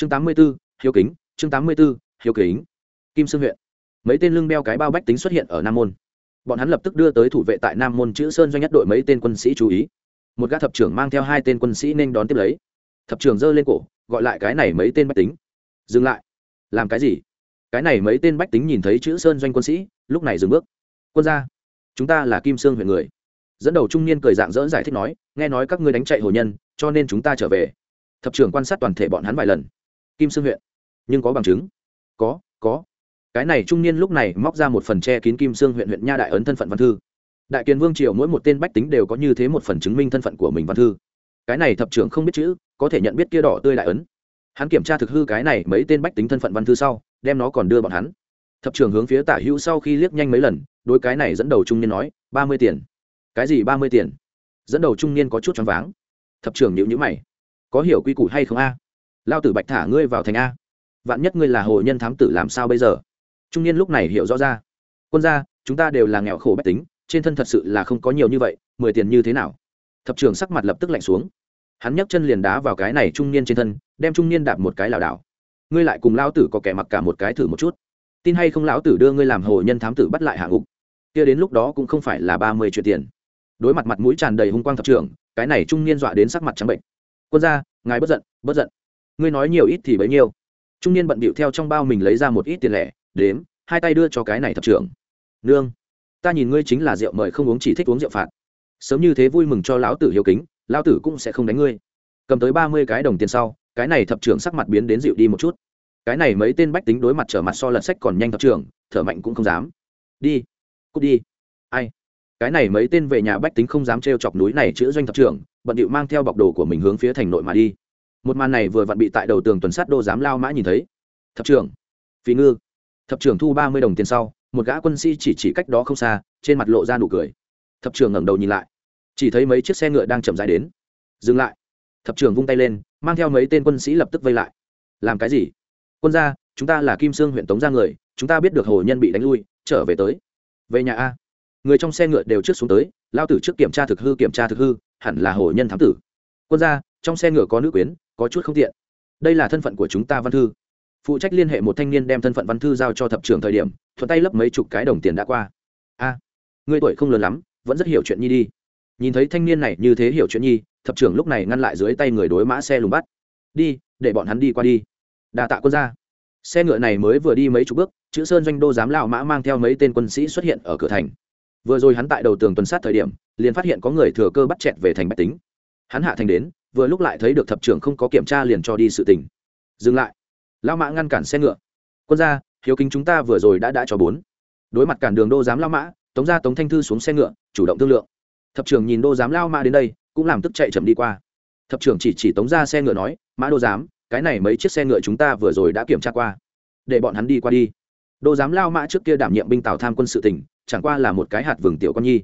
chương tám mươi b ố hiếu kính, chương tám mươi b ố hiếu kính. Kim sương huyện. Mấy tên lưng đeo cái bao bách tính xuất hiện ở nam môn. Bọn hắn lập tức đưa tới thủ vệ tại nam môn chữ sơn doanh nhất đội mấy tên quân sĩ chú ý. Một gã thập trưởng mang theo hai tên quân sĩ nên đón tiếp lấy. Thập trưởng giơ lên cổ, gọi lại cái này mấy tên bách tính. Dừng lại. Làm cái gì? Cái này mấy tên bách tính nhìn thấy chữ sơn doanh quân sĩ, lúc này dừng bước. Quân ra chúng ta là kim sương huyện người. Dẫn đầu trung niên cười dạng dỡ giải thích nói, nghe nói các ngươi đánh chạy hồ nhân, cho nên chúng ta trở về. Thập trưởng quan sát toàn thể bọn hắn vài lần kim sương huyện. Nhưng có bằng chứng. Có có. Cái này trung niên lúc này móc ra một phần che kín kim sương huyện huyện nha đại ấn thân phận văn thư. Đại kiến vương triều mỗi một tên bách tính đều có như thế một phần chứng minh thân phận của mình văn thư. Cái này thập trưởng không biết chữ, có thể nhận biết kia đỏ tươi đại ấn. Hắn kiểm tra thực hư cái này mấy tên bách tính thân phận văn thư sau, đem nó còn đưa bọn hắn. Thập trưởng hướng phía tả hữu sau khi liếc nhanh mấy lần đôi cái này dẫn đầu trung niên nói, ba mươi tiền. Cái gì ba mươi tiền? Dẫn đầu trung niên có chút choáng váng. Thập trưởng nhịu nhữ mày. Có hiểu quy củ hay không a? Lao tử bạch thả ngươi vào thành a. Vạn nhất ngươi là hồ nhân thám tử làm sao bây giờ? Trung niên lúc này hiểu rõ ra. Quân gia, chúng ta đều là nghèo khổ bách tính, trên thân thật sự là không có nhiều như vậy, mười tiền như thế nào? Thập trưởng sắc mặt lập tức lạnh xuống. Hắn nhấc chân liền đá vào cái này trung niên trên thân, đem trung niên đạp một cái lảo đảo. Ngươi lại cùng lão tử có kẻ mặc cả một cái thử một chút. Tin hay không lão tử đưa ngươi làm hồ nhân thám tử bắt lại hạ ngục? Kia đến lúc đó cũng không phải là ba mươi triệu tiền. Đối mặt mặt mũi tràn đầy hung quang thập trưởng, cái này trung niên dọa đến sắc mặt trắng bệnh. Quân gia, ngài bất giận bất giận ngươi nói nhiều ít thì bấy nhiêu. Trung niên bận bịu theo trong bao mình lấy ra một ít tiền lẻ, đếm, hai tay đưa cho cái này thập trưởng. Nương, ta nhìn ngươi chính là rượu mời không uống chỉ thích uống rượu phạt. Sớm như thế vui mừng cho lão tử hiếu kính, lão tử cũng sẽ không đánh ngươi. Cầm tới ba mươi cái đồng tiền sau, cái này thập trưởng sắc mặt biến đến dịu đi một chút. Cái này mấy tên bách tính đối mặt trở mặt so lật sách còn nhanh thập trưởng, thở mạnh cũng không dám. Đi, cút đi. Ai? Cái này mấy tên về nhà bách tính không dám trêu chọc núi này chữ doanh thập trưởng, bận điệu mang theo bọc đồ của mình hướng phía thành nội mà đi một màn này vừa vặn bị tại đầu tường tuần sát đô giám lao mã nhìn thấy. Thập trưởng phi ngư. Thập trưởng thu ba mươi đồng tiền sau, một gã quân sĩ chỉ chỉ cách đó không xa, trên mặt lộ ra nụ cười. Thập trưởng ngẩng đầu nhìn lại. Chỉ thấy mấy chiếc xe ngựa đang chậm dài đến. Dừng lại. Thập trưởng vung tay lên, mang theo mấy tên quân sĩ lập tức vây lại. Làm cái gì? Quân gia, chúng ta là kim sương huyện tống gia người, chúng ta biết được hồ nhân bị đánh lui, trở về tới. Về nhà a. Người trong xe ngựa đều trước xuống tới, lao tử trước kiểm tra thực hư, kiểm tra thực hư, hẳn là hồ nhân thám tử quân gia trong xe ngựa có nữ quyến có chút không tiện. Đây là thân phận của chúng ta văn thư. Phụ trách liên hệ một thanh niên đem thân phận văn thư giao cho thập trưởng thời điểm thuận tay lấp mấy chục cái đồng tiền đã qua. A à, người tuổi không lớn lắm vẫn rất hiểu chuyện nhi đi. Nhìn thấy thanh niên này như thế hiểu chuyện nhi thập trưởng lúc này ngăn lại dưới tay người đối mã xe lùng bắt. Đi để bọn hắn đi qua đi. Đà tạ quân ra xe ngựa này mới vừa đi mấy chục bước chữ sơn doanh đô giám lao mã mang theo mấy tên quân sĩ xuất hiện ở cửa thành. Vừa rồi hắn tại đầu tường tuần sát thời điểm liền phát hiện có người thừa cơ bắt chẹt về thành bách tính hắn hạ thành đến vừa lúc lại thấy được thập trưởng không có kiểm tra liền cho đi sự tình. Dừng lại. Lao mã ngăn cản xe ngựa. Quân gia, hiếu kính chúng ta vừa rồi đã đã cho bốn. Đối mặt cản đường đô giám lao mã tống ra tống thanh thư xuống xe ngựa chủ động thương lượng. Thập trưởng nhìn đô giám lao mã đến đây cũng làm tức chạy chậm đi qua. Thập trưởng chỉ chỉ tống ra xe ngựa nói mã đô giám cái này mấy chiếc xe ngựa chúng ta vừa rồi đã kiểm tra qua. Để bọn hắn đi qua đi. Đô giám lao mã trước kia đảm nhiệm binh tào tham quân sự tỉnh chẳng qua là một cái hạt vừng tiểu con nhi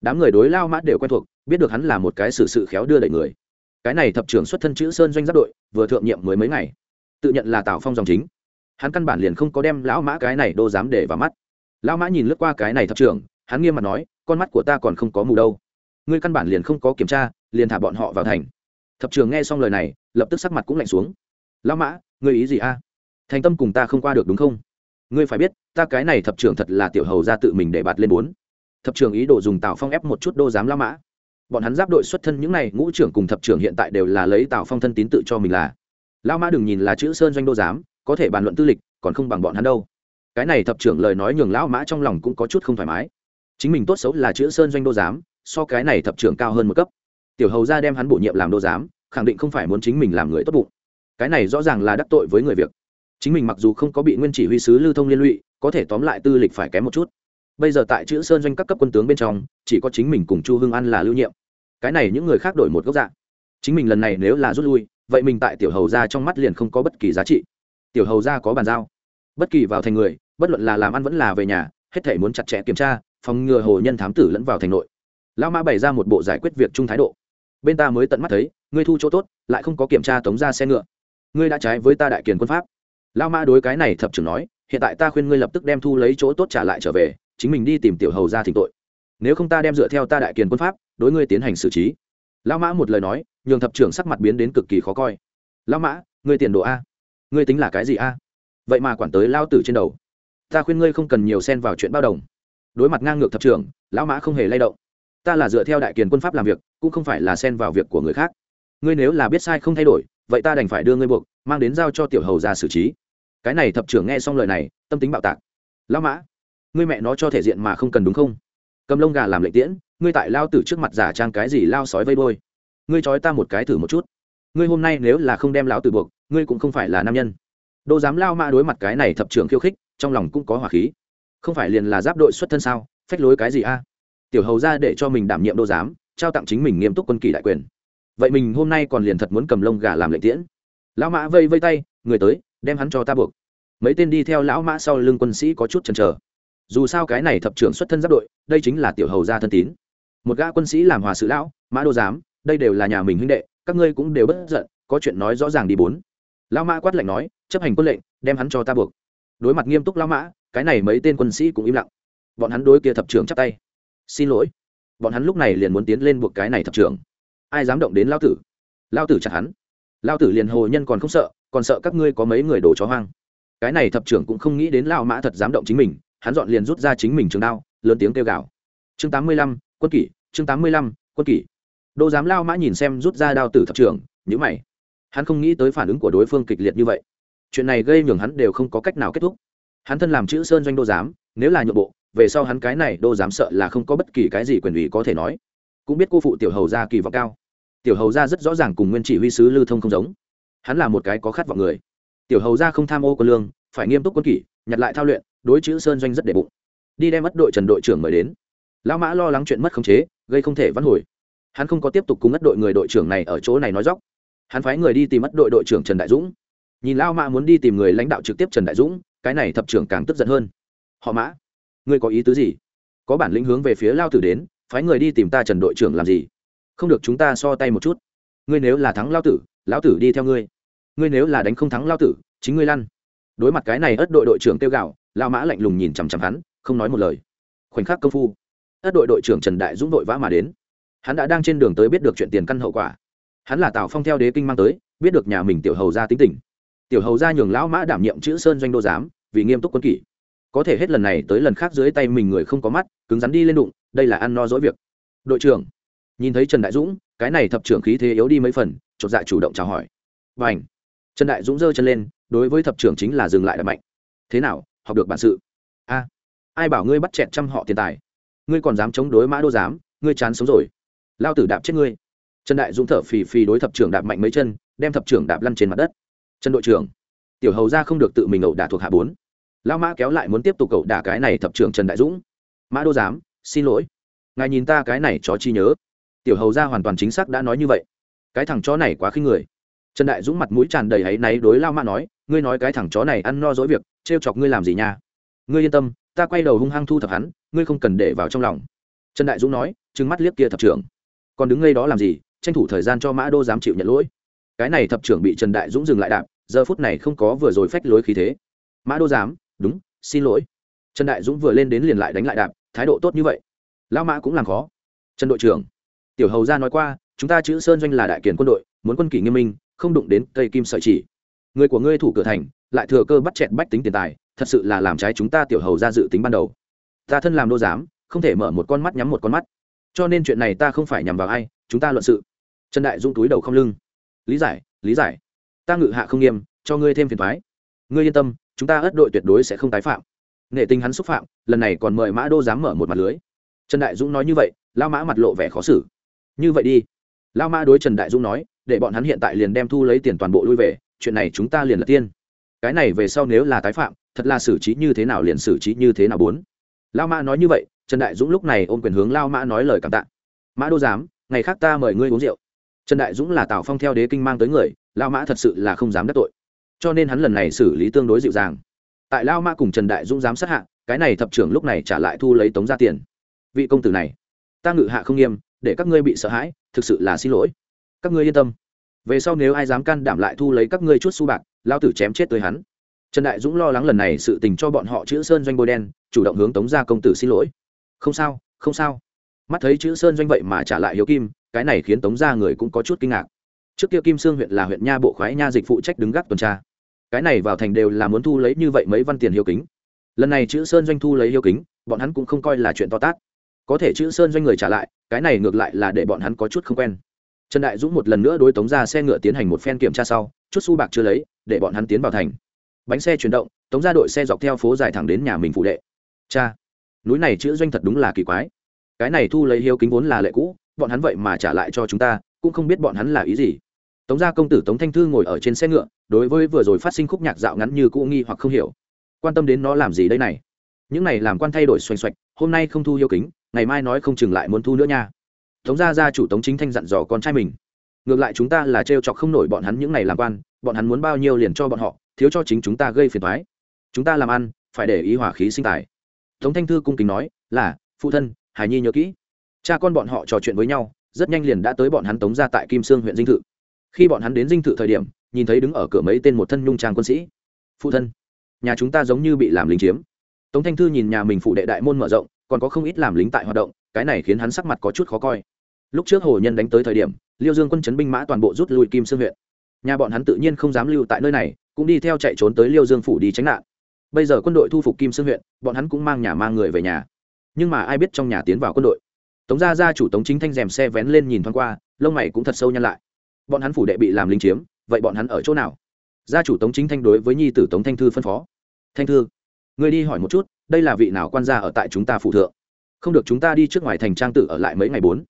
đám người đối lao mã đều quen thuộc, biết được hắn là một cái xử sự khéo đưa đẩy người. Cái này thập trưởng xuất thân chữ sơn doanh giáp đội, vừa thượng nhiệm mới mấy ngày. Tự nhận là tào phong dòng chính. Hắn căn bản liền không có đem lão mã cái này đô dám để vào mắt. Lão mã nhìn lướt qua cái này thập trưởng, hắn nghiêm mặt nói, con mắt của ta còn không có mù đâu. Ngươi căn bản liền không có kiểm tra, liền thả bọn họ vào thành. Thập trưởng nghe xong lời này, lập tức sắc mặt cũng lạnh xuống. Lão mã, ngươi ý gì a? Thành tâm cùng ta không qua được đúng không? Ngươi phải biết, ta cái này thập trưởng thật là tiểu hầu ra tự mình để bạt lên bốn thập trưởng ý đồ dùng tào phong ép một chút đô giám la mã. Bọn hắn giáp đội xuất thân những này, ngũ trưởng cùng thập trưởng hiện tại đều là lấy tào phong thân tín tự cho mình là. Lao mã đừng nhìn là chữ sơn doanh đô giám, có thể bàn luận tư lịch, còn không bằng bọn hắn đâu. Cái này thập trưởng lời nói nhường lão mã trong lòng cũng có chút không thoải mái. Chính mình tốt xấu là chữ sơn doanh đô giám, so cái này thập trưởng cao hơn một cấp. Tiểu hầu ra đem hắn bổ nhiệm làm đô giám, khẳng định không phải muốn chính mình làm người tốt bụng. Cái này rõ ràng là đắc tội với người việc. Chính mình mặc dù không có bị nguyên chỉ huy sứ lưu thông liên lụy, có thể tóm lại tư lịch phải kém một chút bây giờ tại chữ sơn doanh các cấp quân tướng bên trong, chỉ có chính mình cùng chu hưng an là lưu nhiệm. Cái này những người khác đổi một góc dạng. Chính mình lần này nếu là rút lui, vậy mình tại tiểu hầu ra trong mắt liền không có bất kỳ giá trị. Tiểu hầu ra có bàn giao. Bất kỳ vào thành người, bất luận là làm ăn vẫn là về nhà, hết thể muốn chặt chẽ kiểm tra, phòng ngừa hồ nhân thám tử lẫn vào thành nội. Lão mã bày ra một bộ giải quyết việc chung thái độ. Bên ta mới tận mắt thấy, ngươi thu chỗ tốt, lại không có kiểm tra tống ra xe ngựa. Ngươi đã trái với ta đại kiền quân pháp. Lão mã đối cái này thập trưởng nói, hiện tại ta khuyên ngươi lập tức đem thu lấy chỗ tốt trả lại trở về chính mình đi tìm tiểu hầu ra thỉnh tội. Nếu không ta đem dựa theo ta đại kiền quân pháp, đối ngươi tiến hành xử trí. Lão mã một lời nói, nhường thập trưởng sắc mặt biến đến cực kỳ khó coi. Lão mã, ngươi tiền đồ a? Ngươi tính là cái gì a? Vậy mà quản tới lao tử trên đầu. Ta khuyên ngươi không cần nhiều xen vào chuyện bao đồng. Đối mặt ngang ngược thập trưởng, lão mã không hề lay động. Ta là dựa theo đại kiền quân pháp làm việc, cũng không phải là xen vào việc của người khác. Ngươi nếu là biết sai không thay đổi, vậy ta đành phải đưa ngươi buộc, mang đến giao cho tiểu hầu ra xử trí. Cái này thập trưởng nghe xong lời này, tâm tính bạo tạc. Lão mã ngươi mẹ nó cho thể diện mà không cần đúng không? Cầm lông gà làm lệ tiễn, ngươi tại lao tử trước mặt giả trang cái gì lao sói vây đôi ngươi trói ta một cái thử một chút. Ngươi hôm nay nếu là không đem lão tử buộc, ngươi cũng không phải là nam nhân. Đô dám lao mã đối mặt cái này thập trưởng khiêu khích, trong lòng cũng có hỏa khí. Không phải liền là giáp đội xuất thân sao? Phách lối cái gì a? Tiểu hầu ra để cho mình đảm nhiệm đô giám, trao tặng chính mình nghiêm túc quân kỳ đại quyền. Vậy mình hôm nay còn liền thật muốn cầm lông gà làm lệ tiễn. Lão mã vây vây tay, người tới, đem hắn cho ta buộc. Mấy tên đi theo lão mã sau lưng quân sĩ có chút chần chờ dù sao cái này thập trưởng xuất thân giáp đội, đây chính là tiểu hầu gia thân tín. Một gã quân sĩ làm hòa sự lão, mã đô giám, đây đều là nhà mình huynh đệ, các ngươi cũng đều bất giận, có chuyện nói rõ ràng đi bốn. Lão mã quát lạnh nói, chấp hành quân lệnh, đem hắn cho ta buộc. Đối mặt nghiêm túc lão mã, cái này mấy tên quân sĩ cũng im lặng. Bọn hắn đối kia thập trưởng chắp tay. Xin lỗi. Bọn hắn lúc này liền muốn tiến lên buộc cái này thập trưởng. Ai dám động đến lao tử? Lao tử chặt hắn. Lao tử liền hồ nhân còn không sợ, còn sợ các ngươi có mấy người đồ chó hoang. Cái này thập trưởng cũng không nghĩ đến lao mã thật dám động chính mình hắn dọn liền rút ra chính mình trường đao, lớn tiếng kêu gào. Chương tám mươi lăm, quân kỷ, chương tám mươi lăm, quân kỷ. Đô giám lao mã nhìn xem rút ra đao tử thập trưởng nhữ mày. Hắn không nghĩ tới phản ứng của đối phương kịch liệt như vậy. Chuyện này gây nhường hắn đều không có cách nào kết thúc. Hắn thân làm chữ sơn doanh đô giám, nếu là nhượng bộ, về sau hắn cái này đô giám sợ là không có bất kỳ cái gì quyền ủy có thể nói. Cũng biết cô phụ tiểu hầu gia kỳ vọng cao. Tiểu hầu gia rất rõ ràng cùng nguyên chỉ huy sứ lưu thông không giống. Hắn là một cái có khát vọng người. Tiểu hầu gia không tham ô quân lương, phải nghiêm túc quân kỷ, nhặt lại thao luyện đối chữ sơn doanh rất để bụng. Đi đem mất đội trần đội trưởng mời đến. Lão mã lo lắng chuyện mất khống chế, gây không thể vãn hồi. Hắn không có tiếp tục cùng mất đội người đội trưởng này ở chỗ này nói dóc. Hắn phái người đi tìm mất đội đội trưởng trần đại dũng. Nhìn lao mã muốn đi tìm người lãnh đạo trực tiếp trần đại dũng, cái này thập trưởng càng tức giận hơn. Họ mã, ngươi có ý tứ gì? Có bản lĩnh hướng về phía lao tử đến, phái người đi tìm ta trần đội trưởng làm gì? Không được chúng ta so tay một chút. Ngươi nếu là thắng lao tử, lão tử đi theo ngươi. Ngươi nếu là đánh không thắng lao tử, chính ngươi lăn. Đối mặt cái này, ất đội đội trưởng kêu gạo lao mã lạnh lùng nhìn chằm chằm hắn, không nói một lời. Khoảnh khắc công phu ất đội đội trưởng trần đại dũng đội vã mà đến. Hắn đã đang trên đường tới biết được chuyện tiền căn hậu quả. Hắn là tào phong theo đế kinh mang tới, biết được nhà mình tiểu hầu ra tính tình. Tiểu hầu ra nhường lão mã đảm nhiệm chữ sơn doanh đô giám, vì nghiêm túc quân kỷ. Có thể hết lần này tới lần khác dưới tay mình người không có mắt, cứng rắn đi lên đụng, đây là ăn no dỗi việc. Đội trưởng, nhìn thấy trần đại dũng, cái này thập trưởng khí thế yếu đi mấy phần, chột dạ chủ động chào hỏi. Và ảnh trần đại dũng giơ chân lên, đối với thập trưởng chính là dừng lại đập mạnh. Thế nào học được bản sự. A, ai bảo ngươi bắt chẹt trăm họ tiền tài? Ngươi còn dám chống đối mã đô giám, ngươi chán sống rồi. Lao tử đạp chết ngươi. Trần đại dũng thở phì phì đối thập trưởng đạp mạnh mấy chân, đem thập trưởng đạp lăn trên mặt đất. Trần đội trưởng, tiểu hầu ra không được tự mình ẩu đả thuộc hạ bốn. Lao mã kéo lại muốn tiếp tục ẩu đả cái này thập trưởng trần đại dũng. Mã đô giám, xin lỗi. Ngài nhìn ta cái này chó chi nhớ. Tiểu hầu ra hoàn toàn chính xác đã nói như vậy. Cái thằng chó này quá khinh người. Trần đại dũng mặt mũi tràn đầy áy náy đối lao mã nói, ngươi nói cái thằng chó này ăn no dỗi việc trêu chọc ngươi làm gì nha? Ngươi yên tâm, ta quay đầu hung hăng thu thập hắn, ngươi không cần để vào trong lòng. Trần đại dũng nói, trừng mắt liếc kia thập trưởng. Còn đứng ngay đó làm gì? Tranh thủ thời gian cho mã đô dám chịu nhận lỗi. Cái này thập trưởng bị trần đại dũng dừng lại đạp, giờ phút này không có vừa rồi phách lối khí thế. Mã đô dám? Đúng, xin lỗi. Trần đại dũng vừa lên đến liền lại đánh lại đạp, thái độ tốt như vậy. Lao mã cũng làm khó. Trần đội trưởng, tiểu hầu ra nói qua, chúng ta chữ sơn doanh là đại kiền quân đội, muốn quân kỷ nghiêm minh, không đụng đến cây kim sợi chỉ người của ngươi thủ cửa thành, lại thừa cơ bắt chẹt bách tính tiền tài, thật sự là làm trái chúng ta tiểu hầu ra dự tính ban đầu. Ta thân làm đô giám, không thể mở một con mắt nhắm một con mắt. Cho nên chuyện này ta không phải nhằm vào ai, chúng ta luận sự. Trần đại dung túi đầu không lưng. Lý giải lý giải. Ta ngự hạ không nghiêm, cho ngươi thêm phiền thoái ngươi yên tâm, chúng ta ất đội tuyệt đối sẽ không tái phạm. Nghệ tình hắn xúc phạm, lần này còn mời mã đô dám mở một mặt lưới. Trần đại dũng nói như vậy lao mã mặt lộ vẻ khó xử. Như vậy đi. Lao mã đối trần đại dũng nói, để bọn hắn hiện tại liền đem thu lấy tiền toàn bộ lui về chuyện này chúng ta liền là tiên. Cái này về sau nếu là tái phạm, thật là xử trí như thế nào liền xử trí như thế nào bốn. Lao mã nói như vậy, trần đại dũng lúc này ôm quyền hướng lao mã nói lời cảm tạ. Mã đô giám, ngày khác ta mời ngươi uống rượu. Trần đại dũng là tào phong theo đế kinh mang tới người, lao mã thật sự là không dám đắc tội. Cho nên hắn lần này xử lý tương đối dịu dàng. Tại lao mã cùng trần đại dũng dám sát hạ, cái này thập trưởng lúc này trả lại thu lấy tống ra tiền. Vị công tử này, ta ngự hạ không nghiêm, để các ngươi bị sợ hãi, thực sự là xin lỗi. Các ngươi yên tâm về sau nếu ai dám can đảm lại thu lấy các ngươi chút su bạc lao tử chém chết tới hắn. Trần đại dũng lo lắng lần này sự tình cho bọn họ chữ sơn doanh bôi đen, chủ động hướng tống gia công tử xin lỗi. Không sao không sao. Mắt thấy chữ sơn doanh vậy mà trả lại hiếu kim, cái này khiến tống gia người cũng có chút kinh ngạc. Trước kia kim sương huyện là huyện nha bộ khoái nha dịch phụ trách đứng gác tuần tra. Cái này vào thành đều là muốn thu lấy như vậy mấy văn tiền hiếu kính. Lần này chữ sơn doanh thu lấy hiếu kính, bọn hắn cũng không coi là chuyện to tát. Có thể chữ sơn doanh người trả lại, cái này ngược lại là để bọn hắn có chút không quen trần đại dũng một lần nữa đối tống ra xe ngựa tiến hành một phen kiểm tra sau, chút su bạc chưa lấy, để bọn hắn tiến vào thành. Bánh xe chuyển động, tống ra đội xe dọc theo phố dài thẳng đến nhà mình phụ đệ. Cha, núi này chữ doanh thật đúng là kỳ quái. Cái này thu lấy hiếu kính vốn là lệ cũ, bọn hắn vậy mà trả lại cho chúng ta, cũng không biết bọn hắn là ý gì. Tống gia công tử tống thanh thư ngồi ở trên xe ngựa, đối với vừa rồi phát sinh khúc nhạc dạo ngắn như cũ nghi hoặc không hiểu. Quan tâm đến nó làm gì đây này? Những này làm quan thay đổi xoành xoạch, hôm nay không thu hiếu kính, ngày mai nói không chừng lại muốn thu nữa nha tống gia gia chủ tống chính thanh dặn dò con trai mình, ngược lại chúng ta là trêu chọc không nổi bọn hắn những này làm quan, bọn hắn muốn bao nhiêu liền cho bọn họ, thiếu cho chính chúng ta gây phiền thoái chúng ta làm ăn, phải để ý hỏa khí sinh tài. Tống thanh thư cung kính nói, là, phụ thân, hải nhi nhớ kỹ. Cha con bọn họ trò chuyện với nhau, rất nhanh liền đã tới bọn hắn tống ra tại kim sương huyện dinh thự. Khi bọn hắn đến dinh thự thời điểm, nhìn thấy đứng ở cửa mấy tên một thân nhung trang quân sĩ. Phụ thân, nhà chúng ta giống như bị làm lính chiếm. Tống thanh thư nhìn nhà mình phụ đệ đại môn mở rộng, còn có không ít làm lính tại hoạt động, cái này khiến hắn sắc mặt có chút khó coi lúc trước hồ nhân đánh tới thời điểm, liêu dương quân chấn binh mã toàn bộ rút lui kim sương huyện. Nhà bọn hắn tự nhiên không dám lưu tại nơi này, cũng đi theo chạy trốn tới liêu dương phủ đi tránh nạn. Bây giờ quân đội thu phục kim sương huyện, bọn hắn cũng mang nhà mang người về nhà. Nhưng mà ai biết trong nhà tiến vào quân đội. Tống gia gia chủ tống chính thanh rèm xe vén lên nhìn thoáng qua, lông mày cũng thật sâu nhăn lại. Bọn hắn phủ đệ bị làm lính chiếm, vậy bọn hắn ở chỗ nào? Gia chủ tống chính thanh đối với nhi tử tống thanh thư phân phó. Thanh thư người đi hỏi một chút, đây là vị nào quan gia ở tại chúng ta phụ thượng? Không được chúng ta đi trước ngoài thành trang tử ở lại mấy ngày bốn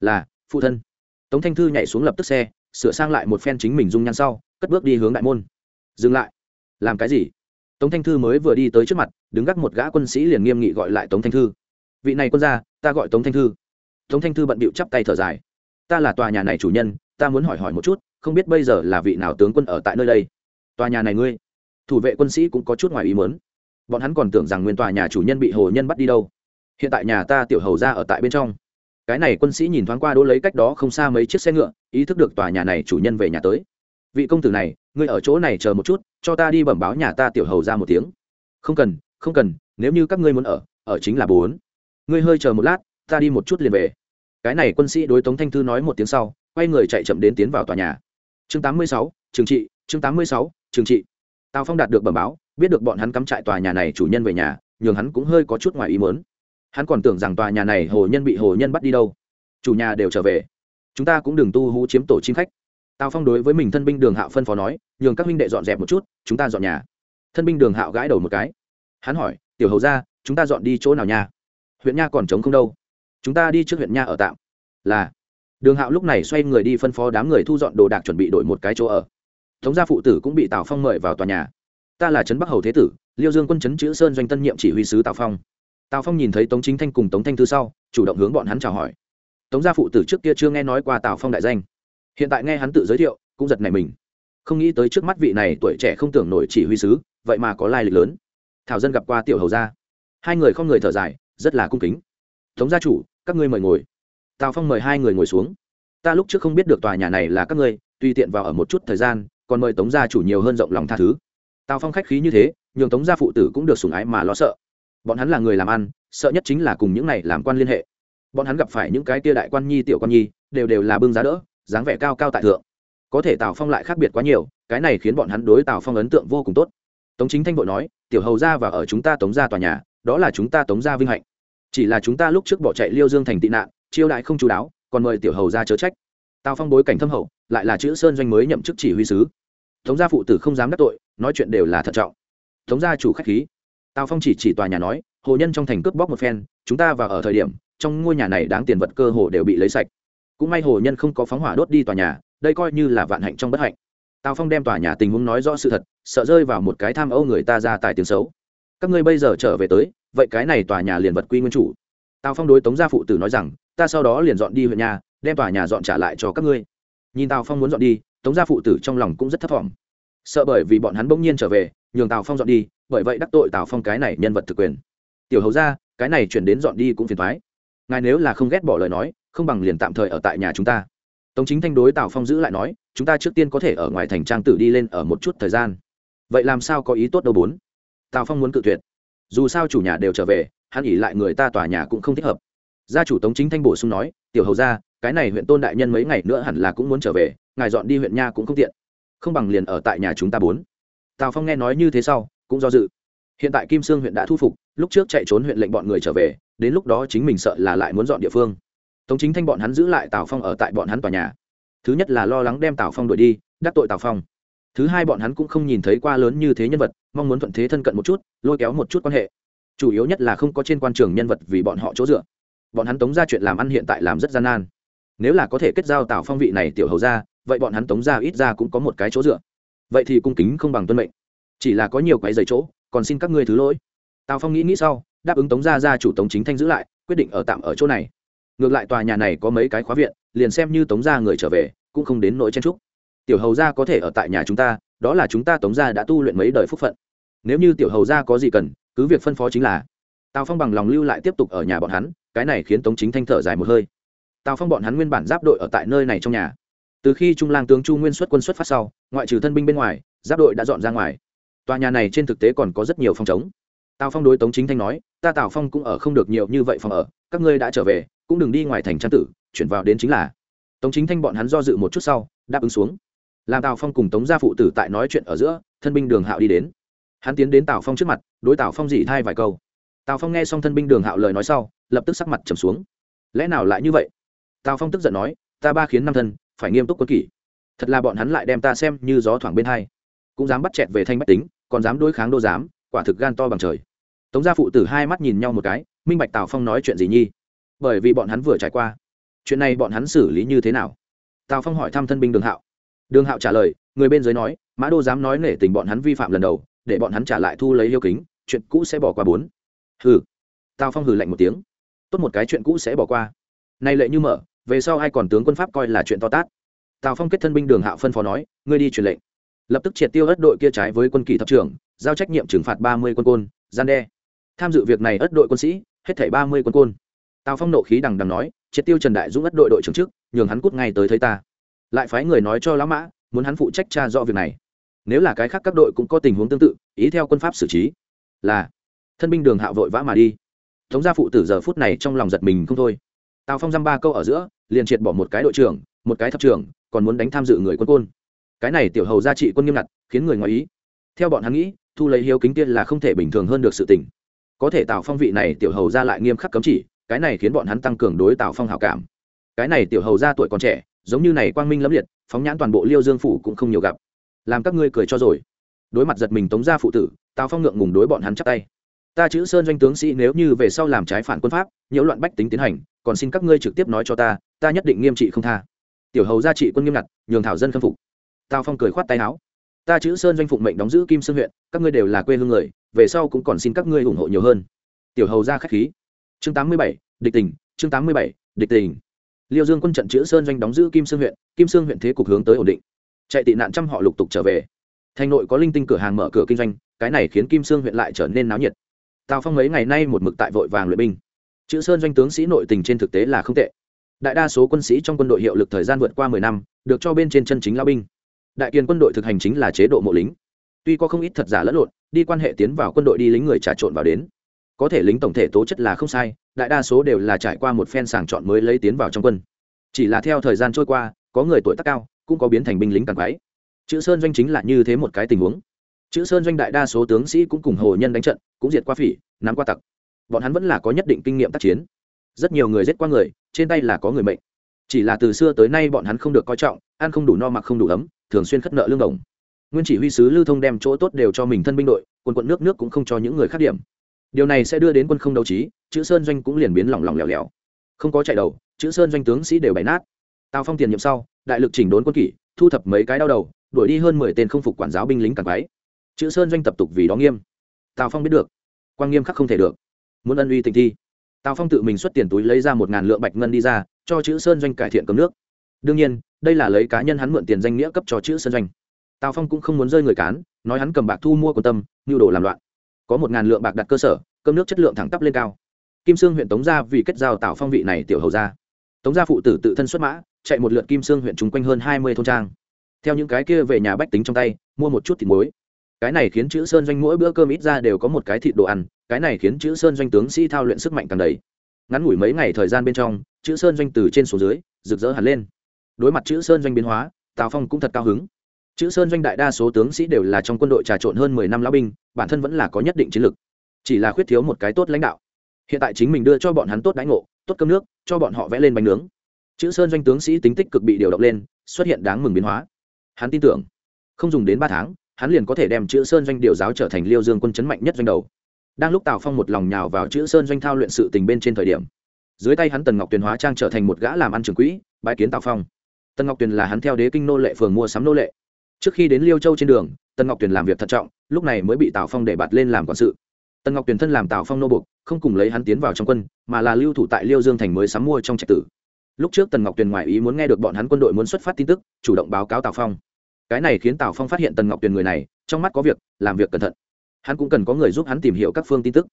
là, phụ thân. Tống thanh thư nhảy xuống lập tức xe, sửa sang lại một phen chính mình dung nhan sau, cất bước đi hướng đại môn. Dừng lại. Làm cái gì? Tống thanh thư mới vừa đi tới trước mặt, đứng gác một gã quân sĩ liền nghiêm nghị gọi lại tống thanh thư. Vị này quân gia, ta gọi tống thanh thư. Tống thanh thư bận bịu chắp tay thở dài. Ta là tòa nhà này chủ nhân, ta muốn hỏi hỏi một chút, không biết bây giờ là vị nào tướng quân ở tại nơi đây? Tòa nhà này ngươi? Thủ vệ quân sĩ cũng có chút ngoài ý mớn bọn hắn còn tưởng rằng nguyên tòa nhà chủ nhân bị hồ nhân bắt đi đâu. Hiện tại nhà ta tiểu hầu ra ở tại bên trong cái này quân sĩ nhìn thoáng qua đỗ lấy cách đó không xa mấy chiếc xe ngựa ý thức được tòa nhà này chủ nhân về nhà tới. Vị công tử này ngươi ở chỗ này chờ một chút cho ta đi bẩm báo nhà ta tiểu hầu ra một tiếng. Không cần không cần nếu như các ngươi muốn ở ở chính là bốn. Ngươi hơi chờ một lát ta đi một chút liền về. Cái này quân sĩ đối tống thanh thư nói một tiếng sau quay người chạy chậm đến tiến vào tòa nhà. Chương 86, trường trị chương 86, trường trị. Tào phong đạt được bẩm báo biết được bọn hắn cắm trại tòa nhà này chủ nhân về nhà nhường hắn cũng hơi có chút ngoài ý muốn hắn còn tưởng rằng tòa nhà này hồ nhân bị hồ nhân bắt đi đâu. Chủ nhà đều trở về. Chúng ta cũng đừng tu hú chiếm tổ chim khách. Tào phong đối với mình thân binh đường hạo phân phó nói, nhường các huynh đệ dọn dẹp một chút, chúng ta dọn nhà. Thân binh đường hạo gãi đầu một cái. Hắn hỏi, tiểu hầu ra chúng ta dọn đi chỗ nào nha huyện nha còn trống không đâu. Chúng ta đi trước huyện nha ở tạm. Là. Đường hạo lúc này xoay người đi phân phó đám người thu dọn đồ đạc chuẩn bị đổi một cái chỗ ở. Tống gia phụ tử cũng bị tào phong mời vào tòa nhà. Ta là trấn bắc hầu thế tử, liêu dương quân trấn chữ sơn doanh tân nhiệm chỉ huy sứ tào phong tào phong nhìn thấy tống chính thanh cùng tống thanh thư sau, chủ động hướng bọn hắn chào hỏi. Tống gia phụ tử trước kia chưa nghe nói qua tào phong đại danh. Hiện tại nghe hắn tự giới thiệu, cũng giật nảy mình. Không nghĩ tới trước mắt vị này tuổi trẻ không tưởng nổi chỉ huy sứ, vậy mà có lai lịch lớn. Thảo dân gặp qua tiểu hầu gia. Hai người không người thở dài, rất là cung kính. Tống gia chủ, các ngươi mời ngồi. Tào phong mời hai người ngồi xuống. Ta lúc trước không biết được tòa nhà này là các ngươi, tùy tiện vào ở một chút thời gian, còn mời tống gia chủ nhiều hơn rộng lòng tha thứ. Tào phong khách khí như thế, nhường tống gia phụ tử cũng được sủng ái mà lo sợ bọn hắn là người làm ăn, sợ nhất chính là cùng những này làm quan liên hệ. Bọn hắn gặp phải những cái tia đại quan nhi, tiểu quan nhi, đều đều là bưng giá đỡ, dáng vẻ cao cao tại thượng. Có thể tào phong lại khác biệt quá nhiều, cái này khiến bọn hắn đối tào phong ấn tượng vô cùng tốt. Tống chính thanh vội nói, tiểu hầu ra và ở chúng ta tống ra tòa nhà, đó là chúng ta tống ra vinh hạnh. Chỉ là chúng ta lúc trước bỏ chạy liêu dương thành tị nạn, chiêu đại không chú đáo, còn mời tiểu hầu ra chớ trách. Tào phong bối cảnh thâm hậu, lại là chữ sơn doanh mới nhậm chức chỉ huy sứ. Tống gia phụ tử không dám đắc tội, nói chuyện đều là thận trọng. Tống gia chủ khách khí tào phong chỉ chỉ tòa nhà nói, hồ nhân trong thành cướp bóc một phen, chúng ta vào ở thời điểm, trong ngôi nhà này đáng tiền vật cơ hồ đều bị lấy sạch. Cũng may hồ nhân không có phóng hỏa đốt đi tòa nhà, đây coi như là vạn hạnh trong bất hạnh. Tào phong đem tòa nhà tình huống nói rõ sự thật, sợ rơi vào một cái tham âu người ta ra tài tiếng xấu. Các ngươi bây giờ trở về tới, vậy cái này tòa nhà liền vật quy nguyên chủ. Tào phong đối tống gia phụ tử nói rằng, ta sau đó liền dọn đi huyện nhà, đem tòa nhà dọn trả lại cho các ngươi. Nhìn tào phong muốn dọn đi, tống gia phụ tử trong lòng cũng rất thất vọng sợ bởi vì bọn hắn bỗng nhiên trở về, nhường tào phong dọn đi, bởi vậy đắc tội tào phong cái này nhân vật thực quyền. Tiểu hầu ra cái này chuyển đến dọn đi cũng phiền thoái ngài nếu là không ghét bỏ lời nói, không bằng liền tạm thời ở tại nhà chúng ta. Tống chính thanh đối tào phong giữ lại nói, chúng ta trước tiên có thể ở ngoài thành trang tử đi lên ở một chút thời gian. Vậy làm sao có ý tốt đâu bốn? Tào phong muốn cự tuyệt. Dù sao chủ nhà đều trở về, hắn ỉ lại người ta tòa nhà cũng không thích hợp. Gia chủ tống chính thanh bổ sung nói, tiểu hầu ra cái này huyện tôn đại nhân mấy ngày nữa hẳn là cũng muốn trở về, ngài dọn đi huyện nha cũng không tiện không bằng liền ở tại nhà chúng ta bốn. Tào phong nghe nói như thế sau, cũng do dự. Hiện tại kim sương huyện đã thu phục, lúc trước chạy trốn huyện lệnh bọn người trở về, đến lúc đó chính mình sợ là lại muốn dọn địa phương. Tống chính thanh bọn hắn giữ lại tào phong ở tại bọn hắn tòa nhà. Thứ nhất là lo lắng đem tào phong đuổi đi, đắc tội tào phong. Thứ hai bọn hắn cũng không nhìn thấy qua lớn như thế nhân vật, mong muốn thuận thế thân cận một chút, lôi kéo một chút quan hệ. Chủ yếu nhất là không có trên quan trường nhân vật vì bọn họ chỗ dựa. Bọn hắn tống ra chuyện làm ăn hiện tại làm rất gian nan. Nếu là có thể kết giao tào phong vị này tiểu hầu ra vậy bọn hắn tống ra ít ra cũng có một cái chỗ dựa. Vậy thì cung kính không bằng tuân mệnh. Chỉ là có nhiều cái giấy chỗ, còn xin các ngươi thứ lỗi. Tào phong nghĩ nghĩ sau, đáp ứng tống gia gia chủ tống chính thanh giữ lại, quyết định ở tạm ở chỗ này. Ngược lại tòa nhà này có mấy cái khóa viện, liền xem như tống gia người trở về, cũng không đến nỗi chen trúc tiểu hầu gia có thể ở tại nhà chúng ta, đó là chúng ta tống gia đã tu luyện mấy đời phúc phận. Nếu như tiểu hầu gia có gì cần, cứ việc phân phó chính là. Tào phong bằng lòng lưu lại tiếp tục ở nhà bọn hắn, cái này khiến tống chính thanh thở dài một hơi. Tào phong bọn hắn nguyên bản giáp đội ở tại nơi này trong nhà từ khi trung lang tướng chu nguyên xuất quân xuất phát sau, ngoại trừ thân binh bên ngoài, giáp đội đã dọn ra ngoài. Tòa nhà này trên thực tế còn có rất nhiều phòng chống tào phong đối tống chính thanh nói, ta tào phong cũng ở không được nhiều như vậy phòng ở, các ngươi đã trở về, cũng đừng đi ngoài thành trang tử, chuyển vào đến chính là. Tống chính thanh bọn hắn do dự một chút sau, đáp ứng xuống. Làm tào phong cùng tống gia phụ tử tại nói chuyện ở giữa, thân binh đường hạo đi đến. Hắn tiến đến tào phong trước mặt, đối tào phong dỉ thai vài câu. Tào phong nghe xong thân binh đường hạo lời nói sau, lập tức sắc mặt trầm xuống. Lẽ nào lại như vậy? Tào phong tức giận nói, ta ba khiến năm thân phải nghiêm túc quân kỷ. Thật là bọn hắn lại đem ta xem như gió thoảng bên hai. Cũng dám bắt chẹt về thanh bách tính, còn dám đối kháng đô giám, quả thực gan to bằng trời. Tống gia phụ tử hai mắt nhìn nhau một cái, minh bạch tào phong nói chuyện gì nhi? Bởi vì bọn hắn vừa trải qua. Chuyện này bọn hắn xử lý như thế nào? Tào phong hỏi thăm thân binh đường hạo. Đường hạo trả lời, người bên dưới nói, mã đô dám nói nể tình bọn hắn vi phạm lần đầu, để bọn hắn trả lại thu lấy yêu kính, chuyện cũ sẽ bỏ qua bốn. Hừ. Tào phong hừ lạnh một tiếng. Tốt một cái chuyện cũ sẽ bỏ qua. Nay lệ như mở về sau ai còn tướng quân pháp coi là chuyện to tát. Tào phong kết thân binh đường hạo phân phó nói, ngươi đi truyền lệnh. Lập tức triệt tiêu ất đội kia trái với quân kỳ thập trưởng, giao trách nhiệm trừng phạt ba mươi quân côn, gian đe. Tham dự việc này ất đội quân sĩ, hết thảy ba mươi quân côn. Tào phong nộ khí đằng đằng nói, triệt tiêu trần đại dũng ất đội đội trưởng trước, nhường hắn cút ngay tới thấy ta. Lại phái người nói cho lão mã, muốn hắn phụ trách tra rõ việc này. Nếu là cái khác các đội cũng có tình huống tương tự, ý theo quân pháp xử trí. Là, thân binh đường hạo vội vã mà đi. Tống gia phụ tử giờ phút này trong lòng giật mình không thôi tào phong dăm ba câu ở giữa, liền triệt bỏ một cái đội trưởng, một cái thập trưởng, còn muốn đánh tham dự người quân côn. Cái này tiểu hầu gia trị quân nghiêm ngặt, khiến người ngoài ý. Theo bọn hắn nghĩ, thu lấy hiếu kính tiên là không thể bình thường hơn được sự tình. Có thể tào phong vị này tiểu hầu gia lại nghiêm khắc cấm chỉ, cái này khiến bọn hắn tăng cường đối tào phong hảo cảm. Cái này tiểu hầu gia tuổi còn trẻ, giống như này quang minh lẫm liệt, phóng nhãn toàn bộ liêu dương phủ cũng không nhiều gặp. Làm các ngươi cười cho rồi. Đối mặt giật mình tống gia phụ tử, tào phong ngượng ngùng đối bọn hắn chắp tay ta chữ sơn doanh tướng sĩ nếu như về sau làm trái phản quân pháp, nhiễu loạn bách tính tiến hành, còn xin các ngươi trực tiếp nói cho ta ta nhất định nghiêm trị không tha. Tiểu hầu gia trị quân nghiêm ngặt, nhường thảo dân khâm phục. Tào phong cười khoát tay áo. Ta chữ sơn doanh phụng mệnh đóng giữ kim sơn huyện, các ngươi đều là quê hương người, về sau cũng còn xin các ngươi ủng hộ nhiều hơn. Tiểu hầu gia khách khí. Chương tám mươi bảy, địch tình, chương tám mươi bảy, địch tình. Liêu dương quân trận chữ sơn doanh đóng giữ kim sương huyện, kim sương huyện thế cục hướng tới ổn định. Chạy tị nạn trăm họ lục tục trở về. Thành nội có linh tinh cửa hàng mở cửa kinh doanh, cái này khiến kim sương huyện lại trở nên náo nhiệt tào phong mấy ngày nay một mực tại vội vàng luyện binh. Chữ sơn doanh tướng sĩ nội tình trên thực tế là không tệ. Đại đa số quân sĩ trong quân đội hiệu lực thời gian vượt qua mười năm, được cho bên trên chân chính lao binh. Đại kiền quân đội thực hành chính là chế độ mộ lính. Tuy có không ít thật giả lẫn lộn, đi quan hệ tiến vào quân đội đi lính người trà trộn vào đến. Có thể lính tổng thể tố chất là không sai, đại đa số đều là trải qua một phen sàng chọn mới lấy tiến vào trong quân. Chỉ là theo thời gian trôi qua, có người tuổi tác cao, cũng có biến thành binh lính càng quái. Chữ sơn doanh chính là như thế một cái tình huống chữ sơn doanh đại đa số tướng sĩ cũng cùng hồ nhân đánh trận, cũng diệt qua phỉ, nắm qua tặc. Bọn hắn vẫn là có nhất định kinh nghiệm tác chiến. Rất nhiều người giết qua người, trên tay là có người mệnh. Chỉ là từ xưa tới nay bọn hắn không được coi trọng, ăn không đủ no mặc không đủ ấm, thường xuyên khất nợ lương đồng. Nguyên chỉ huy sứ lưu thông đem chỗ tốt đều cho mình thân binh đội, quân quận nước nước cũng không cho những người khác điểm. Điều này sẽ đưa đến quân không đấu trí, chữ sơn doanh cũng liền biến lỏng lỏng lẻo lẻo. Không có chạy đầu, chữ sơn doanh tướng sĩ đều bày nát. Tào phong tiền nhiệm sau, đại lực chỉnh đốn quân kỷ, thu thập mấy cái đau đầu, đuổi đi hơn mười tên không phục quản giáo binh lính càng quái chữ sơn doanh tập tục vì đó nghiêm. Tào phong biết được. Quan nghiêm khắc không thể được. Muốn ân uy tình thi. Tào phong tự mình xuất tiền túi lấy ra một ngàn lượng bạch ngân đi ra, cho chữ sơn doanh cải thiện cấm nước. Đương nhiên, đây là lấy cá nhân hắn mượn tiền danh nghĩa cấp cho chữ sơn doanh. Tào phong cũng không muốn rơi người cán, nói hắn cầm bạc thu mua quan tâm nhu đồ làm loạn. Có một ngàn lượng bạc đặt cơ sở, cơm nước chất lượng thẳng tắp lên cao. Kim sương huyện tống gia vì kết giao tào phong vị này tiểu hầu gia. Tống gia phụ tử tự thân xuất mã, chạy một lượt kim sương huyện chung quanh hơn hai mươi thôn trang. Theo những cái kia về nhà bách tính trong tay, mua một chút thịt muối cái này khiến chữ sơn doanh mỗi bữa cơm ít ra đều có một cái thịt đồ ăn, cái này khiến chữ sơn doanh tướng sĩ thao luyện sức mạnh càng đầy. Ngắn ngủi mấy ngày thời gian bên trong, chữ sơn doanh từ trên xuống dưới, rực rỡ hẳn lên. Đối mặt chữ sơn doanh biến hóa, tào phong cũng thật cao hứng. Chữ sơn doanh đại đa số tướng sĩ đều là trong quân đội trà trộn hơn mười năm lão binh, bản thân vẫn là có nhất định chiến lược chỉ là khuyết thiếu một cái tốt lãnh đạo. Hiện tại chính mình đưa cho bọn hắn tốt đánh ngộ, tốt cơm nước, cho bọn họ vẽ lên bánh nướng. Chữ sơn doanh tướng sĩ tính tích cực bị điều động lên, xuất hiện đáng mừng biến hóa. Hắn tin tưởng, không dùng đến ba tháng hắn liền có thể đem chữ sơn doanh điều giáo trở thành liêu dương quân chấn mạnh nhất doanh đầu. Đang lúc tào phong một lòng nhào vào chữ sơn doanh thao luyện sự tình bên trên thời điểm, dưới tay hắn tần ngọc tuyền hóa trang trở thành một gã làm ăn trường quỹ bãi kiến tào phong. Tần ngọc tuyền là hắn theo đế kinh nô lệ phường mua sắm nô lệ. Trước khi đến liêu châu trên đường, tần ngọc tuyền làm việc thận trọng, lúc này mới bị tào phong để bạt lên làm quản sự. Tần ngọc tuyền thân làm tào phong nô bục không cùng lấy hắn tiến vào trong quân, mà là lưu thủ tại liêu dương thành mới sắm mua trong trạch tử. Lúc trước tần ngọc tuyền ngoài ý muốn nghe được bọn hắn quân đội muốn xuất phát tin tức, chủ động báo cáo tào phong cái này khiến tào phong phát hiện tần ngọc tuyền người này, trong mắt có việc, làm việc cẩn thận. Hắn cũng cần có người giúp hắn tìm hiểu các phương tin tức.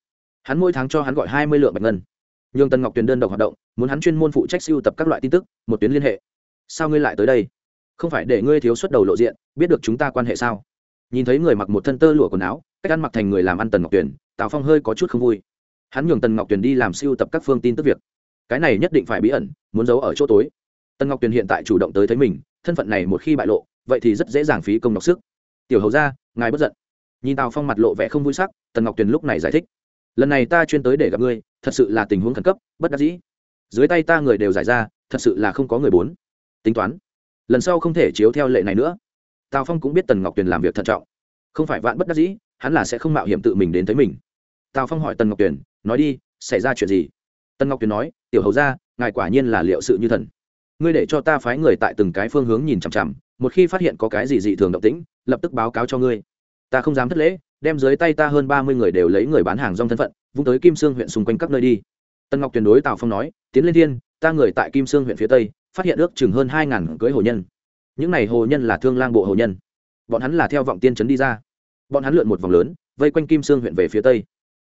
Hắn mỗi tháng cho hắn gọi hai mươi lượng bạch ngân. Nhường tần ngọc tuyền đơn độc hoạt động, muốn hắn chuyên môn phụ trách siêu tập các loại tin tức, một tuyến liên hệ. Sao ngươi lại tới đây? Không phải để ngươi thiếu xuất đầu lộ diện, biết được chúng ta quan hệ sao? Nhìn thấy người mặc một thân tơ lụa quần áo, cách ăn mặc thành người làm ăn tần ngọc tuyền, tào phong hơi có chút không vui. Hắn nhường tần ngọc tuyền đi làm siêu tập các phương tin tức việc. Cái này nhất định phải bí ẩn, muốn giấu ở chỗ tối. Tần ngọc tuyền hiện tại chủ động tới thấy mình, thân phận này một khi bại lộ vậy thì rất dễ dàng phí công đọc sức. Tiểu hầu ra ngài bất giận. Nhìn tào phong mặt lộ vẻ không vui sắc, tần ngọc tuyền lúc này giải thích. Lần này ta chuyên tới để gặp ngươi, thật sự là tình huống khẩn cấp, bất đắc dĩ. Dưới tay ta người đều giải ra, thật sự là không có người bốn. Tính toán. Lần sau không thể chiếu theo lệ này nữa. Tào phong cũng biết tần ngọc tuyền làm việc thận trọng. Không phải vạn bất đắc dĩ, hắn là sẽ không mạo hiểm tự mình đến thấy mình. Tào phong hỏi tần ngọc tuyền, nói đi, xảy ra chuyện gì? Tần ngọc tuyền nói, tiểu hầu ra ngài quả nhiên là liệu sự như thần. Ngươi để cho ta phái người tại từng cái phương hướng nhìn chằm chằm một khi phát hiện có cái gì dị thường động tĩnh, lập tức báo cáo cho ngươi. Ta không dám thất lễ, đem dưới tay ta hơn ba mươi người đều lấy người bán hàng rong thân phận, vung tới kim sương huyện xung quanh các nơi đi. Tân ngọc tuyển đối tào phong nói, tiến lên thiên, ta người tại kim sương huyện phía tây, phát hiện ước chừng hơn hai ngàn cưới hồ nhân. Những n à y hồ nhân là thương lang bộ hồ nhân. Bọn hắn là theo vọng tiên trấn đi ra. Bọn hắn lượn một vòng lớn, vây quanh kim sương huyện về phía tây.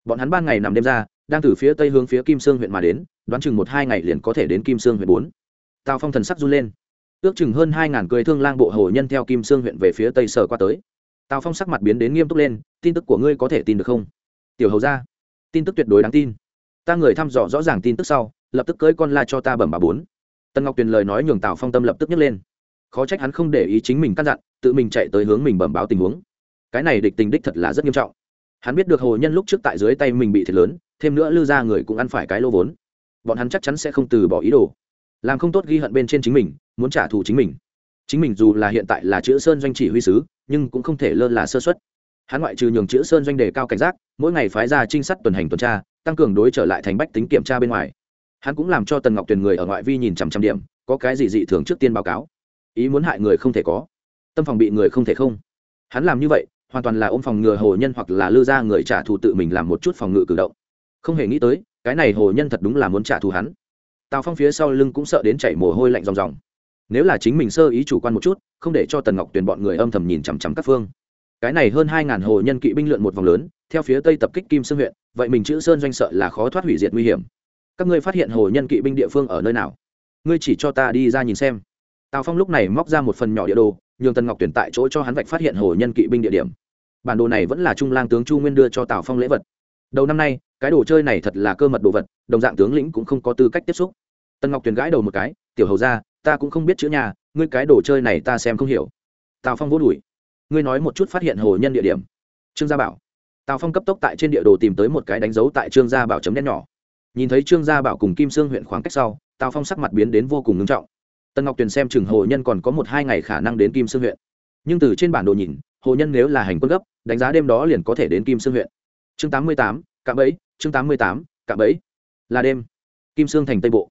Bọn hắn ban ngày nằm đêm ra, đang từ phía tây hướng phía kim sương huyện mà đến, đoán chừng một hai ngày liền có thể đến kim sương huyện bốn. Tào phong thần sắc run lên ước chừng hơn hai ngàn cưới thương lang bộ hồ nhân theo kim sương huyện về phía tây sở qua tới. Tào phong sắc mặt biến đến nghiêm túc lên, tin tức của ngươi có thể tin được không? Tiểu hầu ra tin tức tuyệt đối đáng tin. Ta người thăm dò rõ ràng tin tức sau, lập tức cưới con la cho ta bẩm bà bốn. Tân ngọc tuyền lời nói nhường tào phong tâm lập tức nhấc lên. Khó trách hắn không để ý chính mình căn dặn, tự mình chạy tới hướng mình bẩm báo tình huống. Cái này địch tình đích thật là rất nghiêm trọng. Hắn biết được hồ nhân lúc trước tại dưới tay mình bị thiệt lớn, thêm nữa lư ra người cũng ăn phải cái lô vốn. Bọn hắn chắc chắn sẽ không từ bỏ ý đồ làm không tốt ghi hận bên trên chính mình, muốn trả thù chính mình. Chính mình dù là hiện tại là chữ sơn doanh chỉ huy sứ, nhưng cũng không thể lơ là sơ xuất hắn ngoại trừ nhường chữ sơn doanh đề cao cảnh giác, mỗi ngày phái ra trinh sát tuần hành tuần tra, tăng cường đối trở lại thành bách tính kiểm tra bên ngoài. Hắn cũng làm cho tần ngọc tuyền người ở ngoại vi nhìn chằm chằm điểm, có cái gì dị thường trước tiên báo cáo. Ý muốn hại người không thể có, tâm phòng bị người không thể không. Hắn làm như vậy, hoàn toàn là ôm phòng ngừa hồ nhân hoặc là lư ra người trả thù tự mình làm một chút phòng ngự cử động. Không hề nghĩ tới, cái này hồ nhân thật đúng là muốn trả thù hắn tào phong phía sau lưng cũng sợ đến chảy mồ hôi lạnh ròng ròng. Nếu là chính mình sơ ý chủ quan một chút, không để cho tần ngọc tuyền bọn người âm thầm nhìn chằm chằm các phương. Cái này hơn hai ngàn hồ nhân kỵ binh lượn một vòng lớn, theo phía tây tập kích kim sương huyện, vậy mình chữ sơn doanh sợ là khó thoát hủy diệt nguy hiểm. Các ngươi phát hiện hồ nhân kỵ binh địa phương ở nơi nào? Ngươi chỉ cho ta đi ra nhìn xem. Tào phong lúc này móc ra một phần nhỏ địa đồ, nhường tần ngọc tuyển tại chỗ cho hắn vạch phát hiện hồ nhân kỵ binh địa điểm. Bản đồ này vẫn là trung lang tướng chu nguyên đưa cho tào phong lễ vật đầu năm nay, cái đồ chơi này thật là cơ mật đồ vật, đồng dạng tướng lĩnh cũng không có tư cách tiếp xúc. Tần ngọc Tuyền gãi đầu một cái, tiểu hầu ra ta cũng không biết chữ nhà, ngươi cái đồ chơi này ta xem không hiểu. Tào phong vô đùi ngươi nói một chút phát hiện hồ nhân địa điểm. Trương gia bảo. Tào phong cấp tốc tại trên địa đồ tìm tới một cái đánh dấu tại trương gia bảo chấm đen nhỏ. Nhìn thấy trương gia bảo cùng kim sương huyện khoảng cách sau, tào phong sắc mặt biến đến vô cùng ngưng trọng. Tân ngọc tuyền xem chừng hồ nhân còn có một hai ngày khả năng đến kim sương huyện. Nhưng từ trên bản đồ nhìn, hồ nhân nếu là hành quân gấp, đánh giá đêm đó liền có thể đến kim sương huyện chương tám mươi tám, cạm bẫy, chương tám mươi tám, cạm bẫy. Là đêm. Kim sương thành tây bộ.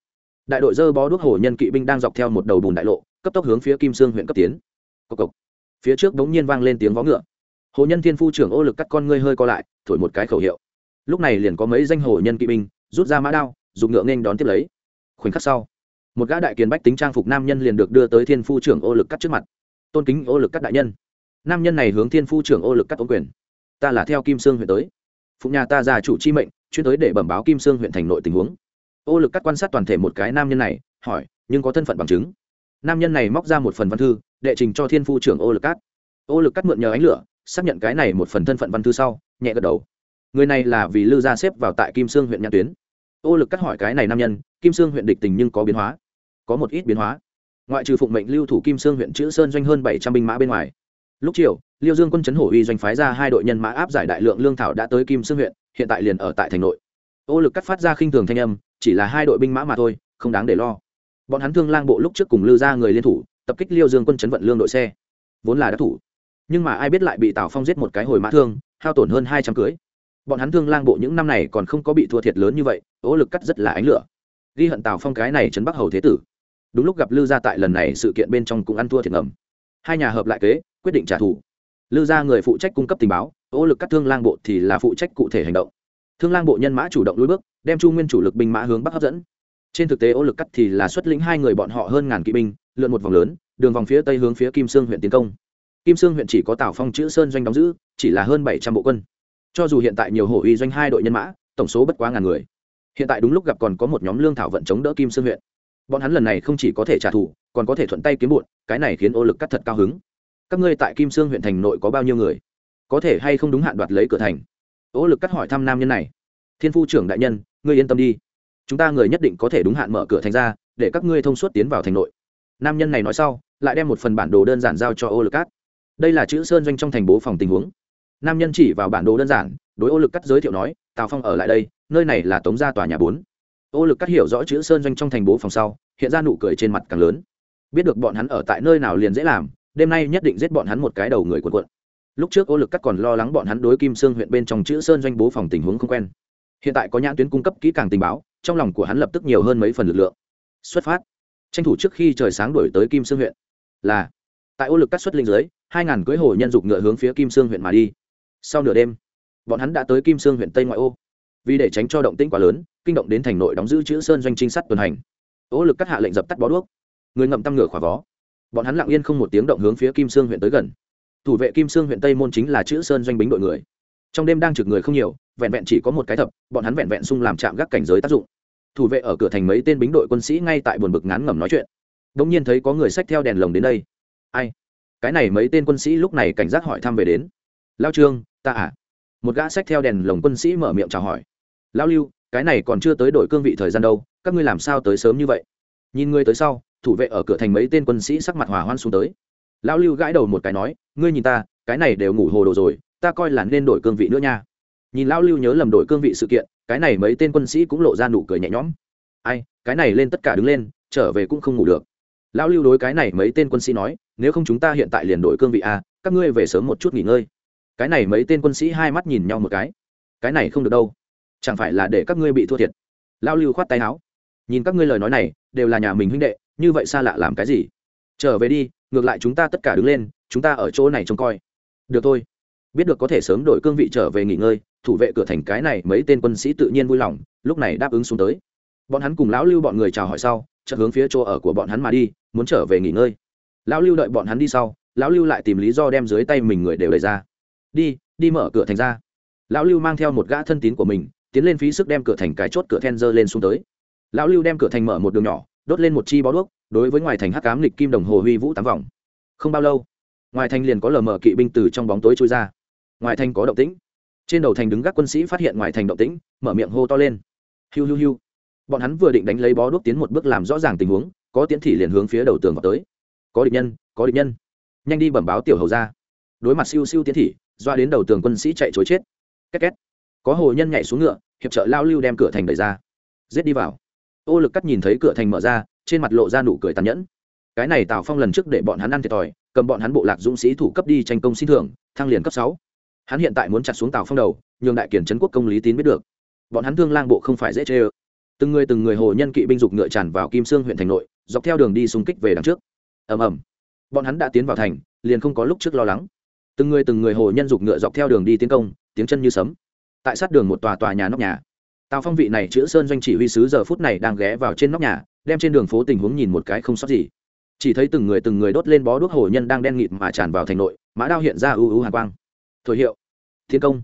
Đại đội dơ bó đuốc hồ nhân kỵ binh đang dọc theo một đầu bùn đại lộ, cấp tốc hướng phía kim sương huyện cấp tiến. Cộc cộc. Phía trước đống nhiên vang lên tiếng vó ngựa. Hồ nhân thiên phu trưởng ô lực cắt con ngươi hơi co lại, thổi một cái khẩu hiệu. Lúc này liền có mấy danh hồ nhân kỵ binh, rút ra mã đao, dùng ngựa nghênh đón tiếp lấy. Khoảnh khắc sau, một gã đại kiền bách tính trang phục nam nhân liền được đưa tới thiên phu trưởng ô lực cắt trước mặt. Tôn kính ô lực cắt đại nhân. Nam nhân này hướng thiên phu trưởng ô lực cắt ống quyền. Ta là theo kim sương huyện tới phụng nhà ta già chủ chi mệnh, chuyên tới để bẩm báo kim sương huyện thành nội tình huống. Ô lực cắt quan sát toàn thể một cái nam nhân này, hỏi, nhưng có thân phận bằng chứng? Nam nhân này móc ra một phần văn thư, đệ trình cho thiên phu trưởng ô lực cắt. Ô lực cắt mượn nhờ ánh lửa, xác nhận cái này một phần thân phận văn thư sau, nhẹ gật đầu. Người này là vì lư gia xếp vào tại kim sương huyện nhãn tuyến. Ô lực cắt hỏi cái này nam nhân, kim sương huyện địch tình nhưng có biến hóa? Có một ít biến hóa. Ngoại trừ phụng mệnh lưu thủ kim sương huyện chữ sơn doanh hơn bảy trăm binh mã bên ngoài. Lúc chiều liêu dương quân chấn hổ uy doanh phái ra hai đội nhân mã áp giải đại lượng lương thảo đã tới kim sương huyện, hiện tại liền ở tại thành nội. Ô lực cắt phát ra khinh thường thanh âm, chỉ là hai đội binh mã mà thôi, không đáng để lo. Bọn hắn thương lang bộ lúc trước cùng lư ra người liên thủ, tập kích liêu dương quân chấn vận lương đội xe. Vốn là đắc thủ. Nhưng mà ai biết lại bị tào phong giết một cái hồi mã thương, hao tổn hơn hai trăm cưới. Bọn hắn thương lang bộ những năm này còn không có bị thua thiệt lớn như vậy, ô lực cắt rất là ánh lửa. Ghi hận tào phong cái này chấn bắc hầu thế tử. Đúng lúc gặp lư gia tại lần này sự kiện bên trong cũng ăn thua thiệt ngầm. Hai nhà hợp lại kế, quyết định trả thù lư gia người phụ trách cung cấp tình báo, ô lực cắt thương lang bộ thì là phụ trách cụ thể hành động. Thương lang bộ nhân mã chủ động lùi bước, đem chu nguyên chủ lực binh mã hướng bắc hấp dẫn. Trên thực tế ô lực cắt thì là xuất lĩnh hai người bọn họ hơn ngàn kỵ binh, lượn một vòng lớn, đường vòng phía tây hướng phía kim sương huyện tiến công. Kim sương huyện chỉ có tào phong chữ sơn doanh đóng giữ, chỉ là hơn bảy trăm bộ quân. Cho dù hiện tại nhiều hổ uy doanh hai đội nhân mã, tổng số bất quá ngàn người. Hiện tại đúng lúc gặp còn có một nhóm lương thảo vận chống đỡ kim sương huyện. Bọn hắn lần này không chỉ có thể trả thù, còn có thể thuận tay kiếm bụn cái này khiến ô lực cắt thật cao hứng các ngươi tại kim sương huyện thành nội có bao nhiêu người? Có thể hay không đúng hạn đoạt lấy cửa thành? Ỗ lực cắt hỏi thăm nam nhân này. Thiên phu trưởng đại nhân, ngươi yên tâm đi. Chúng ta người nhất định có thể đúng hạn mở cửa thành ra, để các ngươi thông suốt tiến vào thành nội. Nam nhân này nói sau, lại đem một phần bản đồ đơn giản giao cho ô lực cát đây là chữ sơn doanh trong thành bố phòng tình huống. Nam nhân chỉ vào bản đồ đơn giản, đối ô lực cắt giới thiệu nói, tào phong ở lại đây, nơi này là tống gia tòa nhà bốn. Ô lực cắt hiểu rõ chữ sơn doanh trong thành bố phòng sau, hiện ra nụ cười trên mặt càng lớn. Biết được bọn hắn ở tại nơi nào liền dễ làm đêm nay nhất định giết bọn hắn một cái đầu người quần quận lúc trước ô lực cắt còn lo lắng bọn hắn đối kim sương huyện bên trong chữ sơn doanh bố phòng tình huống không quen. Hiện tại có nhãn tuyến cung cấp kỹ càng tình báo, trong lòng của hắn lập tức nhiều hơn mấy phần lực lượng. Xuất phát. Tranh thủ trước khi trời sáng đổi tới kim sương huyện. Là. Tại ô lực cắt xuất linh dưới, hai ngàn cưới hồ nhân dục ngựa hướng phía kim sương huyện mà đi. Sau nửa đêm, bọn hắn đã tới kim sương huyện tây ngoại ô. Vì để tránh cho động tĩnh quá lớn, kinh động đến thành nội đóng giữ chữ sơn doanh trinh sát tuần hành. Ô lực cắt hạ lệnh dập tắt bó đuốc. Người ngậm tăm ngựa khỏa vó bọn hắn lặng yên không một tiếng động hướng phía kim sương huyện tới gần. Thủ vệ kim sương huyện tây môn chính là chữ sơn doanh bính đội người. Trong đêm đang trực người không nhiều, vẹn vẹn chỉ có một cái thập, bọn hắn vẹn vẹn sung làm chạm gác cảnh giới tác dụng. Thủ vệ ở cửa thành mấy tên bính đội quân sĩ ngay tại buồn bực ngán ngẩm nói chuyện. Đ ỗ n g nhiên thấy có người xách theo đèn lồng đến đây. Ai? Cái này mấy tên quân sĩ lúc này cảnh giác hỏi thăm về đến. Lao trương, ta à? Một gã xách theo đèn lồng quân sĩ mở miệng chào hỏi. Lao lưu, cái này còn chưa tới đổi cương vị thời gian đâu, các ngươi làm sao tới sớm như vậy? Nhìn ngươi tới sau thủ vệ ở cửa thành mấy tên quân sĩ sắc mặt hòa hoan xuống tới. Lão lưu gãi đầu một cái nói ngươi nhìn ta cái này đều ngủ hồ đồ rồi ta coi là nên đổi cương vị nữa nha. Nhìn Lão lưu nhớ lầm đổi cương vị sự kiện cái này mấy tên quân sĩ cũng lộ ra nụ cười nhẹ nhõm. Ai cái này lên tất cả đứng lên trở về cũng không ngủ được. Lão lưu đối cái này mấy tên quân sĩ nói nếu không chúng ta hiện tại liền đổi cương vị à, các ngươi về sớm một chút nghỉ ngơi. Cái này mấy tên quân sĩ hai mắt nhìn nhau một cái. Cái này không được đâu chẳng phải là để các ngươi bị thua thiệt. Lão lưu khoát tay áo. Nhìn các ngươi lời nói này đều là nhà mình huynh đệ như vậy xa lạ làm cái gì? Trở về đi, ngược lại chúng ta tất cả đứng lên, chúng ta ở chỗ này trông coi. Được thôi. Biết được có thể sớm đổi cương vị trở về nghỉ ngơi, thủ vệ cửa thành cái này mấy tên quân sĩ tự nhiên vui lòng, lúc này đáp ứng xuống tới. Bọn hắn cùng lão lưu bọn người chào hỏi sau, chợt hướng phía chỗ ở của bọn hắn mà đi, muốn trở về nghỉ ngơi. Lão lưu đợi bọn hắn đi sau, lão lưu lại tìm lý do đem dưới tay mình người đều đẩy ra. Đi đi mở cửa thành ra. Lão lưu mang theo một gã thân tín của mình, tiến lên phí sức đem cửa thành cái chốt cửa then dơ lên xuống tới. Lão lưu đem cửa thành mở một đường nhỏ đốt lên một chi bó đuốc, đối với ngoài thành hắc cám lịch kim đồng hồ huy vũ tám vòng. Không bao lâu, ngoài thành liền có lờ mờ kỵ binh từ trong bóng tối trôi ra. Ngoài thành có động tĩnh. Trên đầu thành đứng các quân sĩ phát hiện ngoài thành động tĩnh, mở miệng hô to lên. Hiu hiu hiu. Bọn hắn vừa định đánh lấy bó đuốc tiến một bước làm rõ ràng tình huống, có tiến thị liền hướng phía đầu tường vào tới. Có địch nhân, có địch nhân. Nhanh đi bẩm báo tiểu hầu ra đối mặt siêu siêu tiến thị, doa đến đầu tường quân sĩ chạy chối chết. Két két. Có hồ nhân nhảy xuống ngựa, hiệp trợ lao lưu đem cửa thành đẩy ra. Giết đi vào ô lực cắt nhìn thấy cửa thành mở ra, trên mặt lộ ra nụ cười tàn nhẫn. Cái này tào phong lần trước để bọn hắn ăn thiệt thòi, cầm bọn hắn bộ lạc dũng sĩ thủ cấp đi tranh công xin thưởng, thăng liền cấp sáu. Hắn hiện tại muốn chặt xuống tào phong đầu, nhường đại kiển trấn quốc công lý tín biết được. Bọn hắn thương lang bộ không phải dễ chê ơ. Từng người từng người hồ nhân kỵ binh dục ngựa tràn vào kim sương huyện thành nội, dọc theo đường đi xung kích về đằng trước. Ầm ầm. Bọn hắn đã tiến vào thành, liền không có lúc trước lo lắng. Từng người từng người hồ nhân dục ngựa dọc theo đường đi tiến công, tiếng chân như sấm. Tại sát đường một tòa tòa nhà nóc nhà tào phong vị này chữ sơn doanh chỉ huy sứ giờ phút này đang ghé vào trên nóc nhà, đem trên đường phố tình huống nhìn một cái không sót gì. Chỉ thấy từng người từng người đốt lên bó đuốc hồ nhân đang đen nghịt mà tràn vào thành nội, mã đao hiện ra ưu ưu hàn quang. Thổi hiệu, thiên công.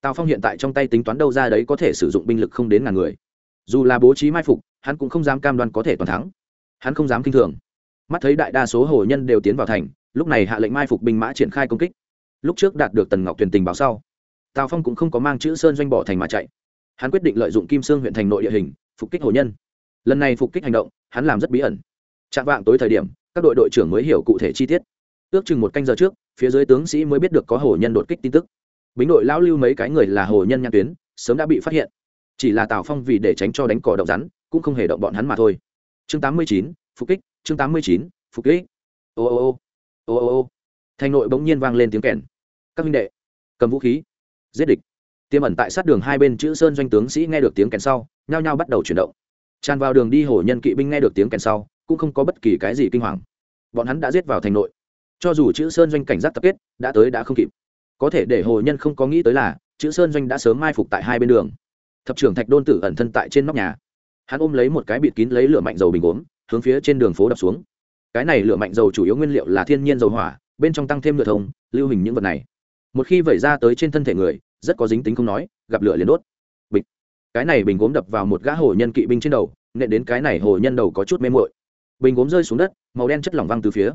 Tào phong hiện tại trong tay tính toán đâu ra đấy có thể sử dụng binh lực không đến ngàn người. Dù là bố trí mai phục, hắn cũng không dám cam đoan có thể toàn thắng. Hắn không dám k i n h thường. Mắt thấy đại đa số hồ nhân đều tiến vào thành, lúc này hạ lệnh mai phục binh mã triển khai công kích. Lúc trước đạt được tần ngọc thuyền tình báo sau, tào phong cũng không có mang chữ sơn doanh bỏ thành mà chạy hắn quyết định lợi dụng kim sương huyện thành nội địa hình, phục kích hồ nhân. Lần này phục kích hành động, hắn làm rất bí ẩn. Chạm vạng tối thời điểm, các đội đội trưởng mới hiểu cụ thể chi tiết. Ước chừng một canh giờ trước, phía dưới tướng sĩ mới biết được có hồ nhân đột kích tin tức. Bính đội lão lưu mấy cái người là hồ nhân nhãn tuyến, sớm đã bị phát hiện. Chỉ là tào phong vì để tránh cho đánh cỏ động rắn, cũng không hề động bọn hắn mà thôi. Chương tám mươi chín, phục kích, chương tám mươi chín, phục kích. Ô ô ô ô ô ô. Thành nội bỗng nhiên vang lên tiếng kèn. Các minh đệ, cầm vũ khí. Giết địch tiêm ẩn tại sát đường hai bên chữ sơn doanh tướng sĩ nghe được tiếng kèn sau, nhao nhao bắt đầu chuyển động. Tràn vào đường đi hổ nhân kỵ binh nghe được tiếng kèn sau, cũng không có bất kỳ cái gì kinh hoàng. Bọn hắn đã giết vào thành nội. Cho dù chữ sơn doanh cảnh giác tập kết, đã tới đã không kịp. Có thể để hồ nhân không có nghĩ tới là, chữ sơn doanh đã sớm mai phục tại hai bên đường. Thập trưởng thạch đôn tử ẩn thân tại trên nóc nhà. Hắn ôm lấy một cái bịt kín lấy lửa mạnh dầu bình gốm, hướng phía trên đường phố đập xuống. Cái này lửa mạnh dầu chủ yếu nguyên liệu là thiên nhiên dầu hỏa, bên trong tăng thêm lửa thông, lưu hình những vật này. Một khi vẩy ra tới trên thân thể người rất có dính tính không nói, gặp lửa liền đốt. Bịch cái này bình gốm đập vào một gã hồ nhân kỵ binh trên đầu, nện đến cái này hồ nhân đầu có chút mê mội bình gốm rơi xuống đất, màu đen chất lỏng văng từ phía.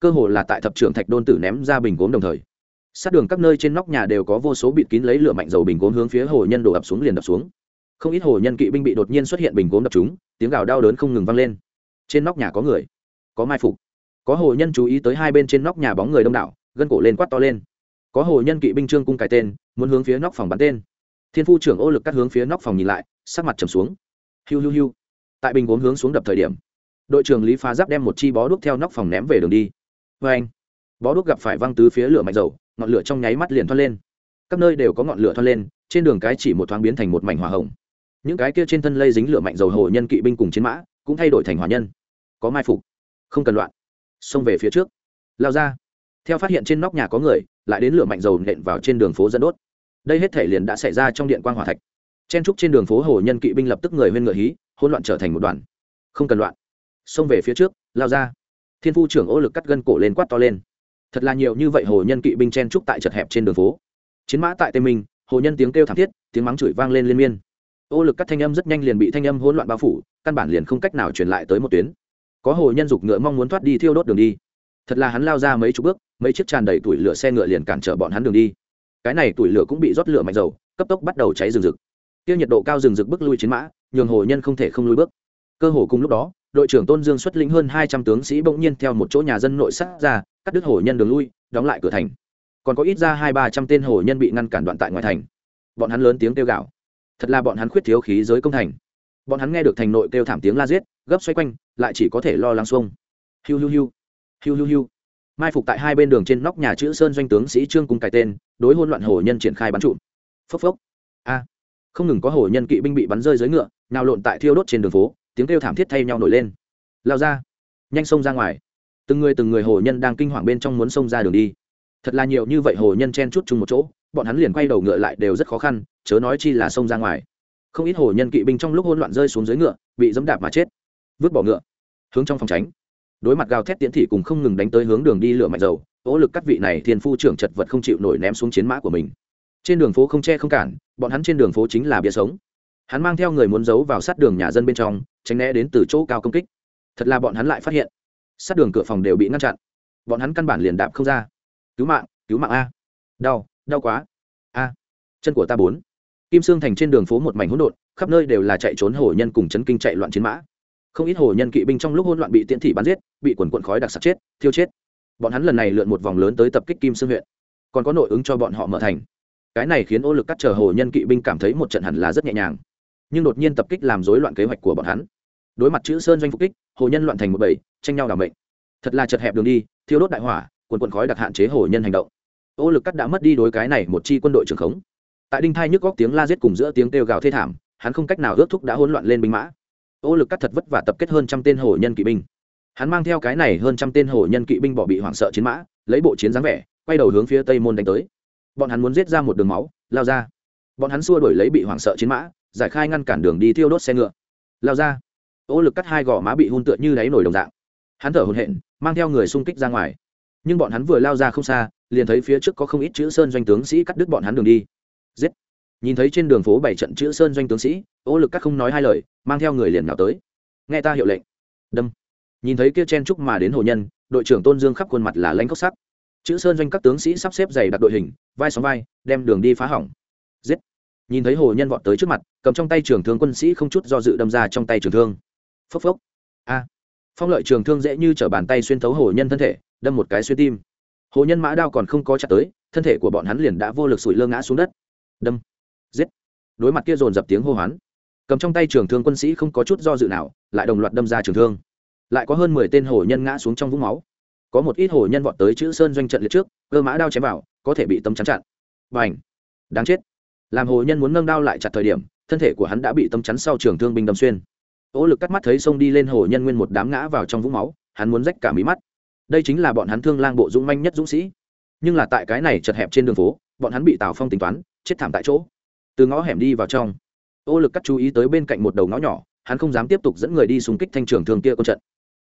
Cơ hồ là tại thập trưởng thạch đôn tử ném ra bình gốm đồng thời. Sát đường các nơi trên nóc nhà đều có vô số bịt kín lấy lửa mạnh dầu bình gốm hướng phía hồ nhân đổ ập xuống liền đập xuống. Không ít hồ nhân kỵ binh bị đột nhiên xuất hiện bình gốm đập chúng, tiếng gào đau đớn không ngừng vang lên. Trên nóc nhà có người, có mai phục. Có hồ nhân chú ý tới hai bên trên nóc nhà bóng người đông đảo, gân cổ lên quát to lên có hồ nhân kỵ binh trương cung cải tên, muốn hướng phía nóc phòng bắn tên. Thiên phu trưởng ô lực cắt hướng phía nóc phòng nhìn lại, sắc mặt trầm xuống. Hiu hiu hiu. Tại bình gốm hướng xuống đập thời điểm, đội trưởng lý phá giáp đem một chi bó đuốc theo nóc phòng ném về đường đi. Vê anh, bó đuốc gặp phải văng tứ phía lửa mạnh dầu, ngọn lửa trong nháy mắt liền thoát lên. Các nơi đều có ngọn lửa thoát lên, trên đường cái chỉ một thoáng biến thành một mảnh hỏa hồng. Những cái kia trên thân lây dính lửa mạnh dầu hồ nhân kỵ binh cùng chiến mã, cũng thay đổi thành hỏa nhân. Có mai phục, không cần loạn. Xông về phía trước. Lao ra. Theo phát hiện trên nóc nhà có người lại đến lửa mạnh dầu nện vào trên đường phố dẫn đốt. Đây hết thể liền đã xảy ra trong điện quan g hỏa thạch. Chen trúc trên đường phố hồ nhân kỵ binh lập tức người huyên ngựa hí, hỗn loạn trở thành một đoàn không cần loạn. Xông về phía trước, lao ra. Thiên phu trưởng ô lực cắt gân cổ lên quát to lên. Thật là nhiều như vậy hồ nhân kỵ binh chen trúc tại chật hẹp trên đường phố. Chiến mã tại tây minh, hồ nhân tiếng kêu thảm thiết, tiếng mắng chửi vang lên liên miên. Ô lực cắt thanh âm rất nhanh liền bị thanh âm hỗn loạn bao phủ, căn bản liền không cách nào truyền lại tới một tuyến. Có hồ nhân dục ngựa mong muốn thoát đi thiêu đốt đường đi thật là hắn lao ra mấy chục bước, mấy chiếc tràn đầy tuổi lửa xe ngựa liền cản trở bọn hắn đường đi. Cái này tuổi lửa cũng bị rót lửa mạnh dầu, cấp tốc bắt đầu cháy rừng rực. Tiêu nhiệt độ cao rừng rực bước lui chiến mã, nhường hồ nhân không thể không lui bước. Cơ hồ cùng lúc đó, đội trưởng tôn dương xuất lĩnh hơn hai trăm tướng sĩ bỗng nhiên theo một chỗ nhà dân nội sát ra, cắt đứt hồ nhân đường lui, đóng lại cửa thành. Còn có ít ra hai ba trăm tên hồ nhân bị ngăn cản đoạn tại ngoài thành. Bọn hắn lớn tiếng kêu gạo thật là bọn hắn khuyết thiếu khí giới công thành. Bọn hắn nghe được thành nội kêu thảm tiếng la giết, gấp xoay quanh, lại chỉ có thể lo lắng xuông. Hiu hiu hiu hiu hiu hiu. Mai phục tại hai bên đường trên nóc nhà chữ sơn doanh tướng sĩ trương cùng cài tên, đối hôn loạn hồ nhân triển khai bắn trụm phốc phốc. A. Không ngừng có hồ nhân kỵ binh bị bắn rơi dưới ngựa, nào lộn tại thiêu đốt trên đường phố, tiếng kêu thảm thiết thay nhau nổi lên. Lao ra. Nhanh xông ra ngoài. Từng người từng người hồ nhân đang kinh hoàng bên trong muốn xông ra đường đi. Thật là nhiều như vậy hồ nhân chen chút chung một chỗ, bọn hắn liền quay đầu ngựa lại đều rất khó khăn, chớ nói chi là xông ra ngoài. Không ít hồ nhân kỵ binh trong lúc hỗn loạn rơi xuống dưới ngựa, bị dẫm đạp mà chết. Vứt bỏ ngựa. Hướng trong phòng tránh đối mặt gào thét tiễn thị cùng không ngừng đánh tới hướng đường đi lửa mạnh dầu ỗ lực các vị này thiên phu trưởng chật vật không chịu nổi ném xuống chiến mã của mình. Trên đường phố không che không cản, bọn hắn trên đường phố chính là bia sống. Hắn mang theo người muốn giấu vào sát đường nhà dân bên trong, tránh né đến từ chỗ cao công kích. Thật là bọn hắn lại phát hiện, sát đường cửa phòng đều bị ngăn chặn. Bọn hắn căn bản liền đạp không ra. Cứu mạng cứu mạng a. Đau đau quá. A. Chân của ta bốn. Kim sương thành trên đường phố một mảnh hỗn độn, khắp nơi đều là chạy trốn hổ nhân cùng chấn kinh chạy loạn chiến mã không ít hồ nhân kỵ binh trong lúc hỗn loạn bị tiễn thị bắn giết, bị quần quận khói đặc sặc chết, thiêu chết. Bọn hắn lần này lượn một vòng lớn tới tập kích kim sương huyện. Còn có nội ứng cho bọn họ mở thành. Cái này khiến ô lực cắt chờ hồ nhân kỵ binh cảm thấy một trận hẳn là rất nhẹ nhàng. Nhưng đột nhiên tập kích làm rối loạn kế hoạch của bọn hắn. Đối mặt chữ sơn doanh phục kích, hồ nhân loạn thành một bầy, tranh nhau đảm mệnh. Thật là chật hẹp đường đi, thiêu đốt đại hỏa, quần quần khói đặc hạn chế hồ nhân hành động. Ô lực cắt đã mất đi đối cái này một chi quân đội trưởng khống. Tại đinh thai nhức góc tiếng la giết cùng giữa tiếng kêu gào thê thảm, hắn không cách nào ước thúc đã hỗn loạn lên binh mã ô lực cắt thật vất vả tập kết hơn trăm tên hổ nhân kỵ binh. Hắn mang theo cái này hơn trăm tên hổ nhân kỵ binh bỏ bị hoảng sợ chiến mã, lấy bộ chiến dáng vẻ, quay đầu hướng phía tây môn đánh tới. Bọn hắn muốn giết ra một đường máu, lao ra. Bọn hắn xua đuổi lấy bị hoảng sợ chiến mã, giải khai ngăn cản đường đi thiêu đốt xe ngựa. Lao ra. Ô lực cắt hai gò má bị hun tựa như đáy nổi đồng dạng. Hắn thở hồn hện mang theo người xung kích ra ngoài. Nhưng bọn hắn vừa lao ra không xa, liền thấy phía trước có không ít chữ sơn doanh tướng sĩ cắt đứt bọn hắn đường đi. Giết nhìn thấy trên đường phố bảy trận chữ sơn doanh tướng sĩ, ô lực cắt không nói hai lời, mang theo người liền nào tới. Nghe ta hiệu lệnh. Đâm. Nhìn thấy kia chen trúc mà đến hồ nhân, đội trưởng tôn dương khắp khuôn mặt là lãnh khốc sắc. Chữ sơn doanh các tướng sĩ sắp xếp dày đặt đội hình, vai sóng vai, đem đường đi phá hỏng. Giết. Nhìn thấy hồ nhân vọt tới trước mặt, cầm trong tay trường thương quân sĩ không chút do dự đâm ra trong tay trường thương. Phốc phốc. A. Phong lợi trường thương dễ như t bàn tay xuyên thấu hồ nhân thân thể, đâm một cái xuyên tim. Hồ nhân mã đao còn không có chặt tới, thân thể của bọn hắn liền đã vô lực sủi lơ ngã xuống đất. Đâm đối mặt kia dồn dập tiếng hô hoán. Cầm trong tay trường thương quân sĩ không có chút do dự nào, lại đồng loạt đâm ra trường thương. Lại có hơn mười tên hổ nhân ngã xuống trong vũng máu. Có một ít hổ nhân vọt tới chữ sơn doanh trận liệt trước, cơ mã đao chém vào, có thể bị tấm chắn chặn. B à n h đáng chết! Làm hổ nhân muốn nâng đao lại chặt thời điểm, thân thể của hắn đã bị tấm chắn sau trường thương binh đâm xuyên. Ỗ lực cắt mắt thấy sông đi lên hổ nhân nguyên một đám ngã vào trong vũng máu, hắn muốn rách cả mí mắt. Đây chính là bọn hắn thương lang bộ dũng manh nhất dũng sĩ. Nhưng là tại cái này chật hẹp trên đường phố, bọn hắn bị tào phong tính toán, chết thảm tại chỗ từ ngõ hẻm đi vào trong. Ô lực cắt chú ý tới bên cạnh một đầu ngõ nhỏ, hắn không dám tiếp tục dẫn người đi xung kích thanh trường thương kia con trận.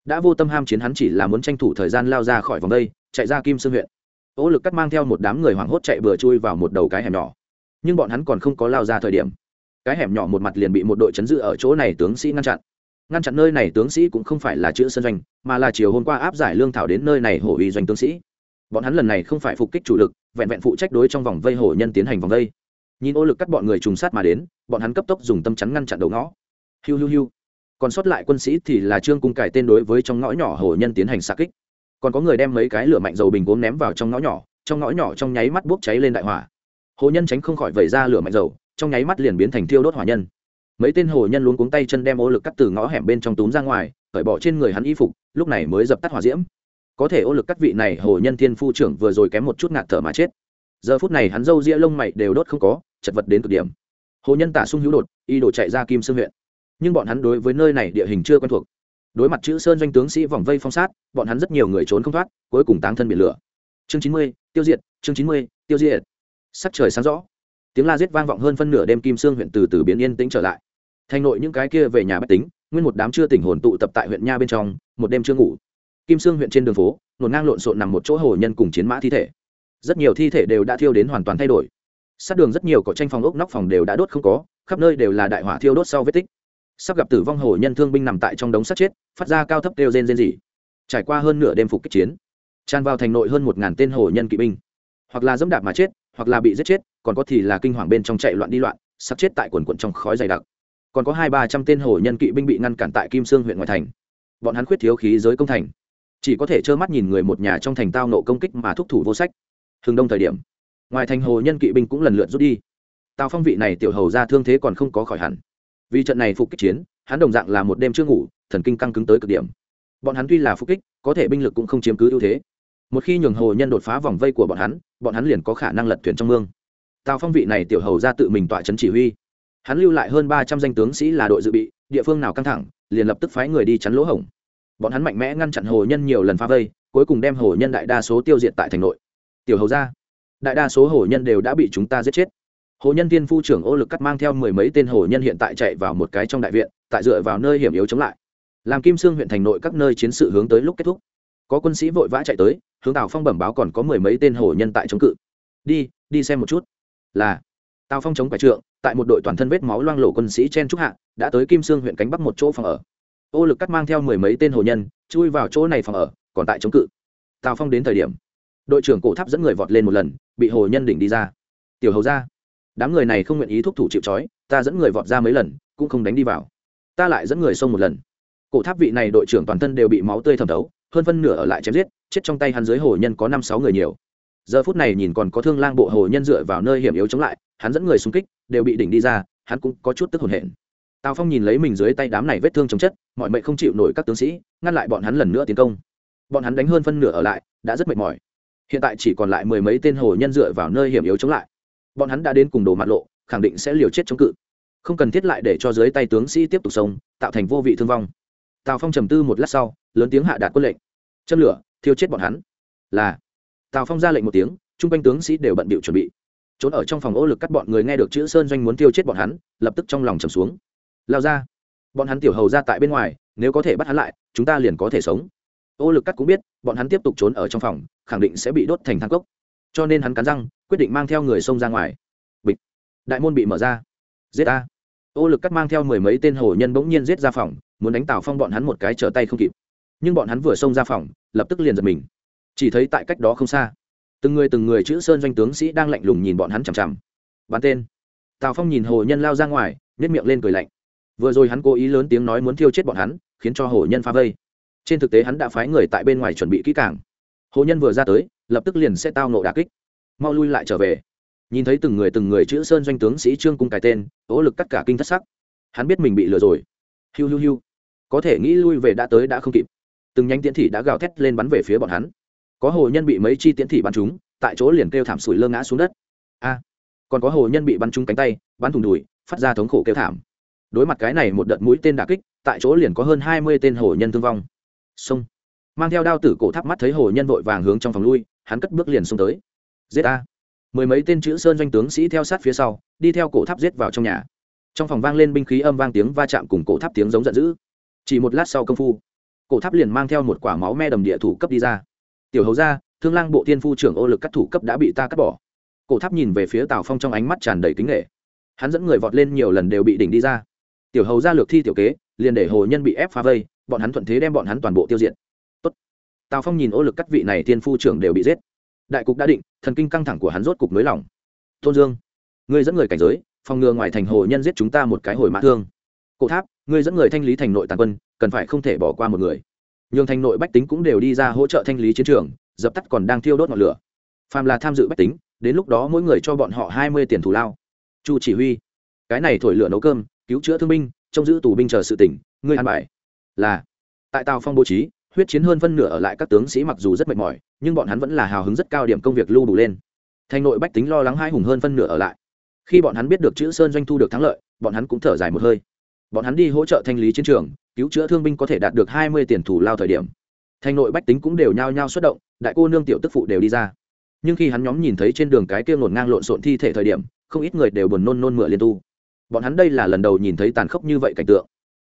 Đã vô tâm ham chiến hắn chỉ là muốn tranh thủ thời gian lao ra khỏi vòng đây, chạy ra kim sương huyện. Ô lực cắt mang theo một đám người hoảng hốt chạy vừa chui vào một đầu cái hẻm nhỏ. Nhưng bọn hắn còn không có lao ra thời điểm. Cái hẻm nhỏ một mặt liền bị một đội chấn giữ ở chỗ này tướng sĩ ngăn chặn. Ngăn chặn nơi này tướng sĩ cũng không phải là chữ sân doanh, mà là chiều hôm qua áp giải lương thảo đến nơi này hổ uy doanh tướng sĩ. Bọn hắn lần này không phải phục kích chủ lực, vẹn vẹn phụ trách đối trong vòng vây hổ nhân tiến hành vòng vây nhìn ô lực cắt bọn người trùng sát mà đến, bọn hắn cấp tốc dùng tâm chắn ngăn chặn đầu ngõ. Hiu hiu hiu. Còn sót lại quân sĩ thì là trương cung cải tên đối với trong ngõ nhỏ hồ nhân tiến hành xa kích. Còn có người đem mấy cái lửa mạnh dầu bình gốm ném vào trong ngõ nhỏ, trong ngõ nhỏ trong nháy mắt bốc cháy lên đại hỏa. Hồ nhân tránh không khỏi vẩy ra lửa mạnh dầu, trong nháy mắt liền biến thành thiêu đốt hỏa nhân. Mấy tên hồ nhân luống cuống tay chân đem ô lực cắt từ ngõ hẻm bên trong túm ra ngoài, cởi bỏ trên người hắn y phục, lúc này mới dập tắt hỏa diễm. Có thể ô lực cắt vị này hồ nhân thiên phu trưởng vừa rồi kém một chút ngạt thở mà chết. Giờ phút này hắn râu ria lông mày đều đốt không có chật vật đến cực điểm. Hồ nhân tả sung hữu đột, y đổ chạy ra kim sương huyện. Nhưng bọn hắn đối với nơi này địa hình chưa quen thuộc. Đối mặt chữ sơn doanh tướng sĩ vòng vây phong sát, bọn hắn rất nhiều người trốn không thoát, cuối cùng táng thân biển lửa. Chương chín mươi, tiêu diệt, chương chín mươi, tiêu diệt. Sắc trời sáng rõ. Tiếng la giết vang vọng hơn phân nửa đêm kim sương huyện từ từ biến yên tĩnh trở lại. Thành nội những cái kia về nhà bách tính, nguyên một đám chưa tỉnh hồn tụ tập tại huyện nha bên trong, một đêm chưa ngủ. Kim sương huyện trên đường phố, nổn ngang lộn xộn nằm một chỗ hồ nhân cùng chiến mã thi thể. Rất nhiều thi thể đều đã thiêu đến hoàn toàn thay đổi sát đường rất nhiều có tranh phòng ốc nóc phòng đều đã đốt không có, khắp nơi đều là đại hỏa thiêu đốt sau vết tích. Sắp gặp tử vong hồ nhân thương binh nằm tại trong đống sát chết, phát ra cao thấp kêu rên rên rỉ. Trải qua hơn nửa đêm phục kích chiến, tràn vào thành nội hơn một ngàn tên hồ nhân kỵ binh. Hoặc là dẫm đạp mà chết, hoặc là bị giết chết, còn có thì là kinh hoàng bên trong chạy loạn đi loạn, sắp chết tại quần quận trong khói dày đặc. Còn có hai ba trăm tên hồ nhân kỵ binh bị ngăn cản tại kim sương huyện ngoại thành. Bọn hắn khuyết thiếu khí giới công thành. Chỉ có thể trơ mắt nhìn người một nhà trong thành tao nộ công kích mà thúc thủ vô sách. Hừng đông thời điểm ngoài thành hồ nhân kỵ binh cũng lần lượt rút đi. Tào phong vị này tiểu hầu ra thương thế còn không có khỏi hẳn. Vì trận này phục kích chiến, hắn đồng dạng là một đêm chưa ngủ, thần kinh căng cứng tới cực điểm. Bọn hắn tuy là phục kích, có thể binh lực cũng không chiếm cứ ưu thế. Một khi nhường hồ nhân đột phá vòng vây của bọn hắn bọn hắn liền có khả năng lật thuyền trong mương. Tào phong vị này tiểu hầu ra tự mình tọa trấn chỉ huy. Hắn lưu lại hơn ba trăm danh tướng sĩ là đội dự bị, địa phương nào căng thẳng, liền lập tức phái người đi chắn lỗ hổng. Bọn hắn mạnh mẽ ngăn chặn hồ nhân nhiều lần phá vây, cuối cùng đem hồ nhân đại đa số tiêu diệt tại thành nội. Tiểu hầu ra đại đa số hổ nhân đều đã bị chúng ta giết chết. Hồ nhân tiên phu trưởng ô lực cắt mang theo mười mấy tên hổ nhân hiện tại chạy vào một cái trong đại viện, tại dựa vào nơi hiểm yếu chống lại. Làm kim sương huyện thành nội các nơi chiến sự hướng tới lúc kết thúc. Có quân sĩ vội vã chạy tới, hướng tào phong bẩm báo còn có mười mấy tên hổ nhân tại chống cự. Đi đi xem một chút. Là, tào phong chống quải trượng, tại một đội toàn thân vết máu loang lổ quân sĩ chen trúc hạ, đã tới kim sương huyện cánh bắc một chỗ phòng ở. Ô lực cắt mang theo mười mấy tên hồ nhân, chui vào chỗ này phòng ở, còn tại chống cự. Tào phong đến thời điểm đội trưởng cổ tháp dẫn người vọt lên một lần, bị hồ nhân đỉnh đi ra. Tiểu hầu ra đám người này không nguyện ý thúc thủ chịu trói, ta dẫn người vọt ra mấy lần, cũng không đánh đi vào. Ta lại dẫn người xông một lần. Cổ tháp vị này đội trưởng toàn thân đều bị máu tươi thẩm thấu, hơn phân nửa ở lại chém giết, chết trong tay hắn dưới hồ nhân có năm sáu người nhiều. Giờ phút này nhìn còn có thương lang bộ hồ nhân dựa vào nơi hiểm yếu chống lại, hắn dẫn người xung kích, đều bị đỉnh đi ra, hắn cũng có chút tức hồn hển. Tào phong nhìn lấy mình dưới tay đám này vết thương chống chất, mọi mệnh không chịu nổi các tướng sĩ, ngăn lại bọn hắn lần nữa tiến công. Bọn hắn đánh hơn phân nửa ở lại, đã rất mệt mỏi hiện tại chỉ còn lại mười mấy tên hồ nhân dựa vào nơi hiểm yếu chống lại. Bọn hắn đã đến cùng đồ mặt lộ, khẳng định sẽ liều chết chống cự. Không cần thiết lại để cho dưới tay tướng sĩ tiếp tục sống, tạo thành vô vị thương vong. Tào phong trầm tư một lát sau, lớn tiếng hạ đạt quân lệnh. Châm lửa, thiêu chết bọn hắn. Là, tào phong ra lệnh một tiếng, chung quanh tướng sĩ đều bận bịu chuẩn bị. Trốn ở trong phòng ô lực cắt bọn người nghe được chữ sơn doanh muốn tiêu chết bọn hắn, lập tức trong lòng trầm xuống. Lao ra, bọn hắn tiểu hầu ra tại bên ngoài, nếu có thể bắt hắn lại, chúng ta liền có thể sống ô lực cắt cũng biết, bọn hắn tiếp tục trốn ở trong phòng, khẳng định sẽ bị đốt thành thang cốc. Cho nên hắn cắn răng, quyết định mang theo người xông ra ngoài. Bịch. Đại môn bị mở ra. Giết a ô lực cắt mang theo mười mấy tên hồ nhân bỗng nhiên giết ra phòng, muốn đánh tào phong bọn hắn một cái trở tay không kịp. Nhưng bọn hắn vừa xông ra phòng, lập tức liền giật mình. Chỉ thấy tại cách đó không xa, từng người từng người chữ sơn doanh tướng sĩ đang lạnh lùng nhìn bọn hắn chằm chằm. Bắn tên. Tào phong nhìn hồ nhân lao ra ngoài nhét miệng lên cười lạnh. Vừa rồi hắn cố ý lớn tiếng nói muốn thiêu chết bọn hắn, khiến cho hồ nhân phá vây trên thực tế hắn đã phái người tại bên ngoài chuẩn bị kỹ càng. Hồ nhân vừa ra tới, lập tức liền sẽ tao nộ đà kích. Mau lui lại trở về. Nhìn thấy từng người từng người chữ sơn doanh tướng sĩ trương cung cái tên ỗ lực tất cả kinh thất sắc. Hắn biết mình bị lừa rồi. Hiu hiu hiu. Có thể nghĩ lui về đã tới đã không kịp. Từng nhánh tiễn thị đã gào thét lên bắn về phía bọn hắn. Có hồ nhân bị mấy chi tiễn thị bắn trúng, tại chỗ liền kêu thảm sủi lơ ngã xuống đất. A. Còn có hồ nhân bị bắn trúng cánh tay, bắn thùng đùi, phát ra thống khổ kêu thảm. Đối mặt cái này một đợt mũi tên đà kích, tại chỗ liền có hơn hai mươi tên hồ nhân thương vong xông. Mang theo đao tử cổ tháp mắt thấy hồ nhân vội vàng hướng trong phòng lui, hắn cất bước liền xông tới. Giết a mười mấy tên chữ sơn doanh tướng sĩ theo sát phía sau, đi theo cổ tháp giết vào trong nhà. Trong phòng vang lên binh khí âm vang tiếng va chạm cùng cổ tháp tiếng giống giận dữ. Chỉ một lát sau công phu, cổ tháp liền mang theo một quả máu me đầm địa thủ cấp đi ra. Tiểu hầu ra thương lang bộ tiên phu trưởng ô lực cắt thủ cấp đã bị ta cắt bỏ. Cổ tháp nhìn về phía tào phong trong ánh mắt tràn đầy kính nghệ hắn dẫn người vọt lên nhiều lần đều bị đỉnh đi ra. Tiểu hầu ra lược thi tiểu kế, liền để hồ nhân bị ép phá vây bọn hắn thuận thế đem bọn hắn toàn bộ tiêu diệt. Tốt. tào phong nhìn ô lực các vị này tiên phu trưởng đều bị giết. Đại cục đã định, thần kinh căng thẳng của hắn rốt cục nới lỏng. Tôn dương, ngươi dẫn người cảnh giới, phòng ngừa ngoài thành hồ nhân giết chúng ta một cái hồi mã thương. Cổ tháp, ngươi dẫn người thanh lý thành nội tàn quân, cần phải không thể bỏ qua một người. Nhường thành nội bách tính cũng đều đi ra hỗ trợ thanh lý chiến trường, dập tắt còn đang thiêu đốt ngọn lửa. Phàm là tham dự bách tính, đến lúc đó mỗi người cho bọn họ hai mươi tiền thù lao. Chu chỉ huy, cái này thổi lửa nấu cơm, cứu chữa thương binh, trông giữ tù binh chờ sự tỉnh, ngươi an bài là, tại tàu phong bố trí, huyết chiến hơn phân nửa ở lại các tướng sĩ mặc dù rất mệt mỏi, nhưng bọn hắn vẫn là hào hứng rất cao điểm công việc lưu đủ lên. Thành nội bách tính lo lắng hai hùng hơn phân nửa ở lại. Khi bọn hắn biết được chữ sơn doanh thu được thắng lợi, bọn hắn cũng thở dài một hơi. Bọn hắn đi hỗ trợ thanh lý chiến trường, cứu chữa thương binh có thể đạt được hai mươi tiền thủ lao thời điểm. Thành nội bách tính cũng đều nhao nhao xuất động, đại cô nương tiểu tức phụ đều đi ra. Nhưng khi hắn nhóm nhìn thấy trên đường cái kia ngổn ngang lộn xộn thi thể thời điểm, không ít người đều buồn nôn nôn mửa liên tu. Bọn hắn đây là lần đầu nhìn thấy tàn khốc như vậy cảnh tượng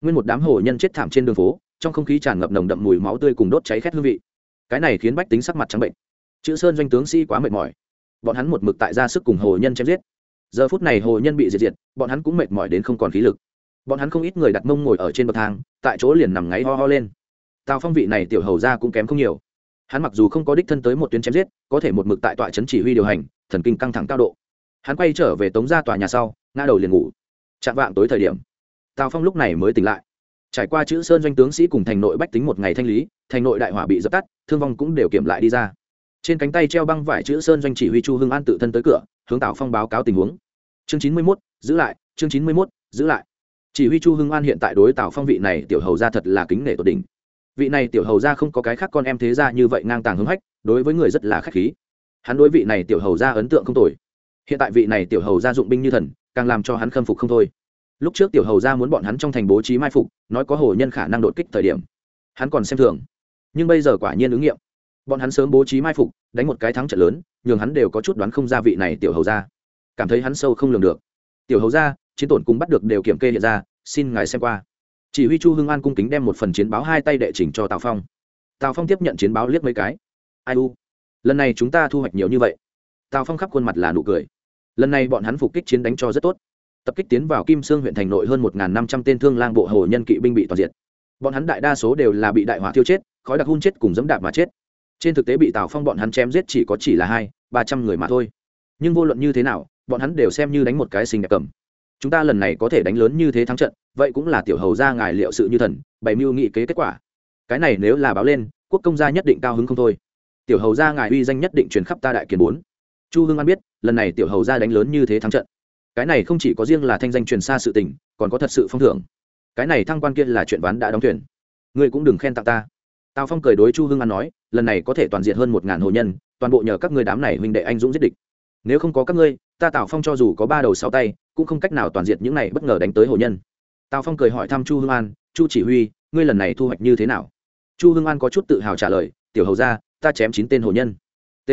nguyên một đám hồ nhân chết thảm trên đường phố, trong không khí tràn ngập nồng đậm mùi máu tươi cùng đốt cháy khét hương vị. Cái này khiến bách tính sắc mặt trắng bệnh. Chữ sơn doanh tướng sĩ quá mệt mỏi. Bọn hắn một mực tại ra sức cùng hồ nhân chém giết. Giờ phút này hồ nhân bị diệt diệt, bọn hắn cũng mệt mỏi đến không còn khí lực. Bọn hắn không ít người đặt mông ngồi ở trên bậc thang, tại chỗ liền nằm ngáy ho ho lên. Tào phong vị này tiểu hầu ra cũng kém không nhiều. Hắn mặc dù không có đích thân tới một tuyến chém giết, có thể một mực tại tọa trấn chỉ huy điều hành, thần kinh căng thẳng cao độ. Hắn quay trở về tống ra tòa nhà sau, ngã đầu liền ngủ. Chạm vạng tối thời điểm tào phong lúc này mới tỉnh lại. Trải qua chữ sơn doanh tướng sĩ cùng thành nội bách tính một ngày thanh lý, thành nội đại hỏa bị dập tắt, thương vong cũng đều kiểm lại đi ra. Trên cánh tay treo băng vải chữ sơn doanh chỉ huy chu hưng an tự thân tới cửa, hướng tào phong báo cáo tình huống. Chương chín mươi mốt, giữ lại, chương chín mươi mốt, giữ lại. Chỉ huy chu hưng an hiện tại đối tào phong vị này tiểu hầu ra thật là kính nể tột đỉnh. Vị này tiểu hầu ra không có cái khác con em thế ra như vậy ngang tàng hưng hách, đối với người rất là k h á c h khí. Hắn đối vị này tiểu hầu ra ấn tượng không tồi. Hiện tại vị này tiểu hầu ra dụng binh như thần, càng làm cho hắn khâm phục không thôi lúc trước tiểu hầu ra muốn bọn hắn trong thành bố trí mai phục, nói có hồ nhân khả năng đột kích thời điểm. Hắn còn xem thường. Nhưng bây giờ quả nhiên ứng nghiệm. Bọn hắn sớm bố trí mai phục, đánh một cái thắng trận lớn, nhường hắn đều có chút đoán không ra vị này tiểu hầu ra. Cảm thấy hắn sâu không lường được. Tiểu hầu ra, chiến tổn cung bắt được đều kiểm kê hiện ra, xin ngài xem qua. Chỉ huy chu hưng an cung kính đem một phần chiến báo hai tay đệ trình cho tào phong. Tào phong tiếp nhận chiến báo liếc mấy cái. Ai u? Lần này chúng ta thu hoạch nhiều như vậy. Tào phong khắp khuôn mặt là nụ cười. Lần này bọn hắn phục kích chiến đánh cho rất tốt tập kích tiến vào kim sương huyện thành nội hơn một năm trăm tên thương lang bộ hồ nhân kỵ binh bị toàn diện bọn hắn đại đa số đều là bị đại hỏa thiêu chết, khói đặc hun chết cùng dẫm đạp mà chết. Trên thực tế bị tào phong bọn hắn chém giết chỉ có chỉ là hai, ba trăm người mà thôi. Nhưng vô luận như thế nào, bọn hắn đều xem như đánh một cái sinh đẹp cầm. Chúng ta lần này có thể đánh lớn như thế thắng trận, vậy cũng là tiểu hầu ra ngài liệu sự như thần, bày mưu nghị kế kết quả. Cái này nếu là báo lên, quốc công gia nhất định cao hứng không thôi. Tiểu hầu ra ngài uy danh nhất định truyền khắp ta đại kiến bốn. Chu hương an biết, lần này tiểu hầu ra đánh lớn như thế thắng trận cái này không chỉ có riêng là thanh danh truyền xa sự tình, còn có thật sự phong thưởng. Cái này thăng quan kia là chuyện ván đã đóng thuyền. Ngươi cũng đừng khen tặng ta. Tào phong cười đối chu hương an nói, lần này có thể toàn diện hơn một ngàn hồ nhân, toàn bộ nhờ các ngươi đám này huynh đệ anh dũng giết địch. Nếu không có các ngươi, ta tào phong cho dù có ba đầu sáu tay, cũng không cách nào toàn diện những này bất ngờ đánh tới hồ nhân. Tào phong cười hỏi thăm chu hương an, chu chỉ huy, ngươi lần này thu hoạch như thế nào? Chu hương an có chút tự hào trả lời, tiểu hầu ra ta chém chín tên hồ nhân. T.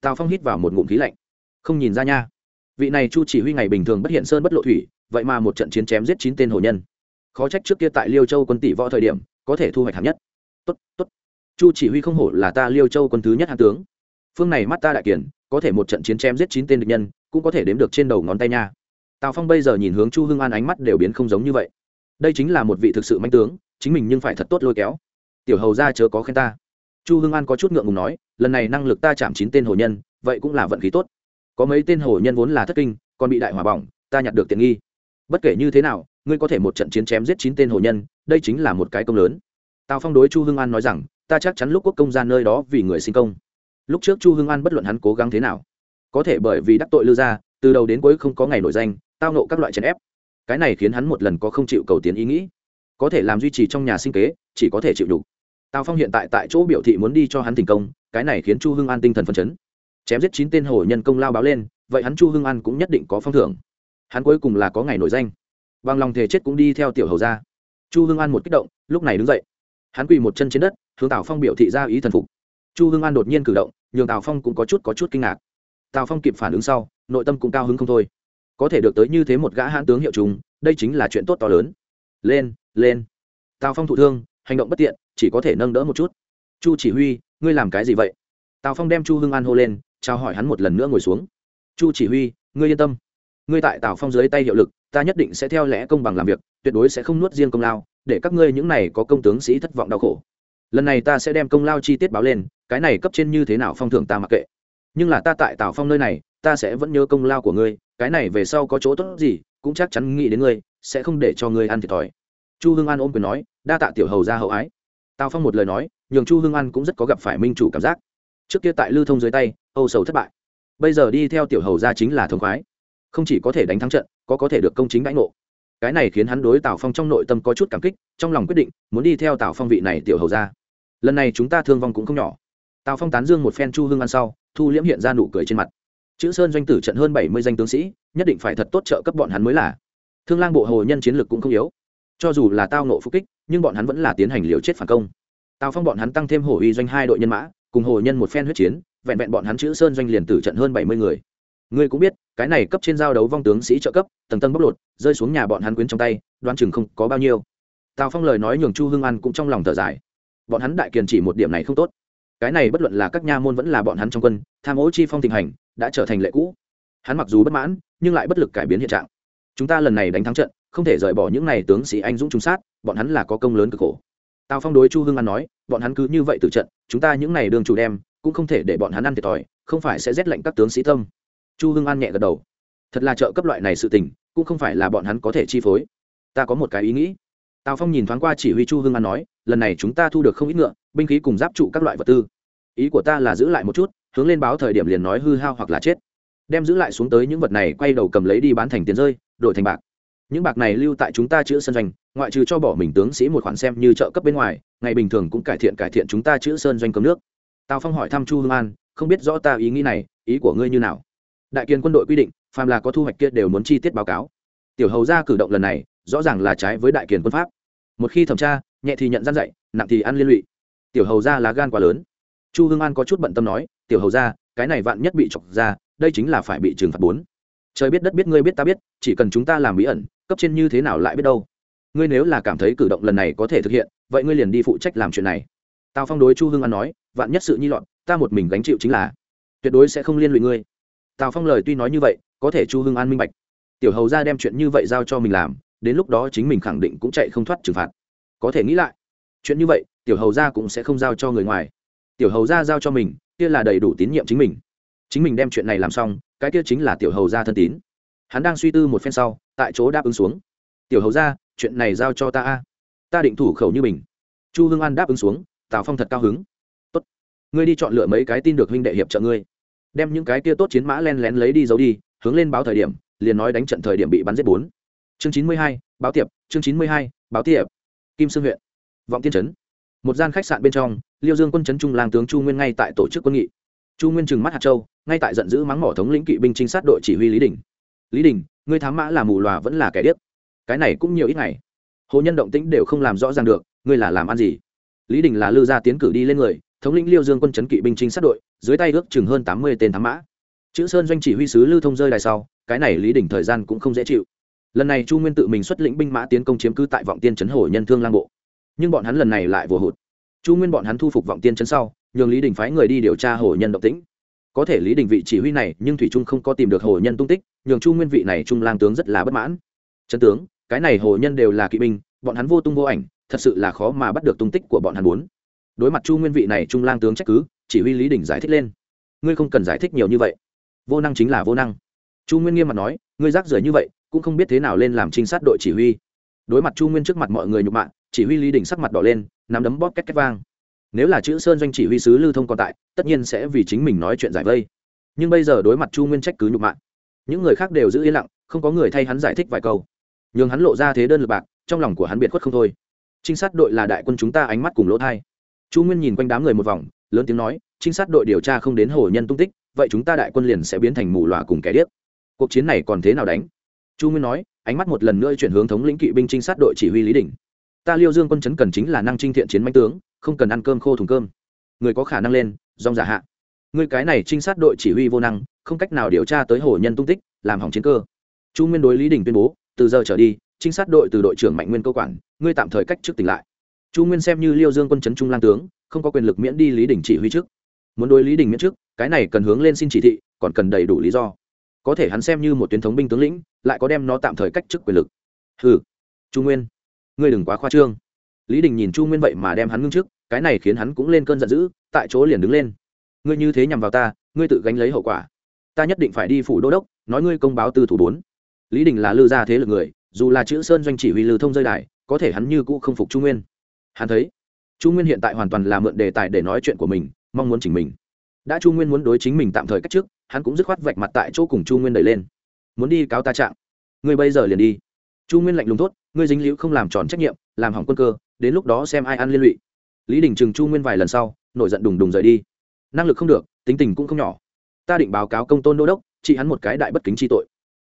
Tào phong hít vào một ngụm khí lạnh. Không nhìn ra nha vị này chu chỉ huy ngày bình thường bất hiện sơn bất lộ thủy, vậy mà một trận chiến chém giết chín tên hồ nhân. Khó trách trước kia tại liêu châu quân tỷ võ thời điểm, có thể thu hoạch hạng nhất. Tốt tốt. Chu chỉ huy không hổ là ta liêu châu quân thứ nhất hạng tướng. Phương này mắt ta đại kiển, có thể một trận chiến chém giết chín tên địch nhân, cũng có thể đếm được trên đầu ngón tay nha. Tào phong bây giờ nhìn hướng chu hưng an ánh mắt đều biến không giống như vậy. Đây chính là một vị thực sự manh tướng, chính mình nhưng phải thật tốt lôi kéo. Tiểu hầu ra chớ có khen ta. Chu hưng an có chút ngượng ngùng nói, lần này năng lực ta chạm chín tên hồ nhân, vậy cũng là vận khí tốt có mấy tên hồ nhân vốn là thất kinh, còn bị đại hỏa bỏng, ta nhặt được tiện nghi. Bất kể như thế nào, ngươi có thể một trận chiến chém giết chín tên hồ nhân, đây chính là một cái công lớn. Tào phong đối chu hưng an nói rằng, ta chắc chắn lúc quốc công ra nơi đó vì người sinh công. Lúc trước chu hưng an bất luận hắn cố gắng thế nào, có thể bởi vì đắc tội lư gia, từ đầu đến cuối không có ngày nổi danh, tao nộ các loại chèn ép. Cái này khiến hắn một lần có không chịu cầu tiến ý nghĩ. Có thể làm duy trì trong nhà sinh kế, chỉ có thể chịu đủ. Tào phong hiện tại tại chỗ biểu thị muốn đi cho hắn thành công, cái này khiến chu hưng an tinh thần phấn chấn chém giết chín tên hổ nhân công lao báo lên, vậy hắn chu hưng an cũng nhất định có phong thưởng. Hắn cuối cùng là có ngày nổi danh. Bằng lòng thể chết cũng đi theo tiểu hầu ra chu hưng an một kích động, lúc này đứng dậy. Hắn quỳ một chân trên đất, hướng tào phong biểu thị ra ý thần phục. Chu hưng an đột nhiên cử động, nhường tào phong cũng có chút có chút kinh ngạc. Tào phong kịp phản ứng sau, nội tâm cũng cao hứng không thôi. Có thể được tới như thế một gã hãn tướng hiệu chúng đây chính là chuyện tốt to lớn. Lên lên. Tào phong thụ thương, hành động bất tiện, chỉ có thể nâng đỡ một chút. Chu chỉ huy, ngươi làm cái gì vậy? Tào phong đem chu hưng an hô lên trao hỏi hắn một lần nữa ngồi xuống. Chu chỉ huy, ngươi yên tâm. Ngươi tại tào phong dưới tay hiệu lực, ta nhất định sẽ theo lẽ công bằng làm việc, tuyệt đối sẽ không nuốt riêng công lao, để các ngươi những này có công tướng sĩ thất vọng đau khổ. Lần này ta sẽ đem công lao chi tiết báo lên, cái này cấp trên như thế nào phong thưởng ta mặc kệ. Nhưng là ta tại tào phong nơi này, ta sẽ vẫn nhớ công lao của ngươi, cái này về sau có chỗ tốt gì, cũng chắc chắn nghĩ đến ngươi, sẽ không để cho ngươi ăn thiệt thòi. Chu hương an ôm quyền nói, đa tạ tiểu hầu ra hậu ái. Tào phong một lời nói, nhường chu hương an cũng rất có gặp phải minh chủ cảm giác trước kia tại lưu thông dưới tay, âu sầu thất bại. Bây giờ đi theo tiểu hầu ra chính là thống khoái. Không chỉ có thể đánh thắng trận, có có thể được công chính đãi ngộ. Cái này khiến hắn đối tào phong trong nội tâm có chút cảm kích, trong lòng quyết định muốn đi theo tào phong vị này tiểu hầu ra lần này chúng ta thương vong cũng không nhỏ. Tào phong tán dương một phen chu hương ăn sau, thu liễm hiện ra nụ cười trên mặt. Chữ sơn doanh tử trận hơn bảy mươi danh tướng sĩ, nhất định phải thật tốt trợ cấp bọn hắn mới là. Thương lang bộ hồ nhân chiến lược cũng không yếu. Cho dù là tao nộ phục kích, nhưng bọn hắn vẫn là tiến hành liều chết phản công. Tào phong bọn hắn tăng thêm hổ uy doanh hai đội nhân mã cùng hồ nhân một phen huyết chiến, vẹn vẹn bọn hắn chữ sơn doanh liền tử trận hơn bảy mươi người. Ngươi cũng biết, cái này cấp trên giao đấu vong tướng sĩ trợ cấp, tầng tầng bóc lột, rơi xuống nhà bọn hắn quyến trong tay đoan chừng không có bao nhiêu. Tào phong lời nói nhường chu hưng an cũng trong lòng thở dài. Bọn hắn đại kiền chỉ một điểm này không tốt. Cái này bất luận là các nha môn vẫn là bọn hắn trong quân, tham ô chi phong tình hành, đã trở thành lệ cũ. Hắn mặc dù bất mãn, nhưng lại bất lực cải biến hiện trạng. Chúng ta lần này đánh thắng trận, không thể rời bỏ những này tướng sĩ anh dũng trung sát, bọn hắn là có công lớn cực khổ. Tào phong đối chu hưng an nói, bọn hắn cứ như vậy từ trận chúng ta những này đường chủ đem, cũng không thể để bọn hắn ăn thiệt thòi, không phải sẽ rét lệnh các tướng sĩ tâm. Chu hưng an nhẹ gật đầu. Thật là trợ cấp loại này sự tình, cũng không phải là bọn hắn có thể chi phối. Ta có một cái ý nghĩ. Tào phong nhìn thoáng qua chỉ huy chu hưng an nói, lần này chúng ta thu được không ít ngựa, binh khí cùng giáp trụ các loại vật tư. Ý của ta là giữ lại một chút, hướng lên báo thời điểm liền nói hư hao hoặc là chết. Đem giữ lại xuống tới những vật này, quay đầu cầm lấy đi bán thành tiền rơi, đổi thành bạc những bạc này lưu tại chúng ta chữ sơn doanh, ngoại trừ cho bỏ mình tướng sĩ một khoản xem như trợ cấp bên ngoài, ngày bình thường cũng cải thiện cải thiện chúng ta chữ sơn doanh cấm nước. Tào phong hỏi thăm chu hương an, không biết rõ ta ý nghĩ này, ý của ngươi như nào? Đại kiên quân đội quy định, phàm là có thu hoạch kia đều muốn chi tiết báo cáo. Tiểu hầu ra cử động lần này, rõ ràng là trái với đại kiền quân pháp. Một khi thẩm tra, nhẹ thì nhận gian dạy, nặng thì ăn liên lụy. Tiểu hầu ra là gan quá lớn. Chu hương an có chút bận tâm nói, tiểu hầu ra cái này vạn nhất bị chọc ra, đây chính là phải bị trừng phạt bốn. Trời biết đất biết ngươi biết ta biết, chỉ cần chúng ta làm bí ẩn cấp trên như thế nào lại biết đâu. Ngươi nếu là cảm thấy cử động lần này có thể thực hiện, vậy ngươi liền đi phụ trách làm chuyện này. Tào phong đối chu hương an nói, vạn nhất sự nhi lọt ta một mình gánh chịu chính là, tuyệt đối sẽ không liên lụy ngươi. Tào phong lời tuy nói như vậy, có thể chu hương an minh bạch. Tiểu hầu ra đem chuyện như vậy giao cho mình làm, đến lúc đó chính mình khẳng định cũng chạy không thoát trừng phạt. Có thể nghĩ lại, chuyện như vậy, tiểu hầu ra cũng sẽ không giao cho người ngoài. Tiểu hầu ra giao cho mình, kia là đầy đủ tín nhiệm chính mình. Chính mình đem chuyện này làm xong, cái kia chính là tiểu hầu ra thân tín. Hắn đang suy tư một phen sau tại chỗ đáp ứng xuống. Tiểu hầu ra chuyện này giao cho ta a. Ta định thủ khẩu như mình chu hương an đáp ứng xuống, tào phong thật cao hứng. Tốt, ngươi đi chọn lựa mấy cái tin được huynh đệ hiệp trợ ngươi. Đem những cái kia tốt chiến mã len lén lấy đi giấu đi, hướng lên báo thời điểm, liền nói đánh trận thời điểm bị bắn giết bốn. Chương chín mươi hai, báo tiệp, chương chín mươi hai, báo tiệp. Kim sương huyện, vọng tiên trấn. Một gian khách sạn bên trong, liêu dương quân trấn trung lang tướng chu nguyên ngay tại tổ chức quân nghị. Chu nguyên trừng mắt hạt châu, ngay tại giận dữ mắng mỏ thống lĩnh kỵ binh trinh sát đội chỉ huy lý đình. Lý đình ngươi thám mã là mù lòa vẫn là kẻ điếc. Cái này cũng nhiều ít ngày. Hồ nhân động tĩnh đều không làm rõ ràng được, ngươi là làm ăn gì? Lý đình là lư gia tiến cử đi lên người, thống lĩnh liêu dương quân chấn kỵ binh trinh sát đội, dưới tay ước chừng hơn tám mươi tên thám mã. Chữ sơn doanh chỉ huy sứ lưu thông rơi đài sau, cái này lý đình thời gian cũng không dễ chịu. Lần này chu nguyên tự mình xuất lĩnh binh mã tiến công chiếm cứ tại vọng tiên trấn hồ nhân thương lang bộ. Nhưng bọn hắn lần này lại vừa hụt. Chu nguyên bọn hắn thu phục vọng tiên trấn sau, nhường lý đình phái người đi điều tra hồ nhân động tĩnh. Có thể lý đình vị chỉ huy này, nhưng thủy trung không có tìm được hồ nhân tung tích nhường chu nguyên vị này trung lang tướng rất là bất mãn. Trấn tướng, cái này hồ nhân đều là kỵ binh, bọn hắn vô tung vô ảnh, thật sự là khó mà bắt được tung tích của bọn hắn muốn. Đối mặt chu nguyên vị này trung lang tướng trách cứ, chỉ huy lý đình giải thích lên. Ngươi không cần giải thích nhiều như vậy. Vô năng chính là vô năng. Chu nguyên nghiêm mặt nói, ngươi rác rưởi như vậy, cũng không biết thế nào lên làm trinh sát đội chỉ huy. Đối mặt chu nguyên trước mặt mọi người nhục mạ, chỉ huy lý đình sắc mặt đỏ lên, nắm đấm bóp két két vang. Nếu là chữ sơn doanh chỉ huy sứ lưu thông còn tại, tất nhiên sẽ vì chính mình nói chuyện giải vây. Nhưng bây giờ đối mặt chu nguyên trách cứ nhục mạ những người khác đều giữ yên lặng, không có người thay hắn giải thích vài câu. Nhường hắn lộ ra thế đơn lực bạc, trong lòng của hắn biệt khuất không thôi. Trinh sát đội là đại quân chúng ta ánh mắt cùng lỗ thai. Chu nguyên nhìn quanh đám người một vòng, lớn tiếng nói, trinh sát đội điều tra không đến hồ nhân tung tích, vậy chúng ta đại quân liền sẽ biến thành mù loà cùng kẻ điếc. Cuộc chiến này còn thế nào đánh? Chu nguyên nói, ánh mắt một lần nữa chuyển hướng thống lĩnh kỵ binh trinh sát đội chỉ huy lý đình. Ta liêu dương quân chấn cần chính là năng trinh thiện chiến manh tướng, không cần ăn cơm khô thùng cơm. Người có khả năng lên, dòng giả hạ. Người cái này trinh sát đội chỉ huy vô năng không cách nào điều tra tới hồ nhân tung tích, làm hỏng chiến cơ. Chu nguyên đối lý đình tuyên bố, từ giờ trở đi, trinh sát đội từ đội trưởng mạnh nguyên cơ quản, ngươi tạm thời cách trước tỉnh lại. Chu nguyên xem như liêu dương quân chấn trung lang tướng, không có quyền lực miễn đi lý đình chỉ huy trước. Muốn đối lý đình miễn trước, cái này cần hướng lên xin chỉ thị, còn cần đầy đủ lý do. Có thể hắn xem như một tuyến thống binh tướng lĩnh, lại có đem nó tạm thời cách chức quyền lực. Ừ chu nguyên, ngươi đừng quá khoa trương. Lý đình nhìn chu nguyên vậy mà đem hắn ngưng trước, cái này khiến hắn cũng lên cơn giận dữ, tại chỗ liền đứng lên. Ngươi như thế nhằm vào ta, ngươi tự gánh lấy hậu quả ta nhất định phải đi phủ đô đốc, nói ngươi công báo tư thủ bốn. Lý đình là lư gia thế lực người, dù là chữ sơn doanh chỉ huy lưu thông rơi đài, có thể hắn như cũ không phục chu nguyên. Hắn thấy, chu nguyên hiện tại hoàn toàn là mượn đề tài để nói chuyện của mình, mong muốn chỉnh mình. Đã chu nguyên muốn đối chính mình tạm thời cách trước hắn cũng dứt khoát vạch mặt tại chỗ cùng chu nguyên đẩy lên. Muốn đi cáo ta trạng. Ngươi bây giờ liền đi. Chu nguyên lạnh lùng tốt ngươi dính liễu không làm tròn trách nhiệm, làm hỏng quân cơ, đến lúc đó xem ai ăn liên lụy. Lý đình trừng chu nguyên vài lần sau, nổi giận đùng đùng rời đi. Năng lực không được, tính tình cũng không nhỏ ta định báo cáo công tôn đô đốc, trị hắn một cái đại bất kính chi tội.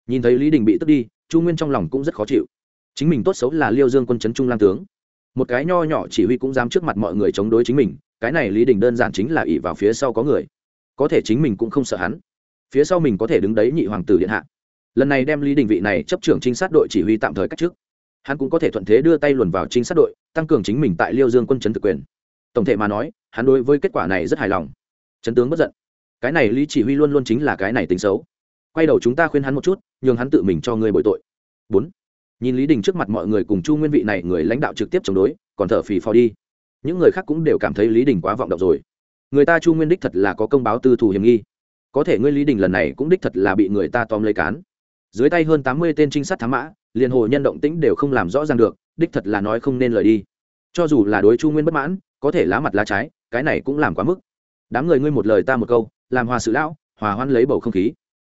Nhìn thấy lý đình bị tức đi, chu nguyên trong lòng cũng rất khó chịu. Chính mình tốt xấu là liêu dương quân chấn trung lang tướng. Một cái nho nhỏ chỉ huy cũng dám trước mặt mọi người chống đối chính mình, cái này lý đình đơn giản chính là ỉ vào phía sau có người. Có thể chính mình cũng không sợ hắn. Phía sau mình có thể đứng đấy nhị hoàng tử điện hạ. Lần này đem lý đình vị này chấp trưởng trinh sát đội chỉ huy tạm thời cách trước. Hắn cũng có thể thuận thế đưa tay luồn vào trinh sát đội, tăng cường chính mình tại liêu dương quân chấn thực quyền. Tổng thể mà nói, hắn đối với kết quả này rất hài lòng. Chấn tướng bất giận cái này lý chỉ huy luôn luôn chính là cái này tính xấu. Quay đầu chúng ta khuyên hắn một chút, nhường hắn tự mình cho ngươi bội tội. Bốn. Nhìn lý đình trước mặt mọi người cùng chu nguyên vị này người lãnh đạo trực tiếp chống đối, còn thở phì phò đi. Những người khác cũng đều cảm thấy lý đình quá vọng động rồi. Người ta chu nguyên đích thật là có công báo tư thù hiểm nghi. Có thể ngươi lý đình lần này cũng đích thật là bị người ta tóm lấy cán. Dưới tay hơn tám mươi tên trinh sát thám mã, liền hồ nhân động tĩnh đều không làm rõ ràng được, đích thật là nói không nên lời đi. Cho dù là đối chu nguyên bất mãn, có thể lá mặt lá trái, cái này cũng làm quá mức. Đám người ngươi một lời ta một câu làm hòa sự lão, hòa hoan lấy bầu không khí.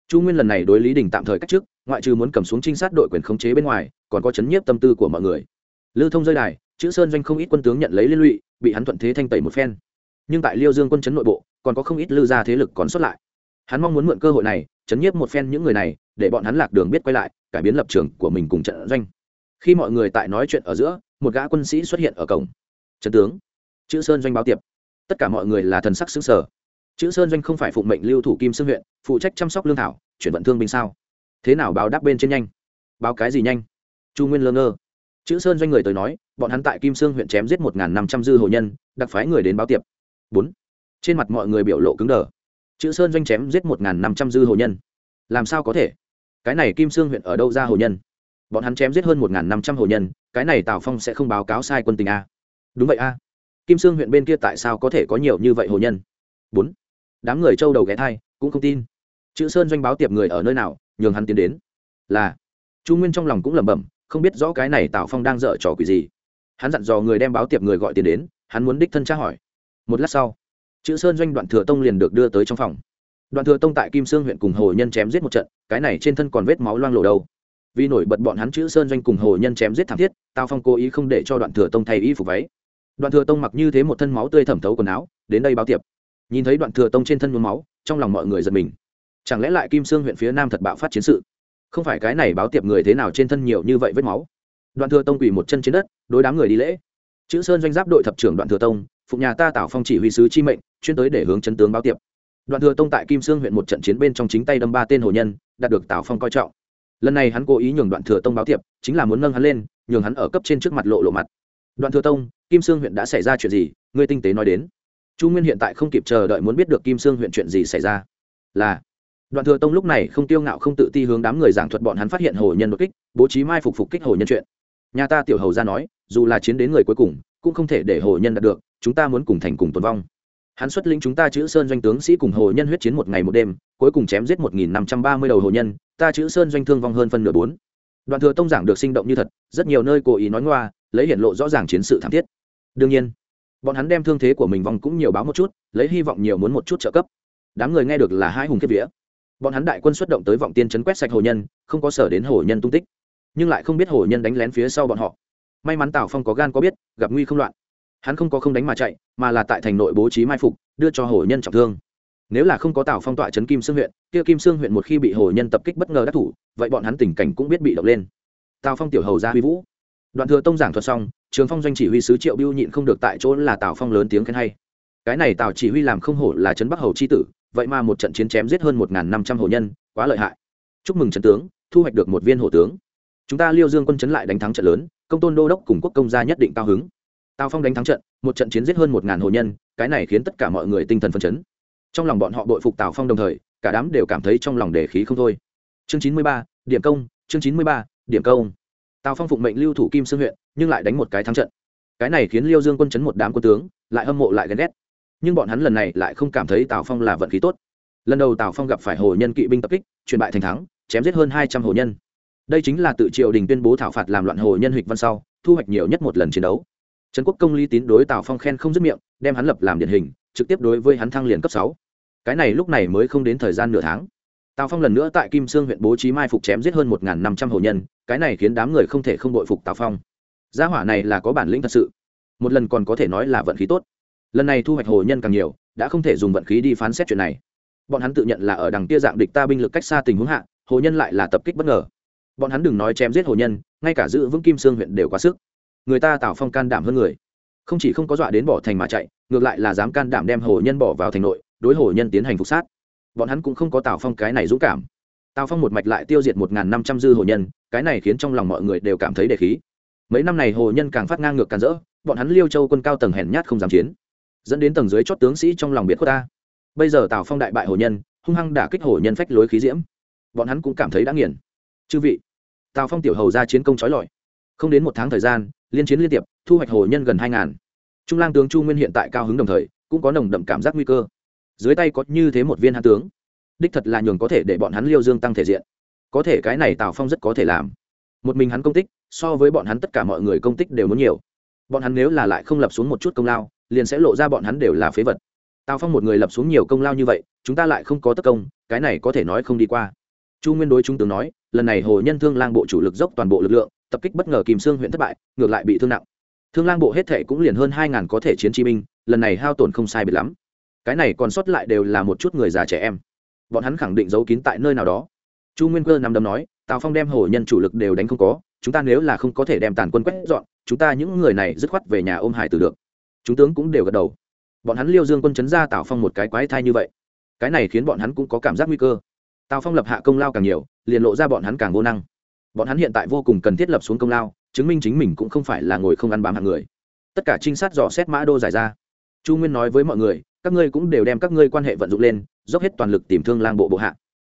Chu nguyên lần này đối lý đình tạm thời cách chức, ngoại trừ muốn cầm xuống trinh sát đội quyền khống chế bên ngoài, còn có chấn nhiếp tâm tư của mọi người. Lưu thông rơi đài, chữ sơn doanh không ít quân tướng nhận lấy liên lụy, bị hắn thuận thế thanh tẩy một phen. Nhưng tại liêu dương quân chấn nội bộ, còn có không ít lưu gia thế lực còn xuất lại. Hắn mong muốn mượn cơ hội này, chấn nhiếp một phen những người này, để bọn hắn lạc đường biết quay lại, cải biến lập trường của mình cùng trận doanh. Khi mọi người tại nói chuyện ở giữa, một gã quân sĩ xuất hiện ở cổng. Trấn tướng. Chữ sơn doanh báo tiệp. Tất cả mọi người là thần sắc xứng sở chữ sơn doanh không phải phụng mệnh lưu thủ kim sương huyện, phụ trách chăm sóc lương thảo, chuyển vận thương binh sao? Thế nào báo đáp bên trên nhanh? Báo cái gì nhanh? Chu nguyên lơ ngơ. Chữ sơn doanh người tới nói, bọn hắn tại kim sương huyện chém giết một năm trăm dư hồ nhân, đặc phái người đến báo tiệp. Bốn. Trên mặt mọi người biểu lộ cứng đờ. Chữ sơn doanh chém giết một năm trăm dư hồ nhân. Làm sao có thể? Cái này kim sương huyện ở đâu ra hồ nhân? Bọn hắn chém giết hơn một năm trăm hồ nhân, cái này tào phong sẽ không báo cáo sai quân tình a. Đúng vậy a. Kim sương huyện bên kia tại sao có thể có nhiều như vậy hồ nhân? Bốn đám người châu đầu ghé thai, cũng không tin. Chữ sơn doanh báo tiệp người ở nơi nào, nhường hắn tiến đến. Là, chu nguyên trong lòng cũng lẩm bẩm, không biết rõ cái này tào phong đang dở trò quỷ gì. Hắn dặn dò người đem báo tiệp người gọi tiền đến, hắn muốn đích thân tra hỏi. Một lát sau, chữ sơn doanh đoạn thừa tông liền được đưa tới trong phòng. Đoạn thừa tông tại kim sương huyện cùng hồ nhân chém giết một trận, cái này trên thân còn vết máu loang lộ đầu vì nổi bật bọn hắn chữ sơn doanh cùng hồ nhân chém giết thảm thiết, tào phong cố ý không để cho đoạn thừa tông thay y phục váy. Đoạn thừa tông mặc như thế một thân máu tươi thẩm thấu quần áo, đến đây báo tiệp nhìn thấy đoạn thừa tông trên thân nhuốm máu, trong lòng mọi người giật mình. Chẳng lẽ lại kim sương huyện phía nam thật bạo phát chiến sự? Không phải cái này báo tiệp người thế nào trên thân nhiều như vậy vết máu? Đoạn thừa tông quỳ một chân trên đất, đối đám người đi lễ. Chữ sơn doanh giáp đội thập trưởng đoạn thừa tông phụng nhà ta tảo phong chỉ huy sứ chi mệnh, chuyên tới để hướng chấn tướng báo tiệp. Đoạn thừa tông tại kim sương huyện một trận chiến bên trong chính tay đâm ba tên hồ nhân, đạt được tào phong coi trọng. Lần này hắn cố ý nhường đoạn thừa tông báo tiệp, chính là muốn nâng hắn lên, nhường hắn ở cấp trên trước mặt lộ lộ mặt. Đoạn thừa tông, kim sương huyện đã xảy ra chuyện gì? Ngươi tinh tế nói đến chu nguyên hiện tại không kịp chờ đợi muốn biết được kim sương huyện chuyện gì xảy ra. Là, đoạn thừa tông lúc này không tiêu ngạo không tự ti hướng đám người giảng thuật bọn hắn phát hiện hồ nhân đột kích, bố trí mai phục phục kích hồ nhân chuyện. Nhà ta tiểu hầu ra nói, dù là chiến đến người cuối cùng, cũng không thể để hồ nhân đạt được, chúng ta muốn cùng thành cùng tồn vong. Hắn xuất lĩnh chúng ta chữ sơn doanh tướng sĩ cùng hồ nhân huyết chiến một ngày một đêm, cuối cùng chém giết một nghìn năm trăm ba mươi đầu hồ nhân, ta chữ sơn doanh thương vong hơn phân nửa bốn. Đoạn thừa tông giảng được sinh động như thật, rất nhiều nơi cố ý nói ngoa, lấy hiện lộ rõ ràng chiến sự thảm thiết. Đương nhiên bọn hắn đem thương thế của mình vòng cũng nhiều báo một chút, lấy hy vọng nhiều muốn một chút trợ cấp. Đám người nghe được là hai hùng kiếp vía. Bọn hắn đại quân xuất động tới vọng tiên chấn quét sạch hồ nhân, không có sở đến hồ nhân tung tích, nhưng lại không biết hồ nhân đánh lén phía sau bọn họ. May mắn tào phong có gan có biết, gặp nguy không loạn. Hắn không có không đánh mà chạy, mà là tại thành nội bố trí mai phục, đưa cho hồ nhân trọng thương. Nếu là không có tào phong tọa trấn kim sương huyện, kia kim sương huyện một khi bị hồ nhân tập kích bất ngờ đắc thủ, vậy bọn hắn tình cảnh cũng biết bị động lên. Tào phong tiểu hầu ra huy vũ. Đoạn thừa tông giảng thuật xong trường phong doanh chỉ huy sứ triệu biêu nhịn không được tại chỗ là tào phong lớn tiếng khen hay. Cái này tào chỉ huy làm không hổ là trấn bắc hầu c h i tử, vậy mà một trận chiến chém giết hơn một năm trăm hồ nhân, quá lợi hại. Chúc mừng trấn tướng, thu hoạch được một viên hổ tướng. Chúng ta liêu dương quân chấn lại đánh thắng trận lớn, công tôn đô đốc cùng quốc công gia nhất định cao hứng. Tào phong đánh thắng trận, một trận chiến giết hơn một ngàn hồ nhân, cái này khiến tất cả mọi người tinh thần phấn chấn. Trong lòng bọn họ bội phục tào phong đồng thời, cả đám đều cảm thấy trong lòng đề khí không thôi. Chương chín mươi ba, điểm công, chương chín mươi ba, điểm công tào phong phụng mệnh lưu thủ kim sương huyện nhưng lại đánh một cái thắng trận cái này khiến liêu dương quân chấn một đám quân tướng lại hâm mộ lại ghen ghét nhưng bọn hắn lần này lại không cảm thấy tào phong là vận khí tốt lần đầu tào phong gặp phải hồ nhân kỵ binh tập kích truyền bại thành thắng chém giết hơn hai trăm hồ nhân đây chính là tự triều đình tuyên bố thảo phạt làm loạn hồ nhân hịch văn sau thu hoạch nhiều nhất một lần chiến đấu trần quốc công lý tín đối tào phong khen không dứt miệng đem hắn lập làm điển hình trực tiếp đối với hắn thăng liền cấp sáu cái này lúc này mới không đến thời gian nửa tháng tào phong lần nữa tại kim sương huyện bố trí mai phục chém giết hơn một năm trăm hồ nhân cái này khiến đám người không thể không đội phục tào phong gia hỏa này là có bản lĩnh thật sự một lần còn có thể nói là vận khí tốt lần này thu hoạch hồ nhân càng nhiều đã không thể dùng vận khí đi phán xét chuyện này bọn hắn tự nhận là ở đằng kia dạng địch ta binh lực cách xa tình huống hạ hồ nhân lại là tập kích bất ngờ bọn hắn đừng nói chém giết hồ nhân ngay cả giữ vững kim sương huyện đều quá sức người ta tào phong can đảm hơn người không chỉ không có dọa đến bỏ thành mà chạy ngược lại là dám can đảm đem hồ nhân bỏ vào thành nội đối hồ nhân tiến hành phục sát bọn hắn cũng không có tào phong cái này dũng cảm tào phong một mạch lại tiêu diệt một năm trăm dư hồ nhân, cái này khiến trong lòng mọi người đều cảm thấy đề khí. Mấy năm này hồ nhân càng phát ngang ngược càng rỡ, bọn hắn liêu châu quân cao tầng hèn nhát không dám chiến. Dẫn đến tầng dưới chót tướng sĩ trong lòng biệt khuất ta. Bây giờ tào phong đại bại hồ nhân, hung hăng đả kích hồ nhân phách lối khí diễm. Bọn hắn cũng cảm thấy đã nghiền. Chư vị, tào phong tiểu hầu ra chiến công trói lọi. Không đến một tháng thời gian, liên chiến liên tiệp, thu hoạch hồ nhân gần hai ngàn. Trung lang tướng chu nguyên hiện tại cao hứng đồng thời, cũng có nồng đậm cảm giác nguy cơ. Dưới tay có như thế một viên hạ tướng đích thật là nhường có thể để bọn hắn liêu dương tăng thể diện. Có thể cái này tào phong rất có thể làm. Một mình hắn công tích, so với bọn hắn tất cả mọi người công tích đều muốn nhiều. Bọn hắn nếu là lại không lập xuống một chút công lao, liền sẽ lộ ra bọn hắn đều là phế vật. Tào phong một người lập xuống nhiều công lao như vậy, chúng ta lại không có tất công, cái này có thể nói không đi qua. Chu nguyên đối trung tướng nói, lần này hồ nhân thương lang bộ chủ lực dốc toàn bộ lực lượng, tập kích bất ngờ kìm xương huyện thất bại, ngược lại bị thương nặng. Thương lang bộ hết thể cũng liền hơn hai ngàn có thể chiến chi binh, lần này hao tổn không sai biệt lắm. Cái này còn sót lại đều là một chút người già trẻ em bọn hắn khẳng định giấu kín tại nơi nào đó. Chu nguyên cơ nằm đầm nói, tào phong đem hồ nhân chủ lực đều đánh không có, chúng ta nếu là không có thể đem tàn quân quét dọn, chúng ta những người này dứt khoát về nhà ôm hải tử được. Chúng tướng cũng đều gật đầu. Bọn hắn liêu dương quân chấn ra tào phong một cái quái thai như vậy. Cái này khiến bọn hắn cũng có cảm giác nguy cơ. Tào phong lập hạ công lao càng nhiều, liền lộ ra bọn hắn càng vô năng. Bọn hắn hiện tại vô cùng cần thiết lập xuống công lao, chứng minh chính mình cũng không phải là ngồi không ăn bám hạng người. Tất cả trinh sát dò xét mã đô giải ra. Chu nguyên nói với mọi người các ngươi cũng đều đem các ngươi quan hệ vận dụng lên, dốc hết toàn lực tìm thương lang bộ bộ hạ.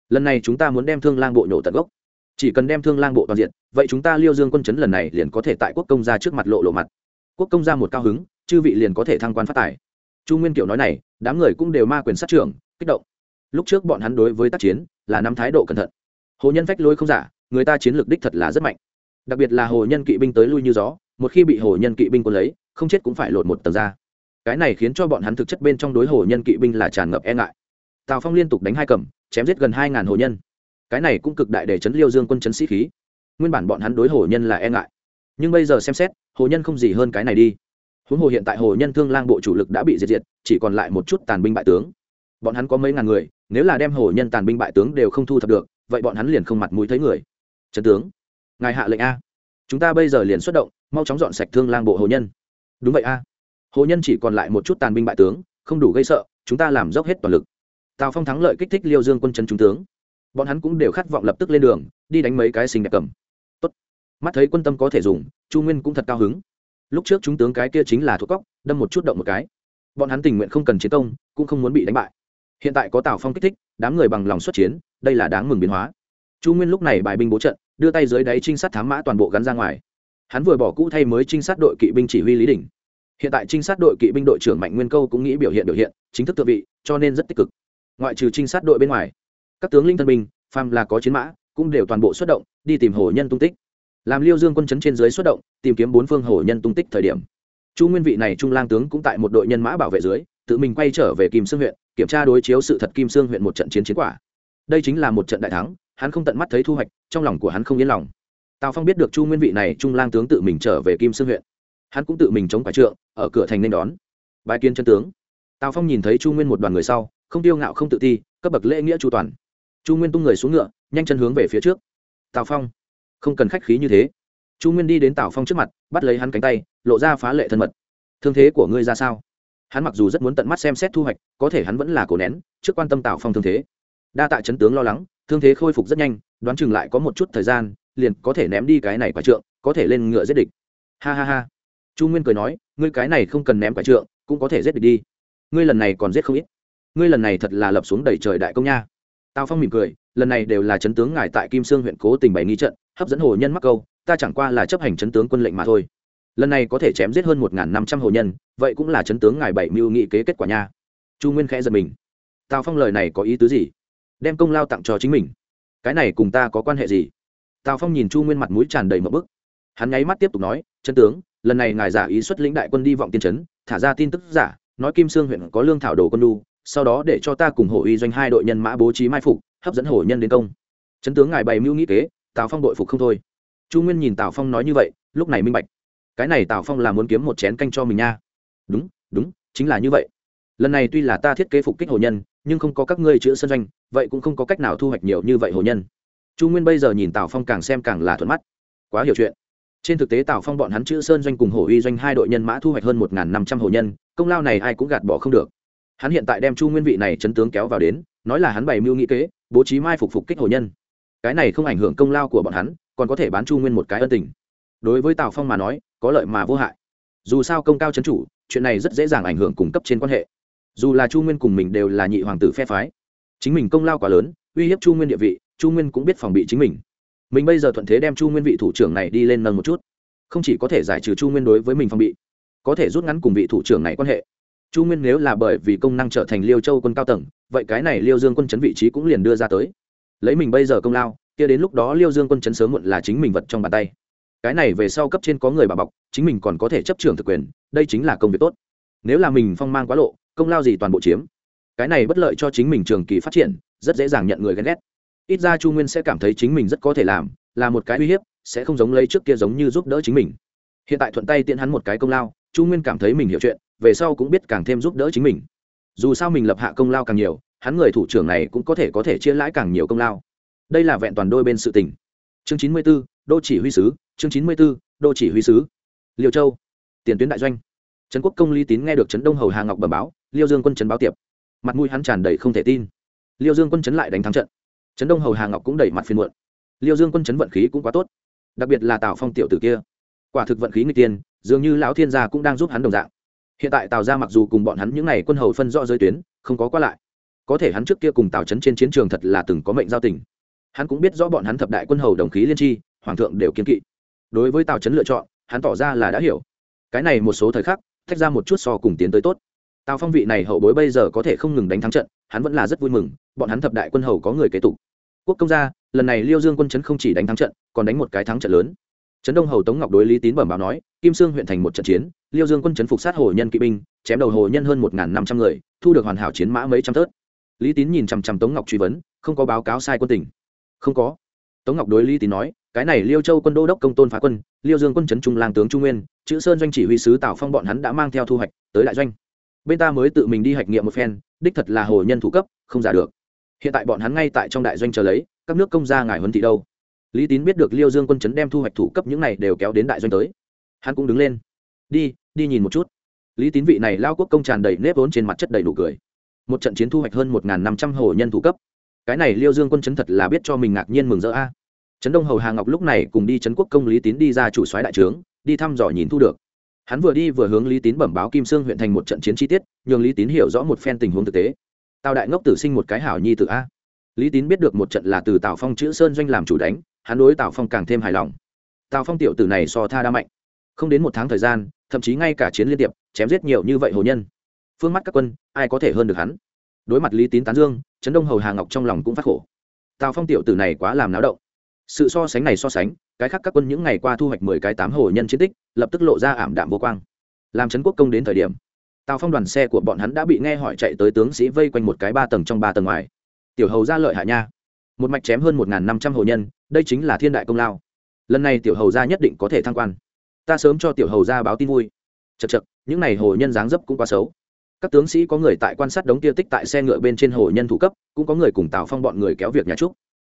Lần này chúng ta muốn đem thương lang bộ nhổ tận gốc. Chỉ cần đem thương lang bộ toàn diện, vậy chúng ta liêu dương quân chấn lần này liền có thể tại quốc công ra trước mặt lộ lộ mặt. Quốc công ra một cao hứng, chư vị liền có thể thăng quan phát tài. Chu nguyên kiểu nói này, đám người cũng đều ma quyền sát trưởng, kích động. Lúc trước bọn hắn đối với tác chiến, là năm thái độ cẩn thận. Hồ nhân phách lối không giả, người ta chiến lược đích thật là rất mạnh. Đặc biệt là hồ nhân kỵ binh tới lui như gió, một khi bị hồ nhân kỵ binh quân lấy, không chết cũng phải lột một tầng ra cái này khiến cho bọn hắn thực chất bên trong đối hồ nhân kỵ binh là tràn ngập e ngại. Tào phong liên tục đánh hai cầm, chém giết gần hai ngàn hồ nhân. Cái này cũng cực đại để chấn liêu dương quân chấn sĩ khí. Nguyên bản bọn hắn đối hồ nhân là e ngại. Nhưng bây giờ xem xét, hồ nhân không gì hơn cái này đi. Huống hồ hiện tại hồ nhân thương lang bộ chủ lực đã bị diệt diệt, chỉ còn lại một chút tàn binh bại tướng. Bọn hắn có mấy ngàn người, nếu là đem hồ nhân tàn binh bại tướng đều không thu thập được, vậy bọn hắn liền không mặt mũi thấy người. Trần tướng, ngài hạ lệnh a. Chúng ta bây giờ liền xuất động, mau chóng dọn sạch thương lang bộ hồ nhân. Đúng vậy a hồ nhân chỉ còn lại một chút tàn binh bại tướng, không đủ gây sợ, chúng ta làm dốc hết toàn lực. Tào phong thắng lợi kích thích liêu dương quân chân trung tướng. Bọn hắn cũng đều khát vọng lập tức lên đường, đi đánh mấy cái sinh đẹp cầm. Tốt. mắt thấy quân tâm có thể dùng, chu nguyên cũng thật cao hứng. Lúc trước chúng tướng cái kia chính là thuộc cóc đâm một chút động một cái. Bọn hắn tình nguyện không cần chiến công, cũng không muốn bị đánh bại. Hiện tại có tào phong kích thích, đám người bằng lòng xuất chiến, đây là đáng mừng biến hóa. Chu nguyên lúc này bài binh bố trận, đưa tay dưới đáy trinh sát thám mã toàn bộ gắn ra ngoài. Hắn vừa bỏ cũ thay mới trinh sát đội kỵ binh chỉ huy lý đình hiện tại trinh sát đội kỵ binh đội trưởng mạnh nguyên câu cũng nghĩ biểu hiện biểu hiện, chính thức thượng vị, cho nên rất tích cực. Ngoại trừ trinh sát đội bên ngoài, các tướng linh thân binh, phàm là có chiến mã, cũng đều toàn bộ xuất động, đi tìm hồ nhân tung tích. Làm liêu dương quân chấn trên dưới xuất động, tìm kiếm bốn phương hồ nhân tung tích thời điểm. Chu nguyên vị này trung lang tướng cũng tại một đội nhân mã bảo vệ dưới, tự mình quay trở về kim sương huyện, kiểm tra đối chiếu sự thật kim sương huyện một trận chiến chiến quả. Đây chính là một trận đại thắng, hắn không tận mắt thấy thu hoạch, trong lòng của hắn không yên lòng. Tào phong biết được chu nguyên vị này trung lang tướng tự mình trở về kim sương huyện hắn cũng tự mình chống phải trượng, ở cửa thành nên đón. Bài kiến chân tướng. Tào phong nhìn thấy chu nguyên một đoàn người sau, không tiêu ngạo, không tự ti, cấp bậc lễ nghĩa chu toàn. Chu nguyên tung người xuống ngựa, nhanh chân hướng về phía trước. Tào phong, không cần khách khí như thế. Chu nguyên đi đến tào phong trước mặt, bắt lấy hắn cánh tay, lộ ra phá lệ thân mật. Thương thế của ngươi ra sao? Hắn mặc dù rất muốn tận mắt xem xét thu hoạch, có thể hắn vẫn là cổ nén, trước quan tâm tào phong thương thế. Đa tạ chấn tướng lo lắng, thương thế khôi phục rất nhanh, đoán chừng lại có một chút thời gian, liền có thể ném đi cái này quả trượng, có thể lên ngựa giết địch. Ha ha ha chu nguyên cười nói, ngươi cái này không cần ném quả trượng, cũng có thể giết địch đi. Ngươi lần này còn giết không ít. Ngươi lần này thật là lập xuống đầy trời đại công nha. Tào phong mỉm cười, lần này đều là chấn tướng ngài tại kim sương huyện cố tình bày nghi trận, hấp dẫn hồ nhân mắc câu, ta chẳng qua là chấp hành chấn tướng quân lệnh mà thôi. Lần này có thể chém giết hơn một năm trăm hồ nhân, vậy cũng là chấn tướng ngài bảy mưu nghị kế kết quả nha. Chu nguyên khẽ giật mình. Tào phong lời này có ý tứ gì? Đem công lao tặng cho chính mình. Cái này cùng ta có quan hệ gì? Tào phong nhìn chu nguyên mặt mũi tràn đầy mậu bức. Hắn nháy mắt tiếp tục nói chân tướng lần này ngài giả ý xuất lĩnh đại quân đi vọng tiên trấn, thả ra tin tức giả, nói kim sương huyện có lương thảo đồ quân lu sau đó để cho ta cùng hồ uy doanh hai đội nhân mã bố trí mai phục, hấp dẫn hồ nhân đến công. Chấn tướng ngài bày mưu nghĩ kế, tào phong đội phục không thôi. Chu nguyên nhìn tào phong nói như vậy, lúc này minh bạch. Cái này tào phong là muốn kiếm một chén canh cho mình nha. Đúng đúng, chính là như vậy. Lần này tuy là ta thiết kế phục kích hồ nhân, nhưng không có các ngươi chữa sân doanh, vậy cũng không có cách nào thu hoạch nhiều như vậy hồ nhân. Chu nguyên bây giờ nhìn tào phong càng xem càng là thuận mắt. Quá hiểu chuyện trên thực tế tào phong bọn hắn chữ sơn doanh cùng hồ uy doanh hai đội nhân mã thu hoạch hơn một năm trăm hồ nhân, công lao này ai cũng gạt bỏ không được. Hắn hiện tại đem chu nguyên vị này chấn tướng kéo vào đến, nói là hắn bày mưu nghĩ kế, bố trí mai phục phục kích hồ nhân. Cái này không ảnh hưởng công lao của bọn hắn, còn có thể bán chu nguyên một cái ân tình. Đối với tào phong mà nói, có lợi mà vô hại. Dù sao công cao chấn chủ, chuyện này rất dễ dàng ảnh hưởng cung cấp trên quan hệ. Dù là chu nguyên cùng mình đều là nhị hoàng tử phe phái, chính mình công lao quá lớn, uy hiếp chu nguyên địa vị, chu nguyên cũng biết phòng bị chính mình mình bây giờ thuận thế đem chu nguyên vị thủ trưởng này đi lên nâng một chút. Không chỉ có thể giải trừ chu nguyên đối với mình phòng bị, có thể rút ngắn cùng vị thủ trưởng này quan hệ. Chu nguyên nếu là bởi vì công năng trở thành liêu châu quân cao tầng, vậy cái này liêu dương quân chấn vị trí cũng liền đưa ra tới. Lấy mình bây giờ công lao, kia đến lúc đó liêu dương quân chấn sớm muộn là chính mình vật trong bàn tay. Cái này về sau cấp trên có người bà bọc, chính mình còn có thể chấp trưởng thực quyền, đây chính là công việc tốt. Nếu là mình phong mang quá lộ, công lao gì toàn bộ chiếm. Cái này bất lợi cho chính mình trường kỳ phát triển, rất dễ dàng nhận người ghen ghét ít ra chu nguyên sẽ cảm thấy chính mình rất có thể làm, là một cái uy hiếp, sẽ không giống lấy trước kia giống như giúp đỡ chính mình. Hiện tại thuận tay tiện hắn một cái công lao, chu nguyên cảm thấy mình hiểu chuyện, về sau cũng biết càng thêm giúp đỡ chính mình. Dù sao mình lập hạ công lao càng nhiều, hắn người thủ trưởng này cũng có thể có thể chia lãi càng nhiều công lao. Đây là vẹn toàn đôi bên sự tình. Chương chín mươi b ố đô chỉ huy sứ, chương chín mươi b ố đô chỉ huy sứ. Liêu châu, tiền tuyến đại doanh. Trấn quốc công lý tín nghe được trấn đông hầu hà ngọc bẩm báo, liêu dương quân trấn báo tiệp. Mặt mũi hắn tràn đầy không thể tin. Liêu dương quân trấn lại đánh thắng trận trấn đông hầu hà ngọc cũng đẩy mặt phiên muộn. Liêu dương quân trấn vận khí cũng quá tốt. Đặc biệt là tào phong tiểu tử kia. Quả thực vận khí người tiên, dường như lão thiên gia cũng đang giúp hắn đồng dạng. Hiện tại tào ra mặc dù cùng bọn hắn những n à y quân hầu phân rõ giới tuyến, không có qua lại. Có thể hắn trước kia cùng tào trấn trên chiến trường thật là từng có mệnh giao tình. Hắn cũng biết rõ bọn hắn thập đại quân hầu đồng khí liên tri, hoàng thượng đều kiên kỵ. Đối với tào trấn lựa chọn, hắn tỏ ra là đã hiểu. Cái này một số thời khắc thách ra một chút so cùng tiến tới tốt tào phong vị này hậu bối bây giờ có thể không ngừng đánh thắng trận, hắn vẫn là rất vui mừng, bọn hắn thập đại quân hầu có người kế tục. Quốc công gia, lần này liêu dương quân trấn không chỉ đánh thắng trận, còn đánh một cái thắng trận lớn. Trấn đông hầu tống ngọc đối lý tín bẩm báo nói, kim sương huyện thành một trận chiến, liêu dương quân chấn phục sát hồ nhân kỵ binh, chém đầu hồ nhân hơn một năm trăm người, thu được hoàn hảo chiến mã mấy trăm tớt lý tín nhìn chằm chằm tống ngọc truy vấn, không có báo cáo sai quân tỉnh không có. Tống ngọc đối lý tín nói, cái này liêu châu quân đô đốc công tôn phá quân, liêu dương quân chấn trung lang tướng trung nguyên, chữ sơn doanh chỉ huy sứ tào phong bọn hắn đã mang theo thu hoạch, tới đại doanh bên ta mới tự mình đi hạch nghiệm một phen, đích thật là hồ nhân thủ cấp, không giả được. Hiện tại bọn hắn ngay tại trong đại doanh chờ lấy, các nước công gia ngài huấn thị đâu? Lý tín biết được liêu dương quân chấn đem thu hoạch thủ cấp những này đều kéo đến đại doanh tới. Hắn cũng đứng lên. Đi đi nhìn một chút. Lý tín vị này lao quốc công tràn đầy nếp vốn trên mặt chất đầy đủ cười. Một trận chiến thu hoạch hơn một năm trăm hồ nhân thủ cấp. Cái này liêu dương quân chấn thật là biết cho mình ngạc nhiên mừng rỡ a. Trấn đông hầu hà ngọc lúc này cùng đi trấn quốc công lý tín đi ra chủ soái đại trướng, đi thăm dò nhìn thu được hắn vừa đi vừa hướng lý tín bẩm báo kim sương huyện thành một trận chiến chi tiết, nhường lý tín hiểu rõ một phen tình huống thực tế. Tào đại ngốc tử sinh một cái hảo nhi tự a. Lý tín biết được một trận là từ tào phong chữ sơn doanh làm chủ đánh, hắn đối tào phong càng thêm hài lòng. Tào phong tiểu tử này so tha đa mạnh. Không đến một tháng thời gian, thậm chí ngay cả chiến liên tiệp, chém giết nhiều như vậy hồ nhân. Phương mắt các quân, ai có thể hơn được hắn? Đối mặt lý tín tán dương, trấn đông hầu hà ngọc trong lòng cũng phát khổ. Tào phong tiểu tử này quá làm náo động. Sự so sánh này so sánh cái khác các quân những ngày qua thu hoạch mười cái tám hồ nhân chiến tích, lập tức lộ ra ảm đạm vô quang. Làm trấn quốc công đến thời điểm, tào phong đoàn xe của bọn hắn đã bị nghe hỏi chạy tới tướng sĩ vây quanh một cái ba tầng trong ba tầng ngoài. Tiểu hầu ra lợi hạ nha. Một mạch chém hơn một năm trăm hồ nhân, đây chính là thiên đại công lao. Lần này tiểu hầu ra nhất định có thể thăng quan. Ta sớm cho tiểu hầu ra báo tin vui. Chật chật những n à y hồ nhân dáng dấp cũng quá xấu. Các tướng sĩ có người tại quan sát đống kia tích tại xe ngựa bên trên hồ nhân thủ cấp, cũng có người cùng tào phong bọn người kéo việc nhà trúc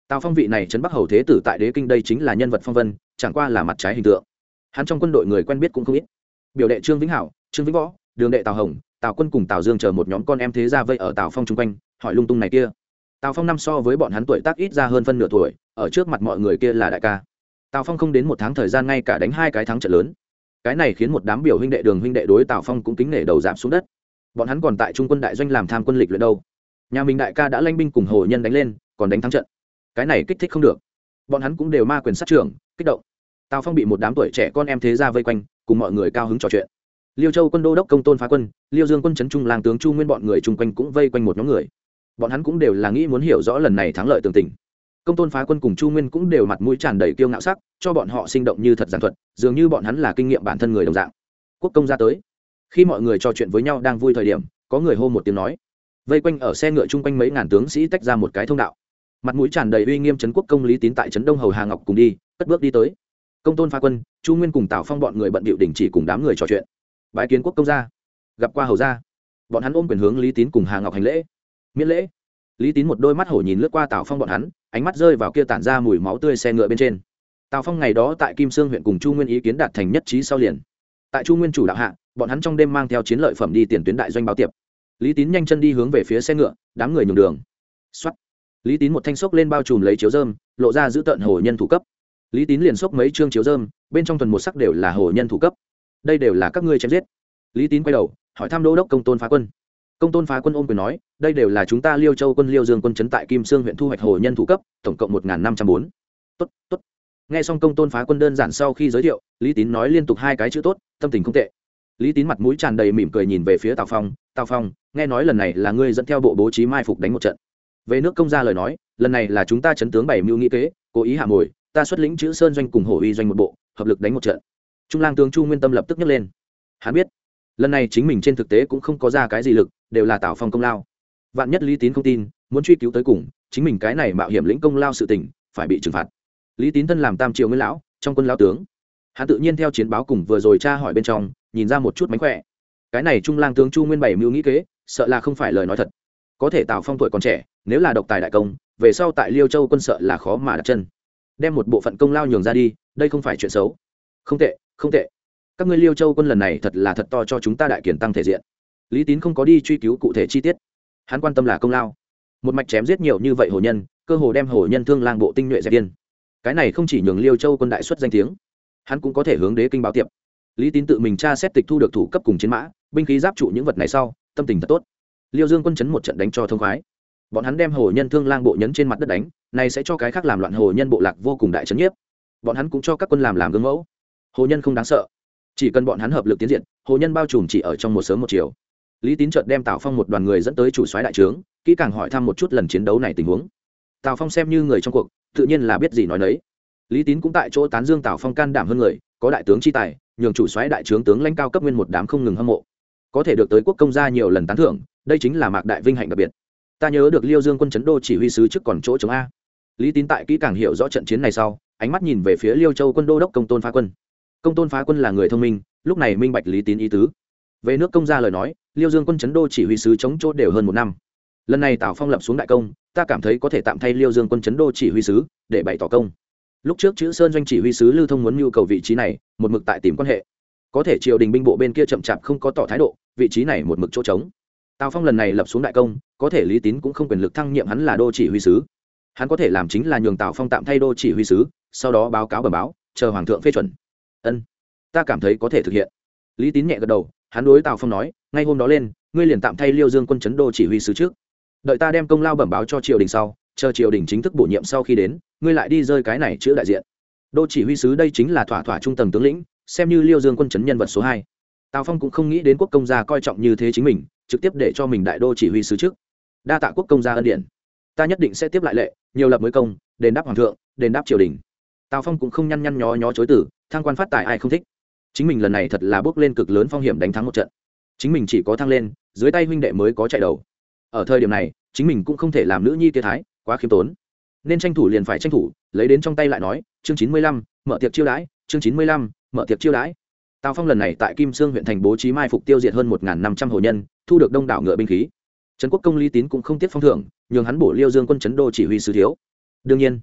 tào phong vị này trấn bắc hầu thế tử tại đế kinh đây chính là nhân vật phong vân, chẳng qua là mặt trái hình tượng. Hắn trong quân đội người quen biết cũng không ít. Biểu đệ trương vĩnh hảo, trương vĩnh võ, đường đệ tào hồng, tào quân cùng tào dương chờ một nhóm con em thế ra vây ở tào phong chung quanh, hỏi lung tung này kia. Tào phong năm so với bọn hắn tuổi tác ít ra hơn phân nửa tuổi, ở trước mặt mọi người kia là đại ca. Tào phong không đến một tháng thời gian ngay cả đánh hai cái thắng trận lớn. Cái này khiến một đám biểu huynh đệ đường huynh đệ đối tào phong cũng kính nể đầu giảm xuống đất. Bọn hắn còn tại trung quân đại doanh làm tham quân lịch luyện đâu. Nhà mình đại ca đã lanh binh cùng hồ nhân đánh lên, còn đánh thắng trận cái này kích thích không được. Bọn hắn cũng đều ma quyền sát trưởng, kích động. Tào phong bị một đám tuổi trẻ con em thế ra vây quanh, cùng mọi người cao hứng trò chuyện. Liêu châu quân đô đốc công tôn phá quân, liêu dương quân trấn trung làng tướng chu nguyên bọn người chung quanh cũng vây quanh một nhóm người. Bọn hắn cũng đều là nghĩ muốn hiểu rõ lần này thắng lợi tường tình. Công tôn phá quân cùng chu nguyên cũng đều mặt mũi tràn đầy kiêu ngạo sắc, cho bọn họ sinh động như thật giản thuật, dường như bọn hắn là kinh nghiệm bản thân người đồng dạng. Quốc công ra tới. Khi mọi người trò chuyện với nhau đang vui thời điểm, có người hô một tiếng nói. Vây quanh ở xe ngựa chung quanh mấy ngàn tướng sĩ tách ra một cái thông đạo mặt mũi tràn đầy uy nghiêm trấn quốc công lý tín tại trấn đông hầu hà ngọc cùng đi, cất bước đi tới. Công tôn pha quân, chu nguyên cùng tào phong bọn người bận bịu đình chỉ cùng đám người trò chuyện. Bái kiến quốc công gia. Gặp qua hầu gia. Bọn hắn ôm quyền hướng lý tín cùng hà ngọc hành lễ. Miễn lễ. Lý tín một đôi mắt hổ nhìn lướt qua tào phong bọn hắn, ánh mắt rơi vào kia tản ra mùi máu tươi xe ngựa bên trên. Tào phong ngày đó tại kim sương huyện cùng chu nguyên ý kiến đạt thành nhất trí sau liền. Tại chu nguyên chủ đạo hạ, bọn hắn trong đêm mang theo chiến lợi phẩm đi tiền tuyến đại doanh báo tiệp. Lý tín nhanh chân đi hướng về phía xe ngựa, đám người nhường đường. Xuất lý tín một thanh xốc lên bao trùm lấy chiếu dơm lộ ra giữ tận hồ nhân thủ cấp. Lý tín liền xốc mấy chương chiếu dơm bên trong thuần một sắc đều là hồ nhân thủ cấp. Đây đều là các ngươi chém giết. Lý tín quay đầu, hỏi thăm đô đốc công tôn phá quân. Công tôn phá quân ôm quyền nói, đây đều là chúng ta liêu châu quân liêu dương quân chấn tại kim sương huyện thu hoạch hồ nhân thủ cấp, tổng cộng một năm trăm bốn. Tốt tốt. Nghe xong công tôn phá quân đơn giản sau khi giới thiệu, lý tín nói liên tục hai cái chữ tốt, tâm tình không tệ. Lý tín mặt mũi tràn đầy mỉm cười nhìn về phía tào phong. Tào phong, nghe nói lần này là ngươi dẫn theo bộ bố trí mai phục đánh một trận về nước công gia lời nói, lần này là chúng ta chấn tướng bảy mưu nghĩ kế, cố ý hạ mồi, ta xuất lĩnh chữ sơn doanh cùng hổ uy doanh một bộ, hợp lực đánh một trận. Trung lang tướng chu nguyên tâm lập tức nhấc lên. Hắn biết, lần này chính mình trên thực tế cũng không có ra cái gì lực, đều là tạo phong công lao. Vạn nhất lý tín không tin, muốn truy cứu tới cùng, chính mình cái này mạo hiểm lĩnh công lao sự tình, phải bị trừng phạt. Lý tín thân làm tam triều nguyên lão, trong quân lao tướng. Hắn tự nhiên theo chiến báo cùng vừa rồi tra hỏi bên trong, nhìn ra một chút mánh khỏe. Cái này trung lang tướng chu nguyên bảy mưu nghĩ kế, sợ là không phải lời nói thật có thể tào phong tuổi còn trẻ, nếu là độc tài đại công, về sau tại liêu châu quân sợ là khó mà đặt chân. Đem một bộ phận công lao nhường ra đi, đây không phải chuyện xấu. Không tệ không tệ. Các ngươi liêu châu quân lần này thật là thật to cho chúng ta đại kiển tăng thể diện. Lý tín không có đi truy cứu cụ thể chi tiết. Hắn quan tâm là công lao. Một mạch chém giết nhiều như vậy hồ nhân, cơ hồ đem hồ nhân thương lang bộ tinh nhuệ dẹp điên cái này không chỉ nhường liêu châu quân đại xuất danh tiếng, hắn cũng có thể hướng đế kinh báo tiệp. Lý tín tự mình tra xét tịch thu được thủ cấp cùng chiến mã, binh khí giáp trụ những vật này sau, tâm tình thật tốt liêu dương quân chấn một trận đánh cho thông khoái. Bọn hắn đem hồ nhân thương lang bộ nhấn trên mặt đất đánh này sẽ cho cái khác làm loạn hồ nhân bộ lạc vô cùng đại trấn nhiếp. Bọn hắn cũng cho các quân làm làm gương mẫu. Hồ nhân không đáng sợ. Chỉ cần bọn hắn hợp lực tiến diện, hồ nhân bao trùm chỉ ở trong một sớm một chiều. Lý tín trợt đem tào phong một đoàn người dẫn tới chủ soái đại trướng, kỹ càng hỏi thăm một chút lần chiến đấu này tình huống. Tào phong xem như người trong cuộc, tự nhiên là biết gì nói nấy. Lý tín cũng tại chỗ tán dương tào phong can đảm hơn người, có đại tướng chi tài, nhường chủ soái đại trướng tướng lãnh cao cấp nguyên một đám không ngừng hâm mộ. Có thể được tới quốc công gia nhiều lần tán thưởng đây chính là mạc đại vinh hạnh đặc biệt. Ta nhớ được liêu dương quân chấn đô chỉ huy sứ trước còn chỗ chống a. Lý tín tại kỹ càng hiểu rõ trận chiến này sau, ánh mắt nhìn về phía liêu châu quân đô đốc công tôn phá quân. Công tôn phá quân là người thông minh, lúc này minh bạch lý tín ý tứ. Về nước công gia lời nói, liêu dương quân chấn đô chỉ huy sứ chống chỗ đều hơn một năm. Lần này tào phong lập xuống đại công, ta cảm thấy có thể tạm thay liêu dương quân chấn đô chỉ huy sứ để bày tỏ công. Lúc trước chữ sơn doanh chỉ huy sứ lưu thông muốn nhu cầu vị trí này, một mực tại tìm quan hệ. Có thể triều đình binh bộ bên kia chậm chạp không có tỏ thái độ, vị trí này một mực chỗ trống tào phong lần này lập xuống đại công, có thể lý tín cũng không quyền lực thăng nhiệm hắn là đô chỉ huy sứ. Hắn có thể làm chính là nhường tào phong tạm thay đô chỉ huy sứ, sau đó báo cáo bẩm báo, chờ hoàng thượng phê chuẩn. Ân, ta cảm thấy có thể thực hiện. Lý tín nhẹ gật đầu, hắn đối tào phong nói, ngay hôm đó lên, ngươi liền tạm thay liêu dương quân chấn đô chỉ huy sứ trước. Đợi ta đem công lao bẩm báo cho triều đình sau, chờ triều đình chính thức bổ nhiệm sau khi đến, ngươi lại đi rơi cái này chữa đại diện. Đô chỉ huy sứ đây chính là thỏa thỏa trung tầng tướng lĩnh, xem như liêu dương quân chấn nhân vật số hai. Tào phong cũng không nghĩ đến quốc công gia coi trọng như thế chính mình trực tiếp để cho mình đại đô chỉ huy sứ trước. Đa tạ quốc công gia ân điển. Ta nhất định sẽ tiếp lại lệ, nhiều lập mới công, đền đáp hoàng thượng, đền đáp triều đình. Tào phong cũng không nhăn nhăn nhó nhó chối tử thang quan phát tài ai không thích. Chính mình lần này thật là bước lên cực lớn phong hiểm đánh thắng một trận. Chính mình chỉ có thăng lên, dưới tay huynh đệ mới có chạy đầu. Ở thời điểm này, chính mình cũng không thể làm nữ nhi kia thái, quá khiêm tốn. Nên tranh thủ liền phải tranh thủ, lấy đến trong tay lại nói, chương chín mươi lăm, mở tiệc chiêu đãi, chương chín mươi lăm, mở tiệc chiêu đãi. Tào phong lần này tại kim sương huyện thành bố trí mai phục tiêu diệt hơn một năm trăm hồ nhân thu được đông đảo ngựa binh khí. Trấn quốc công lý tín cũng không tiếc phong thưởng, nhường hắn bổ liêu dương quân chấn đô chỉ huy sứ thiếu. Đương nhiên,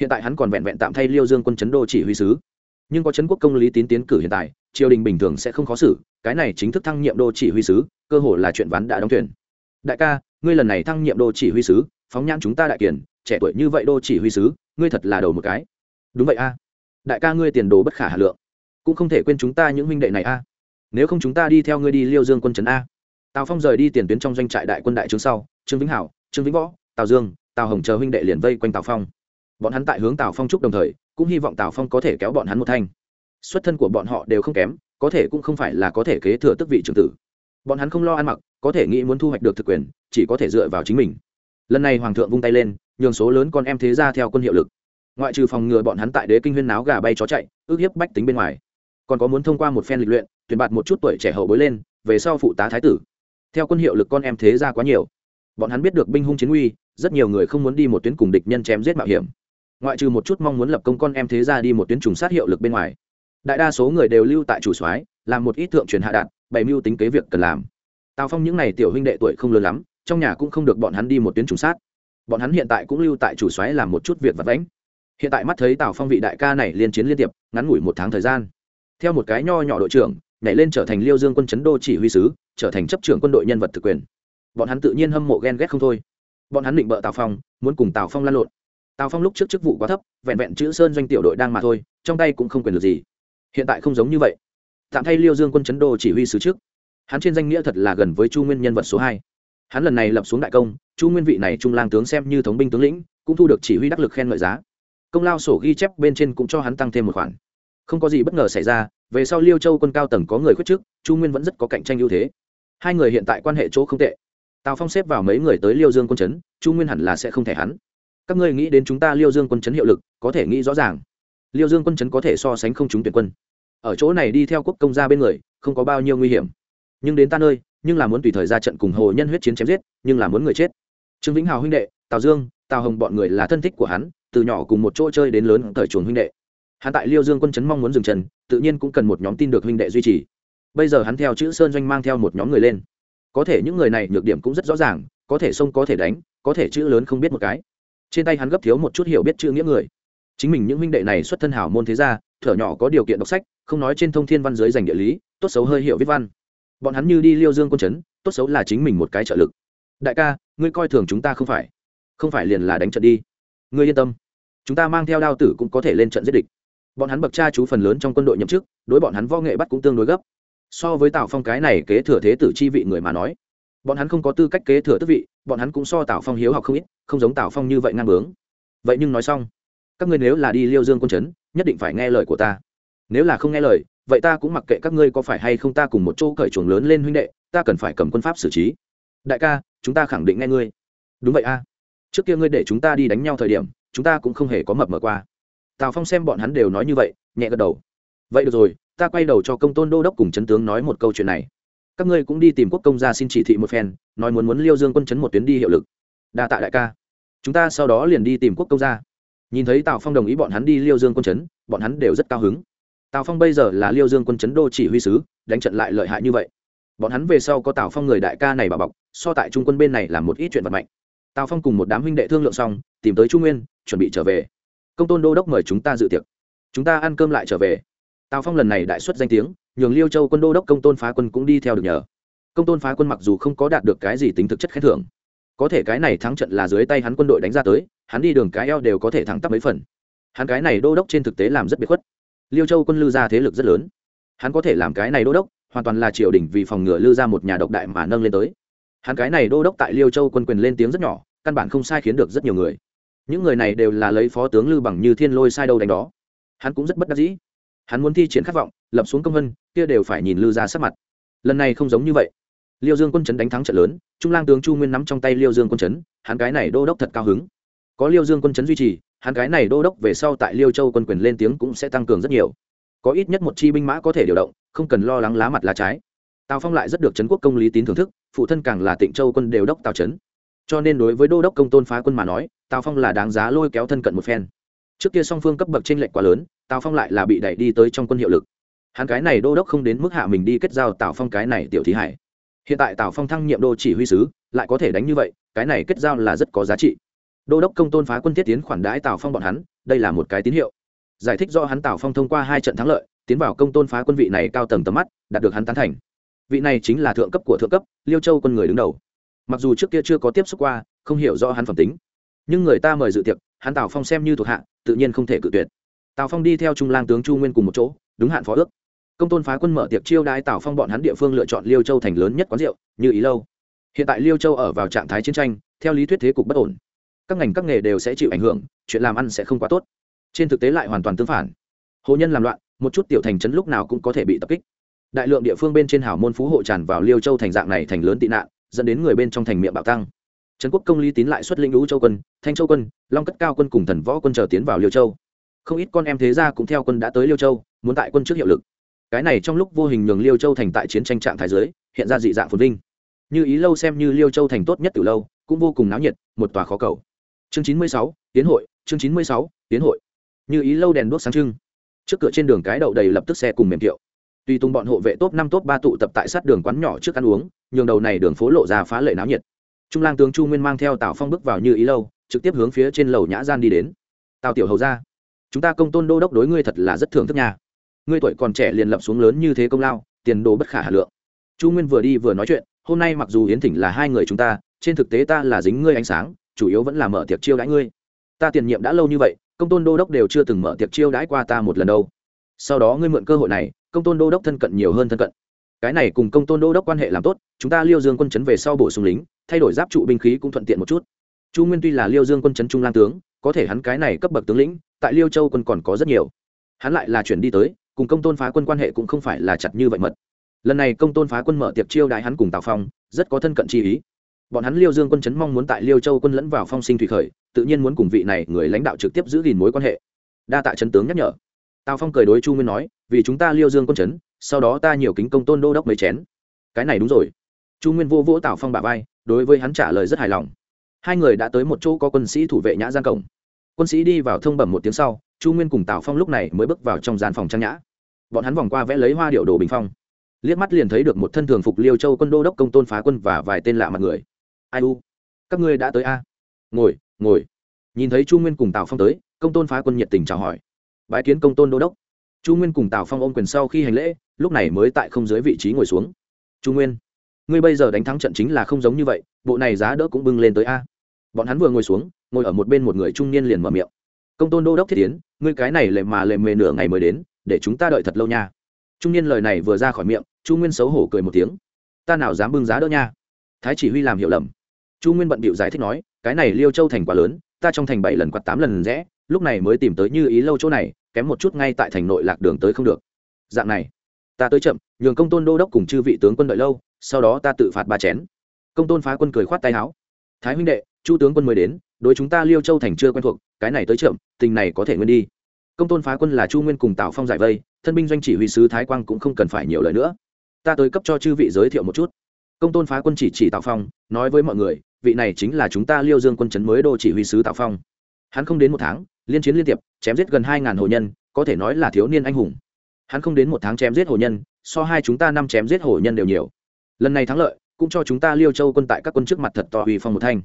hiện tại hắn còn vẹn vẹn tạm thay liêu dương quân chấn đô chỉ huy sứ. Nhưng có trấn quốc công lý tín tiến cử hiện tại, triều đình bình thường sẽ không khó xử, cái này chính thức thăng nhiệm đô chỉ huy sứ, cơ hồ là chuyện ván đã đóng thuyền. Đại ca, ngươi lần này thăng nhiệm đô chỉ huy sứ, phóng nhãn chúng ta đại kiển trẻ tuổi như vậy đô chỉ huy sứ, ngươi thật là đầu một cái. Đúng vậy a. Đại ca ngươi tiền đồ bất khả hà lượng, cũng không thể quên chúng ta những huynh đệ này a. Nếu không chúng ta đi theo ngươi đi liêu dương quân trấn a tào phong rời đi tiền tuyến trong doanh trại đại quân đại trướng sau, trương vĩnh hảo, trương vĩnh võ, tào dương, tào hồng chờ huynh đệ liền vây quanh tào phong. Bọn hắn tại hướng tào phong chúc đồng thời, cũng hy vọng tào phong có thể kéo bọn hắn một thanh. Xuất thân của bọn họ đều không kém, có thể cũng không phải là có thể kế thừa tức vị trưởng tử. Bọn hắn không lo ăn mặc, có thể nghĩ muốn thu hoạch được thực quyền, chỉ có thể dựa vào chính mình. Lần này hoàng thượng vung tay lên, nhường số lớn con em thế ra theo quân hiệu lực. Ngoại trừ phòng ngừa bọn hắn tại đế kinh huyên náo gà bay chó chạy, ước hiếp bách tính bên ngoài, còn có muốn thông qua một phen lịch luyện, tuyển bạt một chút tuổi trẻ hậu bối lên, về sau phụ tá thái tử theo quân hiệu lực con em thế ra quá nhiều. Bọn hắn biết được binh hung chiến uy rất nhiều người không muốn đi một tuyến cùng địch nhân chém giết mạo hiểm. Ngoại trừ một chút mong muốn lập công con em thế ra đi một tuyến trùng sát hiệu lực bên ngoài, đại đa số người đều lưu tại chủ soái, làm một ít thượng truyền hạ đạt bày mưu tính kế việc cần làm. Tào phong những n à y tiểu huynh đệ tuổi không lớn lắm, trong nhà cũng không được bọn hắn đi một tuyến trùng sát. Bọn hắn hiện tại cũng lưu tại chủ soái làm một chút việc vật vãnh. Hiện tại mắt thấy tào phong vị đại ca này liên chiến liên tiệp, ngắn ngủi một tháng thời gian. Theo một cái nho nhỏ đội trưởng nhảy lên trở thành liêu dương quân chấn đô chỉ huy sứ, trở thành chấp trưởng quân đội nhân vật thực quyền. Bọn hắn tự nhiên hâm mộ ghen ghét không thôi. Bọn hắn định bợ tào phong, muốn cùng tào phong lan lộn. Tào phong lúc trước chức vụ quá thấp, vẹn vẹn chữ sơn doanh tiểu đội đang mà thôi, trong tay cũng không quyền được gì. Hiện tại không giống như vậy. Tạm thay liêu dương quân chấn đô chỉ huy sứ trước. Hắn trên danh nghĩa thật là gần với chu nguyên nhân vật số hai. Hắn lần này lập xuống đại công, chu nguyên vị này trung lang tướng xem như thống binh tướng lĩnh, cũng thu được chỉ huy đắc lực khen ngợi giá. Công lao sổ ghi chép bên trên cũng cho hắn tăng thêm một khoản. Không có gì bất ngờ xảy ra về sau liêu châu quân cao tầng có người khuyết trước chu nguyên vẫn rất có cạnh tranh ưu thế. Hai người hiện tại quan hệ chỗ không tệ. Tào phong xếp vào mấy người tới liêu dương quân chấn chu nguyên hẳn là sẽ không thể hắn. Các ngươi nghĩ đến chúng ta liêu dương quân chấn hiệu lực, có thể nghĩ rõ ràng. Liêu dương quân chấn có thể so sánh không chúng tuyển quân. Ở chỗ này đi theo quốc công gia bên người, không có bao nhiêu nguy hiểm. Nhưng đến ta nơi, nhưng là muốn tùy thời ra trận cùng hồ nhân huyết chiến chém giết, nhưng là muốn người chết. Trương vĩnh hào huynh đệ, tào dương, tào hồng bọn người là thân thích của hắn, từ nhỏ cùng một chỗ chơi đến lớn thời chuồng huynh đệ hắn tại liêu dương quân chấn mong muốn dừng trần tự nhiên cũng cần một nhóm tin được huynh đệ duy trì. Bây giờ hắn theo chữ sơn doanh mang theo một nhóm người lên. Có thể những người này nhược điểm cũng rất rõ ràng, có thể sông có thể đánh, có thể chữ lớn không biết một cái. Trên tay hắn gấp thiếu một chút hiểu biết chữ nghĩa người. Chính mình những huynh đệ này xuất thân hảo môn thế gia, thở nhỏ có điều kiện đọc sách, không nói trên thông thiên văn giới dành địa lý, tốt xấu hơi hiểu viết văn. Bọn hắn như đi liêu dương quân chấn, tốt xấu là chính mình một cái trợ lực. Đại ca, ngươi coi thường chúng ta không phải? Không phải liền là đánh trận đi. Ngươi yên tâm. Chúng ta mang theo đao tử cũng có thể lên trận giết địch bọn hắn bậc cha chú phần lớn trong quân đội nhậm chức, đối bọn hắn võ nghệ bắt cũng tương đối gấp. So với tào phong cái này kế thừa thế tử chi vị người mà nói, bọn hắn không có tư cách kế thừa tước vị, bọn hắn cũng so tào phong hiếu học không ít, không giống tào phong như vậy ngang bướng. Vậy nhưng nói xong, các ngươi nếu là đi liêu dương quân trấn, nhất định phải nghe lời của ta. Nếu là không nghe lời, vậy ta cũng mặc kệ các ngươi có phải hay không ta cùng một chỗ cởi chuồng lớn lên huynh đệ, ta cần phải cầm quân pháp xử trí. Đại ca, chúng ta khẳng định nghe ngươi. Đúng vậy a. Trước kia ngươi để chúng ta đi đánh nhau thời điểm, chúng ta cũng không hề có mập mờ qua tào phong xem bọn hắn đều nói như vậy, nhẹ gật đầu. Vậy được rồi, ta quay đầu cho công tôn đô đốc cùng chấn tướng nói một câu chuyện này. Các ngươi cũng đi tìm quốc công gia xin chỉ thị một phen, nói muốn muốn liêu dương quân chấn một tuyến đi hiệu lực. Đa tạ đại ca. Chúng ta sau đó liền đi tìm quốc công gia. Nhìn thấy tào phong đồng ý bọn hắn đi liêu dương quân chấn, bọn hắn đều rất cao hứng. Tào phong bây giờ là liêu dương quân chấn đô chỉ huy sứ, đánh trận lại lợi hại như vậy. Bọn hắn về sau có tào phong người đại ca này bảo bọc, so tại trung quân bên này làm một ít chuyện vật mạnh tào phong cùng một đám huynh đệ thương lượng xong, tìm tới trung nguyên, chuẩn bị trở về công tôn đô đốc mời chúng ta dự tiệc. Chúng ta ăn cơm lại trở về. Tào phong lần này đại xuất danh tiếng, nhường liêu châu quân đô đốc công tôn phá quân cũng đi theo được nhờ. Công tôn phá quân mặc dù không có đạt được cái gì tính thực chất khen thưởng, có thể cái này thắng trận là dưới tay hắn quân đội đánh ra tới, hắn đi đường cái eo đều có thể thắng tắp mấy phần. Hắn cái này đô đốc trên thực tế làm rất biệt khuất. Liêu châu quân lư ra thế lực rất lớn. Hắn có thể làm cái này đô đốc, hoàn toàn là triều đình vì phòng ngừa lư ra một nhà độc đại mà nâng lên tới. Hắn cái này đô đốc tại liêu châu quân quyền lên tiếng rất nhỏ, căn bản không sai khiến được rất nhiều người những người này đều là lấy phó tướng lư bằng như thiên lôi sai đâu đánh đó. Hắn cũng rất bất đắc dĩ. Hắn muốn thi triển khát vọng, lập xuống công vân, kia đều phải nhìn lư ra sắc mặt. Lần này không giống như vậy. Liêu dương quân chấn đánh thắng trận lớn, trung lang tướng chu nguyên nắm trong tay liêu dương quân chấn, hắn cái này đô đốc thật cao hứng. Có liêu dương quân chấn duy trì, hắn cái này đô đốc về sau tại liêu châu quân quyền lên tiếng cũng sẽ tăng cường rất nhiều. Có ít nhất một chi binh mã có thể điều động, không cần lo lắng lá mặt lá trái. Tào phong lại rất được trấn quốc công lý tín thưởng thức, phụ thân càng là tịnh châu quân đều đốc tào trấn cho nên đối với đô đốc công tôn phá quân mà nói, tào phong là đáng giá lôi kéo thân cận một phen. Trước kia song phương cấp bậc tranh lệch quá lớn, tào phong lại là bị đẩy đi tới trong quân hiệu lực. Hắn cái này đô đốc không đến mức hạ mình đi kết giao tào phong cái này tiểu thí hải. Hiện tại tào phong thăng nhiệm đô chỉ huy sứ, lại có thể đánh như vậy, cái này kết giao là rất có giá trị. Đô đốc công tôn phá quân thiết tiến khoản đãi tào phong bọn hắn, đây là một cái tín hiệu. Giải thích do hắn tào phong thông qua hai trận thắng lợi, tiến vào công tôn phá quân vị này cao tầng tầm mắt, đạt được hắn tán thành. Vị này chính là thượng cấp của thượng cấp, liêu châu quân người đứng đầu mặc dù trước kia chưa có tiếp xúc qua, không hiểu rõ hắn phẩm tính. Nhưng người ta mời dự tiệc, hắn tào phong xem như thuộc hạ, tự nhiên không thể cự tuyệt. Tào phong đi theo trung lang tướng chu nguyên cùng một chỗ, đúng hạn phó ước. Công tôn phá quân mở tiệc chiêu đãi tào phong bọn hắn địa phương lựa chọn liêu châu thành lớn nhất quán rượu, như ý lâu. Hiện tại liêu châu ở vào trạng thái chiến tranh, theo lý thuyết thế cục bất ổn. Các ngành các nghề đều sẽ chịu ảnh hưởng, chuyện làm ăn sẽ không quá tốt. Trên thực tế lại hoàn toàn tương phản. Hồ nhân làm loạn, một chút tiểu thành trấn lúc nào cũng có thể bị tập kích. Đại lượng địa phương bên trên hảo môn phú hộ tràn vào liêu châu thành dạng này thành lớn tị nạn dẫn đến người bên trong thành miệng bạo tăng. Trần quốc công lý tín lại xuất linh lũ châu quân, thanh châu quân, long cất cao quân cùng thần võ quân chờ tiến vào liêu châu. Không ít con em thế gia cũng theo quân đã tới liêu châu, muốn tại quân trước hiệu lực. Cái này trong lúc vô hình nhường liêu châu thành tại chiến tranh trạng thái giới hiện ra dị dạng phồn vinh. Như ý lâu xem như liêu châu thành tốt nhất từ lâu, cũng vô cùng náo nhiệt, một tòa khó cầu. Chương chín mươi sáu, tiến hội, chương chín mươi sáu, tiến hội. Như ý lâu đèn đuốc sáng trưng. Trước cửa trên đường cái đậu đầy lập tức xe cùng mềm kiệu tuy tung bọn hộ vệ top năm, top ba tụ tập tại sát đường quán nhỏ trước ăn uống, nhường đầu này đường phố lộ ra phá lệ náo nhiệt. Trung lang tướng chu nguyên mang theo tào phong bước vào như ý lâu, trực tiếp hướng phía trên lầu nhã gian đi đến. Tào tiểu hầu ra chúng ta công tôn đô đốc đối ngươi thật là rất thưởng thức nhà ngươi tuổi còn trẻ liền lập xuống lớn như thế công lao, tiền đồ bất khả hà lượng. Chu nguyên vừa đi vừa nói chuyện, hôm nay mặc dù hiến thỉnh là hai người chúng ta, trên thực tế ta là dính ngươi ánh sáng, chủ yếu vẫn là mở tiệc chiêu đãi ngươi. Ta tiền nhiệm đã lâu như vậy, công tôn đô đốc đều chưa từng mở tiệc chiêu đãi qua ta một lần đâu. Sau đó ngươi mượn cơ hội này công tôn đô đốc thân cận nhiều hơn thân cận. Cái này cùng công tôn đô đốc quan hệ làm tốt, chúng ta liêu dương quân chấn về sau bổ sung lính, thay đổi giáp trụ binh khí cũng thuận tiện một chút. Chu nguyên tuy là liêu dương quân chấn trung lang tướng, có thể hắn cái này cấp bậc tướng lĩnh, tại liêu châu quân còn có rất nhiều. Hắn lại là chuyển đi tới, cùng công tôn phá quân quan hệ cũng không phải là chặt như vậy mật. Lần này công tôn phá quân mở tiệc chiêu đại hắn cùng tào phong, rất có thân cận chi ý. Bọn hắn liêu dương quân chấn mong muốn tại liêu châu quân lẫn vào phong sinh thủy khởi, tự nhiên muốn cùng vị này người lãnh đạo trực tiếp giữ gìn mối quan hệ. Đa tạ chấn tướng nhắc nhở tào phong cười đối chu nguyên nói, vì chúng ta liêu dương quân chấn, sau đó ta nhiều kính công tôn đô đốc mấy chén. Cái này đúng rồi. Chu nguyên vô vỗ tào phong bà vai, đối với hắn trả lời rất hài lòng. Hai người đã tới một chỗ có quân sĩ thủ vệ nhã gian cổng. Quân sĩ đi vào thông bẩm một tiếng sau, chu nguyên cùng tào phong lúc này mới bước vào trong gian phòng trang nhã. Bọn hắn vòng qua vẽ lấy hoa điệu đồ bình phong. Liếc mắt liền thấy được một thân thường phục liêu châu quân đô đốc công tôn phá quân và vài tên lạ mặt người. Ai u? Các ngươi đã tới a? Ngồi ngồi. Nhìn thấy chu nguyên cùng tào phong tới, công tôn phá quân nhiệt tình chào hỏi bái kiến công tôn đô đốc. Chu nguyên cùng tào phong ôm quyền sau khi hành lễ, lúc này mới tại không dưới vị trí ngồi xuống. Chu nguyên, ngươi bây giờ đánh thắng trận chính là không giống như vậy, bộ này giá đỡ cũng bưng lên tới a. Bọn hắn vừa ngồi xuống, ngồi ở một bên một người trung niên liền mở miệng. Công tôn đô đốc thiết tiến ngươi cái này lệ mà lệ mề nửa ngày mới đến, để chúng ta đợi thật lâu nha. Trung niên lời này vừa ra khỏi miệng, chu nguyên xấu hổ cười một tiếng. Ta nào dám bưng giá đỡ nha? Thái chỉ huy làm hiểu lầm. Chu nguyên bận bịu giải thích nói, cái này liêu châu thành quá lớn, ta trong thành bảy lần quạt tám lần rẽ lúc này mới tìm tới như ý lâu chỗ này, kém một chút ngay tại thành nội lạc đường tới không được. Dạng này, ta tới chậm, nhường công tôn đô đốc cùng chư vị tướng quân đợi lâu, sau đó ta tự phạt ba chén. Công tôn phá quân cười khoát tay áo. Thái huynh đệ, chu tướng quân mới đến, đối chúng ta liêu châu thành chưa quen thuộc, cái này tới chậm, tình này có thể nguyên đi. Công tôn phá quân là chu nguyên cùng tào phong giải vây, thân binh doanh chỉ huy sứ thái quang cũng không cần phải nhiều lời nữa. Ta tới cấp cho chư vị giới thiệu một chút. Công tôn phá quân chỉ chỉ tào phong, nói với mọi người, vị này chính là chúng ta liêu dương quân chấn mới đô chỉ huy sứ tào phong. Hắn không đến một tháng liên chiến liên tiệp, chém giết gần hai ngàn hồ nhân, có thể nói là thiếu niên anh hùng. Hắn không đến một tháng chém giết hồ nhân, so hai chúng ta năm chém giết hồ nhân đều nhiều. Lần này thắng lợi, cũng cho chúng ta liêu châu quân tại các quân trước mặt thật to uy phong một thanh.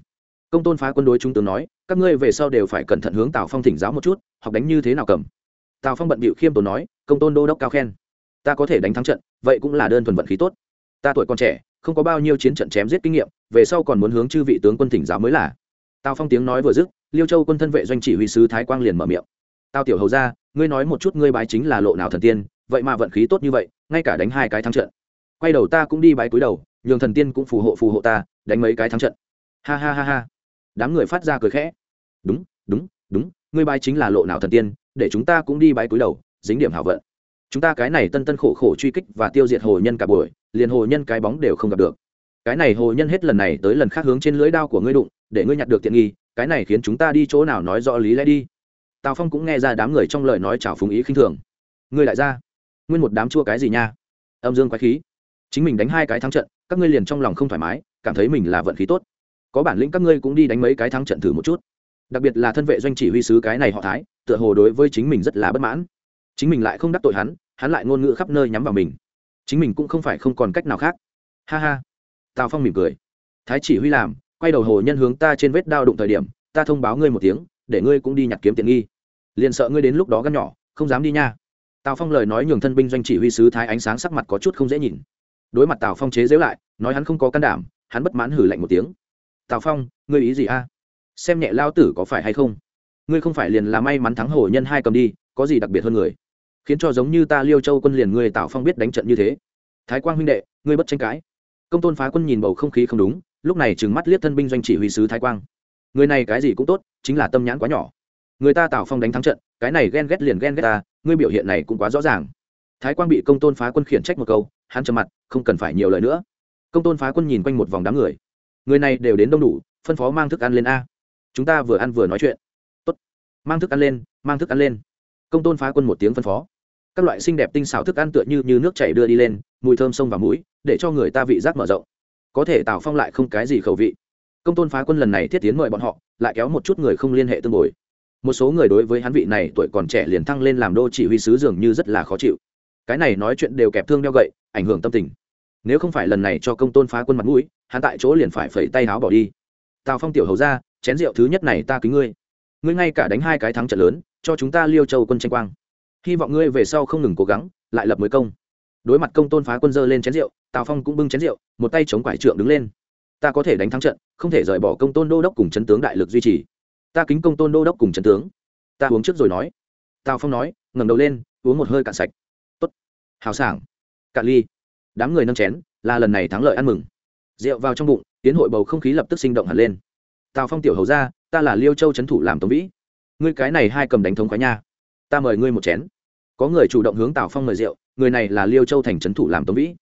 Công tôn phá quân đối chúng tướng nói, các ngươi về sau đều phải cẩn thận hướng tào phong thỉnh giáo một chút, học đánh như thế nào cầm. Tào phong bận bịu khiêm tốn nói, công tôn đô đốc cao khen. Ta có thể đánh thắng trận, vậy cũng là đơn thuần vận khí tốt. Ta tuổi còn trẻ, không có bao nhiêu chiến trận chém giết kinh nghiệm, về sau còn muốn hướng chư vị tướng quân thỉnh giáo mới là. Tào phong tiếng nói vừa dứt liêu châu quân thân vệ doanh chỉ huy sứ thái quang liền mở miệng. Tào tiểu hầu ra, ngươi nói một chút ngươi bái chính là lộ nào thần tiên, vậy mà vận khí tốt như vậy, ngay cả đánh hai cái thắng trận. Quay đầu ta cũng đi bái cúi đầu, nhường thần tiên cũng phù hộ phù hộ ta, đánh mấy cái thắng trận. Ha ha ha ha. Đám người phát ra cười khẽ. Đúng đúng đúng, ngươi bái chính là lộ nào thần tiên, để chúng ta cũng đi bái cúi đầu, dính điểm hảo vận. Chúng ta cái này tân tân khổ khổ truy kích và tiêu diệt hồ nhân cả buổi, liền hồ nhân cái bóng đều không gặp được. Cái này hồ nhân hết lần này tới lần khác hướng trên lưới đao của ngươi đụng, để ngươi nhặt được tiện nghi cái này khiến chúng ta đi chỗ nào nói rõ lý lẽ đi. Tào phong cũng nghe ra đám người trong lời nói chào phúng ý khinh thường. Ngươi lại ra nguyên một đám chua cái gì nha? Âm dương quái khí. Chính mình đánh hai cái thắng trận, các ngươi liền trong lòng không thoải mái, cảm thấy mình là vận khí tốt. Có bản lĩnh các ngươi cũng đi đánh mấy cái thắng trận thử một chút. Đặc biệt là thân vệ doanh chỉ huy sứ cái này họ thái, tựa hồ đối với chính mình rất là bất mãn. Chính mình lại không đắc tội hắn hắn lại ngôn ngữ khắp nơi nhắm vào mình. Chính mình cũng không phải không còn cách nào khác. Ha ha. Tào phong mỉm cười. Thái chỉ huy làm quay đầu hồ nhân hướng ta trên vết đao đụng thời điểm, ta thông báo ngươi một tiếng, để ngươi cũng đi nhặt kiếm tiện nghi. Liền sợ ngươi đến lúc đó gắn nhỏ, không dám đi nha. Tào phong lời nói nhường thân binh doanh chỉ huy sứ thái ánh sáng sắc mặt có chút không dễ nhìn. Đối mặt tào phong chế dễu lại, nói hắn không có can đảm, hắn bất mãn hử lạnh một tiếng. Tào phong, ngươi ý gì a? Xem nhẹ lao tử có phải hay không? Ngươi không phải liền là may mắn thắng hồ nhân hai cầm đi, có gì đặc biệt hơn người? Khiến cho giống như ta liêu châu quân liền ngươi tào phong biết đánh trận như thế. Thái quang huynh đệ, ngươi bất tranh cãi. Công tôn phá quân nhìn bầu không khí không đúng lúc này trừng mắt liếc thân binh doanh chỉ huy sứ thái quang. Người này cái gì cũng tốt chính là tâm nhãn quá nhỏ. Người ta tào phong đánh thắng trận cái này ghen ghét liền ghen ghét ta ngươi biểu hiện này cũng quá rõ ràng. Thái quang bị công tôn phá quân khiển trách một câu hắn trầm mặt không cần phải nhiều lời nữa. Công tôn phá quân nhìn quanh một vòng đám người. Người này đều đến đông đủ phân phó mang thức ăn lên a. Chúng ta vừa ăn vừa nói chuyện. Tốt. Mang thức ăn lên mang thức ăn lên. Công tôn phá quân một tiếng phân phó. Các loại xinh đẹp tinh xảo thức ăn tựa như, như nước chảy đưa đi lên mùi thơm sông vào mũi để cho người ta vị giác mở rộng có thể tào phong lại không cái gì khẩu vị. Công tôn phá quân lần này thiết tiến mời bọn họ, lại kéo một chút người không liên hệ tương bồi. Một số người đối với hắn vị này tuổi còn trẻ liền thăng lên làm đô chỉ huy sứ dường như rất là khó chịu. Cái này nói chuyện đều kẹp thương đeo gậy, ảnh hưởng tâm tình. Nếu không phải lần này cho công tôn phá quân mặt mũi, hắn tại chỗ liền phải phẩy tay áo bỏ đi. Tào phong tiểu hầu ra, chén rượu thứ nhất này ta kính ngươi. Ngươi ngay cả đánh hai cái thắng trận lớn, cho chúng ta liêu châu quân tranh quang. Hy vọng ngươi về sau không ngừng cố gắng, lại lập mới công. Đối mặt công tôn phá quân dơ lên chén rượu tào phong cũng bưng chén rượu, một tay chống quải trượng đứng lên. Ta có thể đánh thắng trận, không thể rời bỏ công tôn đô đốc cùng chấn tướng đại lực duy trì. Ta kính công tôn đô đốc cùng chấn tướng. Ta uống trước rồi nói. Tào phong nói, ngẩng đầu lên, uống một hơi cạn sạch. Tốt. Hào sảng. Cạn ly. Đám người nâng chén, là lần này thắng lợi ăn mừng. Rượu vào trong bụng, tiến hội bầu không khí lập tức sinh động hẳn lên. Tào phong tiểu hầu ra, ta là liêu châu trấn thủ làm tống vĩ. Ngươi cái này hai cầm đánh thống khoái nha. Ta mời ngươi một chén. Có người chủ động hướng tào phong mời rượu, người này là liêu châu thành trấn thủ làm tống vĩ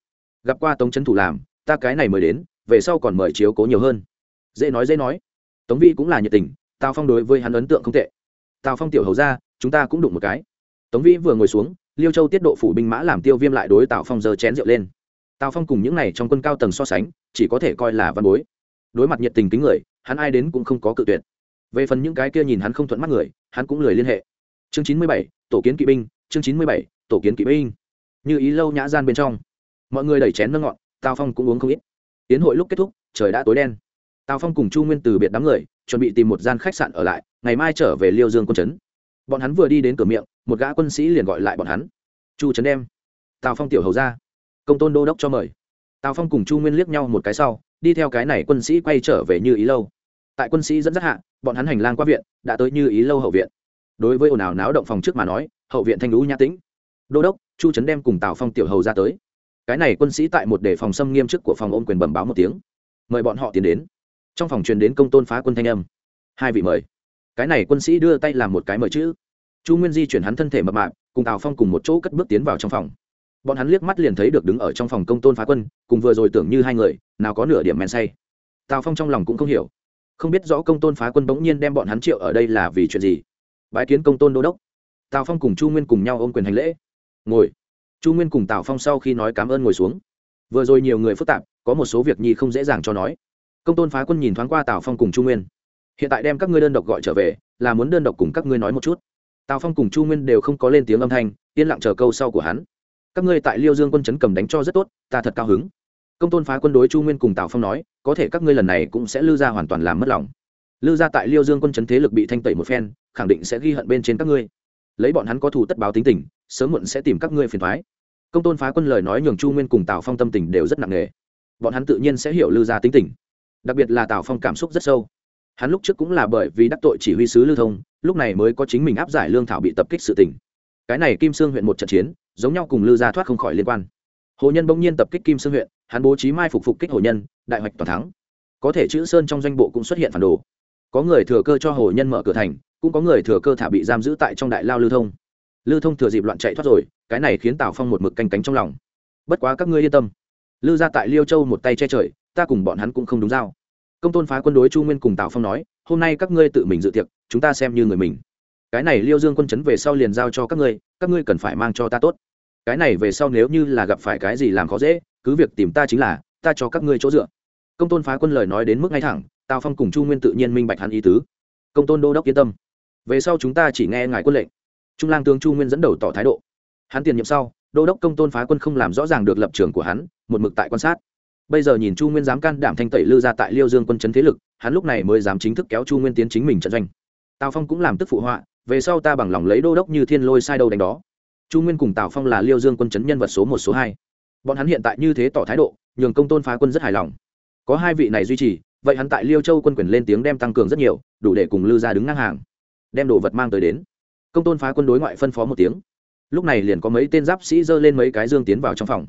gặp qua tống trấn thủ làm, ta cái này mời đến, về sau còn mời chiếu cố nhiều hơn. Dễ nói dễ nói. Tống vi cũng là nhiệt tình, tào phong đối với hắn ấn tượng không tệ. Tào phong tiểu hầu ra chúng ta cũng đụng một cái. Tống vĩ vừa ngồi xuống, liêu châu tiết độ phủ binh mã làm tiêu viêm lại đối tào phong giờ chén rượu lên. Tào phong cùng những này trong quân cao tầng so sánh, chỉ có thể coi là văn bối. Đối mặt nhiệt tình kính người, hắn ai đến cũng không có cự tuyệt. Về phần những cái kia nhìn hắn không thuận mắt người, hắn cũng lười liên hệ. Chương chín mươi bảy, tổ kiến kỵ binh, chương chín mươi bảy, tổ kiến kỵ binh. Như ý lâu nhã gian bên trong mọi người đẩy chén nâng ngọn, tào phong cũng uống không ít. Tiến hội lúc kết thúc, trời đã tối đen. Tào phong cùng chu nguyên từ biệt đám người, chuẩn bị tìm một gian khách sạn ở lại, ngày mai trở về liêu dương quân trấn. Bọn hắn vừa đi đến cửa miệng, một gã quân sĩ liền gọi lại bọn hắn. Chu trấn đem tào phong tiểu hầu ra, công tôn đô đốc cho mời. Tào phong cùng chu nguyên liếc nhau một cái sau, đi theo cái này quân sĩ quay trở về như ý lâu. Tại quân sĩ dẫn dắt hạ, bọn hắn hành lang qua viện, đã tới như ý lâu hậu viện. Đối với ồn ào náo động phòng trước mà nói, hậu viện thanh lũ nhã tĩnh. Đô đốc, chu trấn đem cùng tào phong tiểu hầu ra tới cái này quân sĩ tại một đề phòng xâm nghiêm chức của phòng ôm quyền bẩm báo một tiếng. Mời bọn họ tiến đến. Trong phòng truyền đến công tôn phá quân thanh âm. Hai vị mời. Cái này quân sĩ đưa tay làm một cái mời chữ. Chu nguyên di chuyển hắn thân thể mập mạp, cùng tào phong cùng một chỗ cất bước tiến vào trong phòng. Bọn hắn liếc mắt liền thấy được đứng ở trong phòng công tôn phá quân, cùng vừa rồi tưởng như hai người, nào có nửa điểm men say. Tào phong trong lòng cũng không hiểu. Không biết rõ công tôn phá quân bỗng nhiên đem bọn hắn triệu ở đây là vì chuyện gì. Bái kiến công tôn đô đốc. Tào phong cùng chu nguyên cùng nhau ôm quyền hành lễ. Ngồi chu nguyên cùng tào phong sau khi nói cảm ơn ngồi xuống. Vừa rồi nhiều người phức tạp, có một số việc nhi không dễ dàng cho nói. Công tôn phá quân nhìn thoáng qua tào phong cùng chu nguyên. Hiện tại đem các ngươi đơn độc gọi trở về, là muốn đơn độc cùng các ngươi nói một chút. Tào phong cùng chu nguyên đều không có lên tiếng âm thanh, yên lặng chờ câu sau của hắn. Các ngươi tại liêu dương quân chấn cầm đánh cho rất tốt, ta thật cao hứng. Công tôn phá quân đối chu nguyên cùng tào phong nói, có thể các ngươi lần này cũng sẽ lư ra hoàn toàn làm mất lòng. Lư ra tại liêu dương quân chấn thế lực bị thanh tẩy một phen, khẳng định sẽ ghi hận bên trên các ngươi. Lấy bọn hắn có thù tất báo tính tình sớm muộn sẽ tìm các ngươi phiền thoái. Công tôn phá quân lời nói nhường chu nguyên cùng tào phong tâm tình đều rất nặng nề. Bọn hắn tự nhiên sẽ hiểu lư gia tính tình. Đặc biệt là tào phong cảm xúc rất sâu. Hắn lúc trước cũng là bởi vì đắc tội chỉ huy sứ lưu thông, lúc này mới có chính mình áp giải lương thảo bị tập kích sự tỉnh cái này kim sương huyện một trận chiến, giống nhau cùng lư gia thoát không khỏi liên quan. Hồ nhân bỗng nhiên tập kích kim sương huyện, hắn bố trí mai phục phục kích hồ nhân, đại hoạch toàn thắng. Có thể chữ sơn trong doanh bộ cũng xuất hiện phản đồ. Có người thừa cơ cho hồ nhân mở cửa thành, cũng có người thừa cơ thả bị giam giữ tại trong đại lao lưu thông lưu thông thừa dịp loạn chạy thoát rồi, cái này khiến tào phong một mực canh cánh trong lòng. Bất quá các ngươi yên tâm. Lư ra tại liêu châu một tay che trời, ta cùng bọn hắn cũng không đúng giao công tôn phá quân đối chu nguyên cùng tào phong nói, hôm nay các ngươi tự mình dự tiệc, chúng ta xem như người mình. Cái này liêu dương quân chấn về sau liền giao cho các ngươi các ngươi cần phải mang cho ta tốt. Cái này về sau nếu như là gặp phải cái gì làm khó dễ, cứ việc tìm ta chính là, ta cho các ngươi chỗ dựa. Công tôn phá quân lời nói đến mức ngay thẳng, tào phong cùng chu nguyên tự nhiên minh bạch hắn ý tứ. Công tôn đô đốc yên tâm. Về sau chúng ta chỉ nghe ngài quân lệnh trung lang tướng chu nguyên dẫn đầu tỏ thái độ. Hắn tiền nhiệm sau, đô đốc công tôn phá quân không làm rõ ràng được lập trường của hắn, một mực tại quan sát. Bây giờ nhìn chu nguyên dám can đảm thanh tẩy lư ra tại liêu dương quân chấn thế lực, hắn lúc này mới dám chính thức kéo chu nguyên tiến chính mình trận doanh. Tào phong cũng làm tức phụ họa, về sau ta bằng lòng lấy đô đốc như thiên lôi sai đầu đánh đó. Chu nguyên cùng tào phong là liêu dương quân chấn nhân vật số một, số hai. Bọn hắn hiện tại như thế tỏ thái độ, nhường công tôn phá quân rất hài lòng. Có hai vị này duy trì, vậy hắn tại liêu châu quân quyền lên tiếng đem tăng cường rất nhiều, đủ để cùng lư ra đứng ngang hàng, đem đồ vật mang tới đến công tôn phá quân đối ngoại phân phó một tiếng. Lúc này liền có mấy tên giáp sĩ giơ lên mấy cái dương tiến vào trong phòng.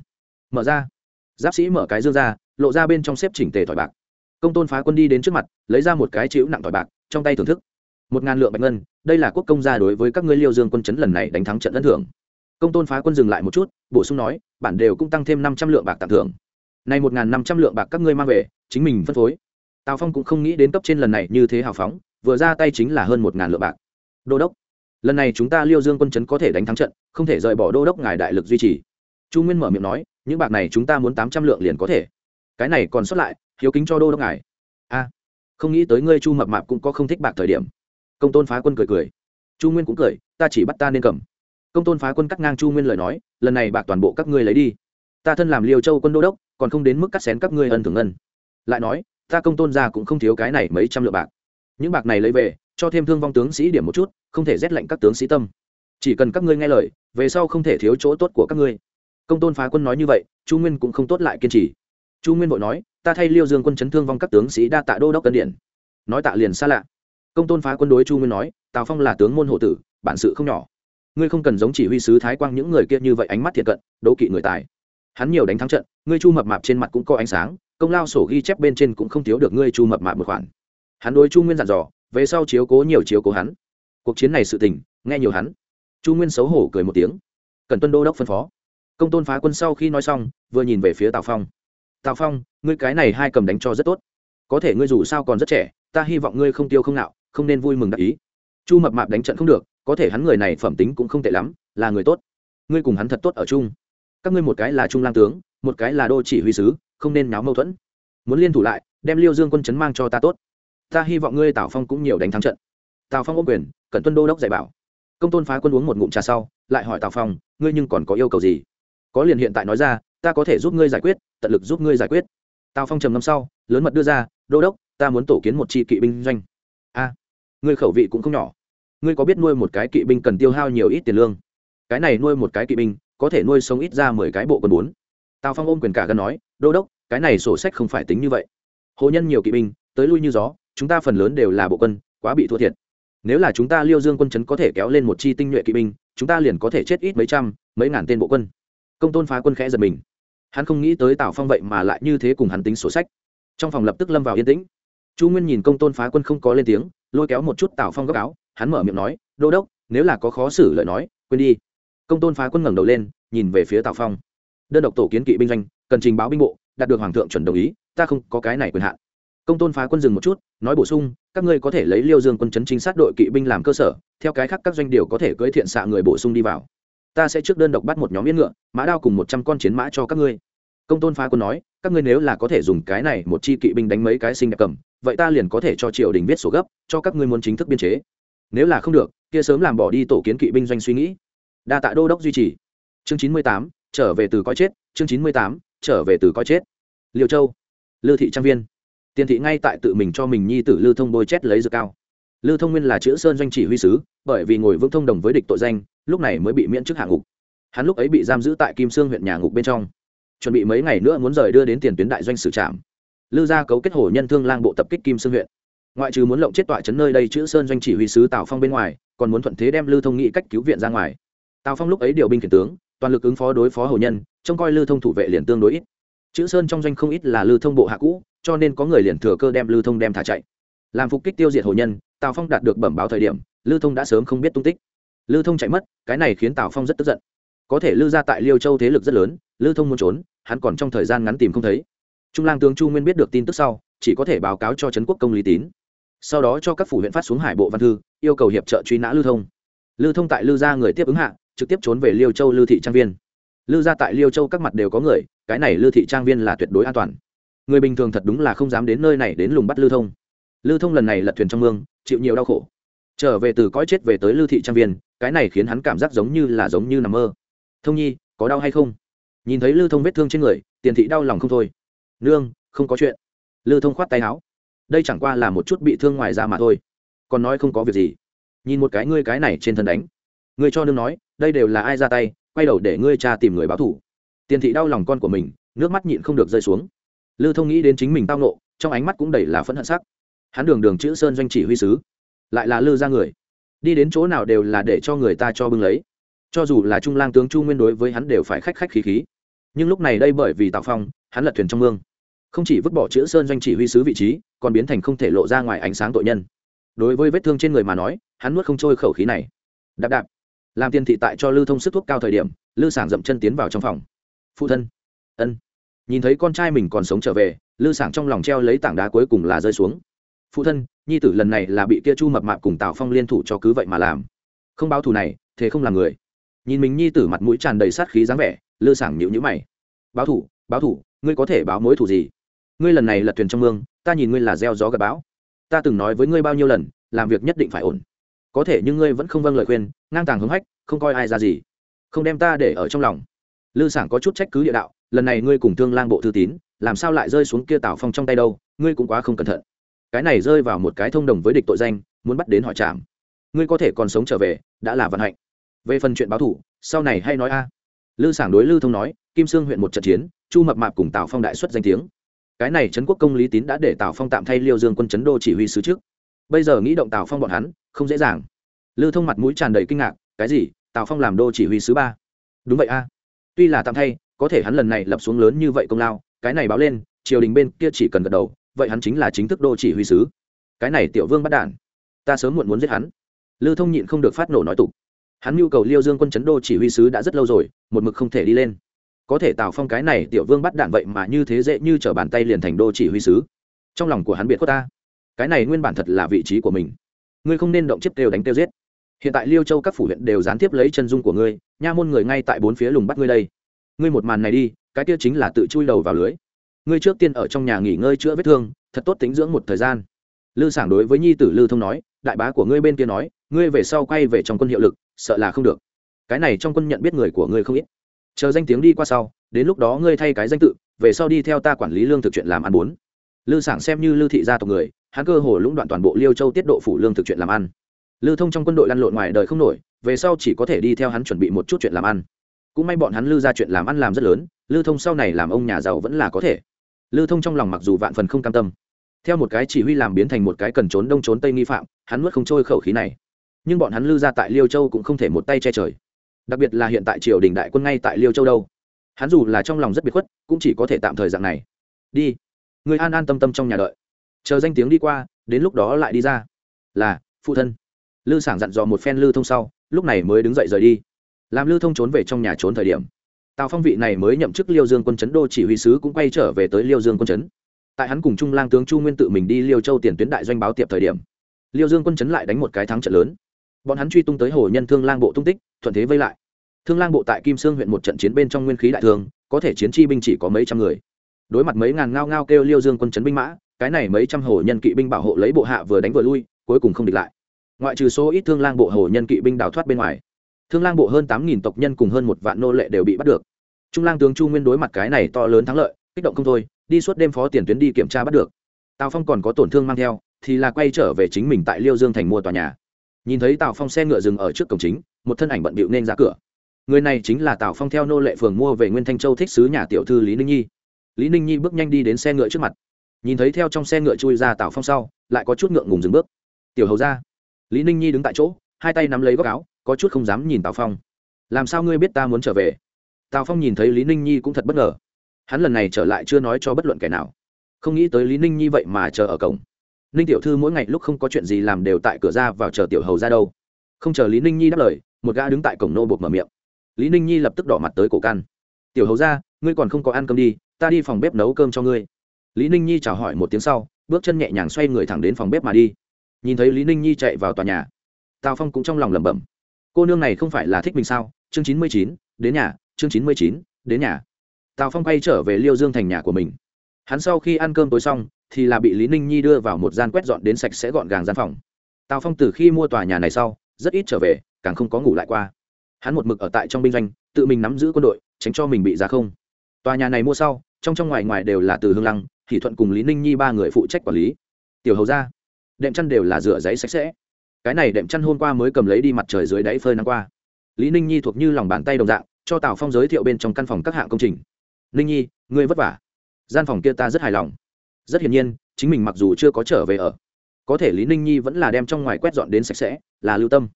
Mở ra. Giáp sĩ mở cái dương ra, lộ ra bên trong xếp chỉnh tề thỏi bạc. Công tôn phá quân đi đến trước mặt, lấy ra một cái chịu nặng thỏi bạc, trong tay thưởng thức. Một ngàn lượng bạch ngân, đây là quốc công gia đối với các ngươi liêu dương quân chấn lần này đánh thắng trận ấn thưởng. Công tôn phá quân dừng lại một chút, bổ sung nói, bản đều cũng tăng thêm năm trăm lượng bạc tặng thưởng. Này một ngàn năm trăm lượng bạc các ngươi mang về, chính mình phân phối. Tào phong cũng không nghĩ đến cấp trên lần này như thế hào phóng, vừa ra tay chính là hơn một ngàn lượng bạc. Đô đốc lần này chúng ta liêu dương quân chấn có thể đánh thắng trận, không thể rời bỏ đô đốc ngài đại lực duy trì. Chu nguyên mở miệng nói, những bạc này chúng ta muốn tám trăm lượng liền có thể. Cái này còn sót lại, hiếu kính cho đô đốc ngài. A, không nghĩ tới ngươi chu mập mạp cũng có không thích bạc thời điểm. Công tôn phá quân cười cười. Chu nguyên cũng cười, ta chỉ bắt ta nên cầm. Công tôn phá quân cắt ngang chu nguyên lời nói, lần này bạc toàn bộ các ngươi lấy đi. Ta thân làm liêu châu quân đô đốc, còn không đến mức cắt xén các ngươi ân thường ân lại nói, ta công tôn ra cũng không thiếu cái này mấy trăm lượng bạc. Những bạc này lấy về cho thêm thương vong tướng sĩ điểm một chút, không thể rét lạnh các tướng sĩ tâm. Chỉ cần các ngươi nghe lời, về sau không thể thiếu chỗ tốt của các ngươi. Công tôn phá quân nói như vậy, chu nguyên cũng không tốt lại kiên trì. Chu nguyên vội nói, ta thay liêu dương quân chấn thương vong các tướng sĩ đa tạ đô đốc cân điện. Nói tạ liền xa lạ. Công tôn phá quân đối chu nguyên nói, tào phong là tướng môn hộ tử, bản sự không nhỏ. Ngươi không cần giống chỉ huy sứ thái quang những người kia như vậy ánh mắt thiệt cận đỗ kỵ người tài. Hắn nhiều đánh thắng trận, ngươi chu mập mạp trên mặt cũng có ánh sáng, công lao sổ ghi chép bên trên cũng không thiếu được ngươi chu mập mạp một khoản. Hắn đối chu nguyên dặn dò về sau chiếu cố nhiều chiếu cố hắn. Cuộc chiến này sự tình, nghe nhiều hắn. Chu nguyên xấu hổ cười một tiếng. Cần tuân đô đốc phân phó. Công tôn phá quân sau khi nói xong, vừa nhìn về phía tào phong. Tào phong, ngươi cái này hai cầm đánh cho rất tốt. Có thể ngươi dù sao còn rất trẻ, ta hy vọng ngươi không tiêu không nạo, không nên vui mừng đắc ý. Chu mập mạp đánh trận không được, có thể hắn người này phẩm tính cũng không tệ lắm, là người tốt. Ngươi cùng hắn thật tốt ở chung. Các ngươi một cái là trung lang tướng, một cái là đô chỉ huy sứ, không nên náo mâu thuẫn. Muốn liên thủ lại, đem liêu dương quân chấn mang cho ta tốt ta hy vọng ngươi tào phong cũng nhiều đánh thắng trận tào phong ôm quyền cần tuân đô đốc dạy bảo công tôn phá quân uống một ngụm trà sau lại hỏi tào phong ngươi nhưng còn có yêu cầu gì có liền hiện tại nói ra ta có thể giúp ngươi giải quyết tận lực giúp ngươi giải quyết tào phong trầm ngâm sau lớn mật đưa ra đô đốc ta muốn tổ kiến một tri kỵ binh doanh a ngươi khẩu vị cũng không nhỏ ngươi có biết nuôi một cái kỵ binh cần tiêu hao nhiều ít tiền lương cái này nuôi một cái kỵ binh có thể nuôi sống ít ra mười cái bộ quân bốn tào phong ôm quyền cả gần nói đô đốc cái này sổ sách không phải tính như vậy hồ nhân nhiều kỵ binh tới lui như gió chúng ta phần lớn đều là bộ quân, quá bị thua thiệt. Nếu là chúng ta liêu dương quân chấn có thể kéo lên một chi tinh nhuệ kỵ binh, chúng ta liền có thể chết ít mấy trăm, mấy ngàn tên bộ quân. Công tôn phá quân khẽ giật mình. Hắn không nghĩ tới tào phong vậy mà lại như thế cùng hắn tính sổ sách. Trong phòng lập tức lâm vào yên tĩnh. Chu nguyên nhìn công tôn phá quân không có lên tiếng, lôi kéo một chút tào phong góc áo, hắn mở miệng nói, đô đốc, nếu là có khó xử lời nói, quên đi. Công tôn phá quân ngẩng đầu lên, nhìn về phía tào phong. Đơn độc tổ kiến kỵ binh doanh, cần trình báo binh bộ, đạt được hoàng thượng chuẩn đồng ý, ta không có cái này quyền hạn công tôn phá quân dừng một chút, nói bổ sung, các ngươi có thể lấy liêu dương quân chấn chính sát đội kỵ binh làm cơ sở, theo cái khác các doanh điều có thể cưỡi thiện xạ người bổ sung đi vào. Ta sẽ trước đơn độc bắt một nhóm yên ngựa, mã đao cùng một trăm con chiến mã cho các ngươi. Công tôn phá quân nói, các ngươi nếu là có thể dùng cái này một chi kỵ binh đánh mấy cái sinh đẹp cầm, vậy ta liền có thể cho triều đình viết sổ gấp, cho các ngươi muốn chính thức biên chế. Nếu là không được, kia sớm làm bỏ đi tổ kiến kỵ binh doanh suy nghĩ. Đa tạ đô đốc duy trì. Chương chín mươi tám, trở về từ coi chết, chương chín mươi tám, trở về từ coi chết. Liêu châu, lư thị trang viên tiền thị ngay tại tự mình cho mình nhi tử lưu thông bôi chét lấy dược cao. Lưu thông nguyên là chữ sơn doanh chỉ huy sứ, bởi vì ngồi vững thông đồng với địch tội danh, lúc này mới bị miễn chức hạ ngục. Hắn lúc ấy bị giam giữ tại kim sương huyện nhà ngục bên trong. Chuẩn bị mấy ngày nữa muốn rời đưa đến tiền tuyến đại doanh xử trạm. Lưu gia cấu kết hồ nhân thương lang bộ tập kích kim sương huyện. Ngoại trừ muốn lộng chết tọa chấn nơi đây chữ sơn doanh chỉ huy sứ tào phong bên ngoài, còn muốn thuận thế đem lưu thông nghị cách cứu viện ra ngoài. Tào phong lúc ấy điều binh khiển tướng, toàn lực ứng phó đối phó hồ nhân, trông coi lưu thông thủ vệ liền tương đối ít. Chữ sơn trong doanh không ít là lưu thông bộ hạ cũ cho nên có người liền thừa cơ đem lưu thông đem thả chạy. Làm phục kích tiêu diệt hồ nhân, tào phong đạt được bẩm báo thời điểm, lưu thông đã sớm không biết tung tích. Lưu thông chạy mất, cái này khiến tào phong rất tức giận. Có thể lưu ra tại liêu châu thế lực rất lớn, lưu thông muốn trốn, hắn còn trong thời gian ngắn tìm không thấy. Trung lang tướng chu nguyên biết được tin tức sau, chỉ có thể báo cáo cho trấn quốc công lý tín. Sau đó cho các phủ huyện phát xuống hải bộ văn thư, yêu cầu hiệp trợ truy nã lưu thông. Lưu thông tại lưu gia người tiếp ứng hạ, trực tiếp trốn về liêu châu lưu thị trang viên. Lưu ra tại liêu châu các mặt đều có người, cái này Lưu thị trang viên là tuyệt đối an toàn người bình thường thật đúng là không dám đến nơi này đến lùng bắt lưu thông. Lưu thông lần này lật thuyền trong mương, chịu nhiều đau khổ. Trở về từ cõi chết về tới lưu thị trang viên, cái này khiến hắn cảm giác giống như là giống như nằm mơ. Thông nhi, có đau hay không? Nhìn thấy lưu thông vết thương trên người, tiền thị đau lòng không thôi. Nương, không có chuyện. Lưu thông khoát tay áo. Đây chẳng qua là một chút bị thương ngoài ra mà thôi. Còn nói không có việc gì. Nhìn một cái ngươi cái này trên thân đánh. Ngươi cho nương nói, đây đều là ai ra tay, quay đầu để ngươi cha tìm người báo thủ tiền thị đau lòng con của mình, nước mắt nhịn không được rơi xuống lưu thông nghĩ đến chính mình tao nộ trong ánh mắt cũng đầy là phẫn hận sắc. Hắn đường đường chữ sơn doanh chỉ huy sứ, lại là lư ra người. Đi đến chỗ nào đều là để cho người ta cho bưng lấy. Cho dù là trung lang tướng chu nguyên đối với hắn đều phải khách khách khí khí. Nhưng lúc này đây bởi vì tạo phong, hắn lật thuyền trong mương. Không chỉ vứt bỏ chữ sơn doanh chỉ huy sứ vị trí, còn biến thành không thể lộ ra ngoài ánh sáng tội nhân. Đối với vết thương trên người mà nói, hắn nuốt không trôi khẩu khí này. Đạp đạp. Làm tiền thị tại cho lưu thông sức thuốc cao thời điểm, lư sảng dậm chân tiến vào trong phòng. Phụ thân. Ân nhìn thấy con trai mình còn sống trở về, lư sảng trong lòng treo lấy tảng đá cuối cùng là rơi xuống. Phụ thân, nhi tử lần này là bị kia chu mập mạp cùng tào phong liên thủ cho cứ vậy mà làm. Không báo thù này, thế không làm người. Nhìn mình nhi tử mặt mũi tràn đầy sát khí dáng vẻ, lư sảng nhịu nhữ mày. Báo thủ báo thủ ngươi có thể báo mối thủ gì? Ngươi lần này lật thuyền trong mương, ta nhìn ngươi là gieo gió gặp bão. Ta từng nói với ngươi bao nhiêu lần, làm việc nhất định phải ổn. Có thể nhưng ngươi vẫn không vâng lời khuyên, ngang tàng hứng hách, không coi ai ra gì. Không đem ta để ở trong lòng. Lư sảng có chút trách cứ địa đạo lần này ngươi cùng thương lang bộ thư tín, làm sao lại rơi xuống kia Tào phong trong tay đâu, ngươi cũng quá không cẩn thận. Cái này rơi vào một cái thông đồng với địch tội danh, muốn bắt đến hỏi trảm. Ngươi có thể còn sống trở về, đã là vận hạnh. Về phần chuyện báo thủ, sau này hay nói a. Lư sảng đối lư thông nói, kim sương huyện một trận chiến, chu mập mạp cùng tào phong đại xuất danh tiếng. Cái này trấn quốc công lý tín đã để tào phong tạm thay liêu dương quân chấn đô chỉ huy sứ trước. Bây giờ nghĩ động tào phong bọn hắn, không dễ dàng. Lư thông mặt mũi tràn đầy kinh ngạc, cái gì? Tào phong làm đô chỉ huy sứ ba. Đúng vậy a. Tuy là tạm thay có thể hắn lần này lập xuống lớn như vậy công lao, cái này báo lên, triều đình bên kia chỉ cần gật đầu, vậy hắn chính là chính thức đô chỉ huy sứ. Cái này tiểu vương bắt đản ta sớm muộn muốn giết hắn. Lư thông nhịn không được phát nổ nói tục. Hắn nhu cầu liêu dương quân chấn đô chỉ huy sứ đã rất lâu rồi, một mực không thể đi lên. Có thể tào phong cái này tiểu vương bắt đạn vậy mà như thế dễ như t r ở bàn tay liền thành đô chỉ huy sứ. Trong lòng của hắn biệt có ta. Cái này nguyên bản thật là vị trí của mình. Ngươi không nên động chiếc đều đánh tiêu giết. Hiện tại liêu châu các phủ huyện đều gián tiếp lấy chân dung của ngươi, nha môn người ngay tại bốn phía lùng bắt ngươi đây ngươi một màn này đi, cái kia chính là tự chui đầu vào lưới. Ngươi trước tiên ở trong nhà nghỉ ngơi chữa vết thương, thật tốt tính dưỡng một thời gian. Lư sảng đối với nhi tử lư thông nói, đại bá của ngươi bên kia nói, ngươi về sau quay về trong quân hiệu lực, sợ là không được. Cái này trong quân nhận biết người của ngươi không ít. Chờ danh tiếng đi qua sau, đến lúc đó ngươi thay cái danh tự, về sau đi theo ta quản lý lương thực chuyện làm ăn bốn. Lư sảng xem như lư thị gia tộc người, hắn cơ hồ lũng đoạn toàn bộ liêu châu tiết độ phủ lương thực chuyện làm ăn. Lư thông trong quân đội lăn lộn ngoài đời không nổi, về sau chỉ có thể đi theo hắn chuẩn bị một chút chuyện làm ăn cũng may bọn hắn lư ra chuyện làm ăn làm rất lớn, lư thông sau này làm ông nhà giàu vẫn là có thể. Lư thông trong lòng mặc dù vạn phần không cam tâm. Theo một cái chỉ huy làm biến thành một cái cần trốn đông trốn tây nghi phạm, hắn nuốt không trôi khẩu khí này. Nhưng bọn hắn lư ra tại liêu châu cũng không thể một tay che trời. Đặc biệt là hiện tại triều đình đại quân ngay tại liêu châu đâu. Hắn dù là trong lòng rất biệt khuất, cũng chỉ có thể tạm thời dạng này. Đi. Người an an tâm tâm trong nhà đợi. Chờ danh tiếng đi qua, đến lúc đó lại đi ra. Là, phụ thân. Lư sảng dặn dò một phen lư thông sau, lúc này mới đứng dậy rời đi làm lư thông trốn về trong nhà trốn thời điểm, tào phong vị này mới nhậm chức liêu dương quân chấn đô chỉ huy sứ cũng quay trở về tới liêu dương quân chấn. Tại hắn cùng trung lang tướng chu nguyên tự mình đi liêu châu tiền tuyến đại doanh báo tiệp thời điểm, liêu dương quân chấn lại đánh một cái thắng trận lớn. Bọn hắn truy tung tới hồ nhân thương lang bộ tung tích, thuận thế vây lại. Thương lang bộ tại kim sương huyện một trận chiến bên trong nguyên khí đại thương có thể chiến chi binh chỉ có mấy trăm người. Đối mặt mấy ngàn ngao ngao kêu liêu dương quân chấn binh mã, cái này mấy trăm hồ nhân kỵ binh bảo hộ lấy bộ hạ vừa đánh vừa lui, cuối cùng không địch lại. Ngoại trừ số ít thương lang bộ hồ nhân kỵ binh đào thoát bên ngoài thương lang bộ hơn tám nghìn tộc nhân cùng hơn một vạn nô lệ đều bị bắt được. Trung lang tướng chu nguyên đối mặt cái này to lớn thắng lợi, kích động không thôi, đi suốt đêm phó tiền tuyến đi kiểm tra bắt được. Tào phong còn có tổn thương mang theo, thì là quay trở về chính mình tại liêu dương thành mua tòa nhà. Nhìn thấy tào phong xe ngựa dừng ở trước cổng chính, một thân ảnh bận bịu nên ra cửa. Người này chính là tào phong theo nô lệ phường mua về nguyên thanh châu thích sứ nhà tiểu thư lý ninh nhi. Lý ninh nhi bước nhanh đi đến xe ngựa trước mặt. Nhìn thấy theo trong xe ngựa chui ra tào phong sau, lại có chút ngượng ngùng dừng bước. Tiểu hầu ra lý ninh nhi đứng tại chỗ, hai tay nắm lấy góc áo có chút không dám nhìn tào phong. Làm sao ngươi biết ta muốn trở về? Tào phong nhìn thấy lý ninh nhi cũng thật bất ngờ. Hắn lần này trở lại chưa nói cho bất luận kẻ nào. Không nghĩ tới lý ninh nhi vậy mà chờ ở cổng. Ninh tiểu thư mỗi ngày lúc không có chuyện gì làm đều tại cửa ra vào chờ tiểu hầu ra đâu. Không chờ lý ninh nhi đáp lời, một gã đứng tại cổng nô buộc mở miệng. Lý ninh nhi lập tức đỏ mặt tới cổ căn tiểu hầu ra, ngươi còn không có ăn cơm đi, ta đi phòng bếp nấu cơm cho ngươi. Lý ninh nhi chào hỏi một tiếng sau, bước chân nhẹ nhàng xoay người thẳng đến phòng bếp mà đi. Nhìn thấy lý ninh nhi chạy vào tòa nhà, tào phong cũng trong lòng lẩm bẩm cô nương này không phải là thích mình sao? Chương chín mươi chín, đến nhà. Chương chín mươi chín, đến nhà. Tào phong quay trở về liêu dương thành nhà của mình. Hắn sau khi ăn cơm tối xong, thì là bị lý ninh nhi đưa vào một gian quét dọn đến sạch sẽ gọn gàng gian phòng. Tào phong từ khi mua tòa nhà này sau, rất ít trở về, càng không có ngủ lại qua. Hắn một mực ở tại trong binh doanh, tự mình nắm giữ quân đội, tránh cho mình bị giá không. Tòa nhà này mua sau, trong trong ngoài ngoài đều là từ hương lăng thì thuận cùng lý ninh nhi ba người phụ trách quản lý. Tiểu hầu ra đệm chăn đều là rửa giấy sạch sẽ cái này đệm chăn hôm qua mới cầm lấy đi mặt trời dưới đáy phơi nắng qua. Lý ninh nhi thuộc như lòng bàn tay đồng dạng, cho tào phong giới thiệu bên trong căn phòng các hạng công trình. Ninh nhi, ngươi vất vả. Gian phòng kia ta rất hài lòng. Rất hiển nhiên, chính mình mặc dù chưa có trở về ở, có thể lý ninh nhi vẫn là đem trong ngoài quét dọn đến sạch sẽ, là lưu tâm.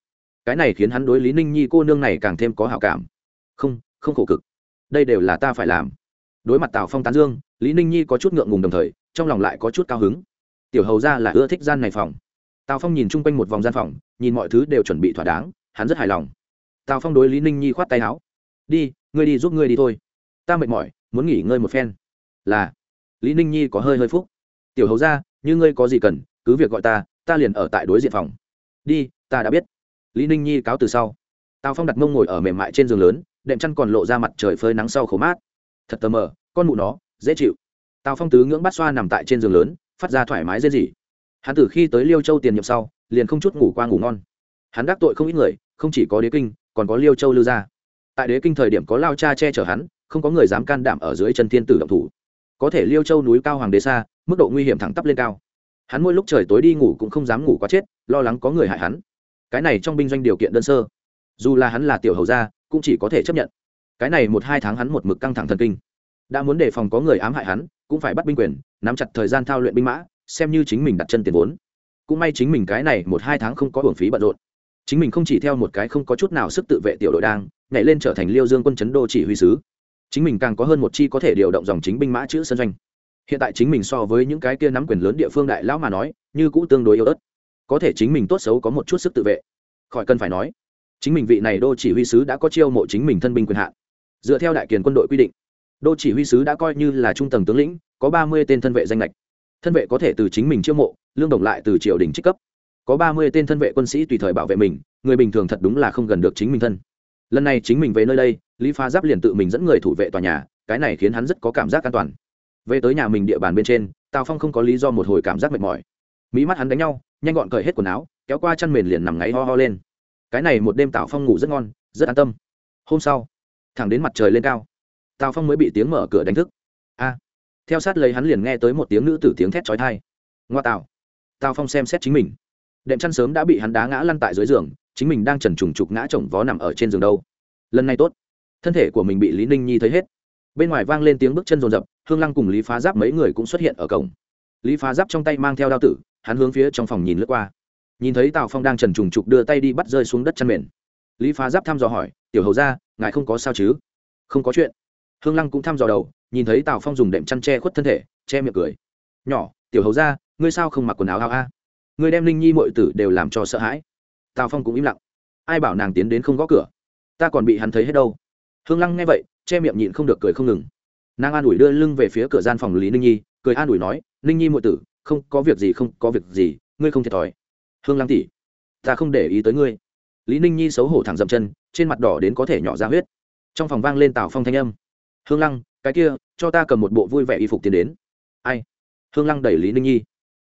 Cái này khiến hắn đối lý ninh nhi cô nương này càng thêm có hảo cảm. Không không khổ cực. Đây đều là ta phải làm. Đối mặt tào phong tán dương, lý ninh nhi có chút ngượng ngùng đồng thời, trong lòng lại có chút cao hứng. Tiểu hầu ra là ưa thích gian này phòng tào phong nhìn chung quanh một vòng gian phòng, nhìn mọi thứ đều chuẩn bị thỏa đáng, hắn rất hài lòng. Tào phong đối lý ninh nhi khoát tay áo. Đi, ngươi đi giúp ngươi đi thôi. Ta mệt mỏi, muốn nghỉ ngơi một phen. Là. Lý ninh nhi có hơi hơi phúc. Tiểu hầu ra như ngươi có gì cần, cứ việc gọi ta ta liền ở tại đối diện phòng. Đi, ta đã biết. Lý ninh nhi cáo từ sau. Tào phong đặt mông ngồi ở mềm mại trên giường lớn, đệm chăn còn lộ ra mặt trời phơi nắng sau khổ mát. Thật tờ mờ, con mụ nó, dễ chịu. Tào phong tứ ngưỡng bát xoa nằm tại trên giường lớn, phát ra thoải mái dễ gì hắn từ khi tới liêu châu tiền nhiệm sau, liền không chút ngủ qua ngủ ngon. Hắn đắc tội không ít người, không chỉ có đế kinh, còn có liêu châu lưu gia. Tại đế kinh thời điểm có lao cha che chở hắn, không có người dám can đảm ở dưới chân thiên tử động thủ. Có thể liêu châu núi cao hoàng đế xa, mức độ nguy hiểm thẳng tắp lên cao. Hắn mỗi lúc trời tối đi ngủ cũng không dám ngủ quá chết, lo lắng có người hại hắn. Cái này trong binh doanh điều kiện đơn sơ. Dù là hắn là tiểu hầu gia, cũng chỉ có thể chấp nhận. Cái này một hai tháng hắn một mực căng thẳng thần kinh. Đã muốn đề phòng có người ám hại hắn, cũng phải bắt binh quyền, nắm chặt thời gian thao luyện binh mã xem như chính mình đặt chân tiền vốn. Cũng may chính mình cái này một hai tháng không có hưởng phí bận rộn. Chính mình không chỉ theo một cái không có chút nào sức tự vệ tiểu đội đang, nhảy lên trở thành liêu dương quân chấn đô chỉ huy sứ. Chính mình càng có hơn một chi có thể điều động dòng chính binh mã chữ sân doanh. Hiện tại chính mình so với những cái kia nắm quyền lớn địa phương đại lão mà nói, như cũ tương đối yếu ớt. Có thể chính mình tốt xấu có một chút sức tự vệ. Khỏi cần phải nói, chính mình vị này đô chỉ huy sứ đã có chiêu mộ chính mình thân binh quyền hạn. Dựa theo đại kiền quân đội quy định, đô chỉ huy sứ đã coi như là trung tầng tướng lĩnh, có ba mươi tên thân vệ danh lệch thân vệ có thể từ chính mình chiêu mộ, lương đồng lại từ triều đình trích cấp. Có ba mươi tên thân vệ quân sĩ tùy thời bảo vệ mình, người bình thường thật đúng là không gần được chính mình thân. Lần này chính mình về nơi đây, lý pha giáp liền tự mình dẫn người thủ vệ tòa nhà, cái này khiến hắn rất có cảm giác an toàn. Về tới nhà mình địa bàn bên trên, tào phong không có lý do một hồi cảm giác mệt mỏi. Mỹ mắt hắn đánh nhau, nhanh gọn cởi hết quần áo, kéo qua chăn mền liền nằm ngáy ho ho lên. Cái này một đêm tào phong ngủ rất ngon, rất an tâm. Hôm sau, thẳng đến mặt trời lên cao, tào phong mới bị tiếng mở cửa đánh thức theo sát lấy hắn liền nghe tới một tiếng nữ tử tiếng thét chói tai. ngoa tào tào phong xem xét chính mình. Đệm chăn sớm đã bị hắn đá ngã lăn tại dưới giường, chính mình đang trần trùng trục ngã chồng vó nằm ở trên giường đâu. Lần này tốt. Thân thể của mình bị lý ninh nhi thấy hết. Bên ngoài vang lên tiếng bước chân rồn rập hương lăng cùng lý phá giáp mấy người cũng xuất hiện ở cổng. Lý phá giáp trong tay mang theo đao tử, hắn hướng phía trong phòng nhìn lướt qua. Nhìn thấy tào phong đang trần trùng trục đưa tay đi bắt rơi xuống đất chăn mền. Lý phá giáp thăm dò hỏi, tiểu hầu ra ngài không có sao chứ? Không có chuyện. Hương lăng cũng thăm dò đầu nhìn thấy tào phong dùng đệm chăn che khuất thân thể, che miệng cười. Nhỏ, tiểu hầu ra ngươi sao không mặc quần áo ao a? Ngươi đem linh nhi mọi tử đều làm cho sợ hãi. Tào phong cũng im lặng. Ai bảo nàng tiến đến không gõ cửa? Ta còn bị hắn thấy hết đâu. Hương lăng nghe vậy, che miệng nhịn không được cười không ngừng. Nàng an ủi đưa lưng về phía cửa gian phòng lý ninh nhi, cười an ủi nói, ninh nhi mọi tử, không có việc gì, không có việc gì, ngươi không thiệt thòi. Hương lăng tỉ ta không để ý tới ngươi. Lý ninh nhi xấu hổ thẳng dậm chân, trên mặt đỏ đến có thể nhỏ ra huyết. Trong phòng vang lên tào phong thanh âm. Hương lăng cái kia, cho ta cầm một bộ vui vẻ y phục tiến đến. Ai? Hương lăng đẩy lý ninh nhi.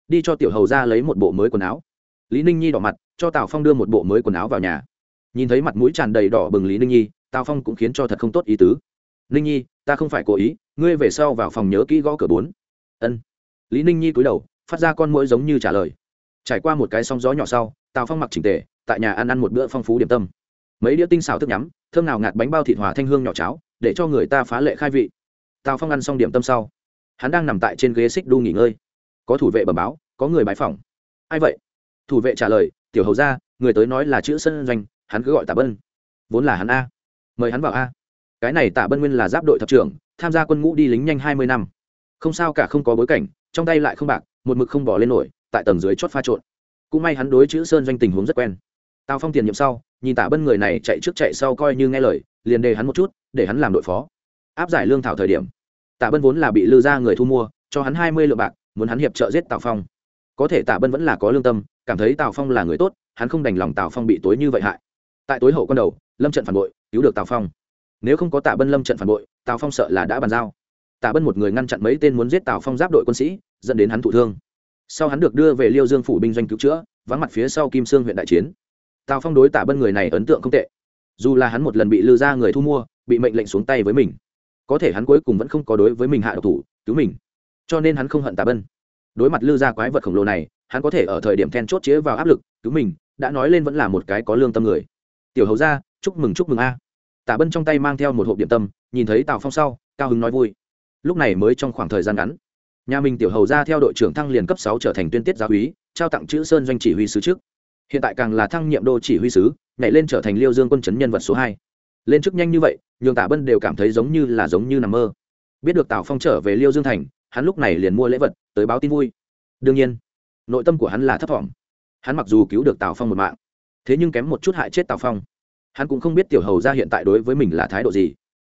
Đi cho tiểu hầu ra lấy một bộ mới quần áo. Lý ninh nhi đỏ mặt, cho tào phong đưa một bộ mới quần áo vào nhà. Nhìn thấy mặt mũi tràn đầy đỏ bừng lý ninh nhi, tào phong cũng khiến cho thật không tốt ý tứ. Ninh nhi, ta không phải cố ý, ngươi về sau vào phòng nhớ kỹ gõ cửa bốn. Ân. Lý ninh nhi cúi đầu, phát ra con mũi giống như trả lời. Trải qua một cái sóng gió nhỏ sau, tào phong mặc chỉnh tề, tại nhà ăn ăn một bữa phong phú điểm tâm. Mấy đĩa tinh xào thức nhắm, thơm nào ngạt bánh bao thịt hòa thanh hương nhỏ cháo, để cho người ta phá lệ khai vị tào phong ăn xong điểm tâm sau hắn đang nằm tại trên ghế xích đu nghỉ ngơi có thủ vệ bẩm báo có người bãi phòng ai vậy thủ vệ trả lời tiểu hầu ra người tới nói là chữ sân doanh hắn cứ gọi tả bân vốn là hắn a mời hắn vào a cái này tả bân nguyên là giáp đội thập trưởng tham gia quân ngũ đi lính nhanh hai mươi năm không sao cả không có bối cảnh trong tay lại không bạc một mực không bỏ lên nổi tại tầng dưới chót pha trộn cũng may hắn đối chữ sơn doanh tình huống rất quen tào phong tiền nhiệm sau nhìn tả bân người này chạy trước chạy sau coi như nghe lời liền đề hắn một chút để hắn làm đội phó áp giải lương thảo thời điểm. Tạ bân vốn là bị lư ra người thu mua, cho hắn hai mươi lượng bạc, muốn hắn hiệp trợ giết tào phong. Có thể Tạ bân vẫn là có lương tâm, cảm thấy tào phong là người tốt, hắn không đành lòng tào phong bị tối như vậy hại. Tại tối hậu con đầu, lâm trận phản bội, cứu được tào phong. Nếu không có tạ bân lâm trận phản bội, tào phong sợ là đã bàn giao. Tạ bân một người ngăn chặn mấy tên muốn giết tào phong giáp đội quân sĩ, dẫn đến hắn thụ thương. Sau hắn được đưa về liêu dương phủ binh doanh cứu chữa, vắng mặt phía sau kim sương huyện đại chiến. Tào phong đối tạ bân người này ấn tượng không tệ. Dù là hắn một lần bị lư ra người thu mua, bị mệnh lệnh xuống tay với mình có thể hắn cuối cùng vẫn không có đối với mình hạ độc thủ, cứu mình. Cho nên hắn không hận tạ bân. Đối mặt lư ra quái vật khổng lồ này, hắn có thể ở thời điểm then chốt chĩa vào áp lực, cứu mình, đã nói lên vẫn là một cái có lương tâm người. Tiểu hầu ra chúc mừng chúc mừng a. Tạ bân trong tay mang theo một hộp điểm tâm, nhìn thấy tào phong sau, cao hứng nói vui. Lúc này mới trong khoảng thời gian ngắn, nhà mình tiểu hầu ra theo đội trưởng thăng liền cấp sáu trở thành tuyên tiết giáo úy, trao tặng chữ sơn doanh chỉ huy sứ trước. Hiện tại càng là thăng nhiệm đô chỉ huy sứ, nhảy lên trở thành liêu dương quân chấn nhân vật số hai lên chức nhanh như vậy, nhường tạ bân đều cảm thấy giống như là giống như nằm mơ. Biết được tào phong trở về liêu dương thành, hắn lúc này liền mua lễ vật, tới báo tin vui. Đương nhiên, nội tâm của hắn là thấp t hắn mặc dù cứu được tào phong một mạng, thế nhưng kém một chút hại chết tào phong. Hắn cũng không biết tiểu hầu ra hiện tại đối với mình là thái độ gì.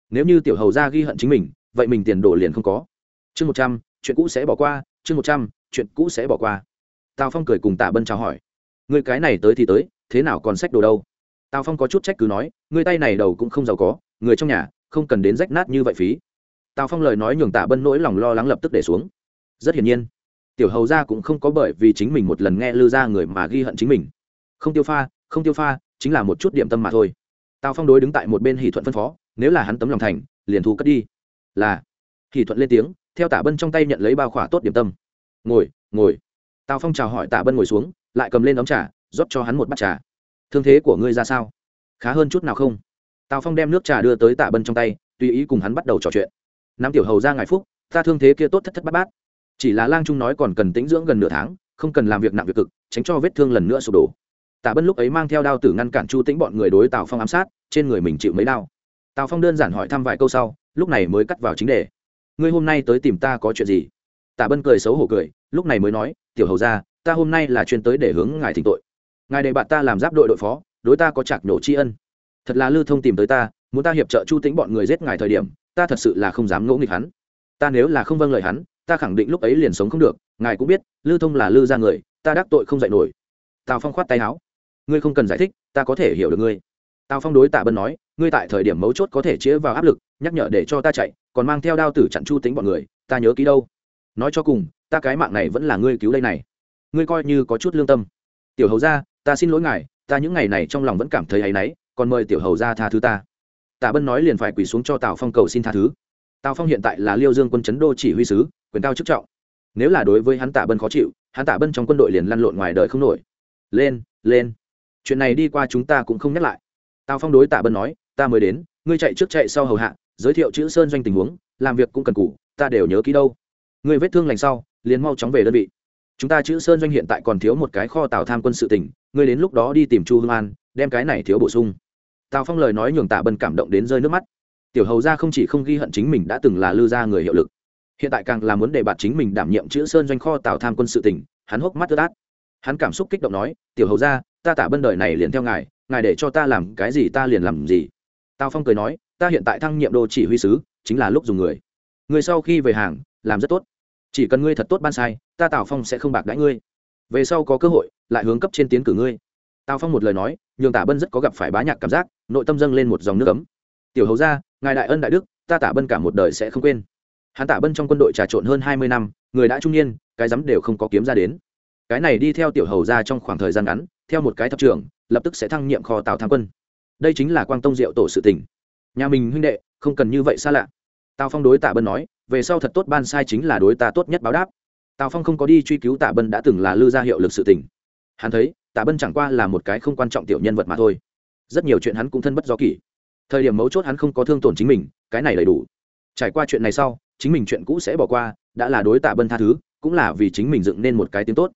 Nếu như tiểu hầu ra ghi hận chính mình, vậy mình tiền đồ liền không có. Chương một trăm, chuyện cũ sẽ bỏ qua, chương một trăm, chuyện cũ sẽ bỏ qua. Tào phong cười cùng tạ bân chào hỏi. Người cái này tới thì tới, thế nào còn sách đồ đâu? Tào phong có chút trách cứ nói người tay này đầu cũng không giàu có, người trong nhà không cần đến rách nát như vậy phí. Tào phong lời nói nhường tạ bân nỗi lòng lo lắng lập tức để xuống. Rất hiển nhiên, tiểu hầu ra cũng không có bởi vì chính mình một lần nghe lư ra người mà ghi hận chính mình. Không tiêu pha, không tiêu pha, chính là một chút điểm tâm mà thôi. Tào phong đối đứng tại một bên hỷ thuận phân phó, nếu là hắn tấm lòng thành, liền thu cất đi. Là, hỷ thuận lên tiếng, theo tả bân trong tay nhận lấy bao khỏa tốt điểm tâm. Ngồi ngồi. Tào phong chào hỏi tả bân ngồi xuống, lại cầm lên ống trà, rót cho hắn một bát trà thương thế của ngươi ra sao? Khá hơn chút nào không? Tào phong đem nước trà đưa tới tạ bân trong tay, tùy ý cùng hắn bắt đầu trò chuyện. Nam tiểu hầu ra ngài phúc, ta thương thế kia tốt thất thất bát bát. Chỉ là lang trung nói còn cần tĩnh dưỡng gần nửa tháng, không cần làm việc nặng việc cực, tránh cho vết thương lần nữa sụp đổ. Tạ bân lúc ấy mang theo đao tử ngăn cản chu tĩnh bọn người đối tào phong ám sát, trên người mình chịu mấy đao. Tào phong đơn giản hỏi thăm vài câu sau, lúc này mới cắt vào chính đề. Ngươi hôm nay tới tìm ta có chuyện gì? Tạ bân cười xấu hổ cười, lúc này mới nói, tiểu hầu ra, ta hôm nay là chuyên tới để hướng ngài thỉnh tội ngài để bạn ta làm giáp đội đội phó, đối ta có chạc nhổ tri ân. Thật là lưu thông tìm tới ta, muốn ta hiệp trợ chu tính bọn người giết ngài thời điểm, ta thật sự là không dám ngỗ nghịch hắn. Ta nếu là không vâng lời hắn, ta khẳng định lúc ấy liền sống không được, ngài cũng biết lưu thông là lưu ra người, ta đắc tội không dạy nổi. Tào phong khoát tay áo. Ngươi không cần giải thích, ta có thể hiểu được ngươi. Tào phong đối tạ bân nói, ngươi tại thời điểm mấu chốt có thể chĩa vào áp lực, nhắc nhở để cho ta chạy, còn mang theo đao tử chặn chu tính bọn người, ta nhớ ký đâu. Nói cho cùng, ta cái mạng này vẫn là ngươi cứu đây này. Ngươi coi như có chút lương tâm tiểu hầu ra ta xin lỗi ngài, ta những ngày này trong lòng vẫn cảm thấy áy náy, còn mời tiểu hầu ra tha thứ ta. Tạ bân nói liền phải quỳ xuống cho tào phong cầu xin tha thứ. Tào phong hiện tại là liêu dương quân chấn đô chỉ huy sứ, quyền cao chức trọng. Nếu là đối với hắn tạ bân khó chịu, hắn tạ bân trong quân đội liền lăn lộn ngoài đời không nổi. Lên lên. Chuyện này đi qua chúng ta cũng không nhắc lại. Tào phong đối tạ bân nói, ta mới đến, ngươi chạy trước chạy sau hầu hạ, giới thiệu chữ sơn doanh tình huống, làm việc cũng cần cũ ta đều nhớ kỹ đâu. Ngươi vết thương lành sau, liền mau chóng về đơn vị chúng ta chữ sơn doanh hiện tại còn thiếu một cái kho tàu tham quân sự tỉnh ngươi đến lúc đó đi tìm chu hương an, đem cái này thiếu bổ sung. Tào phong lời nói nhường tạ bân cảm động đến rơi nước mắt. Tiểu hầu ra không chỉ không ghi hận chính mình đã từng là lư gia người hiệu lực, hiện tại càng là muốn đề bạt chính mình đảm nhiệm chữ sơn doanh kho tào tham quân sự tỉnh hắn hốc mắt ướt át. Hắn cảm xúc kích động nói, tiểu hầu ra ta tả bân đời này liền theo ngài ngài để cho ta làm cái gì ta liền làm gì. Tào phong cười nói, ta hiện tại thăng nhiệm đô chỉ huy sứ, chính là lúc dùng người. Người sau khi về hàng, làm rất tốt chỉ cần ngươi thật tốt ban sai, ta tào phong sẽ không bạc đãi ngươi. Về sau có cơ hội, lại hướng cấp trên tiến cử ngươi. Tào phong một lời nói, nhường tả bân rất có gặp phải bá nhạc cảm giác, nội tâm dâng lên một dòng nước ấm. Tiểu hầu ra ngài đại ân đại đức, ta tả bân cả một đời sẽ không quên. Hắn tả bân trong quân đội trà trộn hơn hai mươi năm, người đã trung niên, cái rắm đều không có kiếm ra đến. Cái này đi theo tiểu hầu ra trong khoảng thời gian ngắn, theo một cái thập trưởng, lập tức sẽ thăng nhiệm kho tào tham quân. Đây chính là quang tông diệu tổ sự tỉnh nhà mình huynh đệ, không cần như vậy xa lạ tào phong đối tạ bân nói, về sau thật tốt ban sai chính là đối ta tốt nhất báo đáp. Tào phong không có đi truy cứu tạ bân đã từng là lư gia hiệu lực sự tỉnh hắn thấy, tạ bân chẳng qua là một cái không quan trọng tiểu nhân vật mà thôi. Rất nhiều chuyện hắn cũng thân bất do kỷ. Thời điểm mấu chốt hắn không có thương tổn chính mình, cái này đầy đủ. Trải qua chuyện này sau, chính mình chuyện cũ sẽ bỏ qua, đã là đối tạ bân tha thứ, cũng là vì chính mình dựng nên một cái tiếng tốt.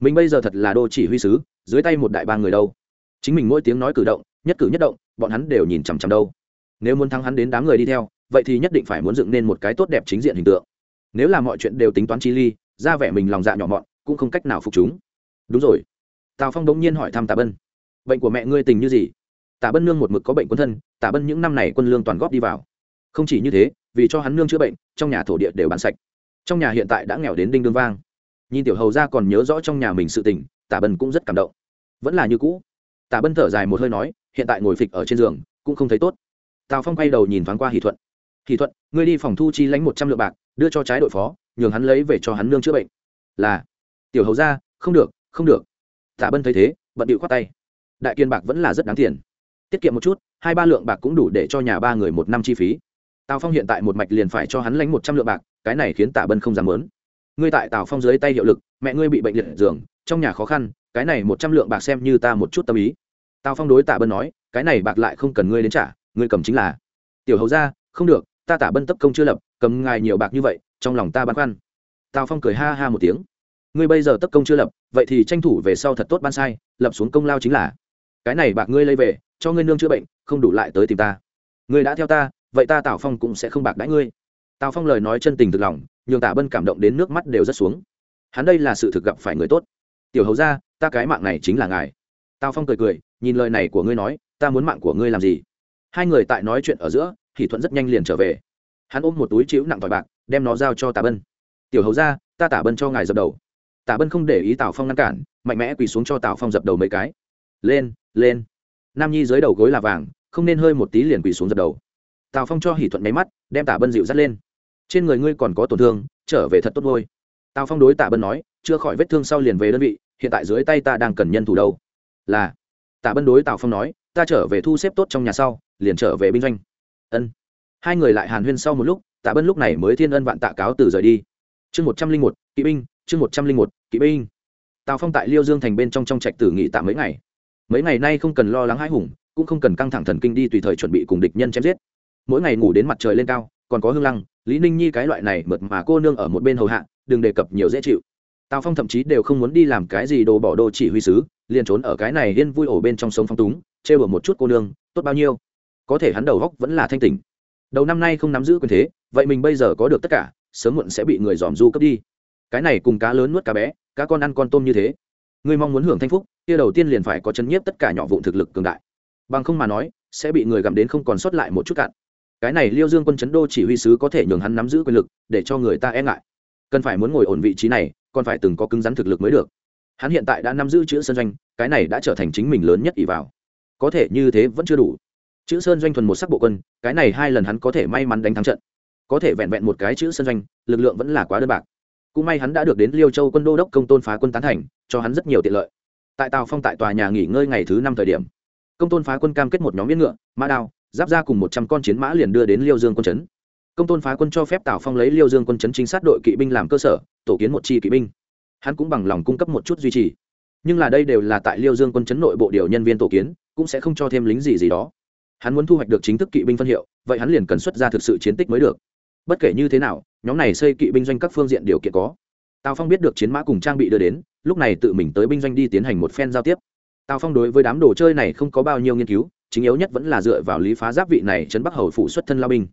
Mình bây giờ thật là đô chỉ huy sứ, dưới tay một đại ba người đâu. Chính mình mỗi tiếng nói cử động, nhất cử nhất động, bọn hắn đều nhìn chằm chằm đâu. Nếu muốn thắng hắn đến đám người đi theo vậy thì nhất định phải muốn dựng nên một cái tốt đẹp chính diện hình tượng. Nếu là mọi chuyện đều tính toán chi ly, ra vẻ mình lòng dạ nhỏ mọn, cũng không cách nào phục chúng. Đúng rồi. Tào phong đống nhiên hỏi thăm tà bân. Bệnh của mẹ ngươi tình như gì? Tà bân nương một mực có bệnh quân thân, tà bân những năm này quân lương toàn góp đi vào. Không chỉ như thế, vì cho hắn nương chữa bệnh, trong nhà thổ địa đều bán sạch. Trong nhà hiện tại đã nghèo đến đinh đương vang. Nhìn tiểu hầu ra còn nhớ rõ trong nhà mình sự tình tạ bân cũng rất cảm động. Vẫn là như cũ. Tạ bân thở dài một hơi nói, hiện tại ngồi phịch ở trên giường, cũng không thấy tốt. Tào phong quay đầu nhìn thoáng qua hỷ thuận thì thuận, ngươi đi phòng thu chi lãnh một trăm lượng bạc, đưa cho trái đội phó, nhường hắn lấy về cho hắn nương chữa bệnh. Là. Tiểu hầu ra không được không được. Tạ bân thấy thế, bận điệu khoát tay. Đại kiên bạc vẫn là rất đáng tiền. Tiết kiệm một chút, hai ba lượng bạc cũng đủ để cho nhà ba người một năm chi phí. Tào phong hiện tại một mạch liền phải cho hắn lãnh một trăm lượng bạc, cái này khiến tạ bân không dám lớn ngươi tại tào phong dưới tay hiệu lực, mẹ ngươi bị bệnh liệt giường, trong nhà khó khăn, cái này một trăm lượng bạc xem như ta một chút tâm ý. Tào phong đối tạ bân nói, cái này bạc lại không cần ngươi đến trả, ngươi cầm chính là. Tiểu hầu ra không được ta tả bân tấp công chưa lập, cầm ngài nhiều bạc như vậy, trong lòng ta băn khoăn. Tào phong cười ha ha một tiếng. Ngươi bây giờ tấp công chưa lập, vậy thì tranh thủ về sau thật tốt ban sai, lập xuống công lao chính là. Cái này bạc ngươi lấy về, cho ngươi nương chữa bệnh, không đủ lại tới tìm ta. Ngươi đã theo ta, vậy ta tào phong cũng sẽ không bạc đãi ngươi. Tào phong lời nói chân tình thực lòng, nhường tả bân cảm động đến nước mắt đều rất xuống. Hắn đây là sự thực gặp phải người tốt. Tiểu hầu ra ta cái mạng này chính là ngài. Tào phong cười cười, nhìn lời này của ngươi nói, ta muốn mạng của ngươi làm gì? Hai người tại nói chuyện ở giữa thì thuận rất nhanh liền trở về. Hắn ôm một túi chữ nặng tỏi bạc, đem nó giao cho tả bân. Tiểu hầu ra ta tả bân cho ngài dập đầu. Tả bân không để ý tào phong ngăn cản, mạnh mẽ quỳ xuống cho tào phong dập đầu mấy cái. Lên lên. Nam nhi dưới đầu gối là vàng, không nên hơi một tí liền quỳ xuống dập đầu. Tào phong cho hỷ thuận máy mắt, đem tả bân dịu dắt lên. Trên người ngươi còn có tổn thương, trở về thật tốt ngôi tào phong đối tả bân nói, chưa khỏi vết thương sau liền về đơn vị, hiện tại dưới tay ta đang cần nhân thủ đâu. Là. Tả bân đối tào phong nói, ta trở về thu xếp tốt trong nhà sau, liền trở về binh doanh ân. Hai người lại hàn huyên sau một lúc, tạ bân lúc này mới thiên ân vạn tạ cáo từ rời đi. Chương một trăm linh một, kỵ binh, chương một trăm linh một, kỵ binh. Tào phong tại liêu dương thành bên trong trong trạch tử nghỉ tạm mấy ngày. Mấy ngày nay không cần lo lắng hãi hùng, cũng không cần căng thẳng thần kinh đi tùy thời chuẩn bị cùng địch nhân chém giết. Mỗi ngày ngủ đến mặt trời lên cao, còn có hương lăng, lý ninh nhi cái loại này mượt mà cô nương ở một bên hầu hạ, đừng đề cập nhiều dễ chịu. Tào phong thậm chí đều không muốn đi làm cái gì đồ bỏ đồ chỉ huy sứ, liền trốn ở cái này yên vui ổ bên trong sống phong túng chê bở một chút cô nương, tốt bao nhiêu có thể hắn đầu góc vẫn là thanh tỉnh. Đầu năm nay không nắm giữ quyền thế, vậy mình bây giờ có được tất cả, sớm muộn sẽ bị người dòm du cướp đi. Cái này cùng cá lớn nuốt cá bé, cá con ăn con tôm như thế. Người mong muốn hưởng thanh phúc, kia đầu tiên liền phải có chấn nhiếp tất cả nhỏ vụn thực lực cường đại. Bằng không mà nói, sẽ bị người gặm đến không còn sót lại một chút cạn. Cái này liêu dương quân chấn đô chỉ huy sứ có thể nhường hắn nắm giữ quyền lực, để cho người ta e ngại. Cần phải muốn ngồi ổn vị trí này, còn phải từng có cứng rắn thực lực mới được. Hắn hiện tại đã nắm giữ chữ sân doanh, cái này đã trở thành chính mình lớn nhất ỷ vào. Có thể như thế vẫn chưa đủ chữ sơn doanh thuần một sắc bộ quân, cái này hai lần hắn có thể may mắn đánh thắng trận. Có thể vẹn vẹn một cái chữ sơn doanh, lực lượng vẫn là quá đơn bạc. Cũng may hắn đã được đến liêu châu quân đô đốc công tôn phá quân tán thành, cho hắn rất nhiều tiện lợi. Tại tàu phong tại tòa nhà nghỉ ngơi ngày thứ năm thời điểm, công tôn phá quân cam kết một nhóm viên ngựa, mã đao, giáp ra cùng một trăm con chiến mã liền đưa đến liêu dương quân chấn công tôn phá quân cho phép tào phong lấy liêu dương quân chấn chính sát đội kỵ binh làm cơ sở, tổ kiến một chi kỵ binh. Hắn cũng bằng lòng cung cấp một chút duy trì. Nhưng là đây đều là tại liêu dương quân chấn nội bộ điều nhân viên tổ kiến, cũng sẽ không cho thêm lính gì gì đó hắn muốn thu hoạch được chính thức kỵ binh phân hiệu, vậy hắn liền cần xuất ra thực sự chiến tích mới được. Bất kể như thế nào, nhóm này xây kỵ binh doanh các phương diện điều kiện có. Tào phong biết được chiến mã cùng trang bị đưa đến, lúc này tự mình tới binh doanh đi tiến hành một phen giao tiếp. Tào phong đối với đám đồ chơi này không có bao nhiêu nghiên cứu, chính yếu nhất vẫn là dựa vào lý phá giáp vị này trấn bắc hầu phụ xuất thân lao binh.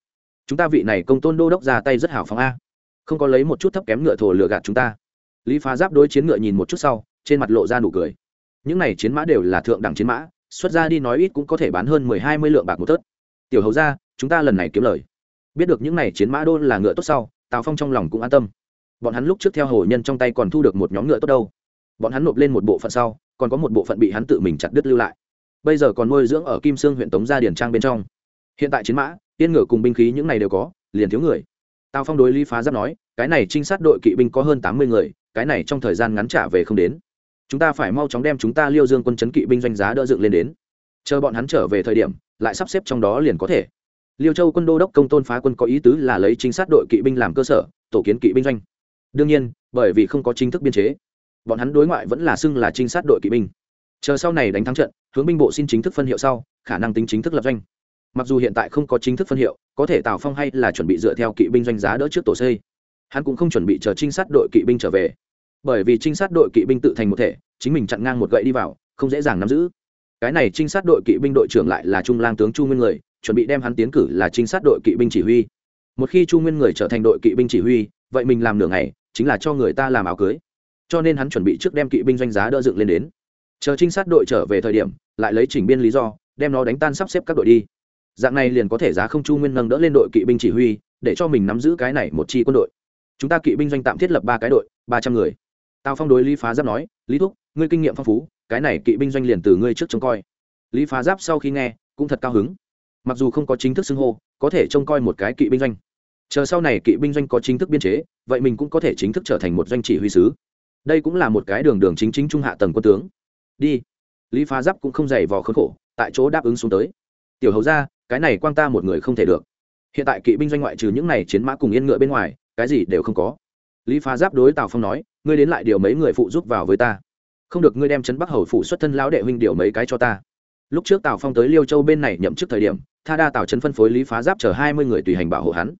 Chúng ta vị này công tôn đô đốc ra tay rất hào phóng a. Không có lấy một chút thấp kém ngựa thổ lừa gạt chúng ta. Lý phá giáp đối chiến ngựa nhìn một chút sau, trên mặt lộ ra nụ cười. Những này chiến mã đều là thượng đẳng chiến mã xuất ra đi nói ít cũng có thể bán hơn mười hai mươi lượng bạc một tớt. Tiểu hầu ra chúng ta lần này kiếm lời. Biết được những này chiến mã đô là ngựa tốt sau, tào phong trong lòng cũng an tâm. Bọn hắn lúc trước theo hồ nhân trong tay còn thu được một nhóm ngựa tốt đâu. Bọn hắn nộp lên một bộ phận sau, còn có một bộ phận bị hắn tự mình chặt đứt lưu lại. Bây giờ còn nuôi dưỡng ở kim sương huyện tống gia điển trang bên trong. Hiện tại chiến mã, tiên ngựa cùng binh khí những này đều có, liền thiếu người. Tào phong đối lý phá giáp nói, cái này trinh sát đội kỵ binh có hơn tám mươi người, cái này trong thời gian ngắn trả về không đến chúng ta phải mau chóng đem chúng ta liêu dương quân chấn kỵ binh doanh giá đỡ dựng lên đến. Chờ bọn hắn trở về thời điểm, lại sắp xếp trong đó liền có thể. Liêu châu quân đô đốc công tôn phá quân có ý tứ là lấy trinh sát đội kỵ binh làm cơ sở, tổ kiến kỵ binh doanh. Đương nhiên, bởi vì không có chính thức biên chế, bọn hắn đối ngoại vẫn là xưng là trinh sát đội kỵ binh. Chờ sau này đánh thắng trận, hướng binh bộ xin chính thức phân hiệu sau, khả năng tính chính thức lập doanh. Mặc dù hiện tại không có chính thức phân hiệu, có thể tào phong hay là chuẩn bị dựa theo kỵ binh doanh giá đỡ trước tổ xây. Hắn cũng không chuẩn bị chờ trinh sát đội kỵ binh trở về bởi vì trinh sát đội kỵ binh tự thành một thể, chính mình chặn ngang một gậy đi vào, không dễ dàng nắm giữ. Cái này trinh sát đội kỵ binh đội trưởng lại là trung lang tướng chu nguyên người, chuẩn bị đem hắn tiến cử là trinh sát đội kỵ binh chỉ huy. Một khi chu nguyên người trở thành đội kỵ binh chỉ huy, vậy mình làm nửa ngày, chính là cho người ta làm áo cưới. Cho nên hắn chuẩn bị trước đem kỵ binh doanh giá đỡ dựng lên đến. Chờ trinh sát đội trở về thời điểm, lại lấy chỉnh biên lý do, đem nó đánh tan sắp xếp các đội đi. Dạng này liền có thể giá không chu nguyên nâng đỡ lên đội kỵ binh chỉ huy, để cho mình nắm giữ cái này một chi quân đội. Chúng ta kỵ binh doanh tạm thiết lập ba cái đội, ba trăm người tào phong đối lý phá giáp nói, lý thúc, ngươi kinh nghiệm phong phú, cái này kỵ binh doanh liền từ ngươi trước trông coi. Lý phá giáp sau khi nghe, cũng thật cao hứng. Mặc dù không có chính thức xưng hô, có thể trông coi một cái kỵ binh doanh. Chờ sau này kỵ binh doanh có chính thức biên chế, vậy mình cũng có thể chính thức trở thành một doanh chỉ huy sứ. Đây cũng là một cái đường đường chính chính trung hạ tầng quân tướng. Đi. Lý phá giáp cũng không dày vò khốn khổ, tại chỗ đáp ứng xuống tới. Tiểu hầu ra cái này quang ta một người không thể được. Hiện tại kỵ binh doanh ngoại trừ những này chiến mã cùng yên ngựa bên ngoài, cái gì đều không có lý phá giáp đối tào phong nói, ngươi đến lại điều mấy người phụ giúp vào với ta. Không được, ngươi đem trấn bắc hầu phụ xuất thân lão đệ huynh điều mấy cái cho ta. Lúc trước tào phong tới liêu châu bên này nhậm chức thời điểm, tha đa tào trấn phân phối lý phá giáp chở hai mươi người tùy hành bảo hộ hắn.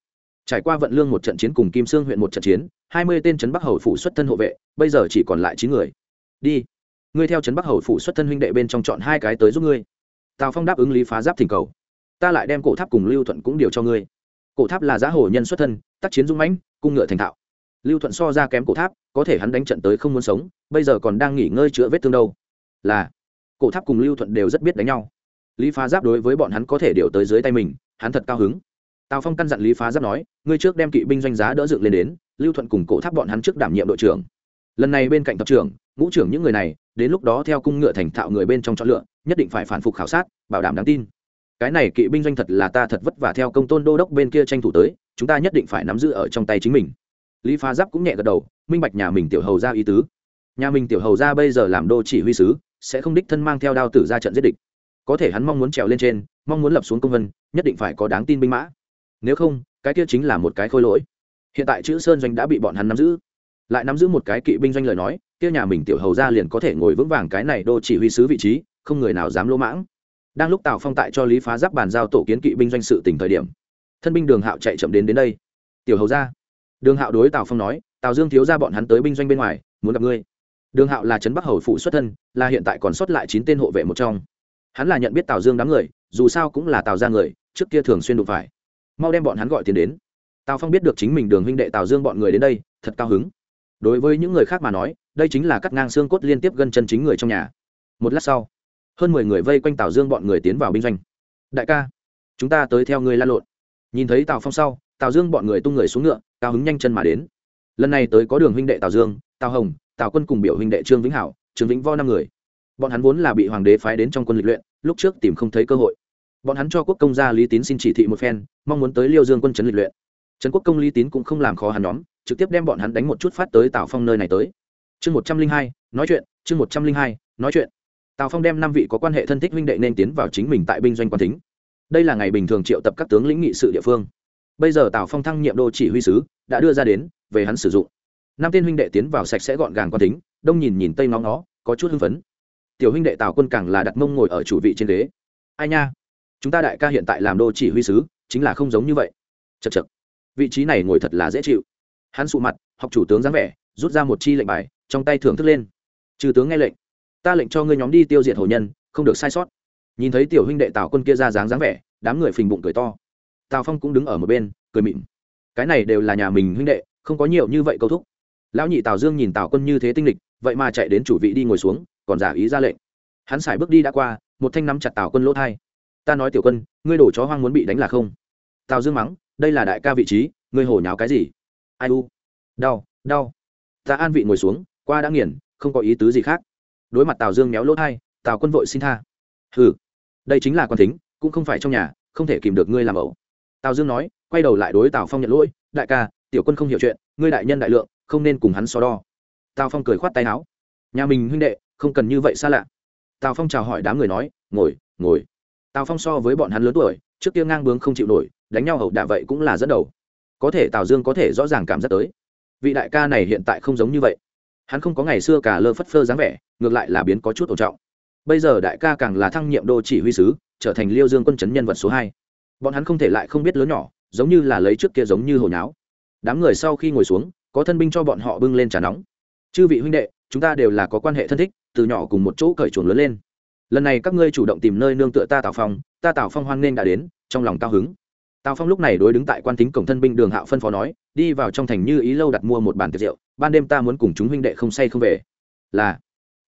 Trải qua vận lương một trận chiến cùng kim sương huyện một trận chiến, hai mươi tên trấn bắc hầu phụ xuất thân hộ vệ, bây giờ chỉ còn lại chín người. Đi, ngươi theo trấn bắc hầu phụ xuất thân huynh đệ bên trong chọn hai cái tới giúp ngươi. Tào phong đáp ứng lý phá giáp thỉnh cầu. Ta lại đem cổ tháp cùng lưu thuận cũng điều cho ngươi. Cổ tháp là giá hồ nhân xuất thân, tác chiến dung mãnh, cung ngựa thành thạo lưu thuận so ra kém cổ tháp, có thể hắn đánh trận tới không muốn sống, bây giờ còn đang nghỉ ngơi chữa vết thương đâu. Là, cổ tháp cùng lưu thuận đều rất biết đánh nhau. Lý phá giáp đối với bọn hắn có thể điều tới dưới tay mình, hắn thật cao hứng. Tào phong căn dặn lý phá giáp nói, ngươi trước đem kỵ binh doanh giá đỡ dựng lên đến, lưu thuận cùng cổ tháp bọn hắn trước đảm nhiệm đội trưởng. Lần này bên cạnh tập trưởng, ngũ trưởng những người này, đến lúc đó theo cung ngựa thành thạo người bên trong chọn lựa, nhất định phải phản phục khảo sát, bảo đảm đáng tin. Cái này kỵ binh doanh thật là ta thật vất vả theo công tôn đô đốc bên kia tranh thủ tới, chúng ta nhất định phải nắm giữ ở trong tay chính mình lý phá giáp cũng nhẹ gật đầu, minh bạch nhà mình tiểu hầu ra ý tứ. Nhà mình tiểu hầu ra bây giờ làm đô chỉ huy sứ, sẽ không đích thân mang theo đao tử ra trận giết địch. Có thể hắn mong muốn trèo lên trên, mong muốn lập xuống công vân, nhất định phải có đáng tin binh mã. Nếu không, cái kia chính là một cái khôi lỗi. Hiện tại chữ sơn doanh đã bị bọn hắn nắm giữ. Lại nắm giữ một cái kỵ binh doanh lời nói, kia nhà mình tiểu hầu ra liền có thể ngồi vững vàng cái này đô chỉ huy sứ vị trí, không người nào dám lỗ mãng. Đang lúc tào phong tại cho lý phá giáp bàn giao tổ kiến kỵ binh doanh sự tỉnh thời điểm, thân binh đường hạo chạy chậm đến đến đây. Tiểu hầu ra đường hạo đối tào phong nói, tào dương thiếu ra bọn hắn tới binh doanh bên ngoài, muốn gặp ngươi. Đường hạo là trấn bắc hầu phụ xuất thân, là hiện tại còn sót lại chín tên hộ vệ một trong. Hắn là nhận biết tào dương đám người, dù sao cũng là tào ra người, trước kia thường xuyên đụng phải. Mau đem bọn hắn gọi tiền đến. Tào phong biết được chính mình đường huynh đệ tào dương bọn người đến đây, thật cao hứng. Đối với những người khác mà nói, đây chính là cắt ngang xương cốt liên tiếp gân chân chính người trong nhà. Một lát sau, hơn mười người vây quanh tào dương bọn người tiến vào binh doanh. Đại ca, chúng ta tới theo người la lộn. Nhìn thấy tào phong sau tào dương bọn người tung người xuống ngựa, cao hứng nhanh chân mà đến. Lần này tới có đường huynh đệ tào dương, tào hồng, tào quân cùng biểu huynh đệ trương vĩnh hảo, trương vĩnh vo năm người. Bọn hắn vốn là bị hoàng đế phái đến trong quân lịch luyện, lúc trước tìm không thấy cơ hội. Bọn hắn cho quốc công gia lý tín xin chỉ thị một phen, mong muốn tới liêu dương quân trấn lịch luyện. Trấn quốc công lý tín cũng không làm khó hắn nhóm, trực tiếp đem bọn hắn đánh một chút phát tới tào phong nơi này tới. Chương một trăm linh hai, nói chuyện, chương một trăm linh hai, nói chuyện. Tào phong đem năm vị có quan hệ thân thích huynh đệ nên tiến vào chính mình tại binh doanh quan thính. Đây là ngày bình thường triệu tập các tướng lĩnh nghị sự địa phương bây giờ tào phong thăng nhiệm đô chỉ huy sứ, đã đưa ra đến, về hắn sử dụng. Năm tên huynh đệ tiến vào sạch sẽ gọn gàng quan tính đông nhìn nhìn tây ngóng nó có chút hưng phấn. Tiểu huynh đệ tào quân càng là đặt mông ngồi ở chủ vị trên ghế. Ai nha? Chúng ta đại ca hiện tại làm đô chỉ huy sứ, chính là không giống như vậy. Chật chật vị trí này ngồi thật là dễ chịu. Hắn sụ mặt, học chủ tướng dáng vẻ, rút ra một chi lệnh bài, trong tay thưởng thức lên. Trừ tướng nghe lệnh. Ta lệnh cho ngươi nhóm đi tiêu diệt hồ nhân, không được sai sót. Nhìn thấy tiểu huynh đệ tào quân kia ra dáng dáng vẻ, đám người phình bụng cười to tào phong cũng đứng ở một bên cười mịn cái này đều là nhà mình huynh đệ không có nhiều như vậy câu thúc lão nhị tào dương nhìn tào quân như thế tinh lịch vậy mà chạy đến chủ vị đi ngồi xuống còn giả ý ra lệnh hắn xài bước đi đã qua một thanh nắm chặt tào quân lỗ thai ta nói tiểu quân ngươi đổ chó hoang muốn bị đánh là không tào dương mắng đây là đại ca vị trí ngươi hổ nháo cái gì ai u đau đau ta an vị ngồi xuống qua đã nghiền không có ý tứ gì khác đối mặt tào dương méo lỗ thai tào quân vội xin tha hừ đây chính là quan tính cũng không phải trong nhà không thể kìm được ngươi làm ẩu tào dương nói, quay đầu lại đối tào phong nhận lỗi, đại ca, tiểu quân không hiểu chuyện, ngươi đại nhân đại lượng, không nên cùng hắn so đo. Tào phong cười khoát tay áo, nhà mình huynh đệ, không cần như vậy xa lạ. Tào phong chào hỏi đám người nói, ngồi ngồi. Tào phong so với bọn hắn lớn tuổi, trước kia ngang bướng không chịu nổi, đánh nhau hậu đả vậy cũng là dẫn đầu. Có thể tào dương có thể rõ ràng cảm giác tới, vị đại ca này hiện tại không giống như vậy. Hắn không có ngày xưa cả lơ phất phơ dáng vẻ, ngược lại là biến có chút ổn trọng. Bây giờ đại ca càng là thăng nhiệm đô chỉ huy sứ, trở thành liêu dương quân chấn nhân vật số hai bọn hắn không thể lại không biết lớn nhỏ, giống như là lấy trước kia giống như hồi nháo. Đám người sau khi ngồi xuống, có thân binh cho bọn họ bưng lên trà nóng. Chư vị huynh đệ, chúng ta đều là có quan hệ thân thích, từ nhỏ cùng một chỗ cởi chuồng lớn lên. Lần này các ngươi chủ động tìm nơi nương tựa ta tào phong, ta tào phong hoan nghênh đã đến, trong lòng cao hứng. Tào phong lúc này đối đứng tại quan tính cổng thân binh đường hạo phân phó nói, đi vào trong thành như ý lâu đặt mua một bàn tiệc rượu, ban đêm ta muốn cùng chúng huynh đệ không say không về. Là,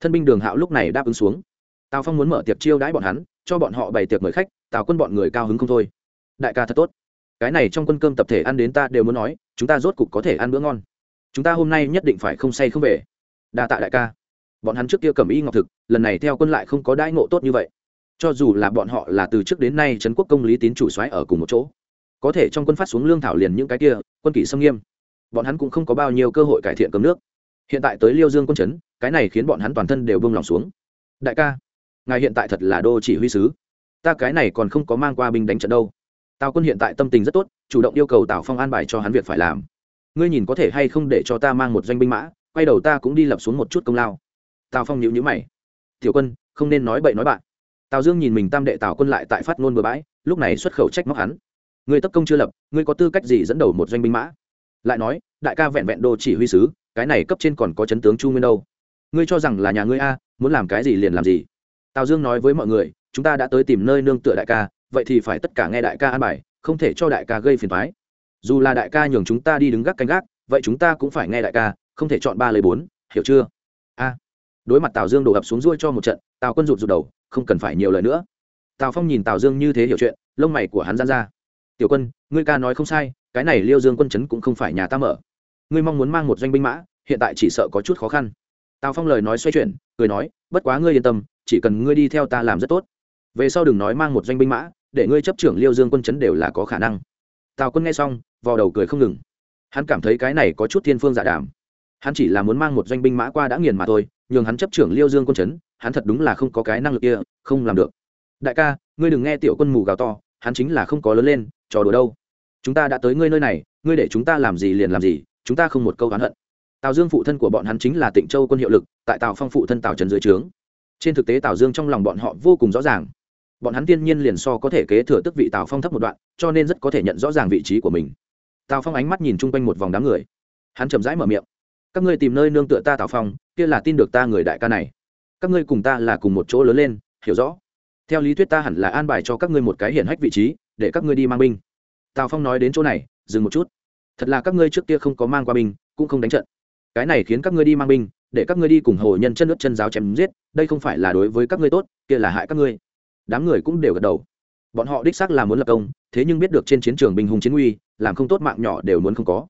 thân binh đường hạo lúc này đáp ứng xuống. Tào phong muốn mở tiệc chiêu đãi bọn hắn, cho bọn họ bày tiệc mời khách, tào quân bọn người cao hứng không thôi đại ca thật tốt. Cái này trong quân cơm tập thể ăn đến ta đều muốn nói, chúng ta rốt cục có thể ăn bữa ngon. Chúng ta hôm nay nhất định phải không say không về. Đa tạ đại ca. Bọn hắn trước kia cầm y ngọc thực, lần này theo quân lại không có đãi ngộ tốt như vậy. Cho dù là bọn họ là từ trước đến nay trấn quốc công lý tín chủ soái ở cùng một chỗ, có thể trong quân phát xuống lương thảo liền những cái kia, quân kỷ xâm nghiêm. Bọn hắn cũng không có bao nhiêu cơ hội cải thiện cấm nước. Hiện tại tới liêu dương quân trấn, cái này khiến bọn hắn toàn thân đều bông lòng xuống. Đại ca, ngài hiện tại thật là đô chỉ huy sứ. Ta cái này còn không có mang qua binh đánh trận đâu tào quân hiện tại tâm tình rất tốt, chủ động yêu cầu tào phong an bài cho hắn việc phải làm. Ngươi nhìn có thể hay không để cho ta mang một doanh binh mã, quay đầu ta cũng đi lập xuống một chút công lao. Tào phong nhịu nhữ mày. Tiểu quân, không nên nói bậy nói bạn. Tào dương nhìn mình tam đệ tào quân lại tại phát ngôn bừa bãi, lúc này xuất khẩu trách móc hắn. Ngươi tất công chưa lập, ngươi có tư cách gì dẫn đầu một doanh binh mã? Lại nói, đại ca vẹn vẹn đô chỉ huy sứ, cái này cấp trên còn có chấn tướng chu nguyên đâu. Ngươi cho rằng là nhà ngươi a, muốn làm cái gì liền làm gì. Tào dương nói với mọi người, chúng ta đã tới tìm nơi nương tựa đại ca vậy thì phải tất cả nghe đại ca an bài, không thể cho đại ca gây phiền thoái dù là đại ca nhường chúng ta đi đứng gác canh gác, vậy chúng ta cũng phải nghe đại ca, không thể chọn ba lấy bốn, hiểu chưa? A. Đối mặt tào dương đổ ập xuống ruôi cho một trận, tào quân rụt rụt đầu, không cần phải nhiều lời nữa. Tào phong nhìn tào dương như thế hiểu chuyện, lông mày của hắn gian ra. Tiểu quân, ngươi ca nói không sai, cái này liêu dương quân chấn cũng không phải nhà ta mở. Ngươi mong muốn mang một doanh binh mã, hiện tại chỉ sợ có chút khó khăn. Tào phong lời nói xoay chuyển, cười nói, bất quá ngươi yên tâm, chỉ cần ngươi đi theo ta làm rất tốt. Về sau đừng nói mang một doanh binh mã để ngươi chấp trưởng liêu dương quân chấn đều là có khả năng. Tào quân nghe xong, vò đầu cười không ngừng. Hắn cảm thấy cái này có chút thiên phương giả đàm. Hắn chỉ là muốn mang một doanh binh mã qua đã nghiền mà thôi, nhường hắn chấp trưởng liêu dương quân chấn, hắn thật đúng là không có cái năng lực kia, không làm được. Đại ca, ngươi đừng nghe tiểu quân mù gào to, hắn chính là không có lớn lên, trò đùa đâu. Chúng ta đã tới ngươi nơi này, ngươi để chúng ta làm gì liền làm gì, chúng ta không một câu oán hận. Tào dương phụ thân của bọn hắn chính là tịnh châu quân hiệu lực, tại tào phong phụ thân tào trần dưới trướng. Trên thực tế tào dương trong lòng bọn họ vô cùng rõ ràng bọn hắn tiên nhiên liền so có thể kế thừa tức vị tào phong thấp một đoạn, cho nên rất có thể nhận rõ ràng vị trí của mình. Tào phong ánh mắt nhìn chung quanh một vòng đám người. Hắn chậm rãi mở miệng. Các ngươi tìm nơi nương tựa ta tào phong, kia là tin được ta người đại ca này. Các ngươi cùng ta là cùng một chỗ lớn lên, hiểu rõ. Theo lý thuyết ta hẳn là an bài cho các ngươi một cái hiển hách vị trí, để các ngươi đi mang binh. Tào phong nói đến chỗ này, dừng một chút. Thật là các ngươi trước kia không có mang qua binh, cũng không đánh trận. Cái này khiến các ngươi đi mang binh, để các ngươi đi cùng hồ nhân chân nước chân giáo chém giết, đây không phải là đối với các ngươi tốt, kia là hại các ngươi đám người cũng đều gật đầu. Bọn họ đích xác là muốn lập công, thế nhưng biết được trên chiến trường binh hùng chiến uy, làm không tốt mạng nhỏ đều muốn không có.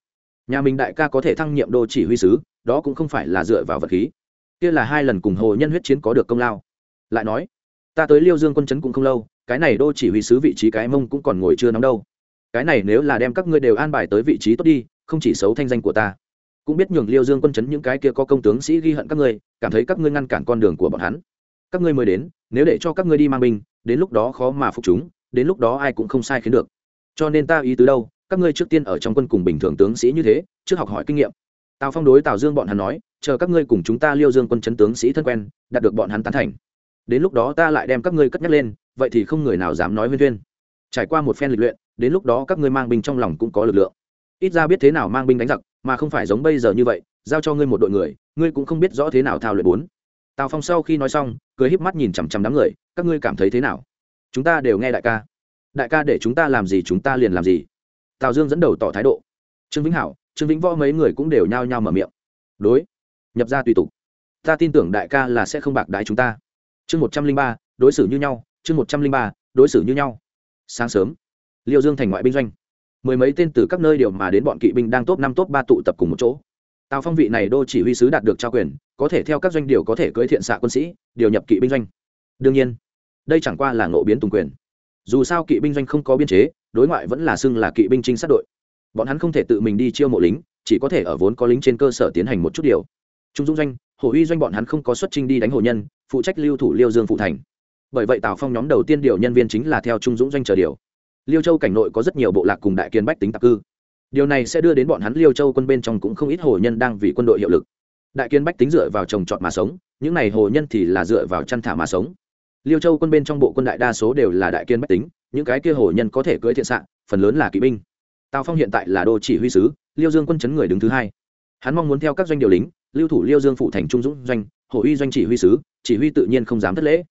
Nhà mình đại ca có thể thăng nhiệm đô chỉ huy sứ, đó cũng không phải là dựa vào vật khí. Kia là hai lần cùng hồ nhân huyết chiến có được công lao. Lại nói, ta tới liêu dương quân chấn cũng không lâu, cái này đô chỉ huy sứ vị trí cái mông cũng còn ngồi chưa nóng đâu. Cái này nếu là đem các ngươi đều an bài tới vị trí tốt đi, không chỉ xấu thanh danh của ta. Cũng biết nhường liêu dương quân chấn những cái kia có công tướng sĩ ghi hận các ngươi, cảm thấy các ngươi ngăn cản con đường của bọn hắn. Các ngươi mới đến nếu để cho các ngươi đi mang binh, đến lúc đó khó mà phục chúng, đến lúc đó ai cũng không sai khiến được. Cho nên ta ý tứ đâu, các ngươi trước tiên ở trong quân cùng bình thường tướng sĩ như thế, trước học hỏi kinh nghiệm. Tào phong đối tào dương bọn hắn nói, chờ các ngươi cùng chúng ta liêu dương quân chấn tướng sĩ thân quen, đạt được bọn hắn tán thành. Đến lúc đó ta lại đem các ngươi cất nhắc lên, vậy thì không người nào dám nói huyên thuyên. Trải qua một phen lịch luyện, đến lúc đó các ngươi mang binh trong lòng cũng có lực lượng. Ít ra biết thế nào mang binh đánh giặc, mà không phải giống bây giờ như vậy, giao cho ngươi một đội người, ngươi cũng không biết rõ thế nào thao luyện bốn tào phong sau khi nói xong, cười híp mắt nhìn chằm chằm đám người, các ngươi cảm thấy thế nào? Chúng ta đều nghe đại ca. Đại ca để chúng ta làm gì chúng ta liền làm gì. Tào dương dẫn đầu tỏ thái độ. Trương vĩnh hảo, trương vĩnh võ mấy người cũng đều nhao nhao mở miệng. Đối. Nhập ra tùy tục. Ta tin tưởng đại ca là sẽ không bạc đái chúng ta. Chương một trăm linh ba, đối xử như nhau. Chương một trăm linh ba, đối xử như nhau. Sáng sớm, liêu dương thành ngoại binh doanh. Mười mấy tên từ các nơi điều mà đến bọn kỵ binh đang top năm top ba tụ tập cùng một chỗ. Tào phong vị này đô chỉ huy sứ đạt được trao quyền có thể theo các doanh điều có thể cưỡi thiện xạ quân sĩ, điều nhập kỵ binh doanh. Đương nhiên, đây chẳng qua là ngộ biến tùng quyền. Dù sao kỵ binh doanh không có biên chế, đối ngoại vẫn là xưng là kỵ binh trinh sát đội. Bọn hắn không thể tự mình đi chiêu mộ lính, chỉ có thể ở vốn có lính trên cơ sở tiến hành một chút điều. Trung dung doanh, hồ uy doanh bọn hắn không có xuất trinh đi đánh hồ nhân, phụ trách lưu thủ liêu dương phụ thành. Bởi vậy tào phong nhóm đầu tiên điều nhân viên chính là theo trung dũng doanh chờ điều. Liêu châu cảnh nội có rất nhiều bộ lạc cùng đại kiên bách tính tạc cư. Điều này sẽ đưa đến bọn hắn liêu châu quân bên trong cũng không ít hồ nhân đang vì quân đội hiệu lực đại kiên bách tính dựa vào trồng trọt mà sống, những n à y hồ nhân thì là dựa vào chăn thả mà sống. Liêu châu quân bên trong bộ quân đại đa số đều là đại kiên bách tính, những cái kia hồ nhân có thể cưỡi thiện xạ, phần lớn là kỵ binh. Tào phong hiện tại là đô chỉ huy sứ, liêu dương quân chấn người đứng thứ hai. Hắn mong muốn theo các doanh điều lính, lưu thủ liêu dương phụ thành trung dũng doanh, hồ uy doanh chỉ huy sứ, chỉ huy tự nhiên không dám thất lễ.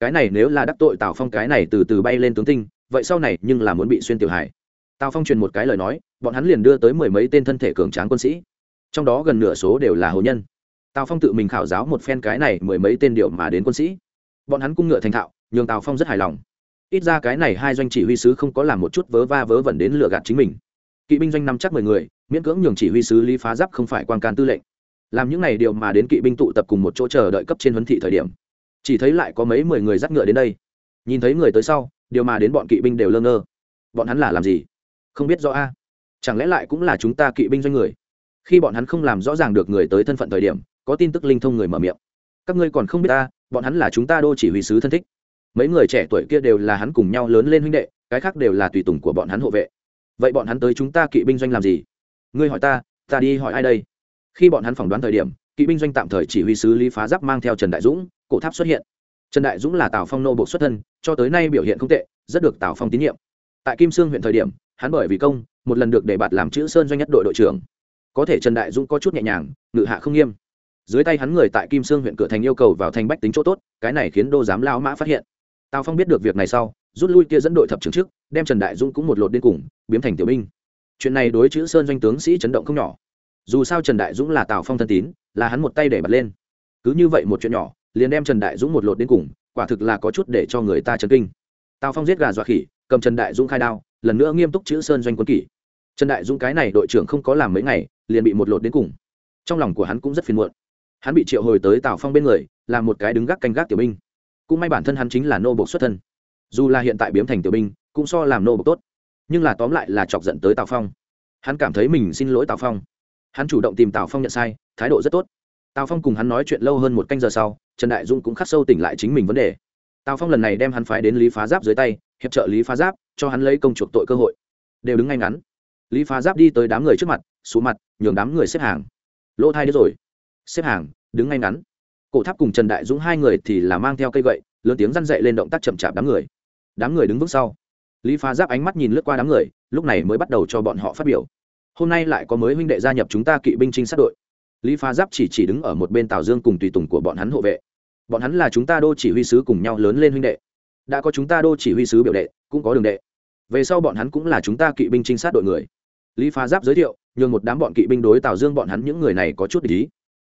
Cái này nếu là đắc tội tào phong cái này từ từ bay lên tướng tinh, vậy sau này nhưng là muốn bị xuyên tiểu hải tào phong truyền một cái lời nói, bọn hắn liền đưa tới mười mấy tên thân thể cường tráng quân sĩ trong đó gần nửa số đều là hồ nhân. Tào phong tự mình khảo giáo một phen cái này mười mấy tên điệu mà đến quân sĩ. Bọn hắn cung ngựa thành thạo, nhường tào phong rất hài lòng. Ít ra cái này hai doanh chỉ huy sứ không có làm một chút vớ va vớ vẩn đến lừa gạt chính mình. Kỵ binh doanh năm chắc mười người, miễn cưỡng nhường chỉ huy sứ lý phá giáp không phải quan can tư lệnh. Làm những n à y điều mà đến kỵ binh tụ tập cùng một chỗ chờ đợi cấp trên huấn thị thời điểm. Chỉ thấy lại có mấy mười người dắt ngựa đến đây. Nhìn thấy người tới sau điều mà đến bọn kỵ binh đều lơ ngơ. Bọn hắn là làm gì? Không biết rõ a. Chẳng lẽ lại cũng là chúng ta kỵ binh doanh người? Khi bọn hắn không làm rõ ràng được người tới thân phận thời điểm, có tin tức linh thông người mở miệng. Các ngươi còn không biết ta, bọn hắn là chúng ta đô chỉ huy sứ thân thích. Mấy người trẻ tuổi kia đều là hắn cùng nhau lớn lên huynh đệ, cái khác đều là tùy tùng của bọn hắn hộ vệ. Vậy bọn hắn tới chúng ta kỵ binh doanh làm gì? Ngươi hỏi ta ta đi hỏi ai đây? Khi bọn hắn phỏng đoán thời điểm, kỵ binh doanh tạm thời chỉ huy sứ lý phá giáp mang theo trần đại dũng, cổ tháp xuất hiện. Trần đại dũng là tào phong nô bộ xuất thân, cho tới nay biểu hiện không tệ, rất được tào phong tín nhiệm. Tại kim sương huyện thời điểm, hắn bởi vì công, một lần được đề bạt làm chữ sơn doanh nhất đội đội trưởng có thể trần đại dũng có chút nhẹ nhàng, ngự hạ không nghiêm. Dưới tay hắn người tại kim sương huyện cửa thành yêu cầu vào thành bách tính chỗ tốt, cái này khiến đô giám lao mã phát hiện. Tào phong biết được việc này sau, rút lui kia dẫn đội thập trưởng trước, đem trần đại dũng cũng một lột đến cùng, biến thành tiểu binh. Chuyện này đối chữ sơn doanh tướng sĩ chấn động không nhỏ. Dù sao trần đại dũng là tào phong thân tín, là hắn một tay để bật lên. Cứ như vậy một chuyện nhỏ, liền đem trần đại dũng một lột đến cùng, quả thực là có chút để cho người ta chấn kinh. Tào phong giết gà dọa khỉ, cầm trần đại dũng khai đao, lần nữa nghiêm túc chữ sơn doanh quân kỷ trần đại dũng cái này đội trưởng không có làm mấy ngày, liền bị một lột đến cùng. Trong lòng của hắn cũng rất phiền muộn. Hắn bị triệu hồi tới tào phong bên người làm một cái đứng gác canh gác tiểu binh. Cũng may bản thân hắn chính là nô bộc xuất thân. Dù là hiện tại biếm thành tiểu binh, cũng so làm nô bộc tốt. Nhưng là tóm lại là chọc giận tới tào phong. Hắn cảm thấy mình xin lỗi tào phong. Hắn chủ động tìm tào phong nhận sai, thái độ rất tốt. Tào phong cùng hắn nói chuyện lâu hơn một canh giờ sau, trần đại dung cũng khắc sâu tỉnh lại chính mình vấn đề. Tào phong lần này đem hắn phái đến lý phá giáp dưới tay, hiệp trợ lý phá giáp, cho hắn lấy công chuộc tội cơ hội. Đều đứng ngay ngắn lý phá giáp đi tới đám người trước mặt, xuống mặt, nhường đám người xếp hàng. Lỗ thai đứa rồi. Xếp hàng, đứng ngay ngắn. Cổ tháp cùng trần đại dũng hai người thì là mang theo cây gậy, lớn tiếng răn dậy lên động tác chậm chạp đám người. Đám người đứng vững sau. Lý phá giáp ánh mắt nhìn lướt qua đám người, lúc này mới bắt đầu cho bọn họ phát biểu. Hôm nay lại có mới huynh đệ gia nhập chúng ta kỵ binh trinh sát đội. Lý phá giáp chỉ chỉ đứng ở một bên tào dương cùng tùy tùng của bọn hắn hộ vệ. Bọn hắn là chúng ta đô chỉ huy sứ cùng nhau lớn lên huynh đệ. Đã có chúng ta đô chỉ huy sứ biểu đệ, cũng có đường đệ. Về sau bọn hắn cũng là chúng ta kỵ binh trinh sát đội người lý phá giáp giới thiệu, nhường một đám bọn kỵ binh đối tào dương bọn hắn những người này có chút ý.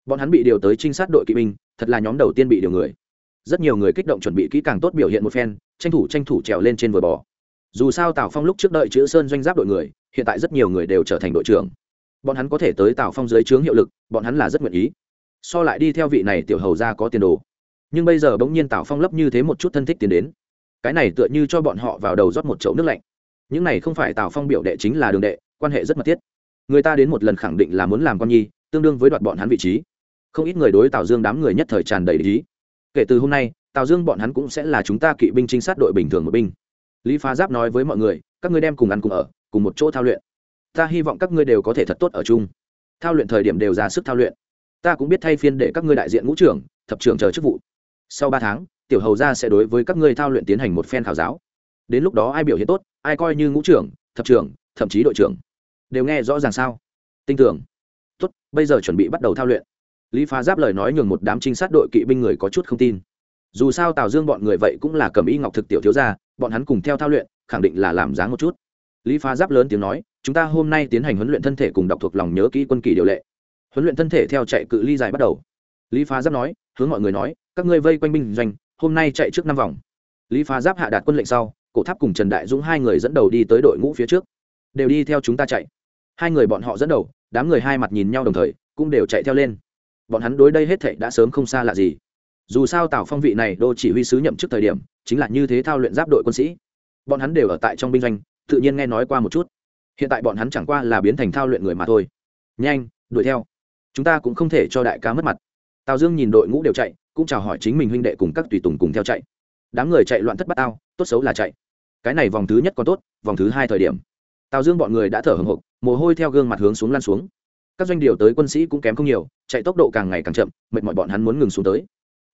Bọn hắn bị điều tới trinh sát đội kỵ binh, thật là nhóm đầu tiên bị điều người. Rất nhiều người kích động chuẩn bị kỹ càng tốt biểu hiện một phen, tranh thủ tranh thủ trèo lên trên vừa bò. Dù sao tào phong lúc trước đợi chữ sơn doanh giáp đội người, hiện tại rất nhiều người đều trở thành đội trưởng. Bọn hắn có thể tới tào phong dưới trướng hiệu lực, bọn hắn là rất nguyện ý. So lại đi theo vị này tiểu hầu ra có tiền đồ. Nhưng bây giờ bỗng nhiên tào phong lấp như thế một chút thân thích tiến đến. Cái này tựa như cho bọn họ vào đầu rót một chậu nước lạnh. Những này không phải tào phong biểu đệ chính là đường đệ quan hệ rất mật thiết. Người ta đến một lần khẳng định là muốn làm con nhi, tương đương với đoạt bọn hắn vị trí. Không ít người đối tào dương đám người nhất thời tràn đầy ý. Kể từ hôm nay, tào dương bọn hắn cũng sẽ là chúng ta kỵ binh trinh sát đội bình thường một binh. Lý phá giáp nói với mọi người, các ngươi đem cùng ăn cùng ở, cùng một chỗ thao luyện. Ta hy vọng các ngươi đều có thể thật tốt ở chung. Thao luyện thời điểm đều ra sức thao luyện. Ta cũng biết thay phiên để các ngươi đại diện ngũ trưởng, thập trưởng chờ chức vụ. Sau ba tháng, tiểu hầu gia sẽ đối với các ngươi thao luyện tiến hành một phen khảo giáo. Đến lúc đó ai biểu hiện tốt, ai coi như ngũ trưởng, thập trưởng thậm chí đội trưởng đều nghe rõ ràng sao? Tin tưởng. Tốt, bây giờ chuẩn bị bắt đầu thao luyện. Lý phá giáp lời nói nhường một đám trinh sát đội kỵ binh người có chút không tin. Dù sao tào dương bọn người vậy cũng là cầm y ngọc thực tiểu thiếu gia, bọn hắn cùng theo thao luyện, khẳng định là làm dáng một chút. Lý phá giáp lớn tiếng nói, chúng ta hôm nay tiến hành huấn luyện thân thể cùng đọc thuộc lòng nhớ kỹ quân kỳ điều lệ. Huấn luyện thân thể theo chạy cự ly dài bắt đầu. Lý phá giáp nói, hướng mọi người nói, các ngươi vây quanh binh doanh, hôm nay chạy trước năm vòng. Lý phá giáp hạ đạt quân lệnh sau, cổ tháp cùng trần đại dũng hai người dẫn đầu đi tới đội ngũ phía trước đều đi theo chúng ta chạy. Hai người bọn họ dẫn đầu, đám người hai mặt nhìn nhau đồng thời, cũng đều chạy theo lên. Bọn hắn đối đây hết thảy đã sớm không xa lạ gì. Dù sao tào phong vị này đô chỉ huy sứ nhậm trước thời điểm, chính là như thế thao luyện giáp đội quân sĩ. Bọn hắn đều ở tại trong binh doanh, tự nhiên nghe nói qua một chút. Hiện tại bọn hắn chẳng qua là biến thành thao luyện người mà thôi. Nhanh, đuổi theo. Chúng ta cũng không thể cho đại ca mất mặt. Tào dương nhìn đội ngũ đều chạy, cũng chào hỏi chính mình huynh đệ cùng các tùy tùng cùng theo chạy. Đám người chạy loạn thất bát ao, tốt xấu là chạy. Cái này vòng thứ nhất còn tốt, vòng thứ hai thời điểm tào dương bọn người đã thở hồng hộc mồ hôi theo gương mặt hướng xuống lan xuống. các doanh điều tới quân sĩ cũng kém không nhiều, chạy tốc độ càng ngày càng chậm, mệt mỏi bọn hắn muốn ngừng xuống tới.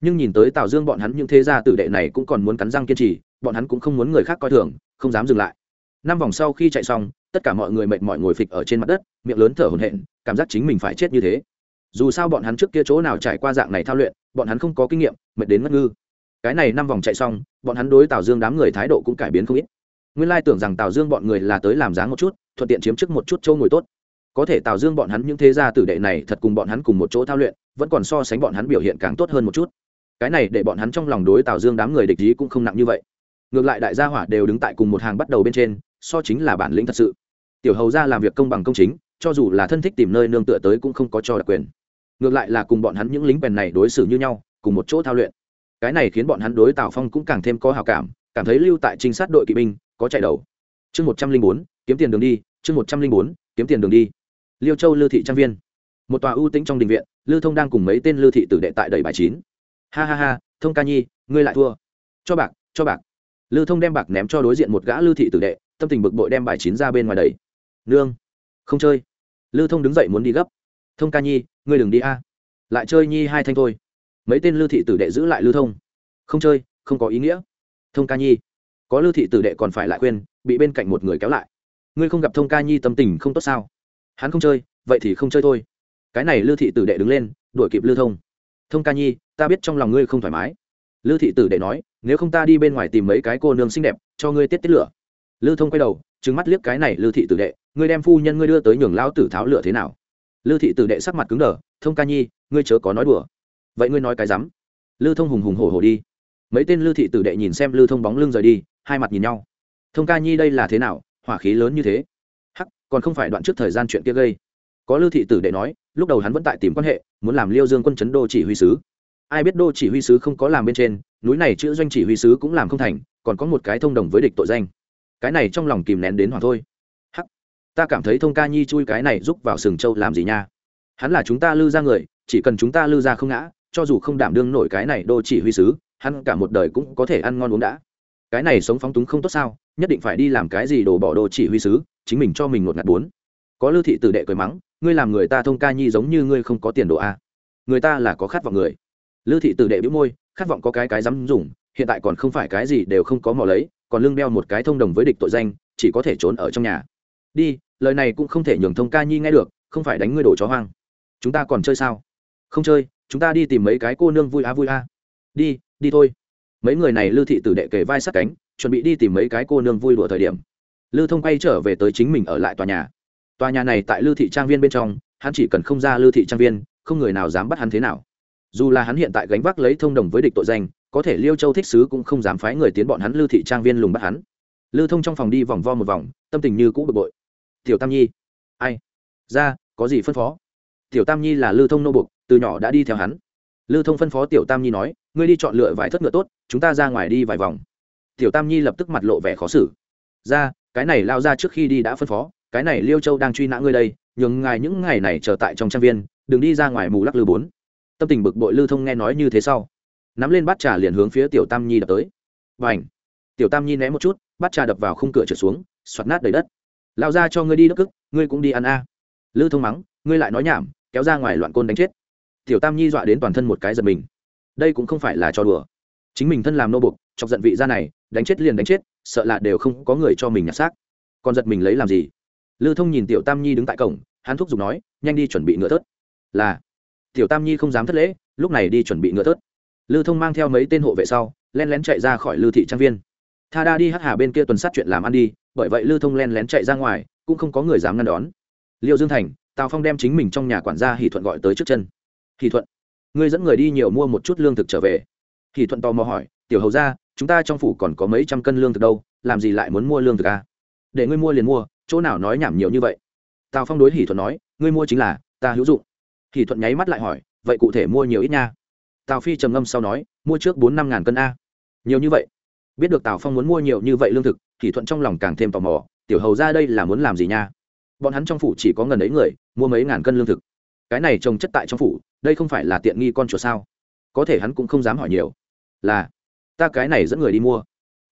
nhưng nhìn tới tào dương bọn hắn những thế gia tử đệ này cũng còn muốn cắn răng kiên trì, bọn hắn cũng không muốn người khác coi thường, không dám dừng lại. năm vòng sau khi chạy xong, tất cả mọi người mệt mỏi ngồi phịch ở trên mặt đất, miệng lớn thở hổn hển, cảm giác chính mình phải chết như thế. dù sao bọn hắn trước kia chỗ nào trải qua dạng này thao luyện, bọn hắn không có kinh nghiệm, mệt đến ngất ngư. cái này năm vòng chạy xong, bọn hắn đối tào dương đám người thái độ cũng cải biến không ít nguyên lai tưởng rằng tào dương bọn người là tới làm dáng một chút, thuận tiện chiếm chức một chút châu ngồi tốt. Có thể tào dương bọn hắn những thế gia tử đệ này thật cùng bọn hắn cùng một chỗ thao luyện, vẫn còn so sánh bọn hắn biểu hiện càng tốt hơn một chút. Cái này để bọn hắn trong lòng đối tào dương đám người địch ý cũng không nặng như vậy. Ngược lại đại gia hỏa đều đứng tại cùng một hàng bắt đầu bên trên, so chính là bản lĩnh thật sự. Tiểu hầu ra làm việc công bằng công chính, cho dù là thân thích tìm nơi nương tựa tới cũng không có cho đặc quyền. Ngược lại là cùng bọn hắn những lính bèn này đối xử như nhau, cùng một chỗ thao luyện. Cái này khiến bọn hắn đối tào phong cũng càng thêm có hào cảm cảm thấy lưu tại trinh sát đội kỵ binh có chạy đầu. Chương một trăm linh bốn, kiếm tiền đường đi, chương một trăm linh bốn, kiếm tiền đường đi. Liêu châu lưu thị trang viên. Một tòa ưu tĩnh trong đình viện lưu thông đang cùng mấy tên lưu thị tử đệ tại đầy bài chín. Ha ha ha, thông ca nhi, ngươi lại thua. Cho bạc cho bạc. Lưu thông đem bạc ném cho đối diện một gã lưu thị tử đệ, tâm tình bực bội đem bài chín ra bên ngoài đầy nương, không chơi. Lưu thông đứng dậy muốn đi gấp. Thông ca nhi, ngươi đừng đi a. Lại chơi nhi hai thanh thôi. Mấy tên lưu thị tử đệ giữ lại lưu thông. Không chơi, không có ý nghĩa. Thông ca nhi có lưu thị tử đệ còn phải lại khuyên, bị bên cạnh một người kéo lại. Ngươi không gặp thông ca nhi tâm tình không tốt sao? Hắn không chơi, vậy thì không chơi thôi. Cái này lưu thị tử đệ đứng lên, đuổi kịp lưu thông. Thông ca nhi, ta biết trong lòng ngươi không thoải mái. Lưu thị tử đệ nói, nếu không ta đi bên ngoài tìm mấy cái cô nương xinh đẹp, cho ngươi tiết tiết lửa. Lưu thông quay đầu trứng mắt liếc cái này lưu thị tử đệ, ngươi đem phu nhân ngươi đưa tới nhường lao tử tháo lửa thế nào? Lưu thị tử đệ sắc mặt cứng đờ, thông ca nhi, ngươi chớ có nói đùa. Vậy ngươi nói cái rắm. Lưu thông hùng hùng hổ hổ đi. Mấy tên lưu thị tử đệ nhìn xem lưu thông bóng lưng rời đi hai mặt nhìn nhau. Thông ca nhi đây là thế nào, hỏa khí lớn như thế? Hắc, còn không phải đoạn trước thời gian chuyện kia gây. Có lưu thị tử đệ nói, lúc đầu hắn vẫn tại tìm quan hệ, muốn làm liêu dương quân chấn đô chỉ huy sứ. Ai biết đô chỉ huy sứ không có làm bên trên, núi này chữ doanh chỉ huy sứ cũng làm không thành, còn có một cái thông đồng với địch tội danh. Cái này trong lòng kìm nén đến hoàng thôi. Hắc, ta cảm thấy thông ca nhi chui cái này giúp vào sừng châu làm gì nha? Hắn là chúng ta lư ra người, chỉ cần chúng ta lư ra không ngã, cho dù không đảm đương nổi cái này đô chỉ huy sứ, hắn cả một đời cũng có thể ăn ngon uống đã cái này sống phóng túng không tốt sao, nhất định phải đi làm cái gì đổ bỏ đồ chỉ huy sứ, chính mình cho mình một ngạt bốn. Có lưu thị tử đệ cười mắng, ngươi làm người ta thông ca nhi giống như ngươi không có tiền đồ a. Người ta là có khát vọng người. Lưu thị tử đệ bĩu môi, khát vọng có cái cái dám dùng, hiện tại còn không phải cái gì đều không có mò lấy, còn lưng đeo một cái thông đồng với địch tội danh, chỉ có thể trốn ở trong nhà. Đi, lời này cũng không thể nhường thông ca nhi nghe được, không phải đánh ngươi đổ chó hoang. Chúng ta còn chơi sao? Không chơi, chúng ta đi tìm mấy cái cô nương vui a vui a đi đi thôi mấy người này lưu thị tử đệ kề vai sát cánh, chuẩn bị đi tìm mấy cái cô nương vui đùa thời điểm. Lưu thông quay trở về tới chính mình ở lại tòa nhà. Tòa nhà này tại lưu thị trang viên bên trong, hắn chỉ cần không ra lưu thị trang viên, không người nào dám bắt hắn thế nào. Dù là hắn hiện tại gánh vác lấy thông đồng với địch tội danh, có thể liêu châu thích sứ cũng không dám phái người tiến bọn hắn lưu thị trang viên lùng bắt hắn. Lưu thông trong phòng đi vòng vo một vòng, tâm tình như cũ bực bội. Tiểu tam nhi. Ai? Ra, có gì phân phó? Tiểu tam nhi là lưu thông nô bục từ nhỏ đã đi theo hắn. Lưu thông phân phó tiểu tam nhi nói ngươi đi chọn lựa vài thất ngựa tốt, chúng ta ra ngoài đi vài vòng. Tiểu tam nhi lập tức mặt lộ vẻ khó xử. Ra, cái này lao ra trước khi đi đã phân phó, cái này liêu châu đang truy nã ngươi đây, nhường ngài những ngày này chờ tại trong trang viên, đừng đi ra ngoài mù lắc lư bốn. Tâm tình bực bội lưu thông nghe nói như thế sau, nắm lên bát trà liền hướng phía tiểu tam nhi đập tới. Và ảnh tiểu tam nhi né một chút, bát trà đập vào khung cửa trượt xuống, xoạt nát đầy đất. Lao ra cho ngươi đi đất cức, ngươi cũng đi ăn a. À. lưu thông mắng, ngươi lại nói nhảm, kéo ra ngoài loạn côn đánh chết. Tiểu tam nhi dọa đến toàn thân một cái giật mình đây cũng không phải là cho đùa. Chính mình thân làm nô bục, chọc giận vị gia này, đánh chết liền đánh chết, sợ là đều không có người cho mình nhặt xác. Còn giật mình lấy làm gì? Lưu thông nhìn tiểu tam nhi đứng tại cổng, hắn thúc giục nói, nhanh đi chuẩn bị ngựa thớt. Là. Tiểu tam nhi không dám thất lễ, lúc này đi chuẩn bị ngựa thớt. Lưu thông mang theo mấy tên hộ vệ sau, len lén chạy ra khỏi lưu thị trang viên. Tha đa đi hắc hà bên kia tuần sát chuyện làm ăn đi, bởi vậy lưu thông len lén chạy ra ngoài, cũng không có người dám ngăn đón. Liệu dương thành, tào phong đem chính mình trong nhà quản gia hỷ thuận gọi tới trước chân. Hỷ thuận ngươi dẫn người đi nhiều mua một chút lương thực trở về. Thì thuận tò mò hỏi, tiểu hầu ra chúng ta trong phủ còn có mấy trăm cân lương thực đâu, làm gì lại muốn mua lương thực à? để ngươi mua liền mua, chỗ nào nói nhảm nhiều như vậy. Tào phong đối hỷ thuận nói, ngươi mua chính là ta hữu dụng. Hỷ thuận nháy mắt lại hỏi, vậy cụ thể mua nhiều ít nha? Tào phi trầm ngâm sau nói, mua trước bốn năm ngàn cân a. Nhiều như vậy. Biết được tào phong muốn mua nhiều như vậy lương thực, hỷ thuận trong lòng càng thêm tò mò, tiểu hầu ra đây là muốn làm gì nha? Bọn hắn trong phủ chỉ có ngần ấy người, mua mấy ngàn cân lương thực. Cái này trồng chất tại trong phủ đây không phải là tiện nghi con chuột sao? Có thể hắn cũng không dám hỏi nhiều. Là ta cái này dẫn người đi mua.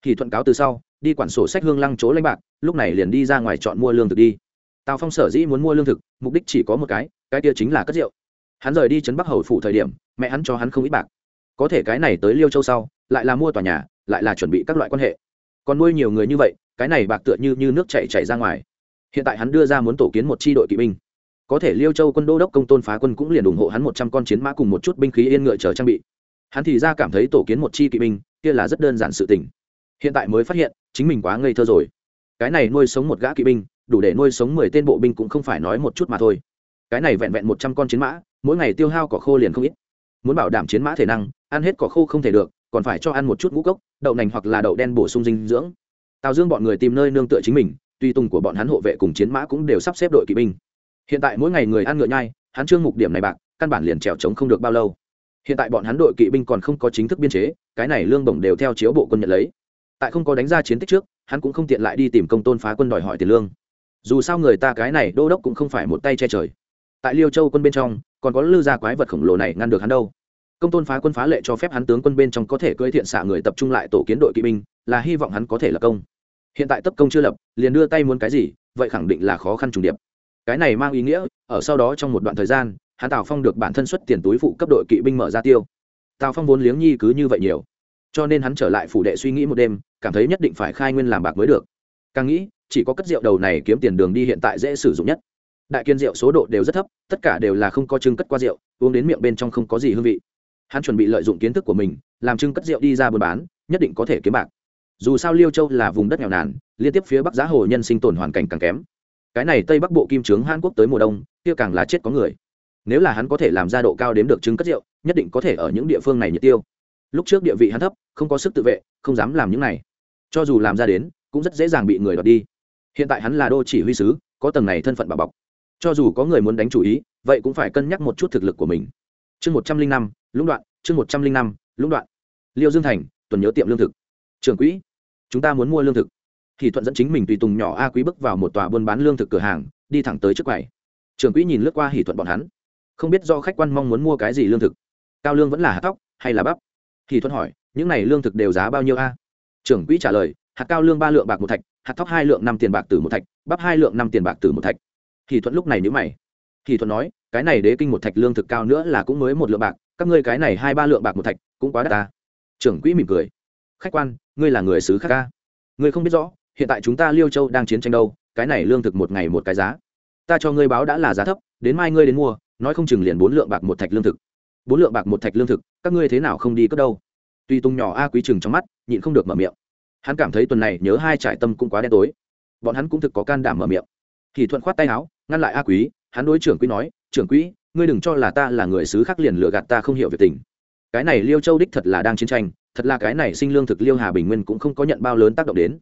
Thì thuận cáo từ sau đi quản sổ sách hương lăng chỗ lãnh bạc lúc này liền đi ra ngoài chọn mua lương thực đi. Tào phong sở dĩ muốn mua lương thực mục đích chỉ có một cái cái kia chính là cất rượu. Hắn rời đi trấn bắc hầu phủ thời điểm mẹ hắn cho hắn không ít bạc. Có thể cái này tới liêu châu sau lại là mua tòa nhà lại là chuẩn bị các loại quan hệ. Còn nuôi nhiều người như vậy cái này bạc tựa như, như nước chảy chảy ra ngoài. Hiện tại hắn đưa ra muốn tổ kiến một tri đội kỵ binh có thể liêu châu quân đô đốc công tôn phá quân cũng liền ủng hộ hắn một trăm con chiến mã cùng một chút binh khí yên ngựa chờ trang bị. Hắn thì ra cảm thấy tổ kiến một chi kỵ binh, kia là rất đơn giản sự tình. Hiện tại mới phát hiện, chính mình quá ngây thơ rồi. Cái này nuôi sống một gã kỵ binh, đủ để nuôi sống mười tên bộ binh cũng không phải nói một chút mà thôi. Cái này vẹn vẹn một trăm con chiến mã, mỗi ngày tiêu hao cỏ khô liền không ít. Muốn bảo đảm chiến mã thể năng, ăn hết cỏ khô không thể được, còn phải cho ăn một chút ngũ cốc, đậu nành hoặc là đậu đen bổ sung dinh dưỡng. Tào dương bọn người tìm nơi nương tựa chính mình tuy tùng của bọn hắn hộ vệ cùng chiến mã cũng đều sắp xếp đội kỵ binh hiện tại mỗi ngày người ăn ngựa nhai, hắn trương mục điểm này bạc, căn bản liền trèo trống không được bao lâu. Hiện tại bọn hắn đội kỵ binh còn không có chính thức biên chế, cái này lương bổng đều theo chiếu bộ quân nhận lấy. Tại không có đánh ra chiến tích trước, hắn cũng không tiện lại đi tìm công tôn phá quân đòi hỏi tiền lương. Dù sao người ta cái này đô đốc cũng không phải một tay che trời. Tại liêu châu quân bên trong, còn có lư gia quái vật khổng lồ này ngăn được hắn đâu. Công tôn phá quân phá lệ cho phép hắn tướng quân bên trong có thể cưỡi thiện xạ người tập trung lại tổ kiến đội kỵ binh, là hy vọng hắn có thể lập công. Hiện tại tấp công chưa lập, liền đưa tay muốn cái gì, vậy khẳng định là khó khăn trùng điệp cái này mang ý nghĩa, ở sau đó trong một đoạn thời gian, hắn tào phong được bản thân xuất tiền túi phụ cấp đội kỵ binh mở ra tiêu. Tào phong vốn liếng nhi cứ như vậy nhiều. Cho nên hắn trở lại phủ đệ suy nghĩ một đêm, cảm thấy nhất định phải khai nguyên làm bạc mới được. Càng nghĩ, chỉ có cất rượu đầu này kiếm tiền đường đi hiện tại dễ sử dụng nhất. Đại kiên rượu số độ đều rất thấp, tất cả đều là không có trưng cất qua rượu, uống đến miệng bên trong không có gì hương vị. Hắn chuẩn bị lợi dụng kiến thức của mình, làm trưng cất rượu đi ra buôn bán, nhất định có thể kiếm bạc. Dù sao liêu châu là vùng đất nghèo nàn, liên tiếp phía bắc giá hồ nhân sinh tồn hoàn cảnh càng kém cái này tây bắc bộ kim trướng hàn quốc tới mùa đông, kia càng là chết có người. Nếu là hắn có thể làm ra độ cao đếm được trứng cất rượu, nhất định có thể ở những địa phương này nhiệt tiêu. Lúc trước địa vị hắn thấp, không có sức tự vệ, không dám làm những này. Cho dù làm ra đến, cũng rất dễ dàng bị người đoạt đi. Hiện tại hắn là đô chỉ huy sứ, có tầng này thân phận bà bọc. Cho dù có người muốn đánh chủ ý, vậy cũng phải cân nhắc một chút thực lực của mình. Chương một trăm linh năm, lũng đoạn, chương một trăm linh năm, lũng đoạn. Liêu dương thành, tuần nhớ tiệm lương thực. Trường quỹ, chúng ta muốn mua lương thực thì thuận dẫn chính mình tùy tùng nhỏ a quý bước vào một tòa buôn bán lương thực cửa hàng, đi thẳng tới trước quầy. Trường quỹ nhìn lướt qua hỉ thuận bọn hắn. Không biết do khách quan mong muốn mua cái gì lương thực? Cao lương vẫn là hạt tóc hay là bắp? Hỉ thuận hỏi, những này lương thực đều giá bao nhiêu a? Trưởng quỹ trả lời, hạt cao lương ba lượng bạc một thạch, hạt thóc hai lượng năm tiền bạc từ một thạch, bắp hai lượng năm tiền bạc từ một thạch. Hỉ thuận lúc này nhữ mày. Hỉ thuận nói, cái này đế kinh một thạch lương thực cao nữa là cũng mới một lượng bạc, các ngươi cái này hai ba lượng bạc một thạch cũng quá đắt ta. Trưởng quỹ mỉm cười. Khách quan, ngươi là người xứ khác ca ngươi không biết rõ hiện tại chúng ta liêu châu đang chiến tranh đâu, cái này lương thực một ngày một cái giá. Ta cho ngươi báo đã là giá thấp, đến mai ngươi đến mua, nói không chừng liền bốn lượng bạc một thạch lương thực. Bốn lượng bạc một thạch lương thực, các ngươi thế nào không đi cất đâu? Tuy tung nhỏ a quý chừng trong mắt, nhịn không được mở miệng. Hắn cảm thấy tuần này nhớ hai trải tâm cũng quá đen tối. Bọn hắn cũng thực có can đảm mở miệng. Thì thuận khoát tay áo, ngăn lại a quý, hắn đối trưởng quý nói, trưởng quý ngươi đừng cho là ta là người xứ khác liền lừa gạt ta không hiểu việc tình. Cái này liêu châu đích thật là đang chiến tranh, thật là cái này sinh lương thực liêu hà bình nguyên cũng không có nhận bao lớn tác động đến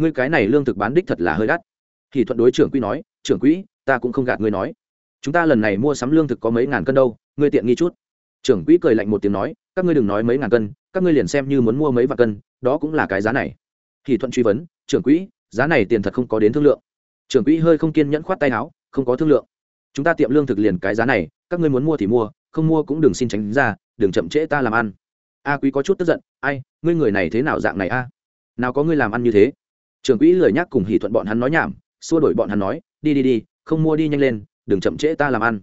ngươi cái này lương thực bán đích thật là hơi đắt. Thì thuận đối trưởng quỹ nói, trưởng quỹ, ta cũng không gạt ngươi nói. Chúng ta lần này mua sắm lương thực có mấy ngàn cân đâu, ngươi tiện nghi chút. Trưởng quỹ cười lạnh một tiếng nói, các ngươi đừng nói mấy ngàn cân, các ngươi liền xem như muốn mua mấy vạn cân, đó cũng là cái giá này. Thì thuận truy vấn, trưởng quỹ, giá này tiền thật không có đến thương lượng. Trưởng quỹ hơi không kiên nhẫn khoát tay áo, không có thương lượng. Chúng ta tiệm lương thực liền cái giá này, các ngươi muốn mua thì mua, không mua cũng đừng xin tránh ra, đừng chậm trễ ta làm ăn. A quý có chút tức giận, ai, ngươi người này thế nào dạng này a? Nào có ngươi làm ăn như thế? Trưởng quỹ lười nhắc cùng hỷ thuận bọn hắn nói nhảm, xua đổi bọn hắn nói, đi đi đi, không mua đi nhanh lên, đừng chậm trễ ta làm ăn.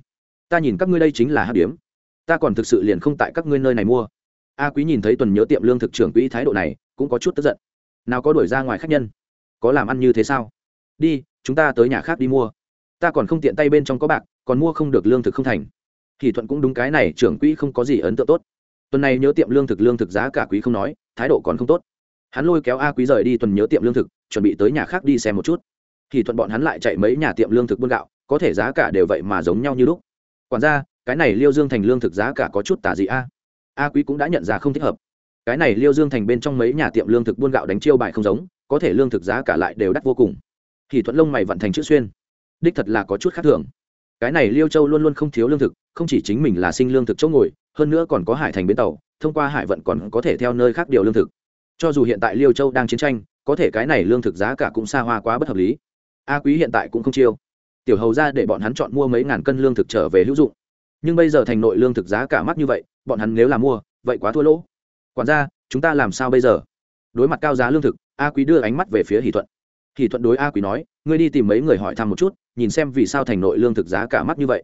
Ta nhìn các ngươi đây chính là hát điếm. Ta còn thực sự liền không tại các ngươi nơi này mua. A quý nhìn thấy tuần nhớ tiệm lương thực trưởng quỹ thái độ này, cũng có chút tức giận. Nào có đuổi ra ngoài khách nhân? Có làm ăn như thế sao? Đi, chúng ta tới nhà khác đi mua. Ta còn không tiện tay bên trong có bạc, còn mua không được lương thực không thành. Thì thuận cũng đúng cái này, trưởng quỹ không có gì ấn tượng tốt. Tuần này nhớ tiệm lương thực lương thực giá cả quý không nói, thái độ còn không tốt hắn lôi kéo a quý rời đi tuần nhớ tiệm lương thực, chuẩn bị tới nhà khác đi xem một chút. Thì thuận bọn hắn lại chạy mấy nhà tiệm lương thực buôn gạo, có thể giá cả đều vậy mà giống nhau như lúc. Quản ra, cái này liêu dương thành lương thực giá cả có chút tả dị a. A quý cũng đã nhận ra không thích hợp. Cái này liêu dương thành bên trong mấy nhà tiệm lương thực buôn gạo đánh chiêu bài không giống, có thể lương thực giá cả lại đều đắt vô cùng. Thì thuận lông mày vận thành chữ xuyên. Đích thật là có chút khác thường. Cái này liêu châu luôn luôn không thiếu lương thực, không chỉ chính mình là sinh lương thực chỗ ngồi, hơn nữa còn có hải thành bến tàu, thông qua hải vận còn có thể theo nơi khác điều lương thực cho dù hiện tại liêu châu đang chiến tranh, có thể cái này lương thực giá cả cũng xa hoa quá bất hợp lý. A quý hiện tại cũng không chiêu. Tiểu hầu ra để bọn hắn chọn mua mấy ngàn cân lương thực trở về hữu dụng. Nhưng bây giờ thành nội lương thực giá cả mắc như vậy, bọn hắn nếu là mua, vậy quá thua lỗ. Quản ra chúng ta làm sao bây giờ? Đối mặt cao giá lương thực, a quý đưa ánh mắt về phía hỷ thuận. Hỷ thuận đối a quý nói, ngươi đi tìm mấy người hỏi thăm một chút, nhìn xem vì sao thành nội lương thực giá cả mắc như vậy.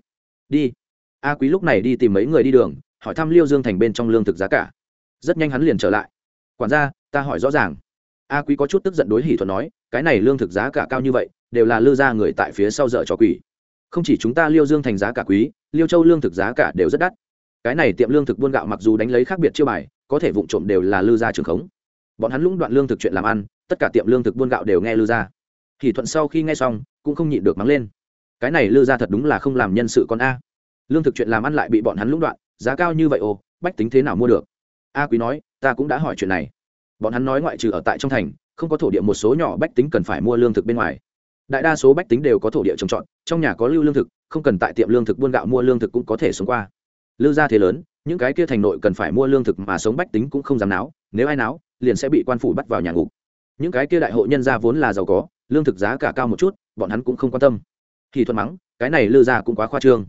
Đi. A quý lúc này đi tìm mấy người đi đường, hỏi thăm liêu dương thành bên trong lương thực giá cả. Rất nhanh hắn liền trở lại quản gia, ta hỏi rõ ràng. A quý có chút tức giận đối hỷ thuận nói, cái này lương thực giá cả cao như vậy, đều là lư ra người tại phía sau dợ cho quỷ. Không chỉ chúng ta liêu dương thành giá cả quý, liêu châu lương thực giá cả đều rất đắt. Cái này tiệm lương thực buôn gạo mặc dù đánh lấy khác biệt chưa bài, có thể vụ trộm đều là lư gia trường khống. Bọn hắn lũng đoạn lương thực chuyện làm ăn, tất cả tiệm lương thực buôn gạo đều nghe lư gia. Thì thuận sau khi nghe xong, cũng không nhịn được mắng lên. Cái này lư gia thật đúng là không làm nhân sự con a. Lương thực chuyện làm ăn lại bị bọn hắn lũng đoạn, giá cao như vậy ồ bách tính thế nào mua được? A quý nói ta cũng đã hỏi chuyện này. Bọn hắn nói ngoại trừ ở tại trong thành, không có thổ địa một số nhỏ bách tính cần phải mua lương thực bên ngoài. Đại đa số bách tính đều có thổ địa trồng trọt, trong nhà có lưu lương thực, không cần tại tiệm lương thực buôn gạo mua lương thực cũng có thể sống qua. Lưu gia thế lớn, những cái kia thành nội cần phải mua lương thực mà sống bách tính cũng không dám náo, nếu ai náo, liền sẽ bị quan phủ bắt vào nhà ngục. Những cái kia đại hộ nhân gia vốn là giàu có, lương thực giá cả cao một chút, bọn hắn cũng không quan tâm. Thì thuận mắng, cái này lư ra cũng quá khoa trương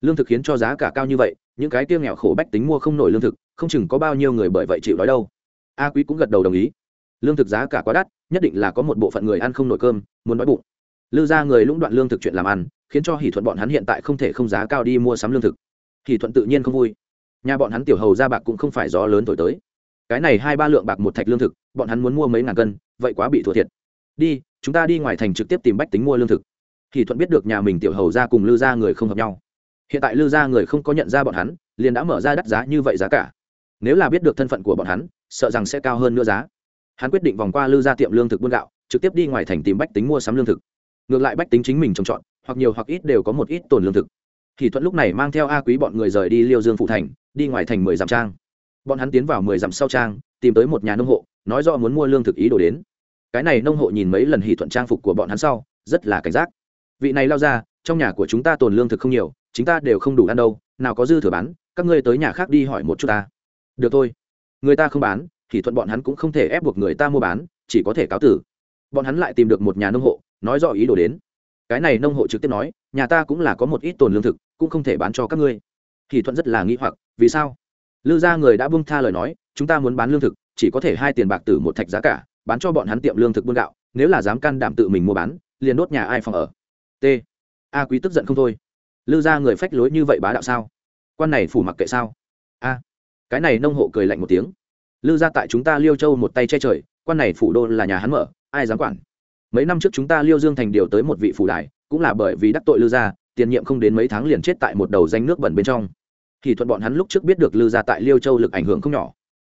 lương thực khiến cho giá cả cao như vậy, những cái tiêu nghèo khổ bách tính mua không nổi lương thực, không chừng có bao nhiêu người bởi vậy chịu đói đâu. A quý cũng gật đầu đồng ý. Lương thực giá cả quá đắt, nhất định là có một bộ phận người ăn không nổi cơm, muốn đói bụng. Lư ra người lũng đoạn lương thực chuyện làm ăn, khiến cho hỷ thuận bọn hắn hiện tại không thể không giá cao đi mua sắm lương thực. Hỷ thuận tự nhiên không vui. Nhà bọn hắn tiểu hầu ra bạc cũng không phải gió lớn thổi tới. Cái này hai ba lượng bạc một thạch lương thực, bọn hắn muốn mua mấy ngàn cân, vậy quá bị thua thiệt. Đi, chúng ta đi ngoài thành trực tiếp tìm bách tính mua lương thực. Hỷ thuận biết được nhà mình tiểu hầu ra cùng lư ra người không hợp nhau hiện tại lư ra người không có nhận ra bọn hắn, liền đã mở ra đắt giá như vậy giá cả. Nếu là biết được thân phận của bọn hắn, sợ rằng sẽ cao hơn nữa giá. Hắn quyết định vòng qua lư ra tiệm lương thực buôn gạo, trực tiếp đi ngoài thành tìm bách tính mua sắm lương thực. Ngược lại bách tính chính mình trồng trọt, hoặc nhiều hoặc ít đều có một ít tồn lương thực. Thì thuận lúc này mang theo a quý bọn người rời đi liêu dương phụ thành, đi ngoài thành mười dặm trang. Bọn hắn tiến vào mười dặm sau trang, tìm tới một nhà nông hộ, nói do muốn mua lương thực ý đồ đến. Cái này nông hộ nhìn mấy lần hỷ thuận trang phục của bọn hắn sau, rất là cảnh giác. Vị này lao ra, trong nhà của chúng ta tồn lương thực không nhiều chúng ta đều không đủ ăn đâu, nào có dư thừa bán, các ngươi tới nhà khác đi hỏi một chút ta. Được thôi. Người ta không bán, thì thuận bọn hắn cũng không thể ép buộc người ta mua bán, chỉ có thể cáo tử. Bọn hắn lại tìm được một nhà nông hộ, nói rõ ý đồ đến. Cái này nông hộ trực tiếp nói, nhà ta cũng là có một ít tồn lương thực, cũng không thể bán cho các ngươi. Thì thuận rất là nghĩ hoặc, vì sao? Lư gia người đã buông tha lời nói, chúng ta muốn bán lương thực, chỉ có thể hai tiền bạc tử một thạch giá cả, bán cho bọn hắn tiệm lương thực buôn gạo, nếu là dám can đảm tự mình mua bán, liền đốt nhà ai phòng ở. T. A quý tức giận không thôi lư ra người phách lối như vậy bá đạo sao? Quan này phủ mặc kệ sao? A, cái này nông hộ cười lạnh một tiếng. Lư ra tại chúng ta liêu châu một tay che trời, quan này phủ đô là nhà hắn mở, ai dám quản? Mấy năm trước chúng ta liêu dương thành điều tới một vị phủ đại cũng là bởi vì đắc tội lư gia tiền nhiệm không đến mấy tháng liền chết tại một đầu danh nước bẩn bên trong. Thì thuận bọn hắn lúc trước biết được lư gia tại liêu châu lực ảnh hưởng không nhỏ,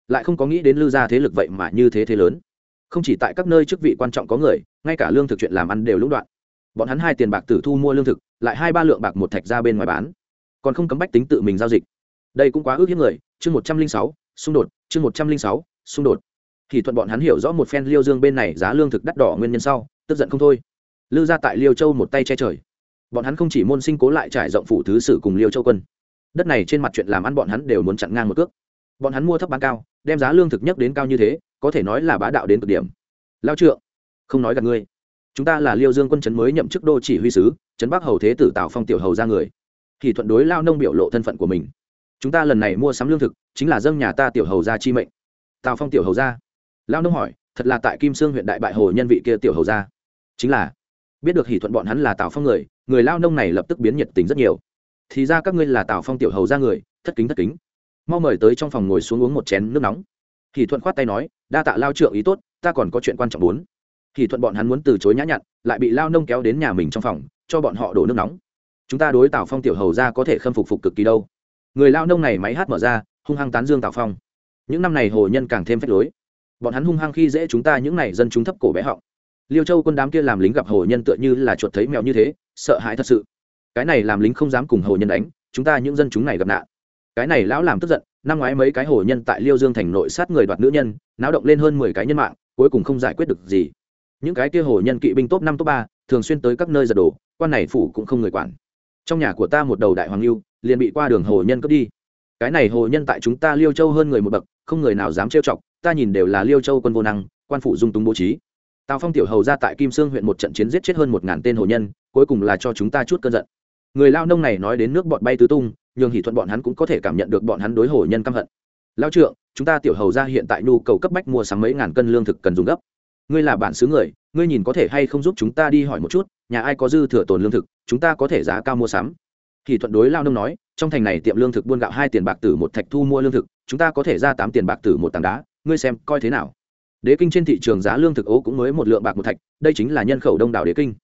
lại không có nghĩ đến lư gia thế lực vậy mà như thế thế lớn. Không chỉ tại các nơi chức vị quan trọng có người, ngay cả lương thực chuyện làm ăn đều lũng đoạn bọn hắn hai tiền bạc tử thu mua lương thực, lại hai ba lượng bạc một thạch ra bên ngoài bán. Còn không cấm bách tính tự mình giao dịch. Đây cũng quá ước hiếp người. Chương một trăm linh sáu, xung đột. Chương một trăm linh sáu, xung đột. Thì thuận bọn hắn hiểu rõ một phen liêu dương bên này giá lương thực đắt đỏ nguyên nhân sau, tức giận không thôi. Lư ra tại liêu châu một tay che trời. Bọn hắn không chỉ môn sinh cố lại trải rộng phủ thứ sử cùng liêu châu quân. Đất này trên mặt chuyện làm ăn bọn hắn đều muốn chặn ngang một cước. Bọn hắn mua thấp bán cao, đem giá lương thực nhất đến cao như thế, có thể nói là bá đạo đến cực điểm. Lao trượng, không nói gặp ngươi chúng ta là liêu dương quân trấn mới nhậm chức đô chỉ huy sứ, trấn bắc hầu thế tử tào phong tiểu hầu ra người. Thì thuận đối lao nông biểu lộ thân phận của mình. Chúng ta lần này mua sắm lương thực, chính là dâng nhà ta tiểu hầu ra chi mệnh. Tào phong tiểu hầu ra. Lao nông hỏi, thật là tại kim sương huyện đại bại hồ nhân vị kia tiểu hầu ra? Chính là, biết được hỷ thuận bọn hắn là tào phong người người lao nông này lập tức biến nhiệt tình rất nhiều. Thì ra các ngươi là tào phong tiểu hầu ra người, thất kính thất kính. Mau mời tới trong phòng ngồi xuống uống một chén nước nóng. Hỷ thuận khoát tay nói, đa tạ lao trượng ý tốt, ta còn có chuyện quan trọng bốn thì thuận bọn hắn muốn từ chối nhã nhặn, lại bị lao nông kéo đến nhà mình trong phòng, cho bọn họ đổ nước nóng. Chúng ta đối tào phong tiểu hầu ra có thể khâm phục phục cực kỳ đâu. Người lao nông này máy hát mở ra, hung hăng tán dương tào phong. Những năm này hồ nhân càng thêm phách lối. Bọn hắn hung hăng khi dễ chúng ta những này dân chúng thấp cổ bé họng. Liêu châu quân đám kia làm lính gặp hồ nhân tựa như là chuột thấy mèo như thế, sợ hãi thật sự. Cái này làm lính không dám cùng hồ nhân đánh, chúng ta những dân chúng này gặp nạn. Cái này lão làm tức giận, năm ngoái mấy cái hồ nhân tại liêu dương thành nội sát người đoạt nữ nhân, náo động lên hơn mười cái nhân mạng, cuối cùng không giải quyết được gì những cái kia hồ nhân kỵ binh top năm, top ba, thường xuyên tới các nơi giật đổ, quan này phủ cũng không người quản. Trong nhà của ta một đầu đại hoàng lưu, liền bị qua đường hồ nhân cướp đi. Cái này hồ nhân tại chúng ta liêu châu hơn người một bậc, không người nào dám trêu chọc, ta nhìn đều là liêu châu quân vô năng, quan phủ dung túng bố trí. Tào phong tiểu hầu ra tại kim sương huyện một trận chiến giết chết hơn một ngàn tên hồ nhân, cuối cùng là cho chúng ta chút cơn giận. Người lao nông này nói đến nước bọn bay tứ tung, nhường hỷ thuận bọn hắn cũng có thể cảm nhận được bọn hắn đối hồ nhân căm hận. Lao trượng, chúng ta tiểu hầu ra hiện tại nhu cầu cấp bách mua sắm mấy ngàn cân lương thực cần dùng gấp ngươi là bản xứ người, ngươi nhìn có thể hay không giúp chúng ta đi hỏi một chút, nhà ai có dư thừa tồn lương thực, chúng ta có thể giá cao mua sắm. Thì thuận đối lao nông nói, trong thành này tiệm lương thực buôn gạo hai tiền bạc tử một thạch thu mua lương thực, chúng ta có thể ra tám tiền bạc tử một tảng đá, ngươi xem, coi thế nào? Đế kinh trên thị trường giá lương thực ố cũng mới một lượng bạc một thạch, đây chính là nhân khẩu đông đảo đế kinh.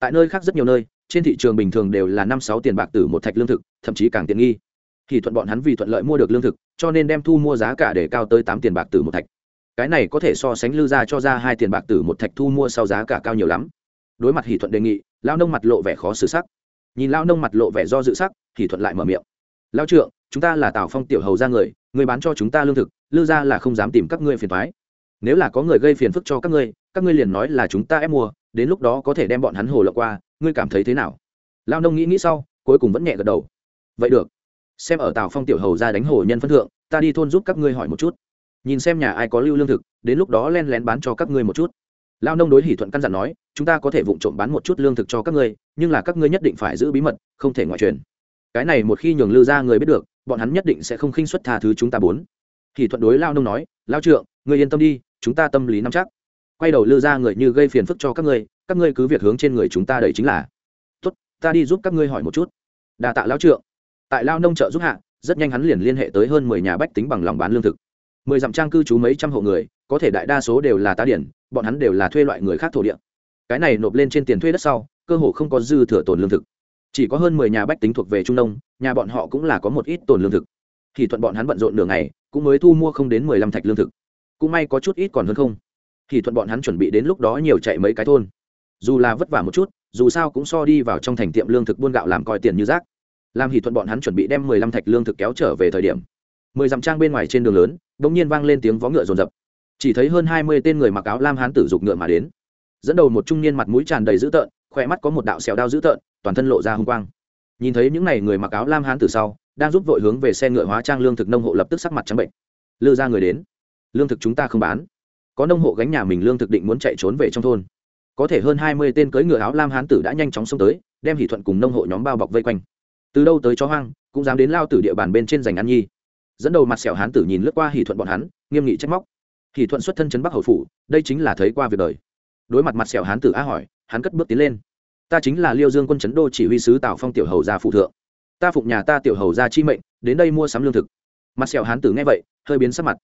Tại nơi khác rất nhiều nơi, trên thị trường bình thường đều là năm sáu tiền bạc tử một thạch lương thực, thậm chí càng tiện nghi. Thì thuận bọn hắn vì thuận lợi mua được lương thực, cho nên đem thu mua giá cả để cao tới tám tiền bạc tử một thạch cái này có thể so sánh lư ra cho ra hai tiền bạc tử một thạch thu mua sau giá cả cao nhiều lắm. Đối mặt hỷ thuận đề nghị lao nông mặt lộ vẻ khó xử sắc. Nhìn lao nông mặt lộ vẻ do dự sắc, hỷ thuận lại mở miệng. Lao trượng, chúng ta là tào phong tiểu hầu ra người người bán cho chúng ta lương thực, lư ra là không dám tìm các ngươi phiền thoái nếu là có người gây phiền phức cho các ngươi các ngươi liền nói là chúng ta ép mua, đến lúc đó có thể đem bọn hắn hồ lộ qua, ngươi cảm thấy thế nào? Lao nông nghĩ nghĩ sau, cuối cùng vẫn nhẹ gật đầu. Vậy được. Xem ở tào phong tiểu hầu ra đánh hồ nhân phân thượng, ta đi thôn giúp các ngươi hỏi một chút nhìn xem nhà ai có lưu lương thực, đến lúc đó len lén bán cho các ngươi một chút. Lao nông đối hỷ thuận căn dặn nói, chúng ta có thể vụng trộm bán một chút lương thực cho các ngươi, nhưng là các ngươi nhất định phải giữ bí mật, không thể ngoại truyền. Cái này một khi nhường lư ra người biết được, bọn hắn nhất định sẽ không khinh xuất tha thứ chúng ta bốn. Hỷ thuận đối lao nông nói, lao trượng người yên tâm đi, chúng ta tâm lý nắm chắc. Quay đầu lư ra người như gây phiền phức cho các ngươi các ngươi cứ việc hướng trên người chúng ta đẩy chính là. Tốt, ta đi giúp các ngươi hỏi một chút. Đà tạ lao trượng. Tại lao nông trợ giúp hạ, rất nhanh hắn liền liên hệ tới hơn mười nhà bách tính bằng lòng bán lương thực mười dặm trang cư trú mấy trăm hộ người, có thể đại đa số đều là tá điển, bọn hắn đều là thuê loại người khác thổ địa. Cái này nộp lên trên tiền thuê đất sau, cơ hồ không có dư thừa tồn lương thực. Chỉ có hơn mười nhà bách tính thuộc về trung nông nhà bọn họ cũng là có một ít tồn lương thực. Thì thuận bọn hắn bận rộn nửa ngày, cũng mới thu mua không đến mười lăm thạch lương thực. Cũng may có chút ít còn hơn không. Thì thuận bọn hắn chuẩn bị đến lúc đó nhiều chạy mấy cái thôn. Dù là vất vả một chút, dù sao cũng so đi vào trong thành tiệm lương thực buôn gạo làm coi tiền như rác. Làm hỷ thuận bọn hắn chuẩn bị đem mười lăm thạch lương thực kéo trở về thời điểm mười dặm trang bên ngoài trên đường lớn bỗng nhiên vang lên tiếng vó ngựa rồn rập chỉ thấy hơn hai mươi tên người mặc áo lam hán tử dục ngựa mà đến. Dẫn đầu một trung niên mặt mũi tràn đầy dữ tợn, khỏe mắt có một đạo xẻo đao dữ tợn, toàn thân lộ ra h ư n g quang. Nhìn thấy những n à y người mặc áo lam hán tử sau, đang giúp vội hướng về xe ngựa hóa trang lương thực nông hộ lập tức sắc mặt trắng bệnh. Lư ra người đến. Lương thực chúng ta không bán. Có nông hộ gánh nhà mình lương thực định muốn chạy trốn về trong thôn. Có thể hơn hai mươi tên cưỡi ngựa áo lam hán tử đã nhanh chóng xông tới, đem hỷ thuận cùng nông hộ nhóm bao bọc vây quanh. Từ đâu tới chó hoang, cũng dám đến lao tử địa bàn bên trên giành ăn nhi dẫn đầu mặt sẹo hán tử nhìn lướt qua hỷ thuận bọn hắn, nghiêm nghị trách móc. Hỷ thuận xuất thân chấn bắc hầu phủ, đây chính là thấy qua việc đời. Đối mặt mặt sẹo hán tử á hỏi, hắn cất bước tiến lên. Ta chính là liêu dương quân chấn đô chỉ huy sứ tào phong tiểu hầu gia phụ thượng. Ta phụng nhà ta tiểu hầu gia chi mệnh, đến đây mua sắm lương thực. Mặt sẹo hán tử nghe vậy, hơi biến sắc mặt.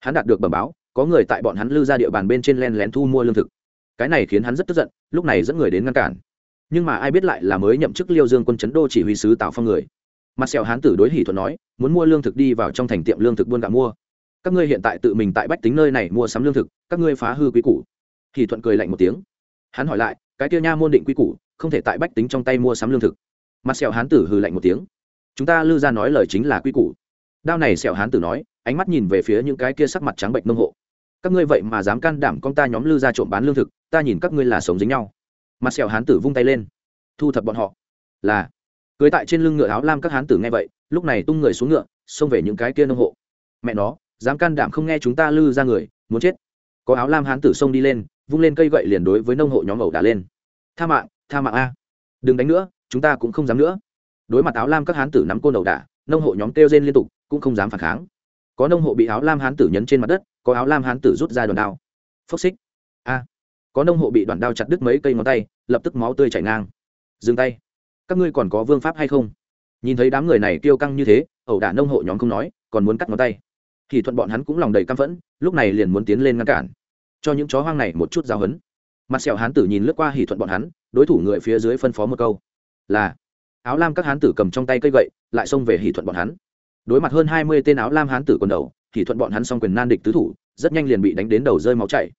Hắn đạt được bẩm báo, có người tại bọn hắn lưu ra địa bàn bên trên len lén thu mua lương thực. Cái này khiến hắn rất tức giận, lúc này dẫn người đến ngăn cản. Nhưng mà ai biết lại là mới nhậm chức liêu dương quân chấn đô chỉ huy sứ tào phong người mặt sẹo hán tử đối hỷ thuận nói, muốn mua lương thực đi vào trong thành tiệm lương thực buôn gạo mua. Các ngươi hiện tại tự mình tại bách tính nơi này mua sắm lương thực, các ngươi phá hư quý củ. Hỷ thuận cười lạnh một tiếng. Hắn hỏi lại, cái tiêu nha môn định quý củ, không thể tại bách tính trong tay mua sắm lương thực. Mặt sẹo hán tử hừ lạnh một tiếng. Chúng ta lư ra nói lời chính là quý củ. Đao này sẹo hán tử nói, ánh mắt nhìn về phía những cái kia sắc mặt trắng bệnh nông hộ. Các ngươi vậy mà dám can đảm con ta nhóm lư ra trộm bán lương thực, ta nhìn các ngươi là sống dính nhau. Mặt sẹo hán tử vung tay lên. Thu thập bọn họ. Là cưới tại trên lưng ngựa áo lam các hán tử nghe vậy, lúc này tung người xuống ngựa, xông về những cái kia nông hộ. Mẹ nó, dám can đảm không nghe chúng ta lư ra người, muốn chết. Có áo lam hán tử xông đi lên, vung lên cây gậy liền đối với nông hộ nhóm ẩu đả lên. Tha mạng tha mạng a. Đừng đánh nữa, chúng ta cũng không dám nữa. Đối mặt áo lam các hán tử nắm côn ẩu đả, nông hộ nhóm kêu rên liên tục, cũng không dám phản kháng. Có nông hộ bị áo lam hán tử nhấn trên mặt đất, có áo lam hán tử rút ra đòn đao. Phốc xích. A. Có nông hộ bị đoàn đao chặt đứt mấy cây ngón tay, lập tức máu tươi chảy ngang. Dừng tay các ngươi còn có vương pháp hay không? Nhìn thấy đám người này kêu căng như thế, ẩu đả nông hộ nhóm không nói, còn muốn cắt ngón tay. Thì thuận bọn hắn cũng lòng đầy căm phẫn, lúc này liền muốn tiến lên ngăn cản. Cho những chó hoang này một chút giáo hấn mặt sẹo hán tử nhìn lướt qua hỉ thuận bọn hắn, đối thủ người phía dưới phân phó một câu. Là, áo lam các hán tử cầm trong tay cây gậy, lại xông về hỉ thuận bọn hắn. Đối mặt hơn hai mươi tên áo lam hán tử quần đầu, hỉ thuận bọn hắn xong quyền nan địch tứ thủ, rất nhanh liền bị đánh đến đầu rơi máu chảy.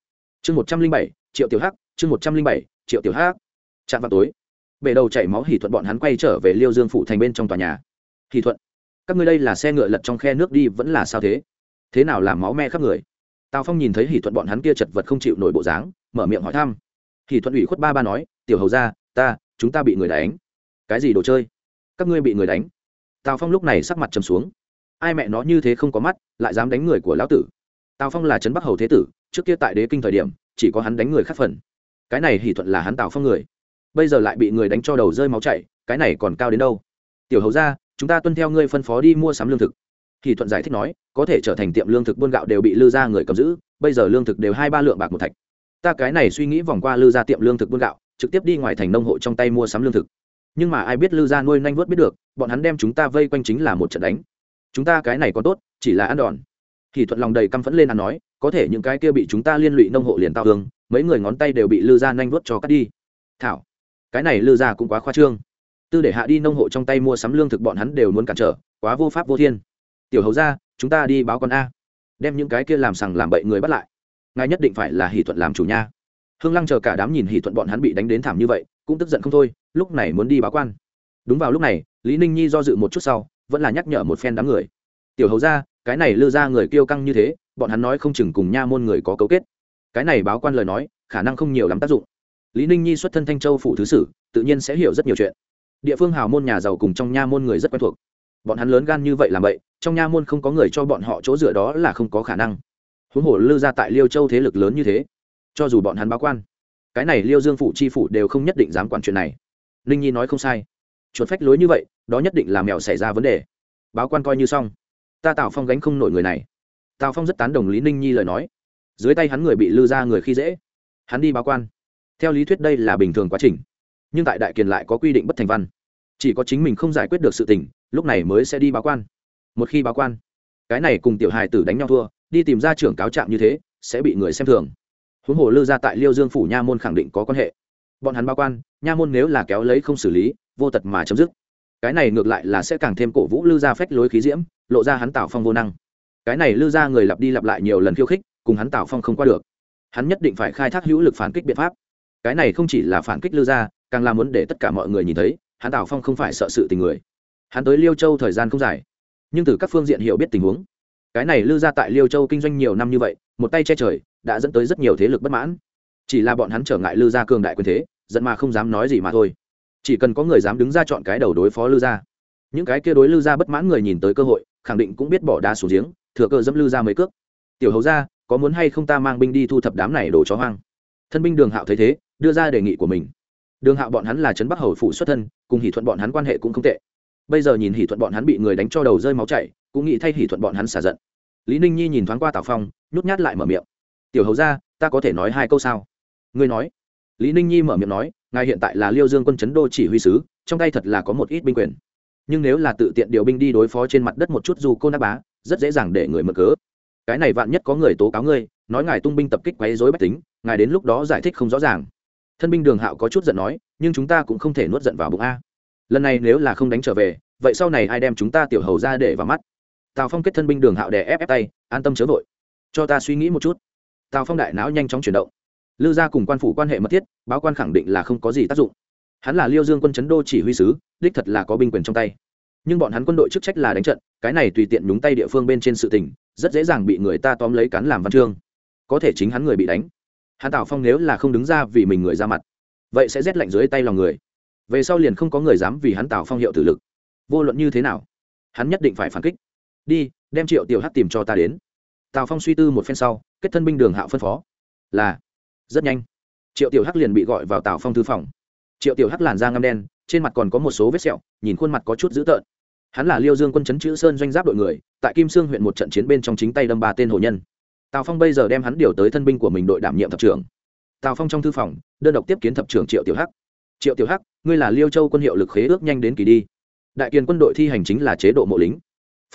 Chương một trăm linh bảy, triệu tiểu hắc, chương một trăm linh bảy, triệu tiểu hắc. Chạm vào tối bể đầu chảy máu hỉ thuận bọn hắn quay trở về liêu dương phủ thành bên trong tòa nhà. Hỉ thuận, các ngươi đây là xe ngựa lật trong khe nước đi, vẫn là sao thế? Thế nào làm máu me khắp người? Tào phong nhìn thấy hỉ thuận bọn hắn kia chật vật không chịu nổi bộ dáng, mở miệng hỏi thăm. Hỉ thuận ủy khuất ba ba nói, tiểu hầu ra ta, chúng ta bị người đánh. Cái gì đồ chơi? Các ngươi bị người đánh? Tào phong lúc này sắc mặt trầm xuống. Ai mẹ nó như thế không có mắt, lại dám đánh người của lão tử? Tào phong là trấn bắc hầu thế tử, trước kia tại đế kinh thời điểm, chỉ có hắn đánh người khác phần. Cái này hỉ thuận là hắn tào phong người bây giờ lại bị người đánh cho đầu rơi máu chảy, cái này còn cao đến đâu? Tiểu hầu ra chúng ta tuân theo ngươi phân phó đi mua sắm lương thực. Thì thuận giải thích nói, có thể trở thành tiệm lương thực buôn gạo đều bị lư ra người cầm giữ, bây giờ lương thực đều hai ba lượng bạc một thạch. Ta cái này suy nghĩ vòng qua lư ra tiệm lương thực buôn gạo, trực tiếp đi ngoài thành nông hộ trong tay mua sắm lương thực. Nhưng mà ai biết lư ra nuôi nanh vớt biết được, bọn hắn đem chúng ta vây quanh chính là một trận đánh. Chúng ta cái này còn tốt, chỉ là ăn đòn. Thì thuận lòng đầy căm phẫn lên ăn nói, có thể những cái kia bị chúng ta liên lụy nông hộ liền tao hương mấy người ngón tay đều bị lư ra nanh vớt cho cắt đi. Thảo cái này lư ra cũng quá khoa trương. Tư để hạ đi nông hộ trong tay mua sắm lương thực bọn hắn đều muốn cản trở, quá vô pháp vô thiên. Tiểu hầu ra chúng ta đi báo con a. Đem những cái kia làm sằng làm bậy người bắt lại. Ngài nhất định phải là hỷ thuận làm chủ nha. Hương lăng chờ cả đám nhìn hỷ thuận bọn hắn bị đánh đến thảm như vậy, cũng tức giận không thôi, lúc này muốn đi báo quan. Đúng vào lúc này, lý ninh nhi do dự một chút sau, vẫn là nhắc nhở một phen đám người. Tiểu hầu ra cái này lư ra người kêu căng như thế, bọn hắn nói không chừng cùng nha môn người có cấu kết. Cái này báo quan lời nói, khả năng không nhiều lắm tác dụng lý ninh nhi xuất thân thanh châu phủ thứ sử, tự nhiên sẽ hiểu rất nhiều chuyện. Địa phương hào môn nhà giàu cùng trong nha môn người rất quen thuộc. Bọn hắn lớn gan như vậy làm vậy, trong nha môn không có người cho bọn họ chỗ dựa đó là không có khả năng. Huống hồ lư ra tại liêu châu thế lực lớn như thế, cho dù bọn hắn báo quan, cái này liêu dương phủ chi phủ đều không nhất định dám quản chuyện này. Ninh nhi nói không sai. Chuột phách lối như vậy, đó nhất định là mèo xảy ra vấn đề. Báo quan coi như xong. Ta tào phong gánh không nổi người này. Tào phong rất tán đồng lý ninh nhi lời nói. Dưới tay hắn người bị lư ra người khi dễ. Hắn đi báo quan theo lý thuyết đây là bình thường quá trình, nhưng tại đại kiền lại có quy định bất thành văn. Chỉ có chính mình không giải quyết được sự tình, lúc này mới sẽ đi báo quan. Một khi báo quan, cái này cùng tiểu hài tử đánh nhau thua, đi tìm ra trưởng cáo trạng như thế, sẽ bị người xem thường. Huống hồ lư ra tại liêu dương phủ nha môn khẳng định có quan hệ. Bọn hắn báo quan, nha môn nếu là kéo lấy không xử lý, vô tật mà chấm dứt. Cái này ngược lại là sẽ càng thêm cổ vũ lư ra phách lối khí diễm, lộ ra hắn tạo phong vô năng. Cái này lư ra người lặp đi lặp lại nhiều lần khiêu khích, cùng hắn tạo phong không qua được. Hắn nhất định phải khai thác hữu lực phản kích biện pháp cái này không chỉ là phản kích lư gia, càng là muốn để tất cả mọi người nhìn thấy hắn tào phong không phải sợ sự tình người. Hắn tới liêu châu thời gian không dài nhưng từ các phương diện hiểu biết tình huống cái này lư gia tại liêu châu kinh doanh nhiều năm như vậy một tay che trời đã dẫn tới rất nhiều thế lực bất mãn. Chỉ là bọn hắn trở ngại lư gia cường đại quyền thế dẫn mà không dám nói gì mà thôi. Chỉ cần có người dám đứng ra chọn cái đầu đối phó lư gia những cái kia đối lư gia bất mãn người nhìn tới cơ hội khẳng định cũng biết bỏ đá xuống giếng thừa cơ dẫm lư gia mấy cước. Tiểu hầu gia có muốn hay không ta mang binh đi thu thập đám này đổ chó hoang? Thân binh đường hạo thấy thế đưa ra đề nghị của mình. Đường hạo bọn hắn là trấn bắc hầu phụ xuất thân, cùng hỷ thuận bọn hắn quan hệ cũng không tệ. Bây giờ nhìn hỷ thuận bọn hắn bị người đánh cho đầu rơi máu chảy, cũng nghĩ thay hỷ thuận bọn hắn xả giận. Lý ninh nhi nhìn thoáng qua tào phong, nhút nhát lại mở miệng. Tiểu hầu ra ta có thể nói hai câu sao? Ngươi nói. Lý ninh nhi mở miệng nói, ngài hiện tại là liêu dương quân chấn đô chỉ huy sứ, trong tay thật là có một ít binh quyền. Nhưng nếu là tự tiện điều binh đi đối phó trên mặt đất một chút dù cô nát bá, rất dễ dàng để người mở cớ. Cái này vạn nhất có người tố cáo ngươi, nói ngài tung binh tập kích quấy dối bách tính, ngài đến lúc đó giải thích không rõ ràng thân binh đường hạo có chút giận nói, nhưng chúng ta cũng không thể nuốt giận vào bụng a. Lần này nếu là không đánh trở về, vậy sau này ai đem chúng ta tiểu hầu ra để vào mắt? Tào phong kết thân binh đường hạo đè ép ép tay, an tâm chớ vội. Cho ta suy nghĩ một chút. Tào phong đại não nhanh chóng chuyển động. Lư gia cùng quan phủ quan hệ mật thiết, báo quan khẳng định là không có gì tác dụng. Hắn là liêu dương quân chấn đô chỉ huy sứ, đích thật là có binh quyền trong tay. Nhưng bọn hắn quân đội chức trách là đánh trận, cái này tùy tiện nhúng tay địa phương bên trên sự tình, rất dễ dàng bị người ta tóm lấy cắn làm văn chương. Có thể chính hắn người bị đánh hắn tào phong nếu là không đứng ra vì mình người ra mặt, vậy sẽ rét lạnh dưới tay lòng người. Về sau liền không có người dám vì hắn tào phong hiệu tử lực. Vô luận như thế nào, hắn nhất định phải phản kích. Đi, đem triệu tiểu hát tìm cho ta đến. Tào phong suy tư một phen sau, kết thân binh đường hạo phân phó. Là, rất nhanh. Triệu tiểu hắc liền bị gọi vào tào phong thư phòng. Triệu tiểu hắc làn da ngăm đen, trên mặt còn có một số vết sẹo, nhìn khuôn mặt có chút dữ tợn. Hắn là liêu dương quân chấn chữ sơn doanh giáp đội người, tại kim sương huyện một trận chiến bên trong chính tay đâm ba tên hồ nhân tào phong bây giờ đem hắn điều tới thân binh của mình đội đảm nhiệm thập trưởng. Tào phong trong thư phòng, đơn độc tiếp kiến thập trưởng triệu tiểu hắc. Triệu tiểu hắc, ngươi là liêu châu quân hiệu lực khế ước nhanh đến kỳ đi. Đại kiền quân đội thi hành chính là chế độ mộ lính.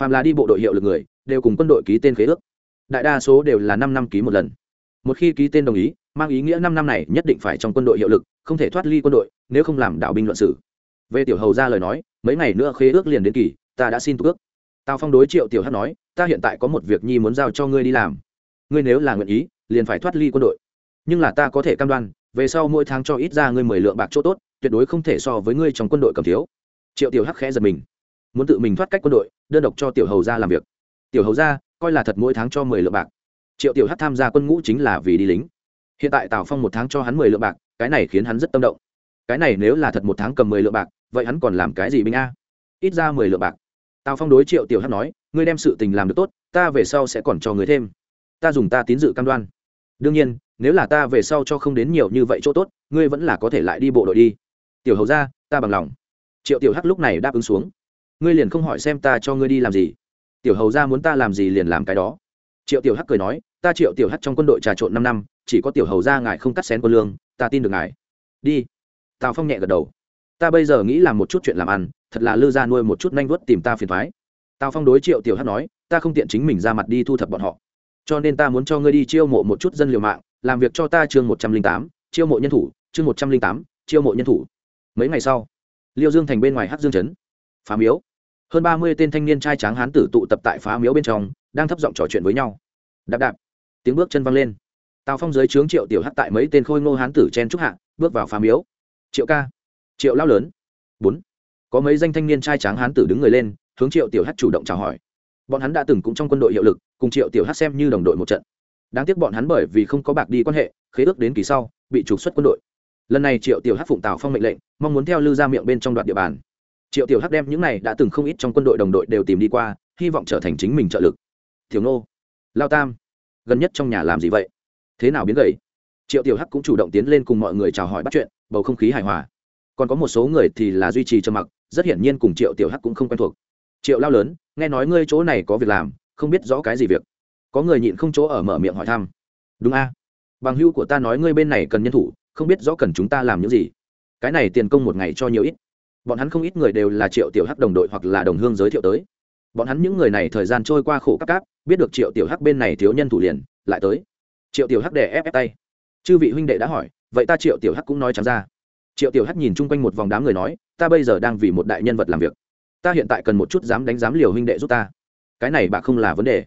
Phàm là đi bộ đội hiệu lực người, đều cùng quân đội ký tên khế ước. Đại đa số đều là năm năm ký một lần. Một khi ký tên đồng ý, mang ý nghĩa năm năm này nhất định phải trong quân đội hiệu lực, không thể thoát ly quân đội, nếu không làm đạo binh luận sử. Về tiểu hầu ra lời nói, mấy ngày nữa khế ước liền đến kỳ, ta đã xin ước. Tào phong đối triệu tiểu Hắc nói, ta hiện tại có một việc nhi muốn giao cho ngươi đi làm ngươi nếu là nguyện ý, liền phải thoát ly quân đội. Nhưng là ta có thể cam đoan, về sau mỗi tháng cho ít ra ngươi mười lượng bạc chỗ tốt, tuyệt đối không thể so với ngươi trong quân đội cầm thiếu. Triệu tiểu hắc khẽ giật mình. Muốn tự mình thoát cách quân đội, đơn độc cho tiểu hầu ra làm việc. Tiểu hầu ra coi là thật mỗi tháng cho mười lượng bạc. Triệu tiểu hắc tham gia quân ngũ chính là vì đi lính. Hiện tại tào phong một tháng cho hắn mười lượng bạc, cái này khiến hắn rất tâm động. Cái này nếu là thật một tháng cầm mười lượng bạc, vậy hắn còn làm cái gì binh a? Ít ra mười lượng bạc. Tào phong đối triệu tiểu hắc nói, ngươi đem sự tình làm được tốt, ta về sau sẽ còn cho người thêm ta dùng ta tín dự cam đoan. Đương nhiên, nếu là ta về sau cho không đến nhiều như vậy chỗ tốt, ngươi vẫn là có thể lại đi bộ đội đi. Tiểu hầu ra ta bằng lòng. Triệu tiểu hắc lúc này đáp ứng xuống. Ngươi liền không hỏi xem ta cho ngươi đi làm gì. Tiểu hầu ra muốn ta làm gì liền làm cái đó. Triệu tiểu hắc cười nói, ta triệu tiểu hắc trong quân đội trà trộn năm năm, chỉ có tiểu hầu ra ngài không cắt xén quân lương, ta tin được ngài. Đi. Tào phong nhẹ gật đầu. Ta bây giờ nghĩ làm một chút chuyện làm ăn, thật là lư ra nuôi một chút nanh vuốt tìm ta phiền thoái. Tào phong đối triệu tiểu hắc nói, ta không tiện chính mình ra mặt đi thu thập bọn họ cho nên ta muốn cho ngươi đi chiêu mộ một chút dân liều mạng, làm việc cho ta chương một trăm linh tám, chiêu mộ nhân thủ, chương một trăm linh tám, chiêu mộ nhân thủ. Mấy ngày sau, liêu dương thành bên ngoài hát dương chấn phá miếu. Hơn ba mươi tên thanh niên trai tráng hán tử tụ tập tại phá miếu bên trong, đang thấp giọng trò chuyện với nhau. Đạp đạp, tiếng bước chân văng lên. Tào phong dưới trướng triệu tiểu hát tại mấy tên khôi ngô hán tử chen trúc hạ, bước vào phá miếu. Triệu ca, triệu lao lớn. Bốn, có mấy danh thanh niên trai tráng hán tử đứng người lên, hướng triệu tiểu hát chủ động chào hỏi. Bọn hắn đã từng cũng trong quân đội hiệu lực cùng triệu tiểu hát xem như đồng đội một trận. Đáng tiếc bọn hắn bởi vì không có bạc đi quan hệ, khế ước đến kỳ sau, bị trục xuất quân đội. Lần này triệu tiểu hát phụng tào phong mệnh lệnh, mong muốn theo lư ra miệng bên trong đoạn địa bàn. Triệu tiểu hát đem những này đã từng không ít trong quân đội đồng đội đều tìm đi qua, hy vọng trở thành chính mình trợ lực. Thiếu nô, lao tam, gần nhất trong nhà làm gì vậy? Thế nào biến gầy? Triệu tiểu hắc cũng chủ động tiến lên cùng mọi người chào hỏi bắt chuyện, bầu không khí hài hòa. Còn có một số người thì là duy trì trầm mặc, rất hiển nhiên cùng triệu tiểu hắc cũng không quen thuộc. Triệu lao lớn, nghe nói ngươi chỗ này có việc làm không biết rõ cái gì việc. Có người nhịn không chỗ ở mở miệng hỏi thăm. Đúng a. Bằng hưu của ta nói ngươi bên này cần nhân thủ, không biết rõ cần chúng ta làm những gì. Cái này tiền công một ngày cho nhiều ít. Bọn hắn không ít người đều là triệu tiểu hắc đồng đội hoặc là đồng hương giới thiệu tới. Bọn hắn những người này thời gian trôi qua khổ các cáp, biết được triệu tiểu hắc bên này thiếu nhân thủ liền, lại tới. Triệu tiểu hắc đè ép ép tay. Chư vị huynh đệ đã hỏi, vậy ta triệu tiểu hắc cũng nói chẳng ra. Triệu tiểu hắc nhìn chung quanh một vòng đám người nói, ta bây giờ đang vì một đại nhân vật làm việc. Ta hiện tại cần một chút dám đánh giám liều huynh đệ giúp ta cái này bạc không là vấn đề.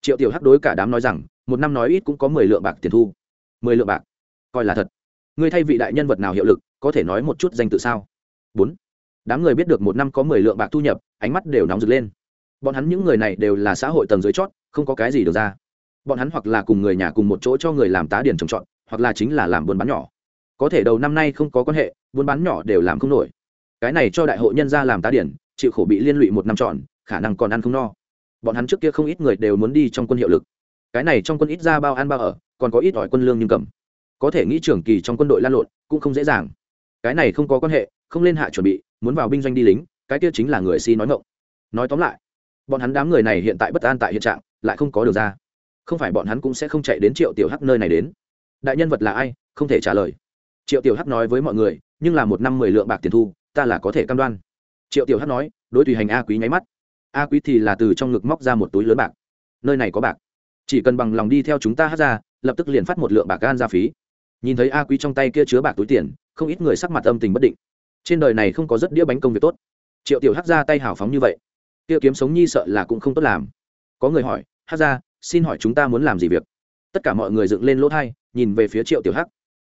Triệu tiểu hắc đối cả đám nói rằng, một năm nói ít cũng có mười lượng bạc tiền thu. Mười lượng bạc? Coi là thật. Ngươi thay vị đại nhân vật nào hiệu lực, có thể nói một chút danh tự sao? Bốn. Đám người biết được một năm có mười lượng bạc thu nhập, ánh mắt đều nóng rực lên. Bọn hắn những người này đều là xã hội tầng dưới chót, không có cái gì được ra. Bọn hắn hoặc là cùng người nhà cùng một chỗ cho người làm tá điển trồng trọt, hoặc là chính là làm buôn bán nhỏ. Có thể đầu năm nay không có quan hệ, buôn bán nhỏ đều làm không nổi. Cái này cho đại hội nhân ra làm tá điển, chịu khổ bị liên lụy một năm trọn, khả năng còn ăn không no bọn hắn trước kia không ít người đều muốn đi trong quân hiệu lực. Cái này trong quân ít ra bao ăn bao ở, còn có ít ỏi quân lương nhưng cầm. Có thể nghĩ trưởng kỳ trong quân đội lan lộn, cũng không dễ dàng. Cái này không có quan hệ, không lên hạ chuẩn bị, muốn vào binh doanh đi lính, cái kia chính là người si nói ngộng nói tóm lại, bọn hắn đám người này hiện tại bất an tại hiện trạng, lại không có được ra. Không phải bọn hắn cũng sẽ không chạy đến triệu tiểu hắc nơi này đến. Đại nhân vật là ai, không thể trả lời. Triệu tiểu hắc nói với mọi người, nhưng là một năm mười lượng bạc tiền thu, ta là có thể cam đoan. Triệu tiểu hắc nói, đối tùy hành a quý nháy mắt a quý thì là từ trong ngực móc ra một túi lớn bạc. Nơi này có bạc. Chỉ cần bằng lòng đi theo chúng ta hát ra, lập tức liền phát một lượng bạc gan ra phí. Nhìn thấy a quý trong tay kia chứa bạc túi tiền, không ít người sắc mặt âm tình bất định. Trên đời này không có rất đĩa bánh công việc tốt. Triệu tiểu hát ra tay hào phóng như vậy, kia kiếm sống nhi sợ là cũng không tốt làm. Có người hỏi, hát ra, xin hỏi chúng ta muốn làm gì việc? Tất cả mọi người dựng lên lỗ thai, nhìn về phía triệu tiểu hắc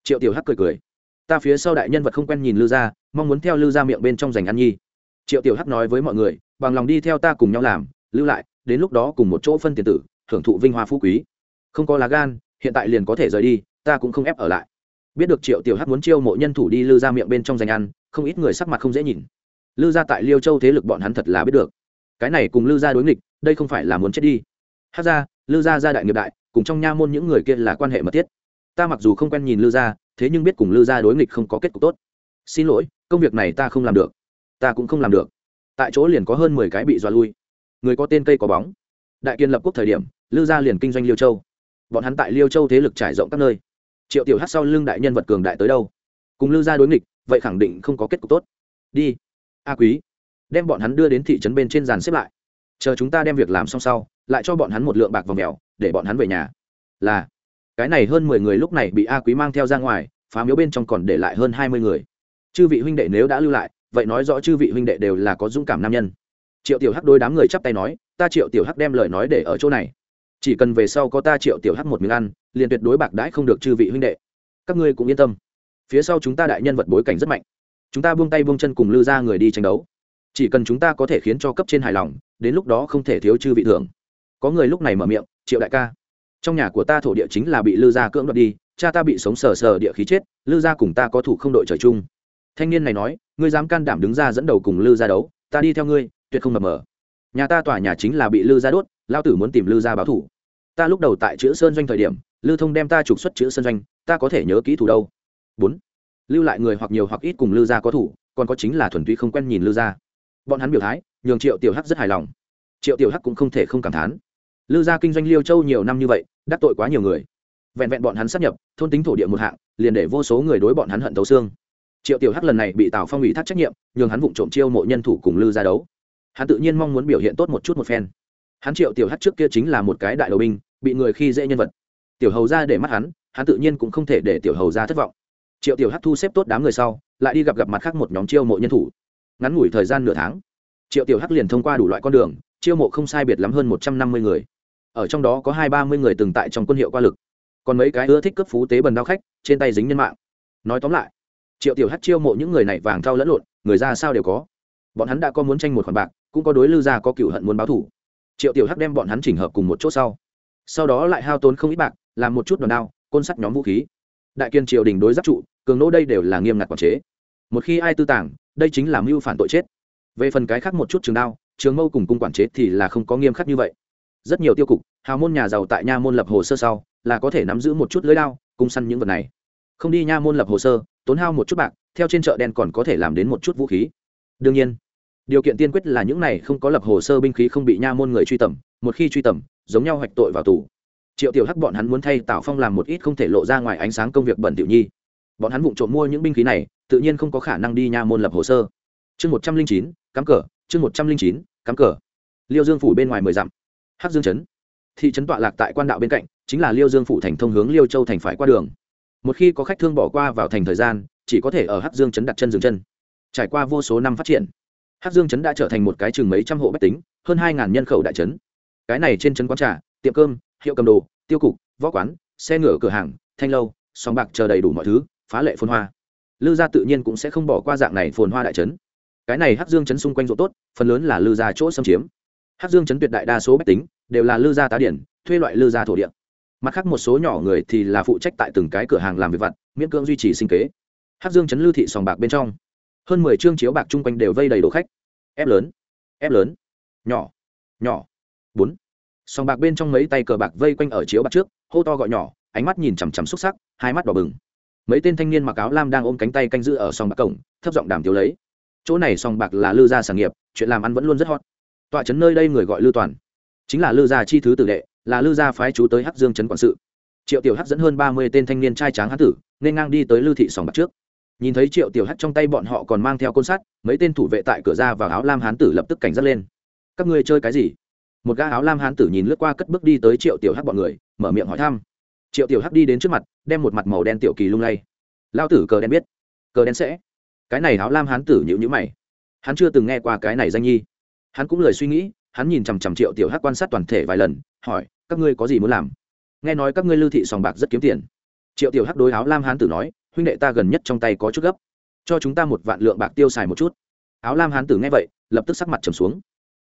triệu tiểu hắc cười cười. Ta phía sau đại nhân vật không quen nhìn lư gia, mong muốn theo lư gia miệng bên trong giành ăn nhi. Triệu tiểu hắc nói với mọi người bằng lòng đi theo ta cùng nhau làm, lưu lại, đến lúc đó cùng một chỗ phân tiền tử hưởng thụ vinh hoa phú quý. Không có lá gan, hiện tại liền có thể rời đi, ta cũng không ép ở lại. Biết được triệu tiểu hắc muốn chiêu mộ nhân thủ đi lư ra miệng bên trong giành ăn, không ít người sắc mặt không dễ nhìn. Lư ra tại liêu châu thế lực bọn hắn thật là biết được. Cái này cùng lư ra đối nghịch, đây không phải là muốn chết đi. Hát ra lư ra gia đại nghiệp đại, cùng trong nha môn những người kia là quan hệ mật thiết. Ta mặc dù không quen nhìn lư ra thế nhưng biết cùng lư ra đối nghịch không có kết cục tốt. Xin lỗi, công việc này ta không làm được. Ta cũng không làm được tại chỗ liền có hơn mười cái bị dọa lui. Người có tên cây có bóng. Đại kiên lập quốc thời điểm, lư gia liền kinh doanh liêu châu. Bọn hắn tại liêu châu thế lực trải rộng các nơi. Triệu tiểu hát sau lưng đại nhân vật cường đại tới đâu? Cùng lư gia đối nghịch, vậy khẳng định không có kết cục tốt. Đi. A quý. Đem bọn hắn đưa đến thị trấn bên trên dàn xếp lại. Chờ chúng ta đem việc làm xong sau, lại cho bọn hắn một lượng bạc vào mèo, để bọn hắn về nhà. Là. Cái này hơn mười người lúc này bị a quý mang theo ra ngoài, phá miếu bên trong còn để lại hơn hai mươi người. Chư vị huynh đệ nếu đã lưu lại vậy nói rõ chư vị huynh đệ đều là có dũng cảm nam nhân. Triệu tiểu hắc đôi đám người chắp tay nói, ta triệu tiểu hắc đem lời nói để ở chỗ này. Chỉ cần về sau có ta triệu tiểu hắc một miếng ăn, liền tuyệt đối bạc đãi không được chư vị huynh đệ. Các ngươi cũng yên tâm. Phía sau chúng ta đại nhân vật bối cảnh rất mạnh. Chúng ta buông tay buông chân cùng lư ra người đi tranh đấu. Chỉ cần chúng ta có thể khiến cho cấp trên hài lòng, đến lúc đó không thể thiếu chư vị thưởng. Có người lúc này mở miệng, triệu đại ca, trong nhà của ta thổ địa chính là bị lư gia cưỡng đoạt đi, cha ta bị sống sờ sờ địa khí chết, lư gia cùng ta có thủ không đội trời chung. Thanh niên này nói ngươi dám can đảm đứng ra dẫn đầu cùng lư gia đấu, ta đi theo ngươi, tuyệt không mập mờ. Nhà ta tòa nhà chính là bị lư gia đốt lao tử muốn tìm lư gia báo thủ. Ta lúc đầu tại chữ sơn doanh thời điểm, lư thông đem ta trục xuất chữ sơn doanh, ta có thể nhớ kỹ thủ đâu. Bốn, lưu lại người hoặc nhiều hoặc ít cùng lư gia có thủ, còn có chính là thuần túy không quen nhìn lư gia. Bọn hắn biểu thái, nhường triệu tiểu hắc rất hài lòng. Triệu tiểu hắc cũng không thể không cảm thán. Lư gia kinh doanh liêu châu nhiều năm như vậy, đắc tội quá nhiều người. Vẹn vẹn bọn hắn sắp nhập, thôn tính thổ địa một hạng, liền để vô số người đối bọn hắn hận tấu xương triệu tiểu hắc lần này bị tào phong ủy thác trách nhiệm, nhường hắn vụng trộm chiêu mộ nhân thủ cùng lư ra đấu. Hắn tự nhiên mong muốn biểu hiện tốt một chút một phen. Hắn triệu tiểu hắc trước kia chính là một cái đại đầu binh, bị người khi dễ nhân vật. Tiểu hầu ra để mắt hắn hắn tự nhiên cũng không thể để tiểu hầu ra thất vọng. Triệu tiểu hắc thu xếp tốt đám người sau, lại đi gặp gặp mặt khác một nhóm chiêu mộ nhân thủ. Ngắn ngủi thời gian nửa tháng, triệu tiểu hắc liền thông qua đủ loại con đường, chiêu mộ không sai biệt lắm hơn một trăm năm mươi người. Ở trong đó có hai ba mươi người từng tại trong quân hiệu qua lực. Còn mấy cái ưa thích cấp phú tế bần đao khách, trên tay dính nhân mạng. Nói tóm lại triệu tiểu hát chiêu mộ những người này vàng thao lẫn lộn, người ra sao đều có. Bọn hắn đã có muốn tranh một khoản bạc, cũng có đối lưu gia có cựu hận muốn báo thủ triệu tiểu hát đem bọn hắn chỉnh hợp cùng một chỗ sau. Sau đó lại hao tốn không ít bạc, làm một chút đòn đao, côn sắt nhóm vũ khí. Đại kiên triều đình đối giáp trụ, cường nỗ đây đều là nghiêm ngặt quản chế. Một khi ai tư tàng, đây chính là mưu phản tội chết. Về phần cái khác một chút trường đao, trường mâu cùng cung quản chế thì là không có nghiêm khắc như vậy. Rất nhiều tiêu cục, hào môn nhà giàu tại nha môn lập hồ sơ sau, là có thể nắm giữ một chút lưới đao cung săn những vật này. Không đi nha môn lập hồ sơ tốn hao một chút bạc, theo trên chợ đen còn có thể làm đến một chút vũ khí. Đương nhiên, điều kiện tiên quyết là những này không có lập hồ sơ binh khí không bị nha môn người truy tầm, một khi truy tầm, giống nhau hoạch tội vào tù. Triệu tiểu hắc bọn hắn muốn thay tào phong làm một ít không thể lộ ra ngoài ánh sáng công việc bẩn tiểu nhi. Bọn hắn vụng trộm mua những binh khí này, tự nhiên không có khả năng đi nha môn lập hồ sơ. Chương một trăm linh chín, cắm cờ, chương một trăm linh chín, cắm cờ. Liêu dương phủ bên ngoài mười dặm. Hắc dương chấn thị trấn tọa lạc tại quan đạo bên cạnh, chính là liêu dương phủ thành thông hướng liêu châu thành phải qua đường một khi có khách thương bỏ qua vào thành thời gian, chỉ có thể ở hắc dương chấn đặt chân dừng chân. Trải qua vô số năm phát triển, hắc dương chấn đã trở thành một cái chừng mấy trăm hộ bách tính, hơn hai ngàn nhân khẩu đại trấn. Cái này trên trấn quán trà, tiệm cơm, hiệu cầm đồ, tiêu cục, võ quán, xe ngựa cửa hàng, thanh lâu, sòng bạc chờ đầy đủ mọi thứ, phá lệ phồn hoa. Lư gia tự nhiên cũng sẽ không bỏ qua dạng này phồn hoa đại trấn. Cái này hắc dương chấn xung quanh rộ tốt, phần lớn là lư gia chỗ xâm chiếm. Hắc dương chấn tuyệt đại đa số bách tính đều là lư gia tá điển, thuê loại lư gia thổ địa mặt khác một số nhỏ người thì là phụ trách tại từng cái cửa hàng làm việc vặt, miễn cưỡng duy trì sinh kế. Hát dương chấn lưu thị sòng bạc bên trong, hơn mười chương chiếu bạc chung quanh đều vây đầy đồ khách. Ép lớn ép lớn, nhỏ nhỏ, bốn. Sòng bạc bên trong mấy tay cờ bạc vây quanh ở chiếu bạc trước, hô to gọi nhỏ, ánh mắt nhìn chằm chằm xúc sắc, hai mắt đỏ bừng. Mấy tên thanh niên mặc áo lam đang ôm cánh tay canh giữ ở sòng bạc cổng, thấp giọng đàm thiếu lấy. Chỗ này sòng bạc là lư gia sản nghiệp, chuyện làm ăn vẫn luôn rất hot. Tọa trấn nơi đây người gọi lư toàn, chính là lư gia chi thứ tử đệ là lư gia phái chú tới hắc dương trấn quản sự. Triệu tiểu hắc dẫn hơn ba mươi tên thanh niên trai tráng hán tử, nên ngang đi tới lư thị sòng bạc trước. Nhìn thấy triệu tiểu hắc trong tay bọn họ còn mang theo côn sắt, mấy tên thủ vệ tại cửa ra vào áo lam hán tử lập tức cảnh giác lên. Các ngươi chơi cái gì? Một gã áo lam hán tử nhìn lướt qua cất bước đi tới triệu tiểu hắc bọn người, mở miệng hỏi thăm. Triệu tiểu hắc đi đến trước mặt, đem một mặt màu đen tiểu kỳ lung lay. Lao tử, cờ đen biết. Cờ đen sẽ. Cái này áo lam hán tử nhịu nhữ mày. Hắn chưa từng nghe qua cái này danh nhi. Hắn cũng lời suy nghĩ, hắn nhìn chằm chằm triệu tiểu hắc quan sát toàn thể vài lần hỏi, các ngươi có gì muốn làm? Nghe nói các ngươi lưu thị sòng bạc rất kiếm tiền. Triệu tiểu hắc đối áo lam hán tử nói, huynh đệ ta gần nhất trong tay có chút gấp. Cho chúng ta một vạn lượng bạc tiêu xài một chút. Áo lam hán tử nghe vậy, lập tức sắc mặt trầm xuống.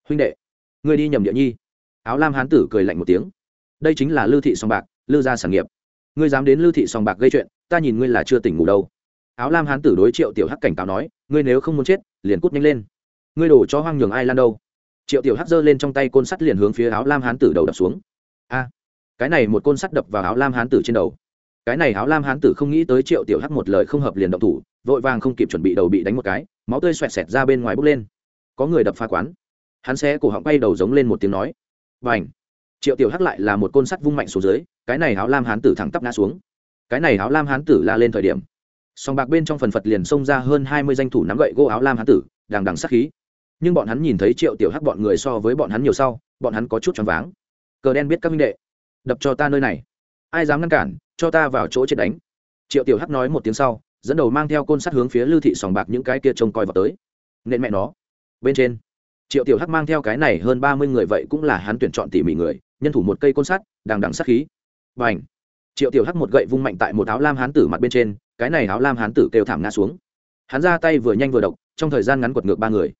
Huynh đệ, ngươi đi nhầm địa nhi. Áo lam hán tử cười lạnh một tiếng. Đây chính là lưu thị sòng bạc, lưu gia sản nghiệp. Ngươi dám đến lưu thị sòng bạc gây chuyện, ta nhìn ngươi là chưa tỉnh ngủ đâu. Áo lam hán tử đối triệu tiểu hắc cảnh cáo nói, ngươi nếu không muốn chết, liền cút nhanh lên. Ngươi đổ cho hoang nhường ai lan đâu? Triệu tiểu hắc giơ lên trong tay côn sắt liền hướng phía áo lam hán tử đầu đập xuống. A, cái này một côn sắt đập vào áo lam hán tử trên đầu. Cái này áo lam hán tử không nghĩ tới triệu tiểu hắc một lời không hợp liền động thủ, vội vàng không kịp chuẩn bị đầu bị đánh một cái, máu tươi xoẹt xẹt ra bên ngoài bốc lên. Có người đập phá quán. Hắn sẽ cổ họng bay đầu giống lên một tiếng nói. Và ảnh triệu tiểu hắc lại là một côn sắt vung mạnh xuống dưới, cái này áo lam hán tử thẳng tắp ngã xuống. Cái này áo lam hán tử la lên thời điểm. Song bạc bên trong phần phật liền xông ra hơn hai mươi danh thủ nắm gậy gỗ áo lam hán tử, đằng đằng sắc khí nhưng bọn hắn nhìn thấy triệu tiểu hắc bọn người so với bọn hắn nhiều sau, bọn hắn có chút choáng váng. Cờ đen biết các minh đệ, đập cho ta nơi này. Ai dám ngăn cản, cho ta vào chỗ chết đánh. Triệu tiểu hắc nói một tiếng sau, dẫn đầu mang theo côn sắt hướng phía lưu thị sòng bạc những cái kia trông coi vào tới. Nên mẹ nó. Bên trên, triệu tiểu hắc mang theo cái này hơn ba mươi người vậy cũng là hắn tuyển chọn tỉ mỉ người, nhân thủ một cây côn sắt, đằng đằng sát khí. Và ảnh triệu tiểu hắc một gậy vung mạnh tại một áo lam hán tử mặt bên trên, cái này áo lam hán tử kêu thảm ngã xuống. Hắn ra tay vừa nhanh vừa độc, trong thời gian ngắn quật ngược ba người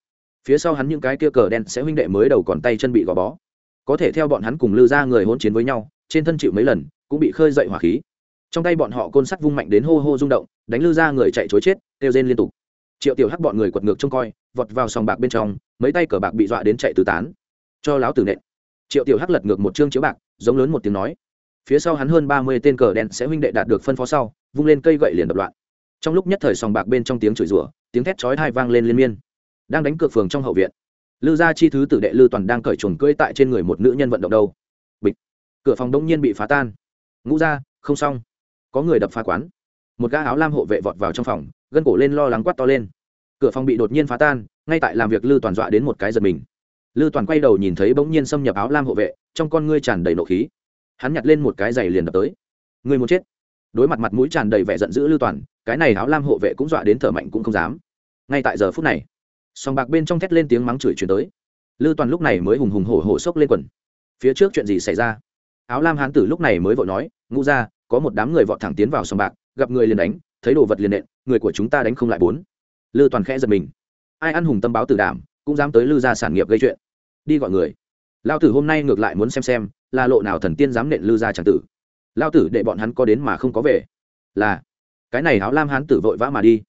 phía sau hắn những cái kia cờ đen sẽ huynh đệ mới đầu còn tay chân bị gò bó. Có thể theo bọn hắn cùng lư ra người hôn chiến với nhau, trên thân chịu mấy lần, cũng bị khơi dậy hỏa khí. Trong tay bọn họ côn sắt vung mạnh đến hô hô rung động, đánh lư ra người chạy chối chết, kêu rên liên tục. Triệu tiểu hắc bọn người quật ngược trông coi, vọt vào sòng bạc bên trong, mấy tay cờ bạc bị dọa đến chạy tứ tán. Cho láo tử nện. Triệu tiểu hắc lật ngược một chương chiếu bạc, giống lớn một tiếng nói. Phía sau hắn hơn ba mươi tên cờ đen sẽ huynh đệ đạt được phân phó sau, vung lên cây gậy liền đập loạn. Trong lúc nhất thời sòng bạc bên trong tiếng chửi rủa, tiếng thét chói thai vang lên liên miên đang đánh cược phường trong hậu viện. Lư gia chi thứ tử đệ lư toàn đang cởi chuồng cưỡi tại trên người một nữ nhân vận động đâu. Bịch. Cửa phòng đông nhiên bị phá tan. Ngũ ra không xong. Có người đập phá quán. Một gã áo lam hộ vệ vọt vào trong phòng, gân cổ lên lo lắng quát to lên. Cửa phòng bị đột nhiên phá tan, ngay tại làm việc lư toàn dọa đến một cái giật mình. Lư toàn quay đầu nhìn thấy bỗng nhiên xâm nhập áo lam hộ vệ, trong con ngươi tràn đầy nộ khí. Hắn nhặt lên một cái giày liền đập tới. Người muốn chết. Đối mặt mặt mũi tràn đầy vẻ giận dữ lư toàn, cái này áo lam hộ vệ cũng dọa đến thở mạnh cũng không dám. Ngay tại giờ phút này sòng bạc bên trong thét lên tiếng mắng chửi chuyển tới. Lư toàn lúc này mới hùng hùng hổ hổ sốc lên quần. Phía trước chuyện gì xảy ra? Áo lam hán tử lúc này mới vội nói, ngũ ra có một đám người vọt thẳng tiến vào sòng bạc, gặp người liền đánh, thấy đồ vật liền nện, người của chúng ta đánh không lại bốn. Lư toàn khẽ giật mình. Ai ăn hùng tâm báo tử đảm, cũng dám tới lư ra sản nghiệp gây chuyện. Đi gọi người. Lao tử hôm nay ngược lại muốn xem xem, là lộ nào thần tiên dám nện lư ra tràng tử. Lao tử để bọn hắn có đến mà không có về. Là, cái này áo lam hán tử vội vã mà đi.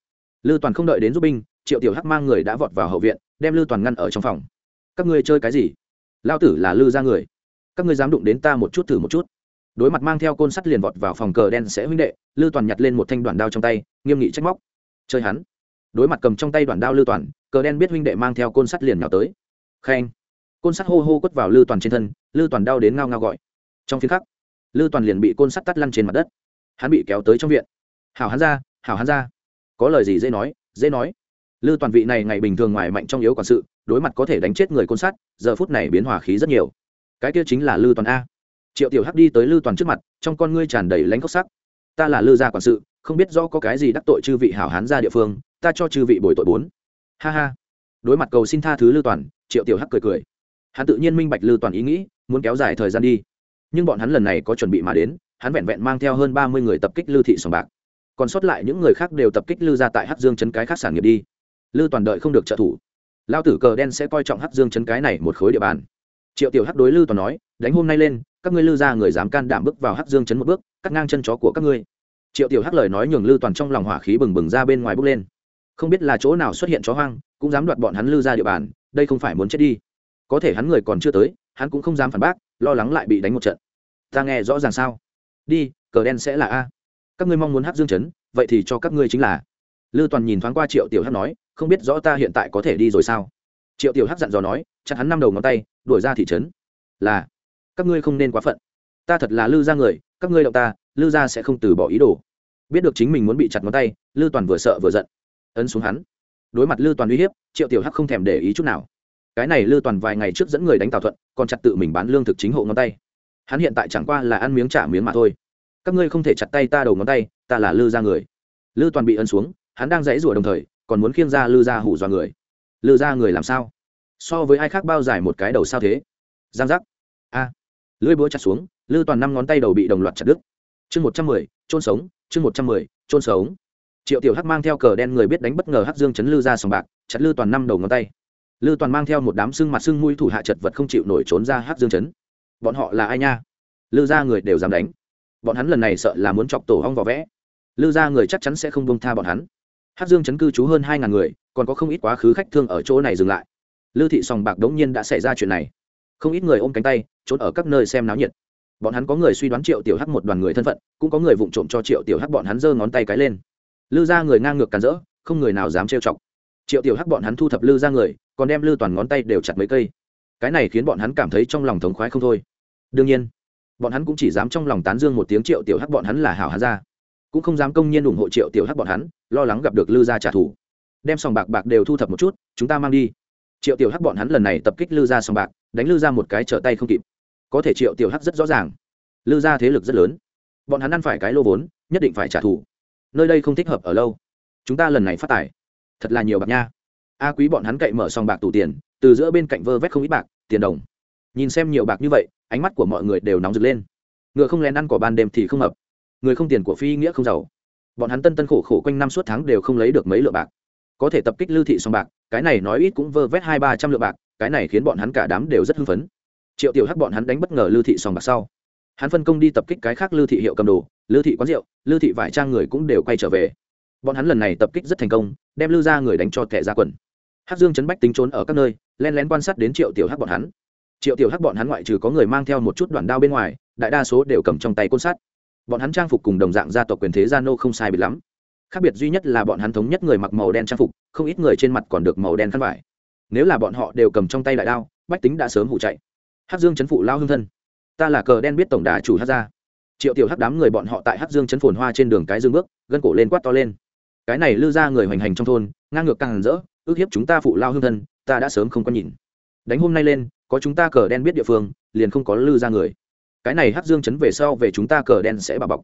Lư toàn không đợi đến giúp binh triệu tiểu hắc mang người đã vọt vào hậu viện, đem lư toàn ngăn ở trong phòng. Các ngươi chơi cái gì? Lao tử là lư ra người. Các ngươi dám đụng đến ta một chút thử một chút. Đối mặt mang theo côn sắt liền vọt vào phòng cờ đen sẽ huynh đệ lư toàn nhặt lên một thanh đoạn đao trong tay, nghiêm nghị trách móc. Chơi hắn. Đối mặt cầm trong tay đoạn đao lư toàn, cờ đen biết huynh đệ mang theo côn sắt liền nhào tới. Khen. Côn sắt hô hô quất vào lư toàn trên thân lư toàn đau đến ngao ngao gọi. Trong phiên khắc lư toàn liền bị côn sắt tắt lăn trên mặt đất. Hắn bị kéo tới trong viện. Hảo hắn ra, hảo hắn ra. Có lời gì dễ nói dễ nói lư toàn vị này ngày bình thường ngoài mạnh trong yếu quản sự, đối mặt có thể đánh chết người côn sắt giờ phút này biến hòa khí rất nhiều. Cái kia chính là lư toàn a. Triệu tiểu hắc đi tới lư toàn trước mặt, trong con ngươi tràn đầy lánh khóc sắc. Ta là lư gia quản sự, không biết do có cái gì đắc tội chư vị hảo hán ra địa phương, ta cho chư vị bồi tội bốn. Ha ha. Đối mặt cầu xin tha thứ lư toàn, triệu tiểu hắc cười cười. Hắn tự nhiên minh bạch lư toàn ý nghĩ, muốn kéo dài thời gian đi. Nhưng bọn hắn lần này có chuẩn bị mà đến, hắn vẹn vẹn mang theo hơn ba mươi người tập kích lư thị sòng bạc. Còn sót lại những người khác đều tập kích lư ra tại hắc dương chấn cái khác sản nghiệp đi lư toàn đợi không được trợ thủ. Lao tử cờ đen sẽ coi trọng hắc dương chấn cái này một khối địa bàn. Triệu tiểu hắc đối lư toàn nói, đánh hôm nay lên, các ngươi lư ra người dám can đảm bước vào hắc dương chấn một bước, cắt ngang chân chó của các ngươi. Triệu tiểu hắc lời nói nhường lư toàn trong lòng hỏa khí bừng bừng ra bên ngoài bước lên. Không biết là chỗ nào xuất hiện chó hoang, cũng dám đoạt bọn hắn lư ra địa bàn, đây không phải muốn chết đi. Có thể hắn người còn chưa tới, hắn cũng không dám phản bác, lo lắng lại bị đánh một trận. Ta nghe rõ ràng sao? Đi, cờ đen sẽ là a. Các ngươi mong muốn Hắc dương chấn, vậy thì cho các ngươi chính là. Lư toàn nhìn thoáng qua triệu tiểu Hắc nói không biết rõ ta hiện tại có thể đi rồi sao? Triệu tiểu hắc dặn dò nói, chặt hắn năm đầu ngón tay, đuổi ra thị trấn. Là, các ngươi không nên quá phận. Ta thật là lư ra người, các ngươi động ta, lư ra sẽ không từ bỏ ý đồ. Biết được chính mình muốn bị chặt ngón tay, lư toàn vừa sợ vừa giận. Ấn xuống hắn. Đối mặt lư toàn uy hiếp, triệu tiểu hắc không thèm để ý chút nào. Cái này lư toàn vài ngày trước dẫn người đánh tào thuận, còn chặt tự mình bán lương thực chính hộ ngón tay. Hắn hiện tại chẳng qua là ăn miếng trả miếng mà thôi. Các ngươi không thể chặt tay ta đầu ngón tay, ta là lư ra người. Lư toàn bị ấn xuống, hắn đang dãy rủa đồng thời còn muốn khiêng ra lư ra hủ dọa người. Lư ra người làm sao? So với ai khác bao dài một cái đầu sao thế? Giang giác. A. À. lưỡi búa chặt xuống, lư toàn năm ngón tay đầu bị đồng loạt chặt đứt. Chương một trăm mười trôn sống, chương một trăm mười trôn sống. Triệu tiểu hắc mang theo cờ đen người biết đánh bất ngờ hắc dương chấn lư ra sòng bạc, chặt lư toàn năm đầu ngón tay. Lư toàn mang theo một đám xương mặt xương mũi thủ hạ chật vật không chịu nổi trốn ra hắc dương chấn. Bọn họ là ai nha? Lư ra người đều dám đánh. Bọn hắn lần này sợ là muốn chọc tổ hong vỏ vẽ. Lư ra người chắc chắn sẽ không bông tha bọn hắn hát dương chấn cư trú hơn hai ngàn người còn có không ít quá khứ khách thương ở chỗ này dừng lại Lưu thị sòng bạc đống nhiên đã xảy ra chuyện này không ít người ôm cánh tay trốn ở các nơi xem náo nhiệt bọn hắn có người suy đoán triệu tiểu hắc một đoàn người thân phận cũng có người vụng trộm cho triệu tiểu hắc bọn hắn giơ ngón tay cái lên lư ra người ngang ngược càn rỡ không người nào dám trêu chọc triệu tiểu hắc bọn hắn thu thập lư ra người còn đem lư toàn ngón tay đều chặt mấy cây cái này khiến bọn hắn cảm thấy trong lòng thống khoái không thôi đương nhiên bọn hắn cũng chỉ dám trong lòng tán dương một tiếng triệu tiểu hắc bọn hắn là hảo hán ra cũng không dám công nhiên ủng hộ triệu tiểu hắc bọn hắn, lo lắng gặp được lư gia trả thù. Đem sòng bạc bạc đều thu thập một chút, chúng ta mang đi. Triệu tiểu hắc bọn hắn lần này tập kích lư gia sòng bạc, đánh lư gia một cái trở tay không kịp. Có thể triệu tiểu hắc rất rõ ràng, lư gia thế lực rất lớn. Bọn hắn ăn phải cái lô vốn, nhất định phải trả thù. Nơi đây không thích hợp ở lâu. Chúng ta lần này phát tài. Thật là nhiều bạc nha. A quý bọn hắn cậy mở sòng bạc tủ tiền, từ giữa bên cạnh vơ vét không ít bạc, tiền đồng. Nhìn xem nhiều bạc như vậy, ánh mắt của mọi người đều nóng rực lên. Ngựa không lén ăn cỏ ban đêm thì không hợp người không tiền của phi nghĩa không giàu. Bọn hắn tân tân khổ khổ quanh năm suốt tháng đều không lấy được mấy lượng bạc. Có thể tập kích lưu thị song bạc, cái này nói ít cũng vơ vét hai ba trăm lượng bạc, cái này khiến bọn hắn cả đám đều rất hưng phấn. Triệu tiểu hắc bọn hắn đánh bất ngờ lưu thị song bạc sau. Hắn phân công đi tập kích cái khác lưu thị hiệu cầm đồ, lưu thị quán rượu, lưu thị vải trang người cũng đều quay trở về. Bọn hắn lần này tập kích rất thành công, đem lưu ra người đánh cho thẻ ra quần. Hắc dương chấn bách tính trốn ở các nơi, len lén quan sát đến triệu tiểu hắc bọn hắn. Triệu tiểu hắc bọn hắn ngoại trừ có người mang theo một chút đoạn đao bên ngoài, đại đa số đều cầm trong tay côn sắt bọn hắn trang phục cùng đồng dạng gia tộc quyền thế gia nô không sai biệt lắm. Khác biệt duy nhất là bọn hắn thống nhất người mặc màu đen trang phục, không ít người trên mặt còn được màu đen khăn vải. Nếu là bọn họ đều cầm trong tay đại đao, bách tính đã sớm hụ chạy. Hắc dương chấn phụ lao hương thân. Ta là cờ đen biết tổng đà chủ hắc gia. Triệu tiểu hắc đám người bọn họ tại hắc dương chấn phồn hoa trên đường cái dương bước, gân cổ lên quát to lên. Cái này lư ra người hoành hành trong thôn, ngang ngược càng rỡ, ước hiếp chúng ta phụ lao hương thân, ta đã sớm không có nhìn. Đánh hôm nay lên, có chúng ta cờ đen biết địa phương, liền không có lư ra người cái này hắc dương chấn về sau về chúng ta cờ đen sẽ bà bọc.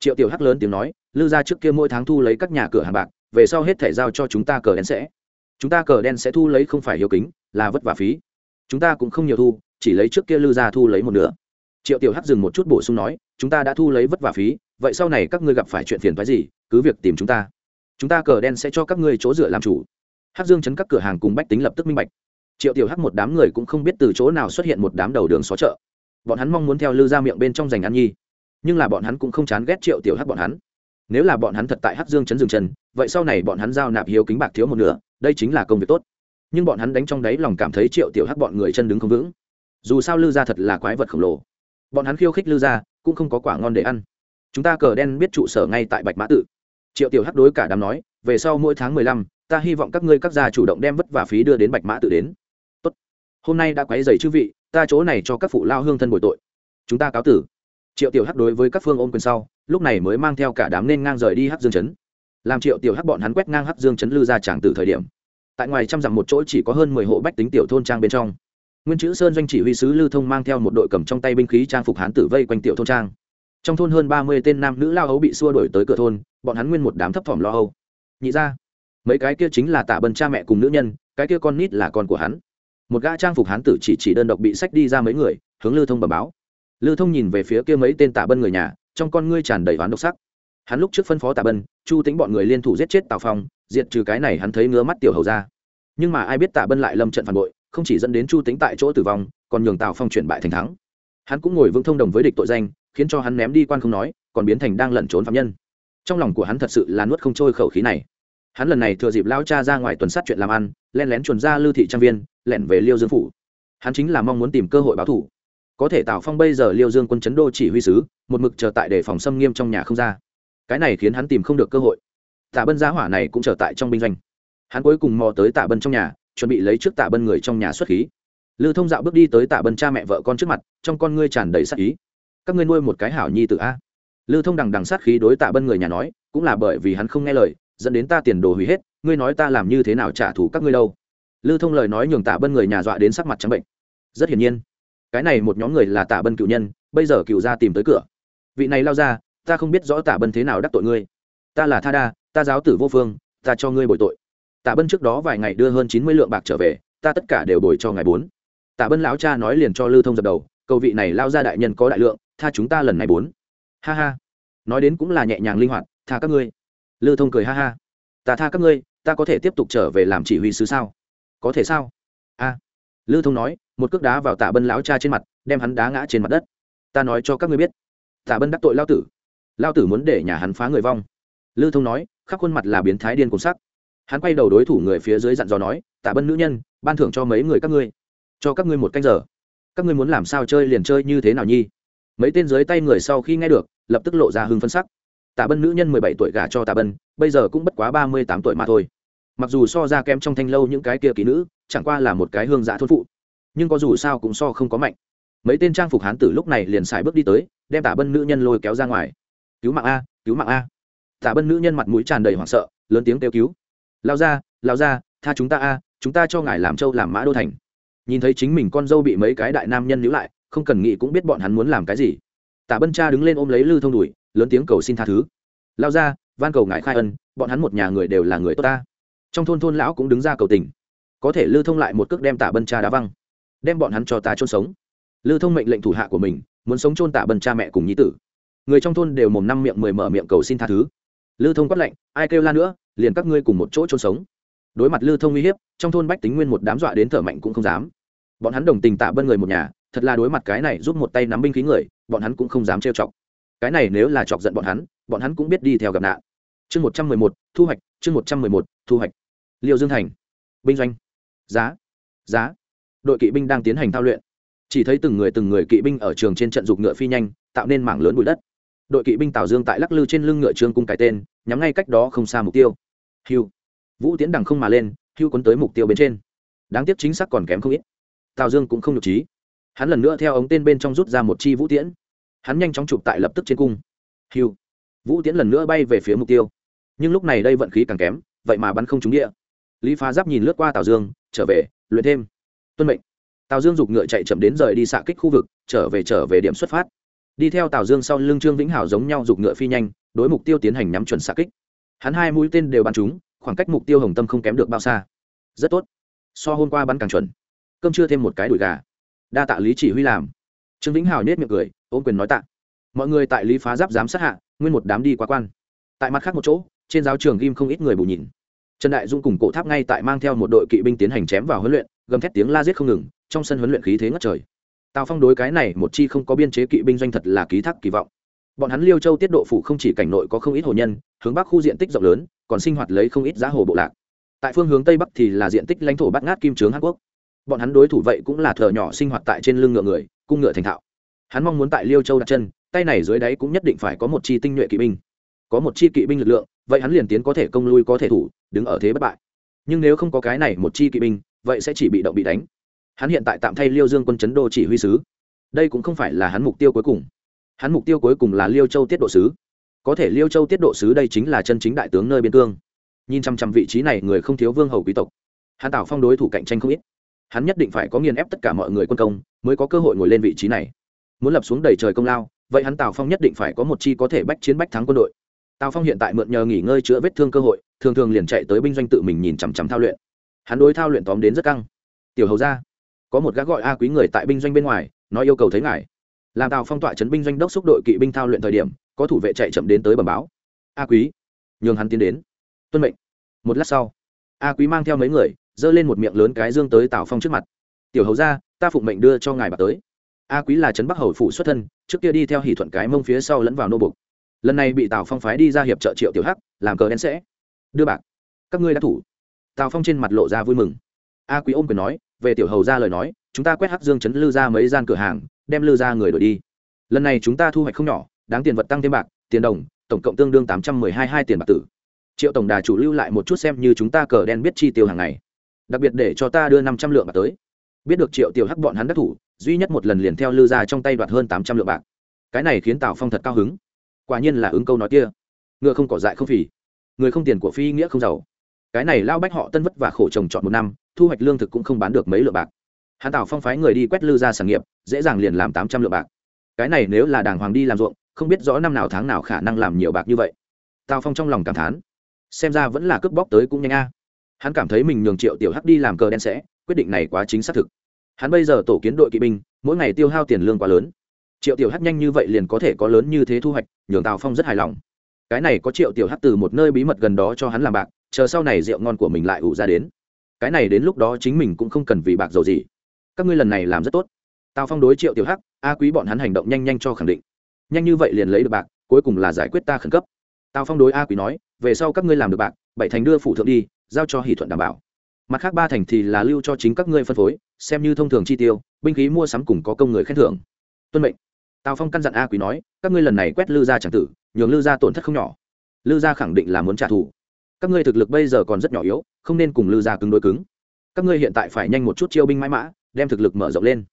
Triệu tiểu hắc lớn tiếng nói, lư ra trước kia mỗi tháng thu lấy các nhà cửa hàng bạc, về sau hết thẻ giao cho chúng ta cờ đen sẽ. Chúng ta cờ đen sẽ thu lấy không phải hiếu kính, là vất vả phí. Chúng ta cũng không nhiều thu, chỉ lấy trước kia lư ra thu lấy một nửa. Triệu tiểu hắc dừng một chút bổ sung nói, chúng ta đã thu lấy vất vả phí, vậy sau này các ngươi gặp phải chuyện phiền phái gì, cứ việc tìm chúng ta. Chúng ta cờ đen sẽ cho các ngươi chỗ dựa làm chủ. Hắc dương chấn các cửa hàng cùng bách tính lập tức minh bạch. Triệu tiểu hắc một đám người cũng không biết từ chỗ nào xuất hiện một đám đầu đường xó chợ bọn hắn mong muốn theo lư ra miệng bên trong giành ăn nhi. Nhưng là bọn hắn cũng không chán ghét triệu tiểu hắc bọn hắn. Nếu là bọn hắn thật tại hắc dương chấn dừng chân, vậy sau này bọn hắn giao nạp hiếu kính bạc thiếu một nửa, đây chính là công việc tốt. Nhưng bọn hắn đánh trong đáy lòng cảm thấy triệu tiểu hắc bọn người chân đứng không vững. Dù sao lư ra thật là quái vật khổng lồ. Bọn hắn khiêu khích lư ra cũng không có quả ngon để ăn. Chúng ta cờ đen biết trụ sở ngay tại bạch mã tự. Triệu tiểu hắc đối cả đám nói, về sau mỗi tháng mười lăm, ta hy vọng các ngươi các gia chủ động đem vất vả phí đưa đến bạch mã tự đến. Tốt. hôm nay đã quấy dày chư vị ta chỗ này cho các phụ lao hương thân bồi tội. Chúng ta cáo tử. Triệu tiểu hắc đối với các phương ôm quyền sau, lúc này mới mang theo cả đám nên ngang rời đi hắc dương chấn. Làm triệu tiểu hắc bọn hắn quét ngang hắc dương chấn lư ra tràng từ thời điểm, tại ngoài trăm dặm một chỗ chỉ có hơn mười hộ bách tính tiểu thôn trang bên trong. Nguyên chữ sơn doanh chỉ huy sứ lưu thông mang theo một đội cầm trong tay binh khí trang phục hán tử vây quanh tiểu thôn trang. Trong thôn hơn ba mươi tên nam nữ lao ấu bị xua đuổi tới cửa thôn, bọn hắn nguyên một đám thấp thỏm lo âu. Nhị ra mấy cái kia chính là tả bần cha mẹ cùng nữ nhân, cái kia con nít là con của hắn một gã trang phục hán tử chỉ chỉ đơn độc bị sách đi ra mấy người, hướng lưu thông bẩm báo. Lưu thông nhìn về phía kia mấy tên tả bân người nhà, trong con ngươi tràn đầy oán độc sắc. Hắn lúc trước phân phó tả bân, chu tính bọn người liên thủ giết chết tào phong, diệt trừ cái này hắn thấy ngứa mắt tiểu hầu ra nhưng mà ai biết tả bân lại lâm trận phản bội, không chỉ dẫn đến chu tính tại chỗ tử vong, còn nhường tào phong chuyển bại thành thắng. Hắn cũng ngồi vững thông đồng với địch tội danh, khiến cho hắn ném đi quan không nói, còn biến thành đang lẩn trốn phạm nhân. Trong lòng của hắn thật sự là nuốt không trôi khẩu khí này hắn lần này thừa dịp lao cha ra ngoài tuần sát chuyện làm ăn len lén chuồn ra lưu thị trang viên, lẻn về liêu dương phủ. Hắn chính là mong muốn tìm cơ hội báo thủ. Có thể tào phong bây giờ liêu dương quân chấn đô chỉ huy sứ, một mực chờ tại để phòng xâm nghiêm trong nhà không ra. Cái này khiến hắn tìm không được cơ hội. Tạ bân giá hỏa này cũng trở tại trong binh doanh. Hắn cuối cùng mò tới tạ bân trong nhà, chuẩn bị lấy trước tạ bân người trong nhà xuất khí. Lư thông dạo bước đi tới tạ bân cha mẹ vợ con trước mặt, trong con ngươi tràn đầy sát ý. Các ngươi nuôi một cái hảo nhi tự a. Lư thông đằng đằng sát khí đối tạ bân người nhà nói, cũng là bởi vì hắn không nghe lời dẫn đến ta tiền đồ hủy hết, ngươi nói ta làm như thế nào trả thù các ngươi đâu? Lư thông lời nói nhường tạ bân người nhà dọa đến sắc mặt trắng bệnh. Rất hiển nhiên, cái này một nhóm người là tạ bân cựu nhân, bây giờ cựu ra tìm tới cửa. Vị này lao ra, ta không biết rõ tạ bân thế nào đắc tội ngươi. Ta là tha đa, ta giáo tử vô phương, ta cho ngươi bồi tội. Tạ bân trước đó vài ngày đưa hơn chín mươi lượng bạc trở về, ta tất cả đều bồi cho ngày bốn. Tạ bân lão cha nói liền cho lư thông dập đầu, cầu vị này lao ra đại nhân có đại lượng, tha chúng ta lần này bốn. Ha ha. Nói đến cũng là nhẹ nhàng linh hoạt, tha các ngươi lư thông cười ha ha. Ta tha các ngươi, ta có thể tiếp tục trở về làm chỉ huy sứ sao? Có thể sao? A. À. lư thông nói, một cước đá vào tạ bân lão cha trên mặt, đem hắn đá ngã trên mặt đất. Ta nói cho các ngươi biết, tạ bân đắc tội lao tử. Lao tử muốn để nhà hắn phá người vong. Lư thông nói, khắp khuôn mặt là biến thái điên cùng sắc. Hắn quay đầu đối thủ người phía dưới dặn dò nói, tạ bân nữ nhân, ban thưởng cho mấy người các ngươi. Cho các ngươi một canh giờ. Các ngươi muốn làm sao chơi liền chơi như thế nào nhi? Mấy tên dưới tay người sau khi nghe được, lập tức lộ ra hưng phân sắc tạ bân nữ nhân mười bảy tuổi gả cho tạ bân, bây giờ cũng bất quá ba mươi tám tuổi mà thôi. Mặc dù so ra kém trong thanh lâu những cái kia kỹ nữ, chẳng qua là một cái hương dạ thôn phụ. Nhưng có dù sao cũng so không có mạnh. Mấy tên trang phục hán tử lúc này liền xài bước đi tới, đem tả bân nữ nhân lôi kéo ra ngoài. Cứu mạng a, cứu mạng a. Tả bân nữ nhân mặt mũi tràn đầy hoảng sợ, lớn tiếng kêu cứu. Lao ra lao ra tha chúng ta a, chúng ta cho ngài làm trâu làm mã đô thành. Nhìn thấy chính mình con dâu bị mấy cái đại nam nhân níu lại, không cần nghĩ cũng biết bọn hắn muốn làm cái gì. Tả bân cha đứng lên ôm lấy lư thông đùi lớn tiếng cầu xin tha thứ. Lao ra, van cầu ngại khai ân, bọn hắn một nhà người đều là người tốt ta. Trong thôn thôn lão cũng đứng ra cầu tình. Có thể lưu thông lại một cước đem tả bân cha đá văng, đem bọn hắn cho ta chôn sống. Lưu thông mệnh lệnh thủ hạ của mình, muốn sống chôn tả bân cha mẹ cùng nhi tử. Người trong thôn đều mồm năm miệng mười mở miệng cầu xin tha thứ. Lưu thông quát lệnh ai kêu la nữa, liền các ngươi cùng một chỗ chôn sống. Đối mặt Lưu thông uy hiếp, trong thôn bách tính nguyên một đám dọa đến thở mạnh cũng không dám. Bọn hắn đồng tình tạ bân người một nhà, thật là đối mặt cái này giúp một tay nắm binh khí người, bọn hắn cũng không dám trêu chọc cái này nếu là chọc giận bọn hắn bọn hắn cũng biết đi theo gặp nạn. Chương một trăm mười một, thu hoạch, chương một trăm mười một, thu hoạch. Liệu dương thành. Binh doanh. Giá. Giá. Đội kỵ binh đang tiến hành thao luyện. Chỉ thấy từng người từng người kỵ binh ở trường trên trận dục ngựa phi nhanh, tạo nên mảng lớn bụi đất. Đội kỵ binh tào dương tại lắc lư trên lưng ngựa trương cung cái tên, nhắm ngay cách đó không xa mục tiêu. Hiu vũ tiến đằng không mà lên, hưu quấn tới mục tiêu bên trên. Đáng tiếc chính xác còn kém không ít. Tào dương cũng không nhục trí. Hắn lần nữa theo ống tên bên trong rút ra một chi vũ tiễn hắn nhanh chóng chụp tại lập tức trên cung. Hiu. Vũ tiễn lần nữa bay về phía mục tiêu. Nhưng lúc này đây vận khí càng kém, vậy mà bắn không trúng địa. Lý phá giáp nhìn lướt qua tào dương, trở về, luyện thêm. Tuân mệnh. Tào dương giục ngựa chạy chậm đến rời đi xạ kích khu vực, trở về trở về điểm xuất phát. Đi theo tào dương sau lưng trương vĩnh hảo giống nhau giục ngựa phi nhanh, đối mục tiêu tiến hành nhắm chuẩn xạ kích. Hắn hai mũi tên đều bắn trúng, khoảng cách mục tiêu hồng tâm không kém được bao xa. Rất tốt. So hôm qua bắn càng chuẩn. Cơm chưa thêm một cái đùi gà. Đa tạ lý chỉ huy làm. Trương vĩnh hảo nhét miệng cười ôm quyền nói tạ. Mọi người tại lý phá giáp giám sát hạ, nguyên một đám đi qua quan. Tại mặt khác một chỗ, trên giáo trường ghim không ít người bù nhìn. Trần đại dung cùng cổ tháp ngay tại mang theo một đội kỵ binh tiến hành chém vào huấn luyện, gầm thét tiếng la giết không ngừng, trong sân huấn luyện khí thế ngất trời. Tào phong đối cái này một chi không có biên chế kỵ binh doanh thật là ký thác kỳ vọng. Bọn hắn liêu châu tiết độ phủ không chỉ cảnh nội có không ít hồ nhân, hướng bắc khu diện tích rộng lớn, còn sinh hoạt lấy không ít giá hồ bộ lạc. Tại phương hướng tây bắc thì là diện tích lãnh thổ bắt ngát kim trướng hàn quốc. Bọn hắn đối thủ vậy cũng là thợ nhỏ sinh hoạt tại trên lưng ngựa người, cung ngựa thành thạo hắn mong muốn tại liêu châu đặt chân, tay này dưới đáy cũng nhất định phải có một chi tinh nhuệ kỵ binh. Có một chi kỵ binh lực lượng, vậy hắn liền tiến có thể công lui có thể thủ, đứng ở thế bất bại. Nhưng nếu không có cái này một chi kỵ binh, vậy sẽ chỉ bị động bị đánh. Hắn hiện tại tạm thay liêu dương quân chấn đô chỉ huy sứ. Đây cũng không phải là hắn mục tiêu cuối cùng. Hắn mục tiêu cuối cùng là liêu châu tiết độ sứ. Có thể liêu châu tiết độ sứ đây chính là chân chính đại tướng nơi biên cương. Nhìn chăm chăm vị trí này, người không thiếu vương hầu quý tộc. Hắn tạo phong đối thủ cạnh tranh không ít. Hắn nhất định phải có nghiền ép tất cả mọi người quân công, mới có cơ hội ngồi lên vị trí này muốn lập xuống đầy trời công lao, vậy hắn tào phong nhất định phải có một chi có thể bách chiến bách thắng quân đội. Tào phong hiện tại mượn nhờ nghỉ ngơi chữa vết thương cơ hội, thường thường liền chạy tới binh doanh tự mình nhìn chằm chằm thao luyện. Hắn đối thao luyện tóm đến rất căng. Tiểu hầu ra có một gác gọi a quý người tại binh doanh bên ngoài, nói yêu cầu thấy ngài. Làm tào phong tọa chấn binh doanh đốc xúc đội kỵ binh thao luyện thời điểm, có thủ vệ chạy chậm đến tới bẩm báo. A quý, nhường hắn tiến đến. Tuân mệnh. Một lát sau, a quý mang theo mấy người, giơ lên một miệng lớn cái dương tới tào phong trước mặt. Tiểu hầu ra ta phụng mệnh đưa cho ngài bà tới a quý là trấn bắc hầu phủ xuất thân, trước kia đi theo hỷ thuận cái mông phía sau lẫn vào nô bục lần này bị tào phong phái đi ra hiệp trợ triệu tiểu hắc, làm cờ đen sẽ. Đưa bạc. Các ngươi đã thủ. Tào phong trên mặt lộ ra vui mừng. A quý ôm quyền nói, về tiểu hầu ra lời nói, chúng ta quét hắc dương chấn lư ra mấy gian cửa hàng, đem lư ra người đổi đi. Lần này chúng ta thu hoạch không nhỏ, đáng tiền vật tăng thêm bạc, tiền đồng, tổng cộng tương đương tám trăm mười hai hai tiền bạc tử. Triệu tổng đà chủ lưu lại một chút xem như chúng ta cờ đen biết chi tiêu hàng ngày. Đặc biệt để cho ta đưa năm trăm lượng bạc tới. Biết được triệu tiểu hắc bọn hắn đắc thủ duy nhất một lần liền theo lư ra trong tay đoạt hơn tám trăm lượng bạc. Cái này khiến tào phong thật cao hứng. Quả nhiên là ứng câu nói kia. Ngựa không cỏ dại không phì. Người không tiền của phi nghĩa không giàu. Cái này lao bách họ tân vất và khổ trồng trọt một năm, thu hoạch lương thực cũng không bán được mấy lượng bạc. Hạ tào phong phái người đi quét lư ra sản nghiệp, dễ dàng liền làm tám trăm lượng bạc. Cái này nếu là đàng hoàng đi làm ruộng, không biết rõ năm nào tháng nào khả năng làm nhiều bạc như vậy. Tào phong trong lòng cảm thán. Xem ra vẫn là cướp bóc tới cũng nhanh a. Hắn cảm thấy mình nhường triệu tiểu hắc đi làm cờ đen sẽ, quyết định này quá chính xác thực hắn bây giờ tổ kiến đội kỵ binh, mỗi ngày tiêu hao tiền lương quá lớn. Triệu tiểu hắc nhanh như vậy liền có thể có lớn như thế thu hoạch, nhường tào phong rất hài lòng. Cái này có triệu tiểu hắc từ một nơi bí mật gần đó cho hắn làm bạc, chờ sau này rượu ngon của mình lại ủ ra đến. Cái này đến lúc đó chính mình cũng không cần vì bạc dầu gì. Các ngươi lần này làm rất tốt. Tào phong đối triệu tiểu hắc, a quý bọn hắn hành động nhanh nhanh cho khẳng định. Nhanh như vậy liền lấy được bạc, cuối cùng là giải quyết ta khẩn cấp. Tào phong đối a quý nói, về sau các ngươi làm được bạc, bảy thành đưa phủ thượng đi, giao cho hỷ thuận đảm bảo. Mặt khác ba thành thì là lưu cho chính các ngươi phân phối xem như thông thường chi tiêu, binh khí mua sắm cùng có công người khen thưởng. Tuân mệnh. Tào phong căn dặn a quý nói, các ngươi lần này quét lư gia tràng tử, nhường lư gia tổn thất không nhỏ. Lư gia khẳng định là muốn trả thù. Các ngươi thực lực bây giờ còn rất nhỏ yếu, không nên cùng lư gia cứng đối cứng. Các ngươi hiện tại phải nhanh một chút chiêu binh mãi mã, đem thực lực mở rộng lên.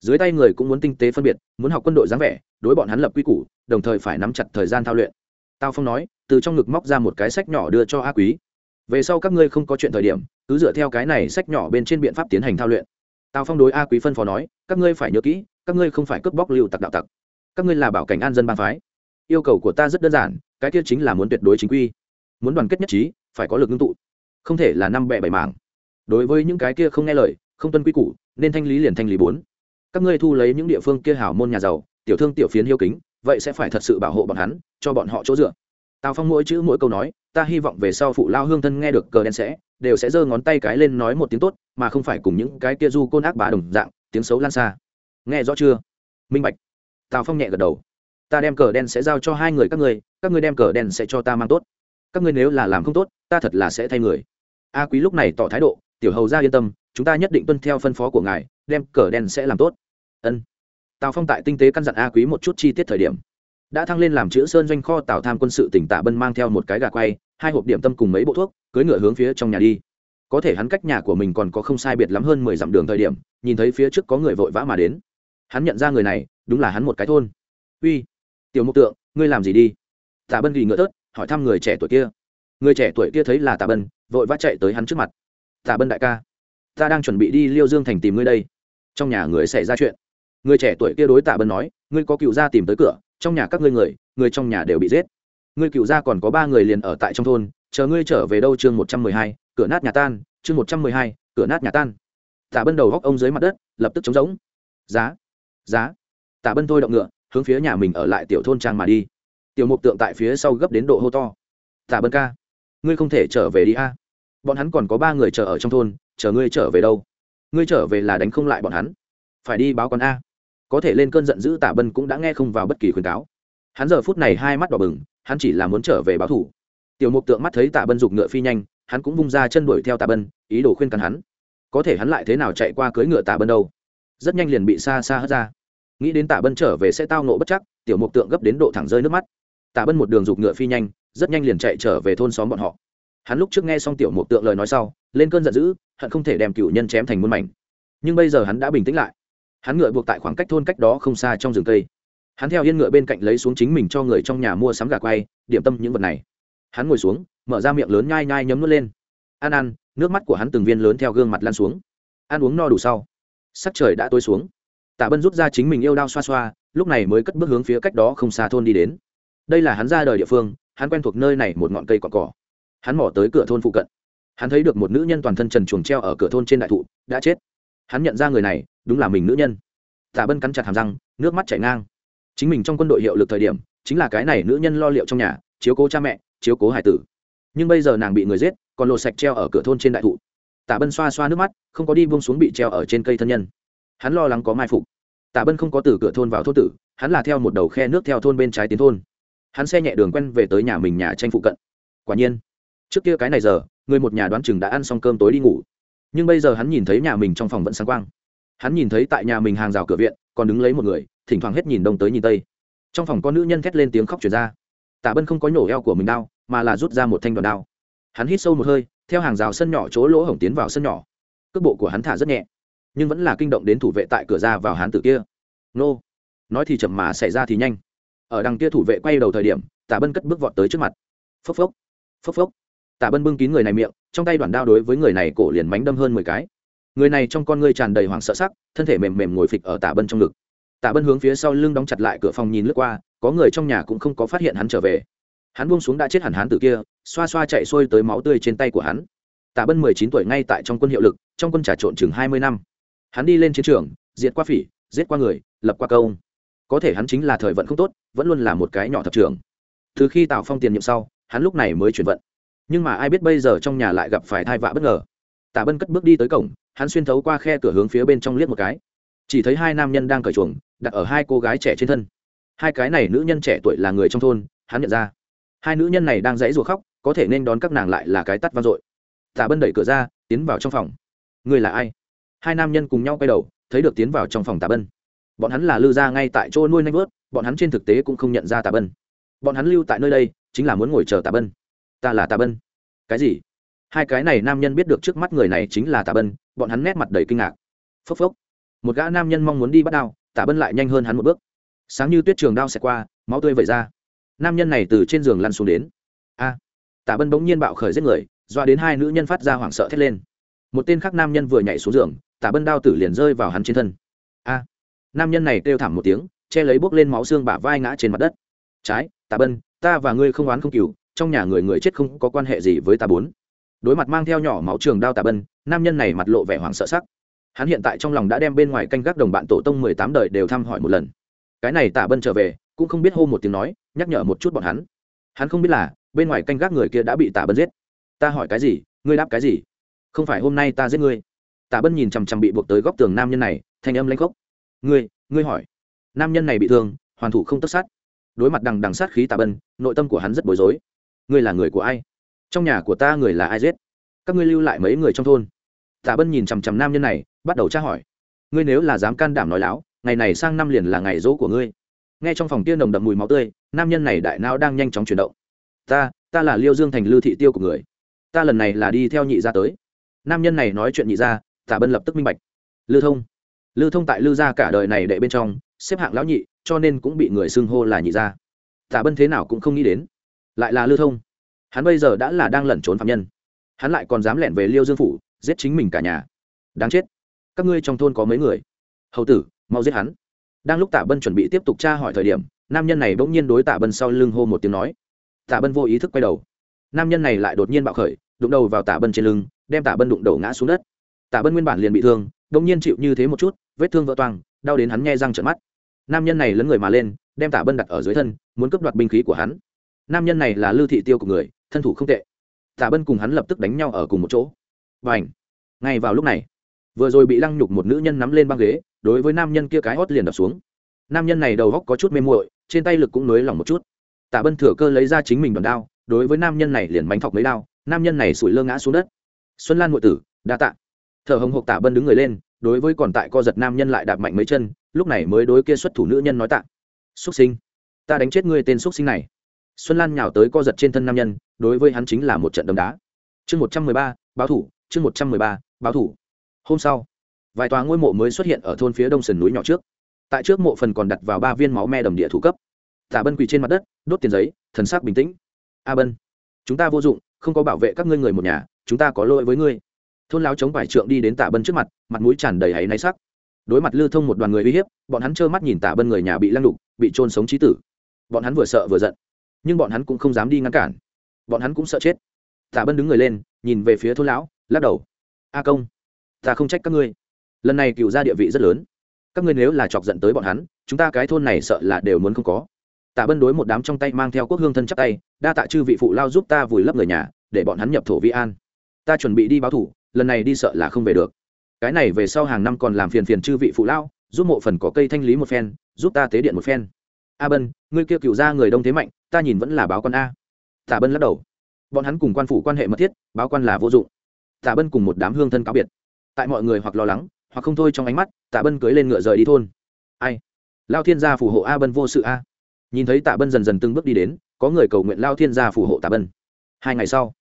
Dưới tay người cũng muốn tinh tế phân biệt, muốn học quân đội dáng vẻ, đối bọn hắn lập quy củ, đồng thời phải nắm chặt thời gian thao luyện. Tào phong nói, từ trong ngực móc ra một cái sách nhỏ đưa cho a quý về sau các ngươi không có chuyện thời điểm, cứ dựa theo cái này sách nhỏ bên trên biện pháp tiến hành thao luyện tào phong đối a quý phân phó nói, các ngươi phải nhớ kỹ, các ngươi không phải cướp bóc lưu tặc đạo tặc. Các ngươi là bảo cảnh an dân ban phái. Yêu cầu của ta rất đơn giản, cái kia chính là muốn tuyệt đối chính quy. Muốn đoàn kết nhất trí, phải có lực ngưng tụ. Không thể là năm bẹ bảy mảng. Đối với những cái kia không nghe lời, không tuân quy củ, nên thanh lý liền thanh lý bốn. Các ngươi thu lấy những địa phương kia hảo môn nhà giàu, tiểu thương tiểu phiến hiếu kính, vậy sẽ phải thật sự bảo hộ bọn hắn, cho bọn họ chỗ dựa. Tào phong mỗi chữ mỗi câu nói, ta hy vọng về sau phụ lao hương thân nghe được cờ đen sẽ, đều sẽ giơ ngón tay cái lên nói một tiếng tốt mà không phải cùng những cái kia du côn ác bá đồng dạng, tiếng xấu lan xa. Nghe rõ chưa? Minh bạch. Tào phong nhẹ gật đầu. Ta đem cờ đen sẽ giao cho hai người các ngươi các ngươi đem cờ đen sẽ cho ta mang tốt. Các ngươi nếu là làm không tốt, ta thật là sẽ thay người. A quý lúc này tỏ thái độ, tiểu hầu ra yên tâm, chúng ta nhất định tuân theo phân phó của ngài, đem cờ đen sẽ làm tốt. Ân. Tào phong tại tinh tế căn dặn a quý một chút chi tiết thời điểm, đã thăng lên làm chữ sơn doanh kho tào tham quân sự tỉnh tạ bân mang theo một cái gà quay, hai hộp điểm tâm cùng mấy bộ thuốc cưới ngựa hướng phía trong nhà đi có thể hắn cách nhà của mình còn có không sai biệt lắm hơn mười dặm đường thời điểm, nhìn thấy phía trước có người vội vã mà đến. Hắn nhận ra người này, đúng là hắn một cái thôn. Uy, tiểu mục tượng, ngươi làm gì đi? Tạ bân ghi ngựa tớt, hỏi thăm người trẻ tuổi kia. Người trẻ tuổi kia thấy là tạ bân, vội vã chạy tới hắn trước mặt. Tạ bân đại ca, ta đang chuẩn bị đi liêu dương thành tìm ngươi đây. Trong nhà người xảy ra chuyện. Người trẻ tuổi kia đối tạ bân nói, ngươi có cựu gia tìm tới cửa, trong nhà các ngươi người người trong nhà đều bị giết. Ngươi cựu gia còn có ba người liền ở tại trong thôn, chờ ngươi trở về đâu chương một trăm mười hai cửa nát nhà tan, chương một trăm mười hai, cửa nát nhà tan. Tạ bân đầu góc ông dưới mặt đất, lập tức chống giống giá giá. Tạ bân thôi động ngựa, hướng phía nhà mình ở lại tiểu thôn trang mà đi. Tiểu mục tượng tại phía sau gấp đến độ hô to. Tạ bân ca, ngươi không thể trở về đi a. Bọn hắn còn có ba người chờ ở trong thôn, chờ ngươi trở về đâu? Ngươi trở về là đánh không lại bọn hắn. Phải đi báo con a. Có thể lên cơn giận dữ tạ bân cũng đã nghe không vào bất kỳ khuyến cáo. Hắn giờ phút này hai mắt đỏ bừng, hắn chỉ là muốn trở về báo thủ. Tiểu mục tượng mắt thấy tạ bân giục ngựa phi nhanh hắn cũng vung ra chân đuổi theo tạ bân, ý đồ khuyên cắn hắn. Có thể hắn lại thế nào chạy qua cưới ngựa tạ bân đâu? Rất nhanh liền bị xa xa hất ra. Nghĩ đến tà bân trở về sẽ tao nộ bất chắc, tiểu mục tượng gấp đến độ thẳng rơi nước mắt. Tà bân một đường giục ngựa phi nhanh, rất nhanh liền chạy trở về thôn xóm bọn họ. Hắn lúc trước nghe xong tiểu mục tượng lời nói sau, lên cơn giận dữ, hận không thể đem cựu nhân chém thành muôn mảnh. Nhưng bây giờ hắn đã bình tĩnh lại. Hắn ngựa buộc tại khoảng cách thôn cách đó không xa trong rừng cây. Hắn theo yên ngựa bên cạnh lấy xuống chính mình cho người trong nhà mua sắm gà quay, điểm tâm những vật này hắn ngồi xuống, mở ra miệng lớn nhai nhai nhấm nuốt lên. Ăn ăn nước mắt của hắn từng viên lớn theo gương mặt lan xuống. Ăn uống no đủ sau. Sắc trời đã tối xuống. Tạ bân rút ra chính mình yêu đao xoa xoa, lúc này mới cất bước hướng phía cách đó không xa thôn đi đến. Đây là hắn ra đời địa phương, hắn quen thuộc nơi này một ngọn cây cọn cỏ. Hắn mỏ tới cửa thôn phụ cận. Hắn thấy được một nữ nhân toàn thân trần chuồng treo ở cửa thôn trên đại thụ, đã chết. Hắn nhận ra người này, đúng là mình nữ nhân. Tạ bân cắn chặt hàm răng, nước mắt chảy ngang. Chính mình trong quân đội hiệu lực thời điểm, chính là cái này nữ nhân lo liệu trong nhà, chiếu cố cha mẹ chiếu cố hải tử. Nhưng bây giờ nàng bị người giết, còn lột sạch treo ở cửa thôn trên đại thụ. Tạ bân xoa xoa nước mắt, không có đi vung xuống bị treo ở trên cây thân nhân. Hắn lo lắng có mai phục. Tạ bân không có từ cửa thôn vào thôn tử, hắn là theo một đầu khe nước theo thôn bên trái tiến thôn. Hắn xe nhẹ đường quen về tới nhà mình nhà tranh phụ cận. Quả nhiên, trước kia cái này giờ, người một nhà đoán chừng đã ăn xong cơm tối đi ngủ. Nhưng bây giờ hắn nhìn thấy nhà mình trong phòng vẫn sáng quang. Hắn nhìn thấy tại nhà mình hàng rào cửa viện, còn đứng lấy một người, thỉnh thoảng hết nhìn đông tới nhìn tây. Trong phòng có nữ nhân thét lên tiếng khóc chuyển ra tạ bân không có nhổ eo của mình đao, mà là rút ra một thanh đoàn đao. Hắn hít sâu một hơi, theo hàng rào sân nhỏ chỗ lỗ hổng tiến vào sân nhỏ. Cước bộ của hắn thả rất nhẹ, nhưng vẫn là kinh động đến thủ vệ tại cửa ra vào hán tử kia. Nô! Nói thì chậm mà xảy ra thì nhanh. Ở đằng kia thủ vệ quay đầu thời điểm, tả bân cất bước vọt tới trước mặt. Phốc phốc phốc phốc. Tả bân bưng kín người này miệng, trong tay đoàn đao đối với người này cổ liền mánh đâm hơn mười cái. Người này trong con ngươi tràn đầy hoảng sợ sắc, thân thể mềm mềm ngồi phịch ở tả bân trong ngực. Tả bân hướng phía sau lưng đóng chặt lại cửa phòng nhìn lướt qua có người trong nhà cũng không có phát hiện hắn trở về. Hắn buông xuống đã chết hẳn hắn từ kia, xoa xoa chạy xuôi tới máu tươi trên tay của hắn. Tạ bân mười chín tuổi ngay tại trong quân hiệu lực, trong quân trà trộn chừng hai mươi năm. Hắn đi lên chiến trường, diệt qua phỉ, giết qua người, lập qua công. Có thể hắn chính là thời vận không tốt, vẫn luôn là một cái nhỏ thập trưởng. Từ khi tào phong tiền nhiệm sau, hắn lúc này mới chuyển vận. Nhưng mà ai biết bây giờ trong nhà lại gặp phải thai vạ bất ngờ. Tạ bân cất bước đi tới cổng, hắn xuyên thấu qua khe cửa hướng phía bên trong liếc một cái. Chỉ thấy hai nam nhân đang cởi chuồng, đặt ở hai cô gái trẻ trên thân hai cái này nữ nhân trẻ tuổi là người trong thôn, hắn nhận ra. Hai nữ nhân này đang dãy ruột khóc, có thể nên đón các nàng lại là cái tắt vang dội. Tả bân đẩy cửa ra, tiến vào trong phòng. Người là ai? Hai nam nhân cùng nhau quay đầu, thấy được tiến vào trong phòng tà bân. Bọn hắn là lưu ra ngay tại chỗ nuôi nanh vớt, bọn hắn trên thực tế cũng không nhận ra tà bân. Bọn hắn lưu tại nơi đây, chính là muốn ngồi chờ tà bân. Ta là tà bân. Cái gì? Hai cái này nam nhân biết được trước mắt người này chính là tà bân, bọn hắn nét mặt đầy kinh ngạc. Phốc phốc. Một gã nam nhân mong muốn đi bắt đao tà bân lại nhanh hơn hắn một bước sáng như tuyết trường đao xẹt qua máu tươi vẩy ra. Nam nhân này từ trên giường lăn xuống đến. A à, bân bỗng nhiên bạo khởi giết người doa đến hai nữ nhân phát ra hoảng sợ thét lên. Một tên khác nam nhân vừa nhảy xuống giường tả bân đao tử liền rơi vào hắn trên thân. A nam nhân này kêu thảm một tiếng che lấy bốc lên máu xương bả vai ngã trên mặt đất. Trái tả bân ta và ngươi không oán không cừu trong nhà người người chết không có quan hệ gì với ta bốn. Đối mặt mang theo nhỏ máu trường đao tả bân nam nhân này mặt lộ vẻ hoảng sợ sắc. Hắn hiện tại trong lòng đã đem bên ngoài canh gác đồng bạn tổ tông mười tám đời đều thăm hỏi một lần cái này tả bân trở về, cũng không biết hô một tiếng nói, nhắc nhở một chút bọn hắn. Hắn không biết là, bên ngoài canh gác người kia đã bị tả bân giết. Ta hỏi cái gì, ngươi đáp cái gì? Không phải hôm nay ta giết ngươi. Tả bân nhìn chằm chằm bị buộc tới góc tường nam nhân này, thanh âm lanh khốc. Ngươi ngươi hỏi. Nam nhân này bị thương, hoàn thủ không tất sát. Đối mặt đằng đằng sát khí tả bân, nội tâm của hắn rất bối rối. Ngươi là người của ai? Trong nhà của ta người là ai giết? Các ngươi lưu lại mấy người trong thôn? Tả bân nhìn chằm chằm nam nhân này, bắt đầu tra hỏi. Ngươi nếu là dám can đảm nói láo ngày này sang năm liền là ngày dỗ của ngươi. Nghe trong phòng tiên đồng đậm mùi máu tươi, nam nhân này đại não đang nhanh chóng chuyển động. Ta ta là liêu dương thành lưu thị tiêu của người. Ta lần này là đi theo nhị gia tới. Nam nhân này nói chuyện nhị gia tả bân lập tức minh bạch. Lưu thông. Lưu thông tại lưu gia cả đời này đệ bên trong, xếp hạng lão nhị, cho nên cũng bị người xưng hô là nhị gia. Tả bân thế nào cũng không nghĩ đến. Lại là lưu thông. Hắn bây giờ đã là đang lẩn trốn phạm nhân. Hắn lại còn dám lẻn về liêu dương phủ, giết chính mình cả nhà. Đáng chết. Các ngươi trong thôn có mấy người? Hầu tử mau giết hắn. Đang lúc Tạ bân chuẩn bị tiếp tục tra hỏi thời điểm, nam nhân này bỗng nhiên đối Tạ bân sau lưng hô một tiếng nói. Tạ bân vô ý thức quay đầu. Nam nhân này lại đột nhiên bạo khởi, đụng đầu vào Tạ bân trên lưng, đem Tạ bân đụng đầu ngã xuống đất. Tạ bân nguyên bản liền bị thương, bỗng nhiên chịu như thế một chút, vết thương vỡ toang, đau đến hắn nghe răng trợn mắt. Nam nhân này lấn người mà lên, đem Tạ bân đặt ở dưới thân, muốn cướp đoạt binh khí của hắn. Nam nhân này là lưu thị tiêu của người, thân thủ không tệ. Tạ bân cùng hắn lập tức đánh nhau ở cùng một chỗ. Và ảnh ngay vào lúc này vừa rồi bị lăng nhục một nữ nhân nắm lên băng ghế, đối với nam nhân kia cái hót liền đập xuống. Nam nhân này đầu góc có chút mê muội, trên tay lực cũng nới lỏng một chút. Tạ bân thừa cơ lấy ra chính mình đòn đao, đối với nam nhân này liền bánh thọc mấy đao, nam nhân này sủi lơ ngã xuống đất. Xuân lan ngụy tử, đa tạ. Thở hồng hộc tạ bân đứng người lên, đối với còn tại co giật nam nhân lại đạp mạnh mấy chân, lúc này mới đối kia xuất thủ nữ nhân nói tạ. Xúc sinh, ta đánh chết ngươi tên xúc sinh này. Xuân lan nhào tới co giật trên thân nam nhân, đối với hắn chính là một trận đấm đá. Chương một trăm mười ba, báo thủ, chương một trăm mười ba, báo thủ hôm sau, vài tòa ngôi mộ mới xuất hiện ở thôn phía đông sườn núi nhỏ trước. Tại trước mộ phần còn đặt vào ba viên máu me đầm địa thủ cấp. Tả bân quỳ trên mặt đất, đốt tiền giấy, thần sắc bình tĩnh. A bân, chúng ta vô dụng, không có bảo vệ các ngươi người một nhà, chúng ta có lỗi với ngươi. Thôn láo chống vải trượng đi đến tả bân trước mặt mặt mũi tràn đầy háy náy sắc. Đối mặt lưu thông một đoàn người uy hiếp, bọn hắn trơ mắt nhìn tả bân người nhà bị lăng đục, bị trôn sống trí tử. Bọn hắn vừa sợ vừa giận, nhưng bọn hắn cũng không dám đi ngăn cản. Bọn hắn cũng sợ chết. Tả bân đứng người lên, nhìn về phía thôn lão, lắc đầu. A công ta không trách các ngươi. Lần này cựu ra địa vị rất lớn. Các ngươi nếu là chọc giận tới bọn hắn, chúng ta cái thôn này sợ là đều muốn không có. Tạ bân đối một đám trong tay mang theo quốc hương thân chắc tay, đa tạ chư vị phụ lao giúp ta vùi lấp người nhà, để bọn hắn nhập thổ vi an. Ta chuẩn bị đi báo thủ, lần này đi sợ là không về được. Cái này về sau hàng năm còn làm phiền phiền chư vị phụ lao, giúp mộ phần có cây thanh lý một phen, giúp ta tế điện một phen. A bân, ngươi kia cựu ra người đông thế mạnh, ta nhìn vẫn là báo con a. Tạ bân lắc đầu. Bọn hắn cùng quan phủ quan hệ mật thiết, báo quan là vô dụng. Tạ bân cùng một đám hương thân cáo biệt tại mọi người hoặc lo lắng, hoặc không thôi trong ánh mắt, tạ bân cưới lên ngựa rời đi thôn. Ai? Lao thiên gia phù hộ a bân vô sự a. Nhìn thấy tạ bân dần dần từng bước đi đến, có người cầu nguyện lao thiên gia phù hộ tạ bân. Hai ngày sau,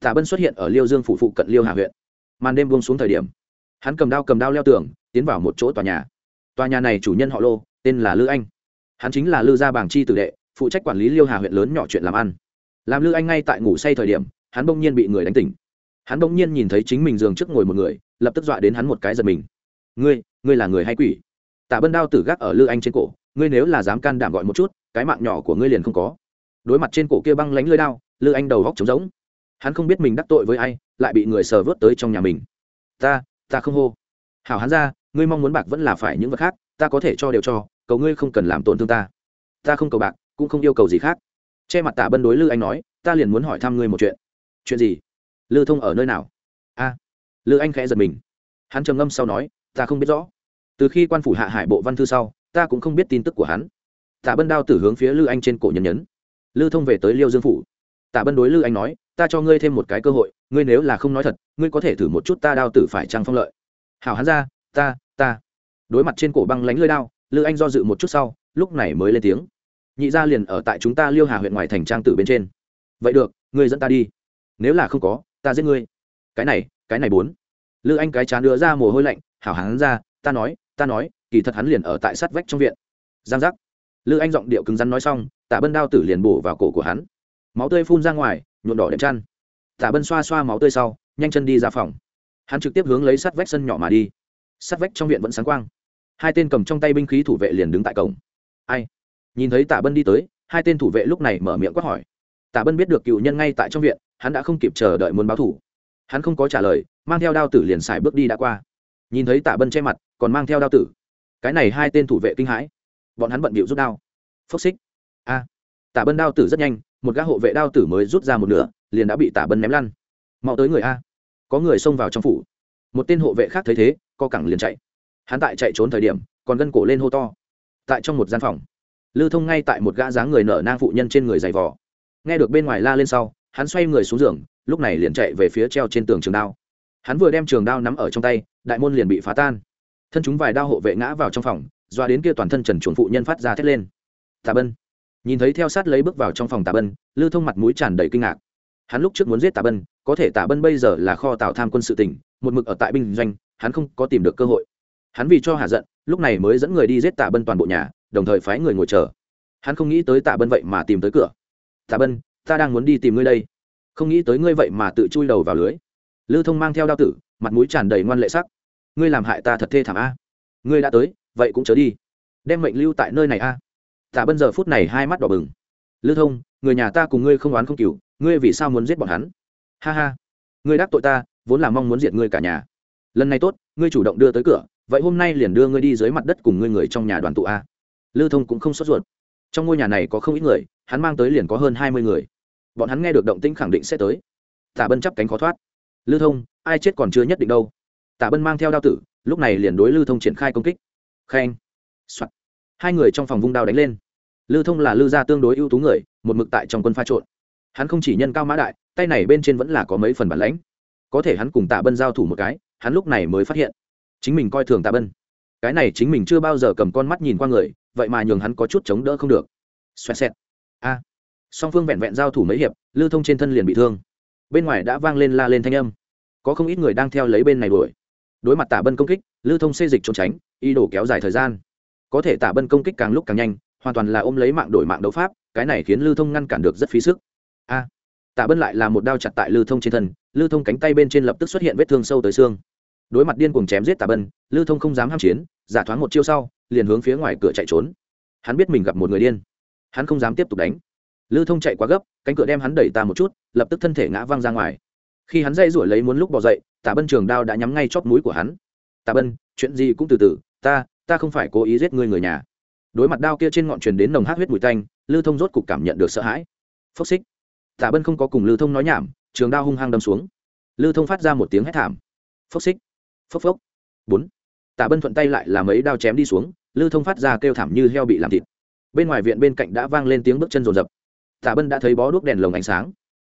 tạ bân xuất hiện ở liêu dương phủ phụ cận liêu hà huyện. Màn đêm buông xuống thời điểm, hắn cầm đao cầm đao leo tường, tiến vào một chỗ tòa nhà. Tòa nhà này chủ nhân họ lô, tên là lư anh. Hắn chính là lư gia bảng chi tử đệ, phụ trách quản lý liêu hà huyện lớn nhỏ chuyện làm ăn. Làm lư anh ngay tại ngủ say thời điểm, hắn bỗng nhiên bị người đánh tỉnh hắn bỗng nhiên nhìn thấy chính mình giường trước ngồi một người, lập tức dọa đến hắn một cái giật mình. Ngươi ngươi là người hay quỷ? Tạ bân đao tử gác ở lư anh trên cổ, ngươi nếu là dám can đảm gọi một chút, cái mạng nhỏ của ngươi liền không có. Đối mặt trên cổ kia băng lánh lưới đao, lư anh đầu góc trống rỗng. Hắn không biết mình đắc tội với ai, lại bị người sờ vớt tới trong nhà mình. Ta ta không hô. Hảo hắn ra, ngươi mong muốn bạc vẫn là phải những vật khác, ta có thể cho đều cho, cầu ngươi không cần làm tổn thương ta. Ta không cầu bạc, cũng không yêu cầu gì khác. Che mặt tạ bân đối lư anh nói, ta liền muốn hỏi thăm ngươi một chuyện. Chuyện gì? Lư thông ở nơi nào? A. Lư anh khẽ giật mình. Hắn trầm ngâm sau nói, ta không biết rõ. Từ khi quan phủ hạ hải bộ văn thư sau, ta cũng không biết tin tức của hắn. Tạ bân đao tử hướng phía lư anh trên cổ nhấn nhấn. Lư thông về tới liêu dương phủ. Tạ bân đối lư anh nói, ta cho ngươi thêm một cái cơ hội, ngươi nếu là không nói thật, ngươi có thể thử một chút ta đao tử phải trăng phong lợi. Hảo hắn ra, ta ta. Đối mặt trên cổ băng lánh lưới đao, lư anh do dự một chút sau, lúc này mới lên tiếng. Nhị gia liền ở tại chúng ta liêu hà huyện ngoài thành trang tử bên trên. Vậy được, ngươi dẫn ta đi. Nếu là không có ta giết ngươi. Cái này cái này bốn. Lư anh cái chán đưa ra mồ hôi lạnh, hảo hắn ra, ta nói ta nói, kỳ thật hắn liền ở tại sát vách trong viện. Giang giác. Lư anh giọng điệu cứng rắn nói xong, tạ bân đao tử liền bổ vào cổ của hắn. Máu tươi phun ra ngoài nhuộn đỏ đệm chăn. Tạ bân xoa xoa máu tươi sau, nhanh chân đi ra phòng. Hắn trực tiếp hướng lấy sát vách sân nhỏ mà đi. Sát vách trong viện vẫn sáng quang. Hai tên cầm trong tay binh khí thủ vệ liền đứng tại cổng. Ai? Nhìn thấy tạ bân đi tới, hai tên thủ vệ lúc này mở miệng quát hỏi. Tạ bân biết được cựu nhân ngay tại trong viện hắn đã không kịp chờ đợi muốn báo thủ. Hắn không có trả lời, mang theo đao tử liền xài bước đi đã qua. Nhìn thấy tạ bân che mặt, còn mang theo đao tử. Cái này hai tên thủ vệ kinh hãi. Bọn hắn bận bịu rút đao. Phốc xích. A. Tạ bân đao tử rất nhanh, một gã hộ vệ đao tử mới rút ra một nửa, liền đã bị tạ bân ném lăn. Mau tới người a. Có người xông vào trong phủ. Một tên hộ vệ khác thấy thế, co cẳng liền chạy. Hắn tại chạy trốn thời điểm, còn gân cổ lên hô to. Tại trong một gian phòng. Lưu thông ngay tại một gã dáng người nở nang phụ nhân trên người giày vò. Nghe được bên ngoài la lên sau hắn xoay người xuống giường, lúc này liền chạy về phía treo trên tường trường đao. Hắn vừa đem trường đao nắm ở trong tay, đại môn liền bị phá tan. Thân chúng vài đao hộ vệ ngã vào trong phòng, doa đến kia toàn thân trần chuồng phụ nhân phát ra thét lên. Tà bân. Nhìn thấy theo sát lấy bước vào trong phòng tà bân lưu thông mặt mũi tràn đầy kinh ngạc. Hắn lúc trước muốn giết tà bân, có thể tà bân bây giờ là kho tào tham quân sự tỉnh một mực ở tại binh doanh, hắn không có tìm được cơ hội. Hắn vì cho hạ giận, lúc này mới dẫn người đi giết tà bân toàn bộ nhà, đồng thời phái người ngồi chờ. Hắn không nghĩ tới tà bân vậy mà tìm tới cửa. Tà bân ta đang muốn đi tìm ngươi đây. Không nghĩ tới ngươi vậy mà tự chui đầu vào lưới. Lưu thông mang theo đao tử, mặt mũi tràn đầy ngoan lệ sắc. Ngươi làm hại ta thật thê thảm a. Ngươi đã tới, vậy cũng chớ đi. Đem mệnh lưu tại nơi này a. Tả bân giờ phút này hai mắt đỏ bừng. Lưu thông, người nhà ta cùng ngươi không oán không cừu, ngươi vì sao muốn giết bọn hắn? Ha ha. Ngươi đắc tội ta, vốn là mong muốn diệt ngươi cả nhà. Lần này tốt, ngươi chủ động đưa tới cửa, vậy hôm nay liền đưa ngươi đi dưới mặt đất cùng ngươi người trong nhà đoàn tụ a. Lưu thông cũng không sốt ruột. Trong ngôi nhà này có không ít người, hắn mang tới liền có hơn hai mươi người bọn hắn nghe được động tĩnh khẳng định sẽ tới. Tả bân chắp cánh khó thoát. Lưu thông ai chết còn chưa nhất định đâu. Tả bân mang theo đao tử lúc này liền đối lưu thông triển khai công kích. Khen, khen、Soạn. hai người trong phòng vung đao đánh lên. Lưu thông là lưu gia tương đối ưu tú người một mực tại trong quân pha trộn. Hắn không chỉ nhân cao mã đại tay này bên trên vẫn là có mấy phần bản lãnh. Có thể hắn cùng tạ bân giao thủ một cái hắn lúc này mới phát hiện. Chính mình coi thường tạ bân. Cái này chính mình chưa bao giờ cầm con mắt nhìn qua người vậy mà nhường hắn có chút chống đỡ không được. Xoẹt xẹt. A song phương vẹn vẹn giao thủ mấy hiệp lưu thông trên thân liền bị thương. Bên ngoài đã vang lên la lên thanh âm. Có không ít người đang theo lấy bên này đuổi. Đối mặt tả bân công kích lưu thông xê dịch trốn tránh ý đồ kéo dài thời gian. Có thể tả bân công kích càng lúc càng nhanh hoàn toàn là ôm lấy mạng đổi mạng đấu pháp cái này khiến lưu thông ngăn cản được rất phí sức. A! À, tả bân lại là một đao chặt tại lưu thông trên thân lưu thông cánh tay bên trên lập tức xuất hiện vết thương sâu tới xương. Đối mặt điên cuồng chém giết tả bân lưu thông không dám ham chiến giả thoáng một chiêu sau liền hướng phía ngoài cửa chạy trốn. Hắn biết mình gặp một người điên. Hắn không dám tiếp tục đánh lưu thông chạy quá gấp, cánh cửa đem hắn đẩy ta một chút, lập tức thân thể ngã văng ra ngoài. Khi hắn dây rủi lấy muốn lúc bỏ dậy, tả bân trường đao đã nhắm ngay chóp mũi của hắn. Tả bân, chuyện gì cũng từ từ, ta ta không phải cố ý giết ngươi người nhà. Đối mặt đao kia trên ngọn truyền đến nồng hát huyết mùi tanh lưu thông rốt cục cảm nhận được sợ hãi. Phốc xích. Tả bân không có cùng lưu thông nói nhảm, trường đao hung hăng đâm xuống. Lưu thông phát ra một tiếng hét thảm. Phốc xích, phốc phốc. Bốn. Tả bân thuận tay lại làm ấy đao chém đi xuống lưu thông phát ra kêu thảm như heo bị làm thịt. Bên ngoài viện bên cạnh đã vang lên tiếng bước chân rồn rập. Tạ bân đã thấy bó đuốc đèn lồng ánh sáng.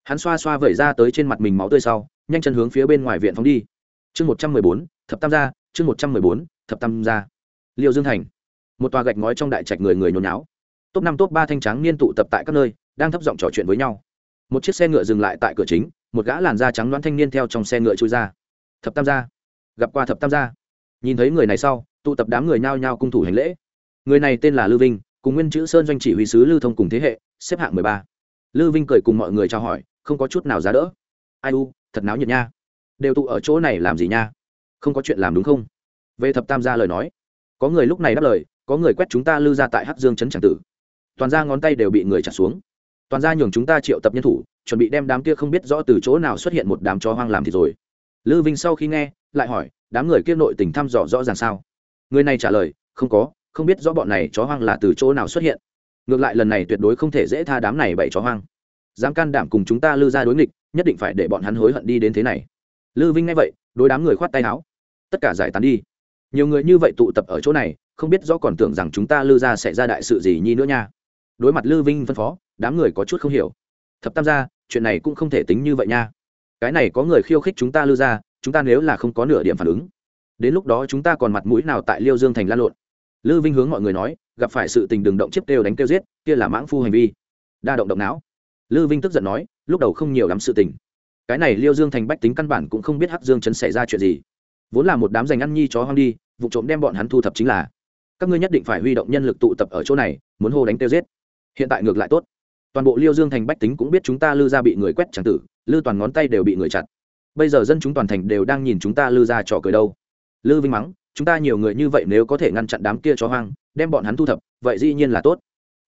Hắn xoa xoa vẩy ra tới trên mặt mình máu tươi sau, nhanh chân hướng phía bên ngoài viện phóng đi. Chương một trăm mười bốn, thập tam gia, chương một trăm mười bốn, thập tam gia. Liêu dương thành. Một tòa gạch ngói trong đại trạch người người nhốn nháo. Top năm, top ba thanh trắng niên tụ tập tại các nơi, đang thấp giọng trò chuyện với nhau. Một chiếc xe ngựa dừng lại tại cửa chính, một gã làn da trắng đoán thanh niên theo trong xe ngựa trôi ra. Thập tam gia. Gặp qua thập tam gia. Nhìn thấy người này sau, tụ tập đám người nhao nhao cung thủ hành lễ. Người này tên là lư vinh, cùng nguyên chữ sơn doanh chỉ huy sứ lưu thông cùng thế hệ xếp hạng mười ba. Lư vinh cười cùng mọi người trao hỏi, không có chút nào giá đỡ. Ai u, thật náo nhiệt nha. Đều tụ ở chỗ này làm gì nha? Không có chuyện làm đúng không? Về thập tam gia lời nói. Có người lúc này đáp lời, có người quét chúng ta lư ra tại hắc dương trấn tràng tử. Toàn ra ngón tay đều bị người chặt xuống. Toàn ra nhường chúng ta triệu tập nhân thủ, chuẩn bị đem đám kia không biết rõ từ chỗ nào xuất hiện một đám chó hoang làm thì rồi. Lư vinh sau khi nghe, lại hỏi, đám người kia nội tình thăm dò rõ ràng sao? Người này trả lời, không có, không biết rõ bọn này chó hoang là từ chỗ nào xuất hiện ngược lại lần này tuyệt đối không thể dễ tha đám này bảy chó hoang. Dám can đảm cùng chúng ta lư ra đối nghịch, nhất định phải để bọn hắn hối hận đi đến thế này. Lư vinh nghe vậy, đối đám người khoát tay áo. Tất cả giải tán đi. Nhiều người như vậy tụ tập ở chỗ này, không biết rõ còn tưởng rằng chúng ta lư ra sẽ ra đại sự gì nhi nữa nha. Đối mặt lư vinh phân phó, đám người có chút không hiểu. Thập tam gia, chuyện này cũng không thể tính như vậy nha. Cái này có người khiêu khích chúng ta lư ra, chúng ta nếu là không có nửa điểm phản ứng. Đến lúc đó chúng ta còn mặt mũi nào tại liêu dương thành lan lộn? Lư vinh hướng mọi người nói gặp phải sự tình đường động chiếc kêu đánh kêu giết, kia là mãng phu hành vi. Đa động động não. Lư vinh tức giận nói, lúc đầu không nhiều lắm sự tình. Cái này liêu dương thành bách tính căn bản cũng không biết hắc dương chấn xảy ra chuyện gì. Vốn là một đám giành ăn nhi chó hoang đi, vụ trộm đem bọn hắn thu thập chính là, các ngươi nhất định phải huy động nhân lực tụ tập ở chỗ này, muốn hô đánh tiêu giết. Hiện tại ngược lại tốt. Toàn bộ liêu dương thành bách tính cũng biết chúng ta lư ra bị người quét chẳng tử, lư toàn ngón tay đều bị người chặt. Bây giờ dân chúng toàn thành đều đang nhìn chúng ta lư ra trò cười đâu. Lư vinh mắng chúng ta nhiều người như vậy nếu có thể ngăn chặn đám kia chó hoang, đem bọn hắn thu thập, vậy dĩ nhiên là tốt.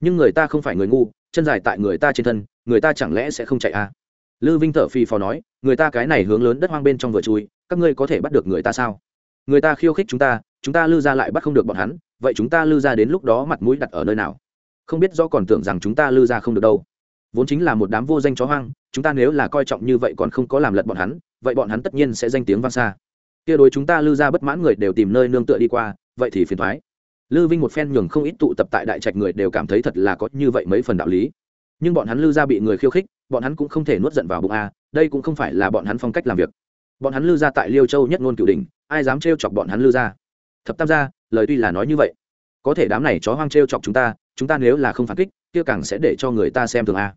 Nhưng người ta không phải người ngu, chân dài tại người ta trên thân, người ta chẳng lẽ sẽ không chạy à? Lư vinh thở phì phò nói, người ta cái này hướng lớn đất hoang bên trong vừa chui, các ngươi có thể bắt được người ta sao? Người ta khiêu khích chúng ta chúng ta lư ra lại bắt không được bọn hắn, vậy chúng ta lư ra đến lúc đó mặt mũi đặt ở nơi nào? Không biết do còn tưởng rằng chúng ta lư ra không được đâu. Vốn chính là một đám vô danh chó hoang, chúng ta nếu là coi trọng như vậy còn không có làm lật bọn hắn, vậy bọn hắn tất nhiên sẽ danh tiếng vang xa kia đối chúng ta lư ra bất mãn người đều tìm nơi nương tựa đi qua, vậy thì phiền thoái. Lư vinh một phen nhường không ít tụ tập tại đại trạch người đều cảm thấy thật là có như vậy mấy phần đạo lý. Nhưng bọn hắn lư ra bị người khiêu khích, bọn hắn cũng không thể nuốt giận vào bụng a, đây cũng không phải là bọn hắn phong cách làm việc. Bọn hắn lư ra tại liêu châu nhất ngôn cửu đình ai dám trêu chọc bọn hắn lư ra thập tam gia, lời tuy là nói như vậy, có thể đám này chó hoang trêu chọc chúng ta chúng ta nếu là không phản kích, kia càng sẽ để cho người ta xem thường a.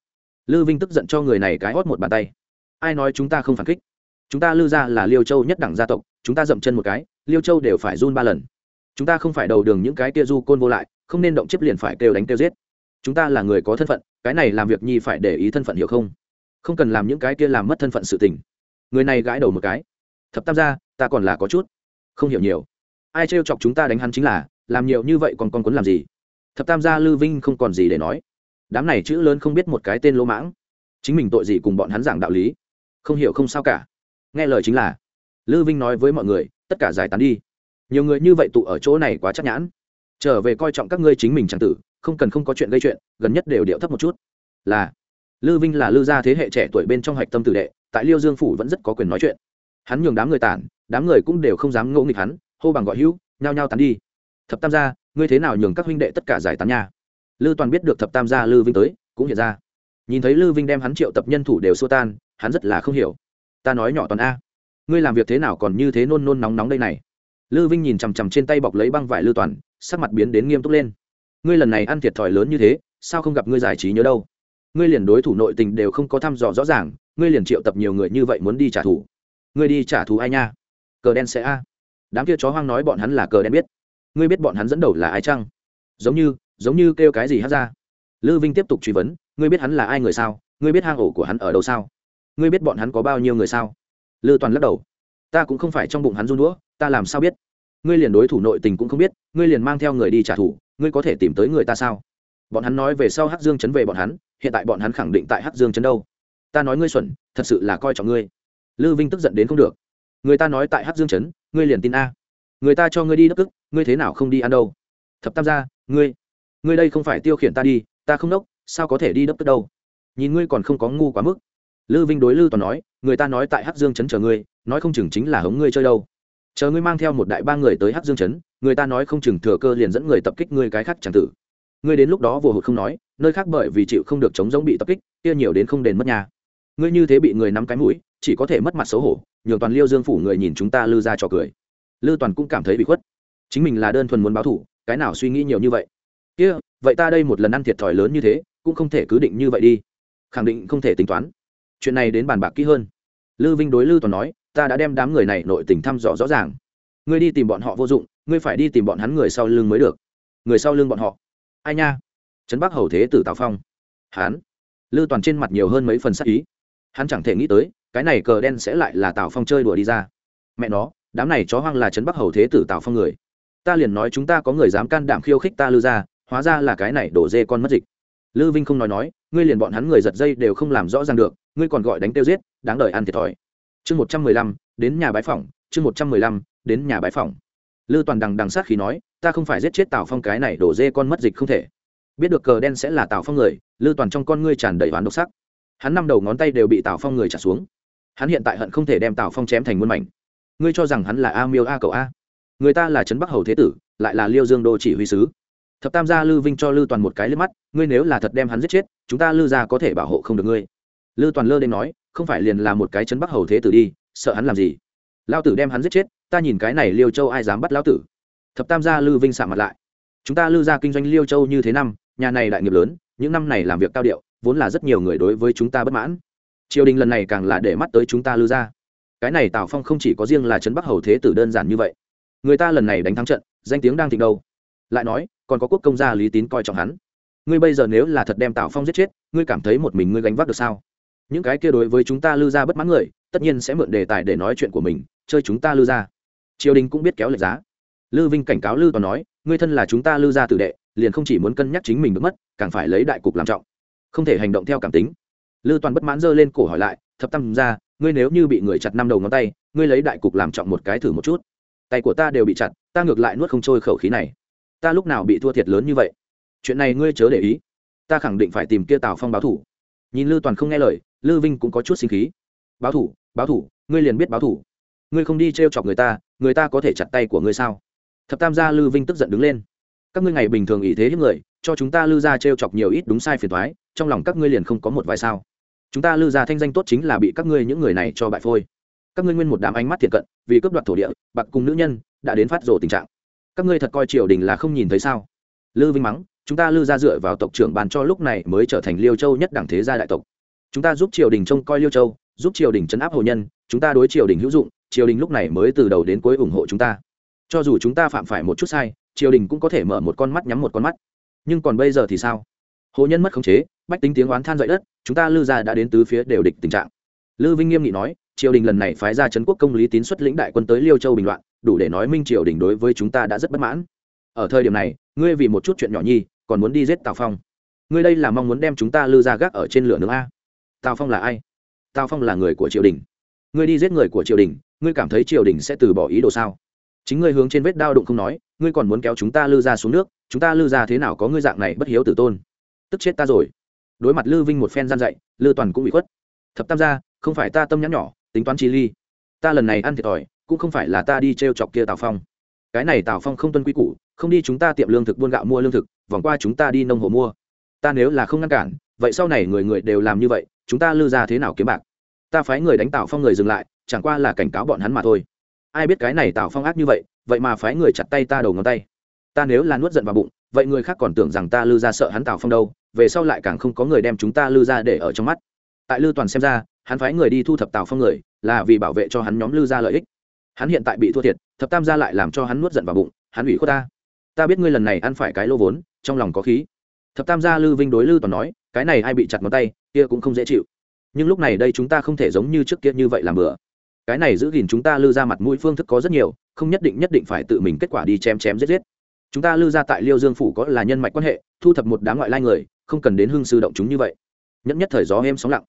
Lư vinh tức giận cho người này cái hót một bàn tay. Ai nói chúng ta không phản kích? Chúng ta lư ra là liêu châu nhất đẳng gia tộc, chúng ta dậm chân một cái, liêu châu đều phải run ba lần. Chúng ta không phải đầu đường những cái kia du côn vô lại, không nên động chiếc liền phải kêu đánh kêu giết. Chúng ta là người có thân phận, cái này làm việc nhi phải để ý thân phận hiểu không? Không cần làm những cái kia làm mất thân phận sự tình. Người này gãi đầu một cái. Thập tam gia, ta còn là có chút không hiểu nhiều. Ai trêu chọc chúng ta đánh hắn chính là, làm nhiều như vậy còn con quấn làm gì? Thập tam gia lư vinh không còn gì để nói. Đám này chữ lớn không biết một cái tên lỗ mãng. Chính mình tội gì cùng bọn hắn giảng đạo lý? Không hiểu không sao cả nghe lời chính là, lư vinh nói với mọi người, tất cả giải tán đi. Nhiều người như vậy tụ ở chỗ này quá chắc nhãn. Trở về coi trọng các ngươi chính mình c tử, không cần không có chuyện gây chuyện, gần nhất đều điệu thấp một chút. Là, lư vinh là lư gia thế hệ trẻ tuổi bên trong hạch tâm tử đệ, tại liêu dương phủ vẫn rất có quyền nói chuyện. Hắn nhường đám người tản, đám người cũng đều không dám ngỗ nghịch hắn, hô bằng gọi hữu, nhao nhao tán đi. Thập tam gia, ngươi thế nào nhường các huynh đệ tất cả giải tán nha lư toàn biết được thập tam gia lư vinh tới, cũng hiện ra. Nhìn thấy lư vinh đem hắn triệu tập nhân thủ đều xua tan, hắn rất là không hiểu ta nói nhỏ toàn a. Ngươi làm việc thế nào còn như thế nôn nôn nóng nóng đây này? Lư vinh nhìn chằm chằm trên tay bọc lấy băng vải lư toàn, sắc mặt biến đến nghiêm túc lên. Ngươi lần này ăn thiệt thòi lớn như thế, sao không gặp ngươi giải trí nhớ đâu? Ngươi liền đối thủ nội tình đều không có thăm dò rõ ràng, ngươi liền triệu tập nhiều người như vậy muốn đi trả thù. Ngươi đi trả thù ai nha? Cờ đen sẽ a. Đám kia chó hoang nói bọn hắn là cờ đen biết. Ngươi biết bọn hắn dẫn đầu là ai chăng? Giống như giống như kêu cái gì hát ra. Lư vinh tiếp tục truy vấn, ngươi biết hắn là ai người sao? Ngươi biết hang ổ của hắn ở đâu sao? Ngươi biết bọn hắn có bao nhiêu người sao? Lư toàn lắc đầu. Ta cũng không phải trong bụng hắn run đũa, ta làm sao biết? Ngươi liền đối thủ nội tình cũng không biết, ngươi liền mang theo người đi trả thù, ngươi có thể tìm tới người ta sao? Bọn hắn nói về sau hắc dương chấn về bọn hắn, hiện tại bọn hắn khẳng định tại hắc dương chấn đâu. Ta nói ngươi xuẩn, thật sự là coi trọng ngươi. Lư vinh tức giận đến không được. Người ta nói tại hắc dương chấn, ngươi liền tin a. Người ta cho ngươi đi đất ức ngươi thế nào không đi ăn đâu? Thập tam gia, ngươi ngươi đây không phải tiêu khiển ta đi, ta không đốc, sao có thể đi đất ức đâu? Nhìn ngươi còn không có ngu quá mức lư vinh đối lư toàn nói, người ta nói tại hắc dương chấn chờ ngươi, nói không chừng chính là hống ngươi chơi đâu. Chờ ngươi mang theo một đại ba người tới hắc dương chấn người ta nói không chừng thừa cơ liền dẫn người tập kích ngươi cái khác chẳng tử. Ngươi đến lúc đó vừa hụt không nói, nơi khác bởi vì chịu không được chống giống bị tập kích, kia nhiều đến không đền mất nhà. Ngươi như thế bị người nắm cái mũi, chỉ có thể mất mặt xấu hổ, nhường toàn liêu dương phủ người nhìn chúng ta lư ra trò cười. Lư toàn cũng cảm thấy bị khuất. Chính mình là đơn thuần muốn báo thủ cái nào suy nghĩ nhiều như vậy? Kia, vậy ta đây một lần ăn thiệt thòi lớn như thế, cũng không thể cứ định như vậy đi. Khẳng định không thể tính toán chuyện này đến bàn bạc kỹ hơn. Lư vinh đối lư toàn nói, ta đã đem đám người này nội tình thăm dò rõ ràng. Ngươi đi tìm bọn họ vô dụng, ngươi phải đi tìm bọn hắn người sau lưng mới được. Người sau lưng bọn họ? Ai nha? Trấn bắc hầu thế tử tào phong. Hắn? Lư toàn trên mặt nhiều hơn mấy phần sắc ý. Hắn chẳng thể nghĩ tới, cái này cờ đen sẽ lại là tào phong chơi đùa đi ra. Mẹ nó, đám này chó hoang là trấn bắc hầu thế tử tào phong người. Ta liền nói chúng ta có người dám can đảm khiêu khích ta lư ra, hóa ra là cái này đổ dê con mất dịch. Lư vinh không nói nói, ngươi liền bọn hắn người giật dây đều không làm rõ ràng được ngươi còn gọi đánh tiêu giết, đáng đời ăn thiệt thòi. Chương một trăm mười lăm, đến nhà bái phỏng, chương một trăm mười lăm, đến nhà bái phỏng. Lư toàn đằng đằng sát khí nói, ta không phải giết chết tào phong cái này đổ dê con mất dịch không thể. Biết được cờ đen sẽ là tào phong người, lư toàn trong con ngươi tràn đầy hoán độc sắc. Hắn năm đầu ngón tay đều bị tào phong người trả xuống. Hắn hiện tại hận không thể đem tào phong chém thành muôn mảnh. Ngươi cho rằng hắn là a miêu a cậu a? Người ta là trấn bắc hầu thế tử, lại là liêu dương đô chỉ huy sứ. Thập tam gia lư vinh cho lư toàn một cái lên mắt, ngươi nếu là thật đem hắn giết chết, chúng ta lư gia có thể bảo hộ không được ngươi lư toàn lơ đến nói, không phải liền là một cái chấn bắc hầu thế tử đi, sợ hắn làm gì? Lao tử đem hắn giết chết, ta nhìn cái này liêu châu ai dám bắt lão tử? Thập tam gia lư vinh sạ mặt lại. Chúng ta lư ra kinh doanh liêu châu như thế năm, nhà này đại nghiệp lớn, những năm này làm việc cao điệu, vốn là rất nhiều người đối với chúng ta bất mãn. Triều đình lần này càng là để mắt tới chúng ta lư ra cái này tào phong không chỉ có riêng là trấn bắc hầu thế tử đơn giản như vậy. Người ta lần này đánh thắng trận, danh tiếng đang thịnh đâu. Lại nói, còn có quốc công gia lý tín coi trọng hắn. Ngươi bây giờ nếu là thật đem tào phong giết chết, ngươi cảm thấy một mình ngươi gánh vác được sao? Những cái kia đối với chúng ta Lưu ra bất mãn người, tất nhiên sẽ mượn đề tài để nói chuyện của mình, chơi chúng ta Lưu ra. Triều đình cũng biết kéo lệch giá. Lư vinh cảnh cáo lư toàn nói người thân là chúng ta Lưu ra tử đệ, liền không chỉ muốn cân nhắc chính mình được mất, càng phải lấy đại cục làm trọng. Không thể hành động theo cảm tính. Lư toàn bất mãn giơ lên cổ hỏi lại, thập tâm ra ngươi nếu như bị người chặt năm đầu ngón tay, ngươi lấy đại cục làm trọng một cái thử một chút. Tay của ta đều bị chặt, ta ngược lại nuốt không trôi khẩu khí này. Ta lúc nào bị thua thiệt lớn như vậy? Chuyện này ngươi chớ để ý. Ta khẳng định phải tìm kia tào phong báo thủ nhìn lư toàn không nghe lời, lư vinh cũng có chút sinh khí. Báo thủ báo thủ, ngươi liền biết báo thủ. Ngươi không đi t r e o chọc người ta người ta có thể chặt tay của ngươi sao? Thập tam gia lư vinh tức giận đứng lên. Các ngươi ngày bình thường ý thế hiếp người, cho chúng ta lư ra t r e o chọc nhiều ít đúng sai phiền thoái trong lòng các ngươi liền không có một vài sao. Chúng ta lư ra thanh danh tốt chính là bị các ngươi những người này cho bại phôi. Các ngươi nguyên một đám ánh mắt thiệt cận, vì cướp đoạt thổ địa, bạc cùng nữ nhân, đã đến phát rồ tình trạng. Các ngươi thật coi triều đình là không nhìn thấy sao? Lư vinh mắng chúng ta lư ra dựa vào tộc trưởng bàn cho lúc này mới trở thành liêu châu nhất đẳng thế gia đại tộc. Chúng ta giúp triều đình trông coi liêu châu, giúp triều đình chấn áp hồ nhân, chúng ta đối triều đình hữu dụng, triều đình lúc này mới từ đầu đến cuối ủng hộ chúng ta. Cho dù chúng ta phạm phải một chút sai, triều đình cũng có thể mở một con mắt nhắm một con mắt. Nhưng còn bây giờ thì sao? Hồ nhân mất khống chế, bách tính tiếng oán than dậy đất, chúng ta lư ra đã đến tứ phía đều địch tình trạng. Lư vinh nghiêm nghị nói, triều đình lần này phái ra trấn quốc công lý tín xuất lĩnh đại quân tới liêu châu bình loạn, đủ để nói minh triều đình đối với chúng ta đã rất bất mãn. Ở thời điểm này, ngươi vì một chút chuyện nhỏ nhi còn muốn đi giết tào phong. Ngươi đây là mong muốn đem chúng ta lư ra gác ở trên lửa nướng a. Tào phong là ai? Tào phong là người của triều đình. Ngươi đi giết người của triều đình, ngươi cảm thấy triều đình sẽ từ bỏ ý đồ sao? Chính ngươi hướng trên vết đao đụng không nói, ngươi còn muốn kéo chúng ta lư ra xuống nước, chúng ta lư ra thế nào có ngươi dạng này bất hiếu tử tôn? Tức chết ta rồi. Đối mặt lư vinh một phen gian dạy, lư toàn cũng bị khuất. Thập tam gia, không phải ta tâm nhắn nhỏ, tính toán chi ly. Ta lần này ăn thiệt thòi, cũng không phải là ta đi t r e o chọc kia tào phong. Cái này tào phong không tuân quy củ không đi chúng ta tiệm lương thực buôn gạo mua lương thực, vòng qua chúng ta đi nông hộ mua. Ta nếu là không ngăn cản, vậy sau này người người đều làm như vậy, chúng ta lư ra thế nào kiếm bạc? Ta phái người đánh tào phong người dừng lại, chẳng qua là cảnh cáo bọn hắn mà thôi. Ai biết cái này tào phong ác như vậy vậy mà phái người chặt tay ta đầu ngón tay. Ta nếu là nuốt giận vào bụng, vậy người khác còn tưởng rằng ta lư ra sợ hắn tào phong đâu, về sau lại càng không có người đem chúng ta lư ra để ở trong mắt. Tại lư toàn xem ra, hắn phái người đi thu thập tào phong người, là vì bảo vệ cho hắn nhóm lư ra lợi ích. Hắn hiện tại bị thua thiệt, thập tam gia lại làm cho hắn nuốt giận vào bụng, hắn ủy khuất ta ta biết ngươi lần này ăn phải cái lô vốn, trong lòng có khí. Thập tam gia lư vinh đối lư toàn nói, cái này ai bị chặt ngón tay, kia cũng không dễ chịu. Nhưng lúc này đây chúng ta không thể giống như trước kia như vậy làm bừa. Cái này giữ gìn chúng ta lư ra mặt mũi phương thức có rất nhiều, không nhất định nhất định phải tự mình kết quả đi chém chém giết giết. Chúng ta lư ra tại liêu dương phủ có là nhân mạch quan hệ, thu thập một đám ngoại lai người, không cần đến Hương sư động chúng như vậy. Nhất nhất thời gió êm sóng lặng.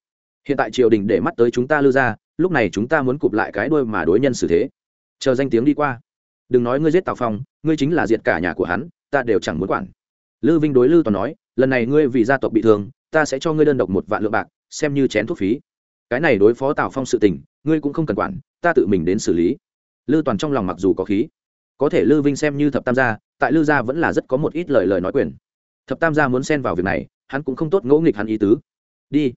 Hiện tại triều đình để mắt tới chúng ta lư ra, lúc này chúng ta muốn cụp lại cái đuôi mà đối nhân xử thế. Chờ danh tiếng đi qua đừng nói ngươi giết tào phong, ngươi chính là diệt cả nhà của hắn, ta đều chẳng muốn quản. Lư vinh đối lư toàn nói, lần này ngươi vì gia tộc bị thương, ta sẽ cho ngươi đơn độc một vạn lượng bạc, xem như chén thuốc phí. Cái này đối phó tào phong sự tình, ngươi cũng không cần quản, ta tự mình đến xử lý. Lư toàn trong lòng mặc dù có khí. Có thể lư vinh xem như thập tam gia, tại lư gia vẫn là rất có một ít lời lời nói quyền. Thập tam gia muốn xen vào việc này, hắn cũng không tốt ngỗ nghịch hắn ý tứ. Đi,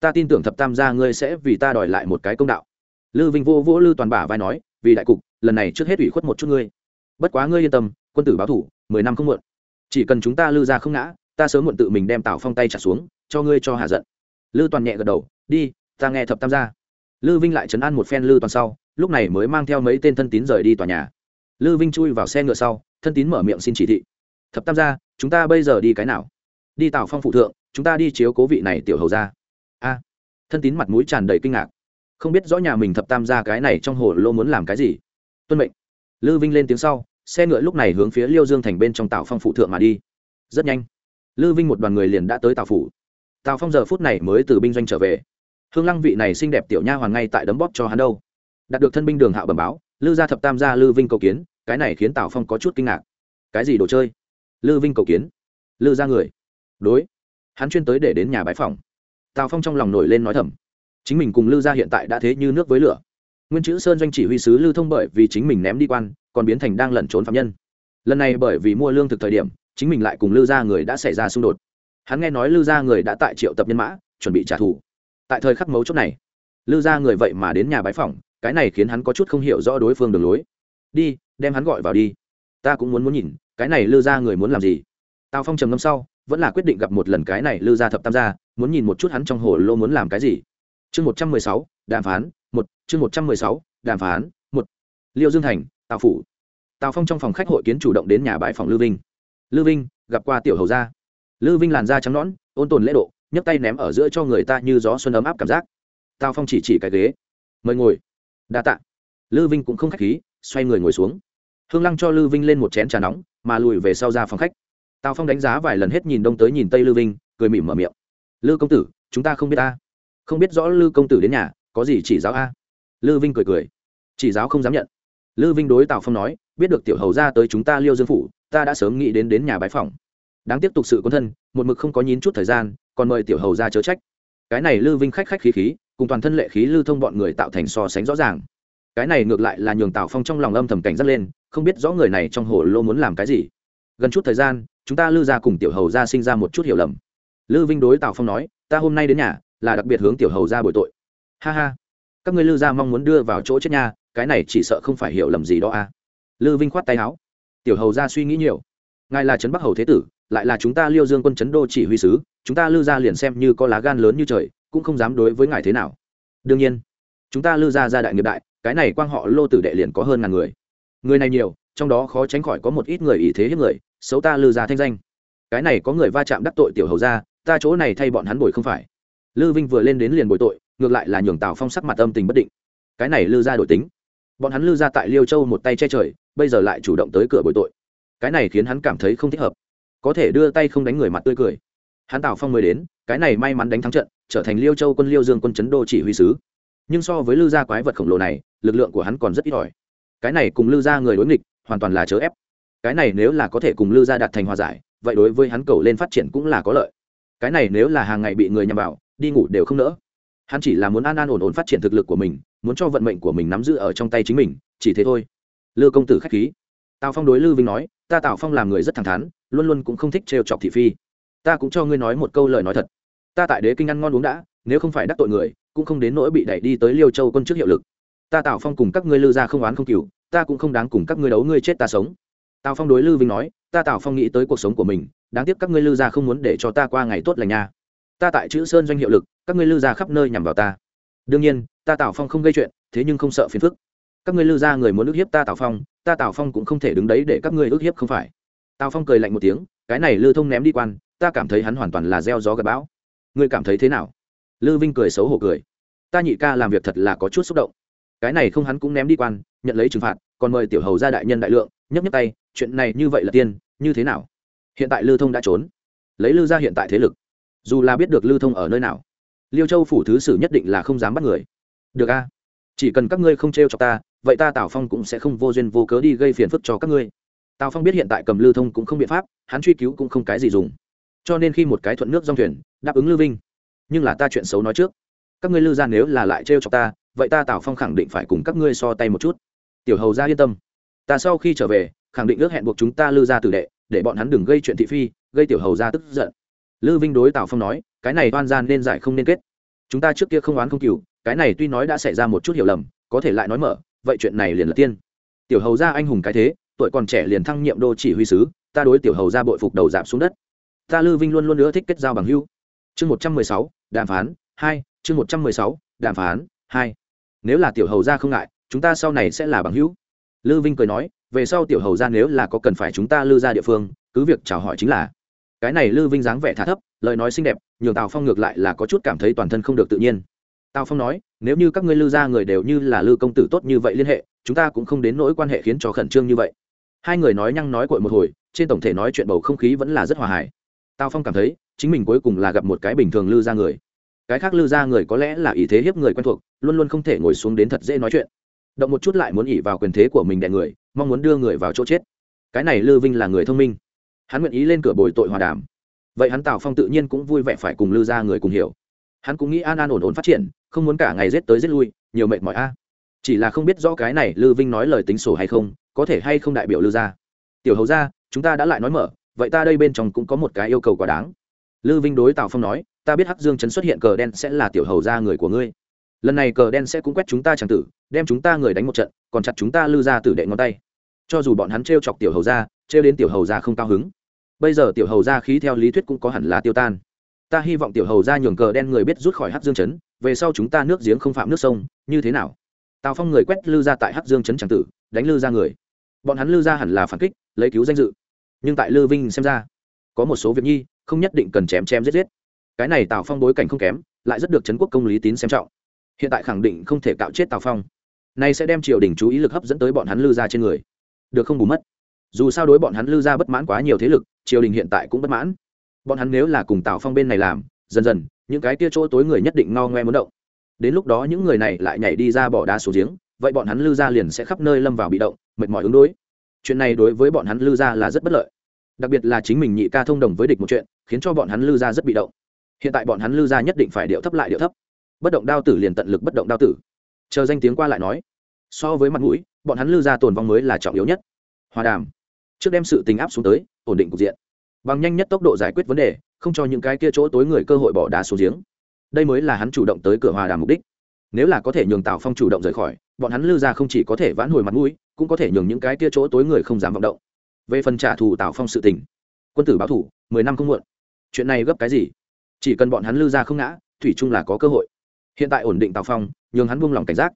ta tin tưởng thập tam gia ngươi sẽ vì ta đòi lại một cái công đạo. Lư vinh vô vỗ lư toàn bả vai nói, vì đại cục lần này trước hết ủy khuất một chút ngươi. Bất quá ngươi yên tâm, quân tử báo thủ, mười năm không muộn. Chỉ cần chúng ta lư ra không ngã, ta sớm muộn tự mình đem tào phong tay trả xuống, cho ngươi cho hạ giận. Lư toàn nhẹ gật đầu, đi, ta nghe thập tam gia. Lư vinh lại chấn an một phen lư toàn sau, lúc này mới mang theo mấy tên thân tín rời đi tòa nhà. Lư vinh chui vào xe ngựa sau, thân tín mở miệng xin chỉ thị. Thập tam gia, chúng ta bây giờ đi cái nào? Đi tào phong phụ thượng, chúng ta đi chiếu cố vị này tiểu hầu ra a. Thân tín mặt mũi tràn đầy kinh ngạc. Không biết rõ nhà mình thập tam gia cái này trong hồ lô muốn làm cái gì tuân mệnh. Lư vinh lên tiếng sau, xe ngựa lúc này hướng phía liêu dương thành bên trong tào phong phụ thượng mà đi. Rất nhanh, lư vinh một đoàn người liền đã tới tào phủ. Tào phong giờ phút này mới từ binh doanh trở về. Hương lăng vị này xinh đẹp tiểu nha hoàn ngay tại đấm bóp cho hắn đâu. Đạt được thân binh đường hạo bẩm báo, lư gia thập tam gia lư vinh cầu kiến, cái này khiến tào phong có chút kinh ngạc. Cái gì đồ chơi? Lư vinh cầu kiến. Lư gia người. Đối. Hắn chuyên tới để đến nhà bái phòng tào phong trong lòng nổi lên nói thầm. Chính mình cùng lư gia hiện tại đã thế như nước với lửa nguyên chữ sơn doanh chỉ huy sứ lưu thông bởi vì chính mình ném đi quan, còn biến thành đang lẩn trốn phạm nhân. Lần này bởi vì mua lương thực thời điểm, chính mình lại cùng Lưu gia người đã xảy ra xung đột. Hắn nghe nói Lưu gia người đã tại triệu tập nhân mã, chuẩn bị trả thù. Tại thời khắc mấu chốt này, Lưu gia người vậy mà đến nhà bái phỏng, cái này khiến hắn có chút không hiểu rõ đối phương đường lối. Đi, đem hắn gọi vào đi. Ta cũng muốn muốn nhìn, cái này Lưu gia người muốn làm gì? Tào phong trầm ngâm sau, vẫn là quyết định gặp một lần cái này Lưu gia thập tam gia, muốn nhìn một chút hắn trong hồ lô muốn làm cái gì. Chương một trăm mười sáu, đàm phán một, chương một trăm mười sáu, đàm phán. Một, liêu dương thành, tào phủ. Tào phong trong phòng khách hội kiến chủ động đến nhà bãi phòng lư vinh. Lư vinh, gặp qua tiểu hầu gia. Lư vinh làn da trắng nõn, ôn tồn lễ độ, nhấc tay ném ở giữa cho người ta như gió xuân ấm áp cảm giác. Tào phong chỉ chỉ cái ghế. Mời ngồi. Đa tạ. Lư vinh cũng không khách khí, xoay người ngồi xuống. Hương lăng cho lư vinh lên một chén trà nóng, mà lùi về sau ra phòng khách. Tào phong đánh giá vài lần hết nhìn đông tới nhìn tây lư vinh, cười mỉm mở miệng. Lư công tử, chúng ta không biết ta. Không biết rõ lư công tử đến nhà có gì chỉ giáo a? Lư vinh cười cười. Chỉ giáo không dám nhận. Lư vinh đối tào phong nói, biết được tiểu hầu ra tới chúng ta liêu dương phủ, ta đã sớm nghĩ đến đến nhà bái phòng đáng tiếp tục sự quân thân, một mực không có nhín chút thời gian, còn mời tiểu hầu ra chớ trách. Cái này lư vinh khách khách khí khí, cùng toàn thân lệ khí lưu thông bọn người tạo thành so sánh rõ ràng. Cái này ngược lại là nhường tào phong trong lòng âm thầm cảnh giác lên, không biết rõ người này trong hồ lô muốn làm cái gì. Gần chút thời gian, chúng ta lư ra cùng tiểu hầu ra sinh ra một chút hiểu lầm. Lư vinh đối tào phong nói, ta hôm nay đến nhà, là đặc biệt hướng tiểu hầu ra bồi tội ha ha. Các ngươi lư ra mong muốn đưa vào chỗ chết nha, cái này chỉ sợ không phải hiểu lầm gì đó a à. lư vinh khoát tay áo. Tiểu hầu ra suy nghĩ nhiều. Ngài là trấn bắc hầu thế tử, lại là chúng ta liêu dương quân trấn đô chỉ huy sứ, chúng ta lư ra liền xem như có lá gan lớn như trời, cũng không dám đối với ngài thế nào. Đương nhiên, chúng ta lư ra gia đại nghiệp đại, cái này quang họ lô tử đệ liền có hơn ngàn người. Người này nhiều, trong đó khó tránh khỏi có một ít người ý thế hiếp người, xấu ta lư ra thanh danh. Cái này có người va chạm đắc tội tiểu hầu ra ta chỗ này thay bọn hắn bồi không phải. Lư vinh vừa lên đến liền bồi tội ngược lại là nhường tào phong sắc mặt âm tình bất định cái này lư ra đổi tính bọn hắn lư ra tại liêu châu một tay che trời bây giờ lại chủ động tới cửa bồi tội cái này khiến hắn cảm thấy không thích hợp có thể đưa tay không đánh người mặt tươi cười hắn tào phong mới đến cái này may mắn đánh thắng trận trở thành liêu châu quân liêu dương quân chấn đô chỉ huy sứ nhưng so với lư gia quái vật khổng lồ này lực lượng của hắn còn rất ít ỏi cái này cùng lư gia người đối nghịch hoàn toàn là chớ ép cái này nếu là có thể cùng lư gia đạt thành hòa giải vậy đối với hắn cầu lên phát triển cũng là có lợi cái này nếu là hàng ngày bị người nhằm vào đi ngủ đều không nỡ hắn chỉ là muốn an an ổn ổn phát triển thực lực của mình, muốn cho vận mệnh của mình nắm giữ ở trong tay chính mình, chỉ thế thôi. Lư công tử k h á c h khí. Tào phong đối lư vinh nói, ta tào phong làm người rất thẳng thắn, luôn luôn cũng không thích trêu chọc thị phi. Ta cũng cho ngươi nói một câu lời nói thật. Ta tại đế kinh ăn ngon uống đã, nếu không phải đắc tội người, cũng không đến nỗi bị đẩy đi tới liêu châu quân trước hiệu lực. Ta tào phong cùng các ngươi lư ra không oán không cừu, ta cũng không đáng cùng các ngươi đấu ngươi chết ta sống. Tào phong đối lư vinh nói, ta tào phong nghĩ tới cuộc sống của mình, đáng tiếc các ngươi lư gia không muốn để cho ta qua ngày tốt lành nha ta tại chữ sơn doanh hiệu lực, các ngươi lư gia khắp nơi nhằm vào ta. Đương nhiên, ta tào phong không gây chuyện, thế nhưng không sợ phiền phức. Các ngươi lư gia người muốn ức hiếp ta tào phong, ta tào phong cũng không thể đứng đấy để các ngươi ức hiếp không phải. Tào phong cười lạnh một tiếng, cái này lư thông ném đi quan, ta cảm thấy hắn hoàn toàn là gieo gió gặp bão. Ngươi cảm thấy thế nào? Lư vinh cười xấu hổ cười. Ta nhị ca làm việc thật là có chút xúc động. Cái này không hắn cũng ném đi quan, nhận lấy trừng phạt, còn mời tiểu hầu ra đại nhân đại lượng, nhấc nhấc tay, chuyện này như vậy là tiên, như thế nào? Hiện tại lư thông đã trốn. Lấy lư ra hiện tại thế lực dù là biết được lưu thông ở nơi nào, liêu châu phủ thứ sử nhất định là không dám bắt người. Được a, chỉ cần các ngươi không t r e o cho ta, vậy ta tào phong cũng sẽ không vô duyên vô cớ đi gây phiền phức cho các ngươi. Tào phong biết hiện tại cầm lưu thông cũng không biện pháp, hắn truy cứu cũng không cái gì dùng. Cho nên khi một cái thuận nước dòng thuyền, đáp ứng Lưu vinh. Nhưng là ta chuyện xấu nói trước. Các ngươi Lưu ra nếu là lại t r e o cho ta, vậy ta tào phong khẳng định phải cùng các ngươi so tay một chút. Tiểu hầu ra yên tâm. Ta sau khi trở về, khẳng định ước hẹn buộc chúng ta Lưu ra tử đệ, để bọn hắn đừng gây chuyện thị phi, gây tiểu hầu ra tức giận lư vinh đối tào phong nói, cái này oan gian nên giải không nên kết. Chúng ta trước kia không oán không cừu, cái này tuy nói đã xảy ra một chút hiểu lầm, có thể lại nói mở, vậy chuyện này liền là tiên. Tiểu hầu ra anh hùng cái thế, tuổi còn trẻ liền thăng nhiệm đô chỉ huy sứ, ta đối tiểu hầu ra bội phục đầu giảm xuống đất. Ta lư vinh luôn luôn nữa thích kết giao bằng hưu chương một trăm mười sáu, đàm phán, hai, chương một trăm mười sáu, đàm phán, hai. Nếu là tiểu hầu ra không ngại, chúng ta sau này sẽ là bằng hữu. Lư vinh cười nói, về sau tiểu hầu ra nếu là có cần phải chúng ta lư ra địa phương, cứ việc chào hỏi chính là cái này lư vinh dáng vẻ thả thấp, lời nói xinh đẹp, nhường tào phong ngược lại là có chút cảm thấy toàn thân không được tự nhiên. Tào phong nói, nếu như các ngươi lư ra người đều như là lư công tử tốt như vậy liên hệ, chúng ta cũng không đến nỗi quan hệ khiến cho khẩn trương như vậy. Hai người nói nhăng nói cội một hồi, trên tổng thể nói chuyện bầu không khí vẫn là rất hòa hải tào phong cảm thấy, chính mình cuối cùng là gặp một cái bình thường lư ra người. Cái khác lư ra người có lẽ là ý thế hiếp người quen thuộc, luôn luôn không thể ngồi xuống đến thật dễ nói chuyện. Động một chút lại muốn ỉ vào quyền thế của mình đè người, mong muốn đưa người vào chỗ chết. Cái này lư vinh là người thông minh hắn nguyện ý lên cửa bồi tội hòa đàm. Vậy hắn tào phong tự nhiên cũng vui vẻ phải cùng lư ra người cùng hiểu. Hắn cũng nghĩ an an ổn ổn phát triển, không muốn cả ngày rét tới rét lui, nhiều mệt mỏi a. Chỉ là không biết rõ cái này lư vinh nói lời tính sổ hay không, có thể hay không đại biểu lư ra tiểu hầu ra chúng ta đã lại nói mở, vậy ta đây bên trong cũng có một cái yêu cầu quá đáng. Lư vinh đối tào phong nói, ta biết hắc dương chấn xuất hiện cờ đen sẽ là tiểu hầu ra người của ngươi. Lần này cờ đen sẽ cũng quét chúng ta c tử, đem chúng ta người đánh một trận, còn chặt chúng ta lư ra tử đệ ngón tay. Cho dù bọn hắn t r e o chọc tiểu hầu ra t r e o đến tiểu hầu ra không cao hứng bây giờ tiểu hầu ra khí theo lý thuyết cũng có hẳn là tiêu tan. Ta hy vọng tiểu hầu ra nhường cờ đen người biết rút khỏi hát dương chấn, về sau chúng ta nước giếng không phạm nước sông, như thế nào? Tào phong người quét lư ra tại hát dương chấn tràng tử, đánh lư ra người. Bọn hắn lư ra hẳn là phản kích, lấy cứu danh dự. Nhưng tại lư vinh xem ra, có một số việc nhi, không nhất định cần chém chém giết giết. Cái này tào phong bối cảnh không kém, lại rất được trấn quốc công lý tín xem trọng. Hiện tại khẳng định không thể cạo chết tào phong. Nay sẽ đem triều đình chú ý lực hấp dẫn tới bọn hắn lư ra trên người. Được không bù mất? Dù sao đối bọn hắn lư ra bất mãn quá nhiều thế lực, triều đình hiện tại cũng bất mãn. Bọn hắn nếu là cùng tào phong bên này làm, dần dần, những cái tia chỗ tối người nhất định no ngoe muốn động. Đến lúc đó những người này lại nhảy đi ra bỏ đá xuống giếng, vậy bọn hắn lư ra liền sẽ khắp nơi lâm vào bị động, mệt mỏi ứng đối. Chuyện này đối với bọn hắn lư ra là rất bất lợi. Đặc biệt là chính mình nhị ca thông đồng với địch một chuyện, khiến cho bọn hắn lư ra rất bị động. Hiện tại bọn hắn lư ra nhất định phải điệu thấp lại điệu thấp. Bất động đao tử liền tận lực bất động đao tử. Chờ danh tiếng qua lại nói, so với mặt mũi, bọn hắn lư ra tồn vong mới là trọng yếu nhất hòa đàm. Trước đem sự tình áp xuống tới, ổn định cục diện. Bằng nhanh nhất tốc độ giải quyết vấn đề, không cho những cái kia chỗ tối người cơ hội bỏ đá xuống giếng. Đây mới là hắn chủ động tới cửa hòa đàm mục đích. Nếu là có thể nhường tào phong chủ động rời khỏi, bọn hắn lư ra không chỉ có thể vãn hồi mặt mũi, cũng có thể nhường những cái kia chỗ tối người không dám vọng động. Về phần trả thù tào phong sự tình, quân tử báo thủ, mười năm không muộn. Chuyện này gấp cái gì? Chỉ cần bọn hắn lư ra không ngã, thủy chung là có cơ hội. Hiện tại ổn định tào phong, nhường hắn buông lỏng cảnh giác.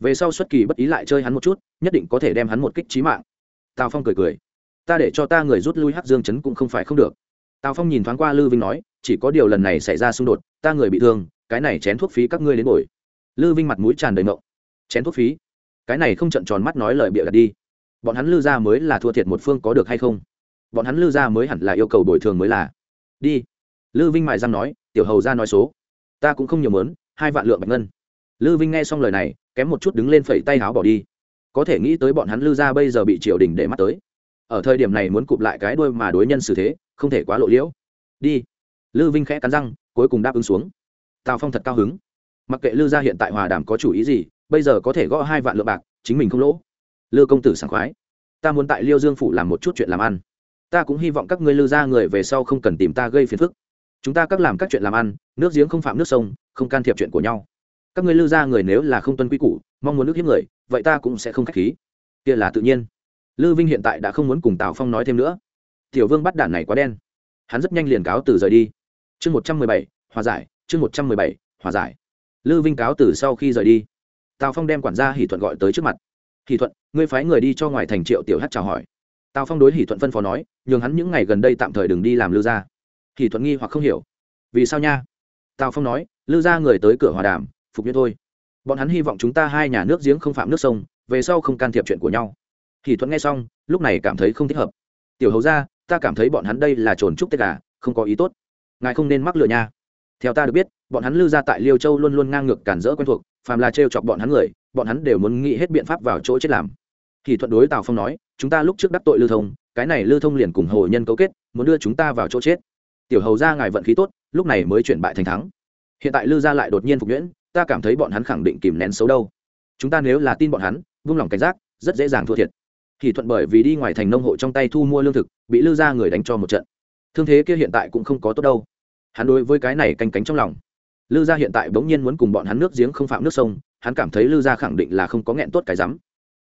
Về sau xuất kỳ bất ý lại chơi hắn một chút, nhất định có thể đem hắn một kích trí mạng tào phong cười cười. Ta để cho ta người rút lui hắc dương chấn cũng không phải không được. Tào phong nhìn thoáng qua lư vinh nói, chỉ có điều lần này xảy ra xung đột, ta người bị thương, cái này chén thuốc phí các ngươi đến bồi. Lư vinh mặt mũi tràn đầy mộng chén thuốc phí? Cái này không trận tròn mắt nói lời bịa đặt đi. Bọn hắn lư ra mới là thua thiệt một phương có được hay không? Bọn hắn lư ra mới hẳn là yêu cầu bồi thường mới là. Đi. Lư vinh mài răng nói, tiểu hầu ra nói số. Ta cũng không nhiều mớn hai vạn lượng bạch ngân. Lư vinh nghe xong lời này, kém một chút đứng lên phẩy tay háo bỏ đi có thể nghĩ tới bọn hắn lư ra bây giờ bị triều đình để mắt tới. Ở thời điểm này muốn cụp lại cái đuôi mà đối nhân xử thế, không thể quá lộ liễu. Đi. Lư vinh khẽ cắn răng, cuối cùng đáp ứng xuống. Tào phong thật cao hứng. Mặc kệ lư gia hiện tại hòa đàm có chủ ý gì, bây giờ có thể gõ hai vạn lượng bạc, chính mình không lỗ. Lư công tử sảng khoái. Ta muốn tại liêu dương phủ làm một chút chuyện làm ăn. Ta cũng hy vọng các ngươi lư gia người về sau không cần tìm ta gây phiền phức. Chúng ta các làm các chuyện làm ăn, nước giếng không phạm nước sông, không can thiệp chuyện của nhau. Các ngươi lư gia người nếu là không tuân quy củ, mong muốn nước hiếp người vậy ta cũng sẽ không k h á c h khí. Kia là tự nhiên. Lư vinh hiện tại đã không muốn cùng tào phong nói thêm nữa. Tiểu vương bắt đản này quá đen. Hắn rất nhanh liền cáo từ rời đi. Chương một trăm mười bảy, hòa giải. Chương một trăm mười bảy, hòa giải. Lư vinh cáo từ sau khi rời đi. Tào phong đem quản gia hỷ thuận gọi tới trước mặt. Hỷ thuận, ngươi phái người đi cho ngoài thành triệu tiểu hát chào hỏi. Tào phong đối hỷ thuận phân phó nói, nhường hắn những ngày gần đây tạm thời đừng đi làm lư gia. Hỷ thuận nghi hoặc không hiểu. Vì sao nha? Tào phong nói, lư gia người tới cửa hòa đàm, phục như thôi bọn hắn hy vọng chúng ta hai nhà nước giếng không phạm nước sông về sau không can thiệp chuyện của nhau. Thì thuận nghe xong lúc này cảm thấy không thích hợp. Tiểu hầu ra ta cảm thấy bọn hắn đây là trồn trúc tất cả, không có ý tốt. Ngài không nên mắc lừa nha. Theo ta được biết bọn hắn lư ra tại liêu châu luôn luôn ngang ngược cản rỡ quen thuộc phàm là trêu chọc bọn hắn người bọn hắn đều muốn nghĩ hết biện pháp vào chỗ chết làm. Thì thuận đối tào phong nói chúng ta lúc trước đắc tội lưu thông cái này lưu thông liền cùng hồ nhân cấu kết muốn đưa chúng ta vào chỗ chết. Tiểu hầu ra ngài vận khí tốt lúc này mới chuyển bại thành thắng. Hiện tại lưu gia lại đột nhiên phục nhuyễn ta cảm thấy bọn hắn khẳng định kìm nén xấu đâu. Chúng ta nếu là tin bọn hắn, vung lòng cảnh giác, rất dễ dàng thua thiệt. Thì thuận bởi vì đi ngoài thành nông hộ trong tay thu mua lương thực, bị lư gia người đánh cho một trận. Thương thế kia hiện tại cũng không có tốt đâu. Hắn đối với cái này canh cánh trong lòng. Lư gia hiện tại bỗng nhiên muốn cùng bọn hắn nước giếng không phạm nước sông, hắn cảm thấy lư gia khẳng định là không có nghẹn tốt cái rắm.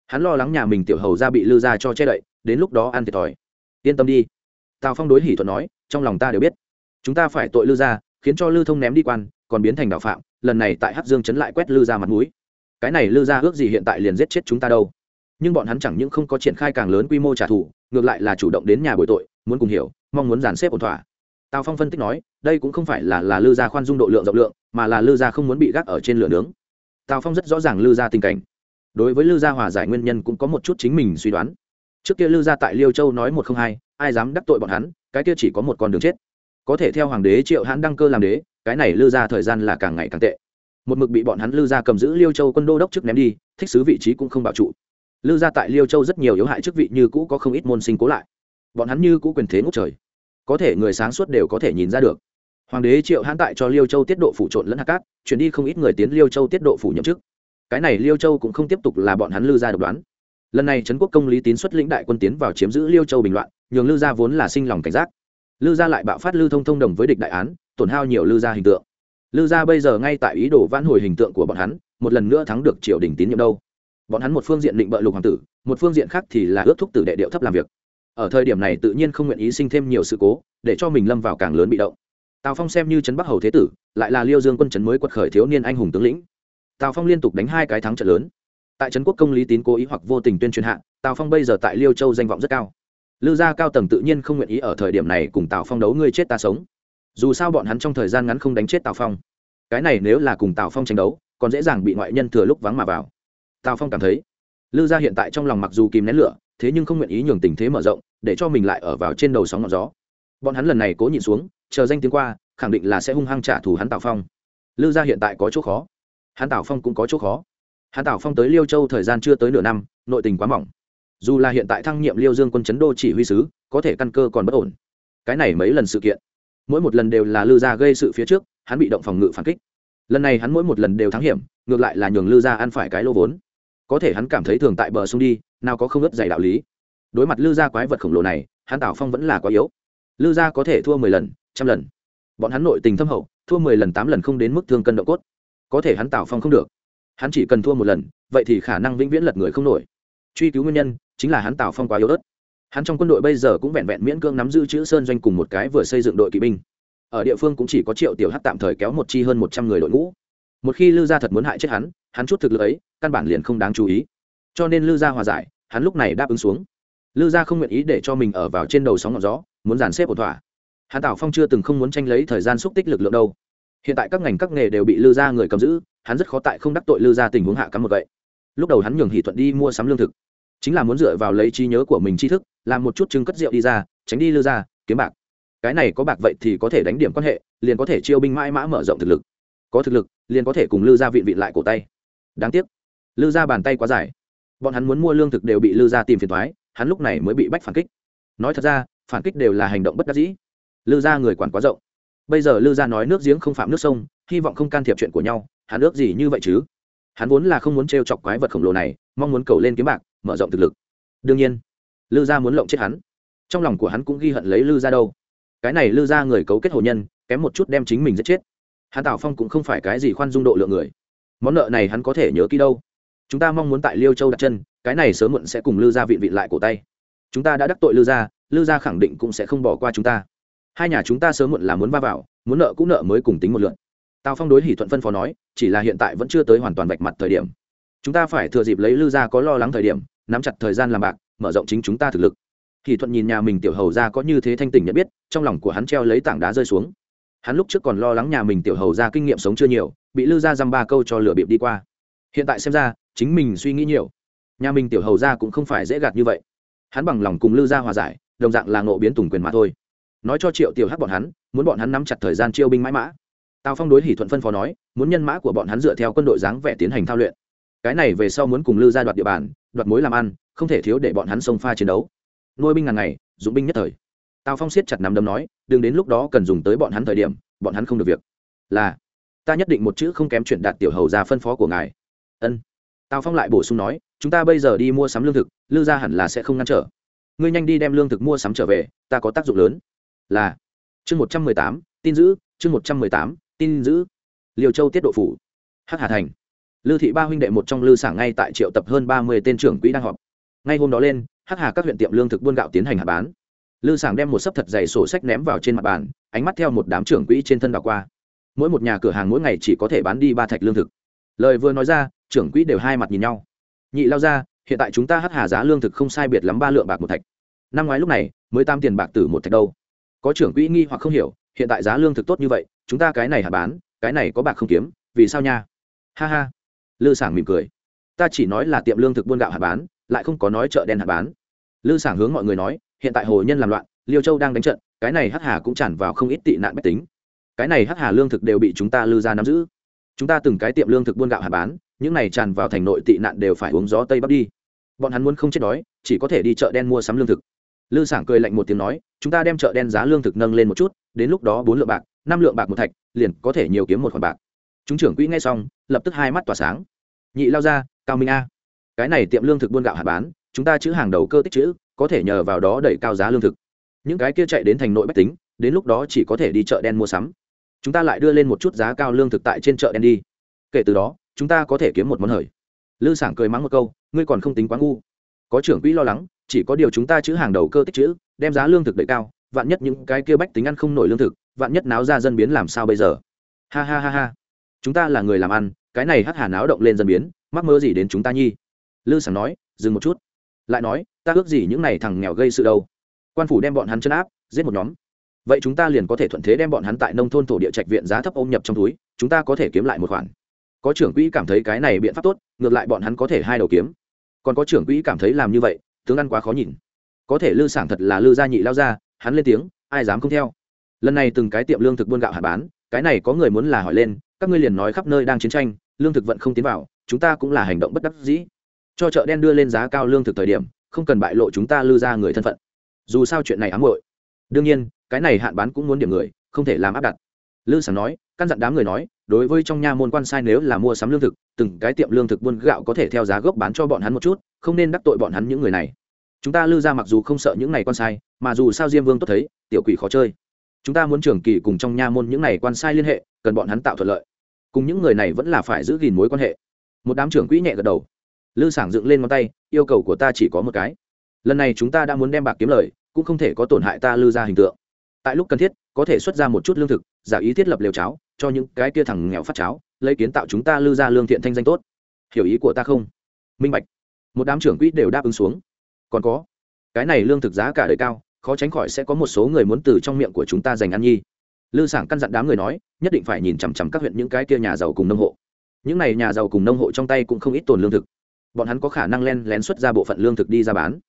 Hắn lo lắng nhà mình tiểu hầu ra bị lư gia cho che đậy, đến lúc đó ăn thiệt thòi. Yên tâm đi. Tào phong đối hỉ thuận nói, trong lòng ta đều biết. Chúng ta phải tội lư gia, khiến cho lư thông ném đi quan, còn biến thành đạo phạm lần này tại hắc dương chấn lại quét lư gia mặt mũi. Cái này lư gia ước gì hiện tại liền giết chết chúng ta đâu? Nhưng bọn hắn chẳng những không có triển khai càng lớn quy mô trả thù, ngược lại là chủ động đến nhà bồi tội, muốn cùng hiểu, mong muốn dàn xếp ổn thỏa. Tào phong phân tích nói, đây cũng không phải là là lư gia khoan dung độ lượng rộng lượng, mà là lư gia không muốn bị gác ở trên lửa nướng. Tào phong rất rõ ràng lư gia tình cảnh. Đối với lư gia hòa giải nguyên nhân cũng có một chút chính mình suy đoán. Trước kia lư gia tại liêu châu nói một không hai, ai dám đắc tội bọn hắn, cái kia chỉ có một con đường chết. Có thể theo hoàng đế triệu hãn đăng cơ làm đế cái này lư gia thời gian là càng ngày càng tệ. Một mực bị bọn hắn lư gia cầm giữ liêu châu quân đô đốc trước ném đi, thích xứ vị trí cũng không bảo trụ. Lư gia tại liêu châu rất nhiều yếu hại chức vị như cũ có không ít môn sinh cố lại. Bọn hắn như cũ quyền thế ngốc trời. Có thể người sáng suốt đều có thể nhìn ra được. Hoàng đế triệu hãn tại cho liêu châu tiết độ phủ trộn lẫn hạt cát, chuyển đi không ít người tiến liêu châu tiết độ phủ nhậm chức. Cái này liêu châu cũng không tiếp tục là bọn hắn lư gia độc đoán. Lần này trấn quốc công lý tín xuất lĩnh đại quân tiến vào chiếm giữ liêu châu bình loạn, nhường lư gia vốn là sinh lòng cảnh giác. Lư gia lại bạo phát lư thông thông đồng với địch đại án tổn hao nhiều lư gia hình tượng. Lư gia bây giờ ngay tại ý đồ vãn hồi hình tượng của bọn hắn, một lần nữa thắng được triều đình tín nhiệm đâu. Bọn hắn một phương diện định bợ lục hoàng tử, một phương diện khác thì là ước thúc tử đệ điệu thấp làm việc. Ở thời điểm này tự nhiên không nguyện ý sinh thêm nhiều sự cố, để cho mình lâm vào càng lớn bị động. Tào phong xem như trấn bắc hầu thế tử, lại là liêu dương quân trấn mới quật khởi thiếu niên anh hùng tướng lĩnh. Tào phong liên tục đánh hai cái thắng trận lớn. Tại trấn quốc công lý tín cố ý hoặc vô tình tuyên truyền hạ, tào phong bây giờ tại liêu châu danh vọng rất cao. Lư gia cao tầng tự nhiên không nguyện ý ở thời điểm này cùng tào phong đấu, ngươi chết ta sống dù sao bọn hắn trong thời gian ngắn không đánh chết tào phong. Cái này nếu là cùng tào phong tranh đấu, còn dễ dàng bị ngoại nhân thừa lúc vắng mà vào. Tào phong cảm thấy, lư gia hiện tại trong lòng mặc dù kìm nén lửa, thế nhưng không nguyện ý nhường tình thế mở rộng, để cho mình lại ở vào trên đầu sóng ngọn gió. Bọn hắn lần này cố nhịn xuống, chờ danh tiếng qua, khẳng định là sẽ hung hăng trả thù hắn tào phong. Lư gia hiện tại có chỗ khó. Hắn tào phong cũng có chỗ khó. Hắn tào phong tới liêu châu thời gian chưa tới nửa năm, nội tình quá mỏng. Dù là hiện tại thăng nhiệm liêu dương quân chấn đô chỉ huy sứ, có thể căn cơ còn bất ổn. Cái này mấy lần sự kiện mỗi một lần đều là lư gia gây sự phía trước, hắn bị động phòng ngự phản kích. Lần này hắn mỗi một lần đều thắng hiểm, ngược lại là nhường lư gia ăn phải cái lô vốn. Có thể hắn cảm thấy thường tại bờ sông đi, nào có không ướt dày đạo lý. Đối mặt lư gia quái vật khổng lồ này, hắn tào phong vẫn là quá yếu. Lư gia có thể thua mười lần, trăm lần. Bọn hắn nội tình thâm hậu, thua mười lần tám lần không đến mức thương cân độ cốt. Có thể hắn tào phong không được. Hắn chỉ cần thua một lần, vậy thì khả năng vĩnh viễn lật người không nổi. Truy cứu nguyên nhân, chính là hắn tào phong quá yếu ớt hắn trong quân đội bây giờ cũng vẹn vẹn miễn cưỡng nắm giữ chữ sơn doanh cùng một cái vừa xây dựng đội kỵ binh. Ở địa phương cũng chỉ có triệu tiểu hát tạm thời kéo một chi hơn một trăm người đội ngũ. Một khi lư gia thật muốn hại chết hắn hắn chút thực lực ấy, căn bản liền không đáng chú ý. Cho nên lư gia hòa giải, hắn lúc này đáp ứng xuống. Lư gia không nguyện ý để cho mình ở vào trên đầu sóng ngọn gió, muốn dàn xếp ổn thỏa. Hắn tảo phong chưa từng không muốn tranh lấy thời gian xúc tích lực lượng đâu. Hiện tại các ngành các nghề đều bị lư gia người cầm giữ, hắn rất khó tại không đắc tội lư gia tình huống hạ cắm một vậy lúc đầu hắn nhường hỷ thuận đi mua sắm lương thực chính là muốn dựa vào lấy trí nhớ của mình tri thức, làm một chút chứng cất rượu đi ra, tránh đi lư gia kiếm bạc. Cái này có bạc vậy thì có thể đánh điểm quan hệ, liền có thể chiêu binh mãi mã mở rộng thực lực. Có thực lực, liền có thể cùng lư gia vịn vịn lại cổ tay. Đáng tiếc, lư gia bàn tay quá dài. Bọn hắn muốn mua lương thực đều bị lư gia tìm phiền thoái hắn lúc này mới bị bách phản kích. Nói thật ra, phản kích đều là hành động bất đắc dĩ. Lư gia người quản quá rộng. Bây giờ lư gia nói nước giếng không phạm nước sông, hy vọng không can thiệp chuyện của nhau, hắn ước gì như vậy chứ? Hắn vốn là không muốn t chọc quái vật khổng lồ này, mong muốn cầu lên kiếm bạc mở rộng thực lực. Đương nhiên, lư gia muốn lộng chết hắn, trong lòng của hắn cũng ghi hận lấy lư gia đâu. Cái này lư gia người cấu kết hồ nhân, kém một chút đem chính mình giết chết. Hắn tào phong cũng không phải cái gì khoan dung độ lượng người. Món nợ này hắn có thể nhớ kỹ đâu. Chúng ta mong muốn tại liêu châu đặt chân, cái này sớm muộn sẽ cùng lư gia vịn vịn lại cổ tay. Chúng ta đã đắc tội lư gia lư gia khẳng định cũng sẽ không bỏ qua chúng ta. Hai nhà chúng ta sớm muộn là muốn va vào, muốn nợ cũng nợ mới cùng tính một lượn tào phong đối hỷ thuận phân phó nói, chỉ là hiện tại vẫn chưa tới hoàn toàn vạch mặt thời điểm. Chúng ta phải thừa dịp lấy lư gia có lo lắng thời điểm nắm chặt thời gian làm bạc, mở rộng chính chúng ta thực lực. Hỷ thuận nhìn nhà mình tiểu hầu ra có như thế thanh tỉnh nhận biết, trong lòng của hắn treo lấy tảng đá rơi xuống. Hắn lúc trước còn lo lắng nhà mình tiểu hầu ra kinh nghiệm sống chưa nhiều, bị lư gia dăm ba câu cho lửa bịp đi qua. Hiện tại xem ra, chính mình suy nghĩ nhiều. Nhà mình tiểu hầu ra cũng không phải dễ gạt như vậy. Hắn bằng lòng cùng lư gia hòa giải, đồng dạng là ngộ biến tùng quyền mà thôi. Nói cho triệu tiểu hắc bọn hắn, muốn bọn hắn nắm chặt thời gian chiêu binh mãi mã. Tào phong đối hỷ thuận phân phó nói, muốn nhân mã của bọn hắn dựa theo quân đội dáng vẻ tiến hành thao luyện cái này về sau muốn cùng lư gia đoạt địa bàn, đoạt mối làm ăn, không thể thiếu để bọn hắn xông pha chiến đấu. Nuôi binh ngàn ngày, dụng binh nhất thời. Tào phong siết chặt nắm đấm nói, đừng đến lúc đó cần dùng tới bọn hắn thời điểm, bọn hắn không được việc. Là, ta nhất định một chữ không kém chuyện đạt tiểu hầu ra phân phó của ngài. Ân. Tào phong lại bổ sung nói, chúng ta bây giờ đi mua sắm lương thực, lư gia hẳn là sẽ không ngăn trở. Ngươi nhanh đi đem lương thực mua sắm trở về, ta có tác dụng lớn. Là. Chương một trăm mười tám, tin giữ, chương một trăm mười tám, tin giữ. Liều châu tiết độ phủ. Hắc hà thành lư thị ba huynh đệ một trong lư sảng ngay tại triệu tập hơn ba mươi tên trưởng quỹ đang họp. Ngay hôm đó lên, hắc hà các huyện tiệm lương thực buôn gạo tiến hành hạ bán. Lư sảng đem một sấp thật dày sổ sách ném vào trên mặt bàn, ánh mắt theo một đám trưởng quỹ trên thân đảo qua. Mỗi một nhà cửa hàng mỗi ngày chỉ có thể bán đi ba thạch lương thực. Lời vừa nói ra, trưởng quỹ đều hai mặt nhìn nhau. Nhị lao ra, hiện tại chúng ta hắc hà giá lương thực không sai biệt lắm ba lượng bạc một thạch. Năm ngoái lúc này, mới tam tiền bạc tử một thạch đâu. Có trưởng quỹ nghi hoặc không hiểu, hiện tại giá lương thực tốt như vậy, chúng ta cái này hạ bán, cái này có bạc không kiếm, vì sao nha? Ha ha lư sảng mỉm cười. Ta chỉ nói là tiệm lương thực buôn gạo hạ bán, lại không có nói chợ đen hạ bán. Lư sảng hướng mọi người nói, hiện tại hồ nhân làm loạn, liêu châu đang đánh trận, cái này hắc hà cũng tràn vào không ít tị nạn bách tính. Cái này hắc hà lương thực đều bị chúng ta lư ra nắm giữ. Chúng ta từng cái tiệm lương thực buôn gạo hạ bán, những này tràn vào thành nội tị nạn đều phải uống gió tây bắc đi. Bọn hắn muốn không chết đói, chỉ có thể đi chợ đen mua sắm lương thực. Lư sảng cười lạnh một tiếng nói, chúng ta đem chợ đen giá lương thực nâng lên một chút, đến lúc đó bốn lượng bạc, năm lượng bạc một thạch, liền có thể nhiều kiếm một khoản bạc chúng trưởng quỹ nghe xong, lập tức hai mắt tỏa sáng. Nhị lao ra, cao minh a. Cái này tiệm lương thực buôn gạo hạt bán, chúng ta chữ hàng đầu cơ tích chữ, có thể nhờ vào đó đẩy cao giá lương thực. Những cái kia chạy đến thành nội bách tính, đến lúc đó chỉ có thể đi chợ đen mua sắm. Chúng ta lại đưa lên một chút giá cao lương thực tại trên chợ đen đi. Kể từ đó, chúng ta có thể kiếm một món hời. Lư sảng cười mắng một câu, ngươi còn không tính quá ngu. Có trưởng quỹ lo lắng, chỉ có điều chúng ta chữ hàng đầu cơ tích chữ, đem giá lương thực đẩy cao, vạn nhất những cái kia bách tính ăn không nổi lương thực, vạn nhất náo ra dân biến làm sao bây giờ? Ha ha ha ha chúng ta là người làm ăn, cái này hắc hà náo động lên dân biến, mắc mơ gì đến chúng ta nhi? Lư sảng nói, dừng một chút. Lại nói, ta ước gì những này thằng nghèo gây sự đâu? Quan phủ đem bọn hắn chân áp, giết một nhóm. Vậy chúng ta liền có thể thuận thế đem bọn hắn tại nông thôn thổ địa trạch viện giá thấp ôm nhập trong túi, chúng ta có thể kiếm lại một khoản. Có trưởng quỹ cảm thấy cái này biện pháp tốt, ngược lại bọn hắn có thể hai đầu kiếm. Còn có trưởng quỹ cảm thấy làm như vậy, tướng ăn quá khó nhìn. Có thể lư sảng thật là lư gia nhị lao ra hắn lên tiếng, ai dám không theo? Lần này từng cái tiệm lương thực buôn gạo hạ bán, cái này có người muốn là hỏi lên các ngươi liền nói khắp nơi đang chiến tranh, lương thực vẫn không tiến vào, chúng ta cũng là hành động bất đắc dĩ. Cho chợ đen đưa lên giá cao lương thực thời điểm, không cần bại lộ chúng ta lư ra người thân phận. Dù sao chuyện này ám hội đương nhiên, cái này hạn bán cũng muốn điểm người, không thể làm áp đặt. Lư sản nói, căn dặn đám người nói, đối với trong nha môn quan sai nếu là mua sắm lương thực, từng cái tiệm lương thực buôn gạo có thể theo giá gốc bán cho bọn hắn một chút, không nên đắc tội bọn hắn những người này. Chúng ta lư ra mặc dù không sợ những này quan sai, mà dù sao diêm vương tốt thấy, tiểu quỷ khó chơi. Chúng ta muốn trường kỳ cùng trong nha môn những này quan sai liên hệ, cần bọn hắn tạo thuận lợi cùng những người này vẫn là phải giữ gìn mối quan hệ. Một đám trưởng quỹ nhẹ gật đầu. Lư sảng dựng lên ngón tay, yêu cầu của ta chỉ có một cái. Lần này chúng ta đã muốn đem bạc kiếm lời, cũng không thể có tổn hại ta lư ra hình tượng. Tại lúc cần thiết, có thể xuất ra một chút lương thực, giả ý thiết lập lều cháo, cho những cái kia thằng nghèo phát cháo, lấy kiến tạo chúng ta lư ra lương thiện thanh danh tốt. Hiểu ý của ta không? Minh bạch. Một đám trưởng quỹ đều đáp ứng xuống. Còn có, cái này lương thực giá cả đời cao, khó tránh khỏi sẽ có một số người muốn từ trong miệng của chúng ta giành ăn nhi lư sảng căn dặn đám người nói, nhất định phải nhìn chằm chằm các huyện những cái kia nhà giàu cùng nông hộ. Những này nhà giàu cùng nông hộ trong tay cũng không ít tồn lương thực. Bọn hắn có khả năng len lén xuất ra bộ phận lương thực đi ra bán.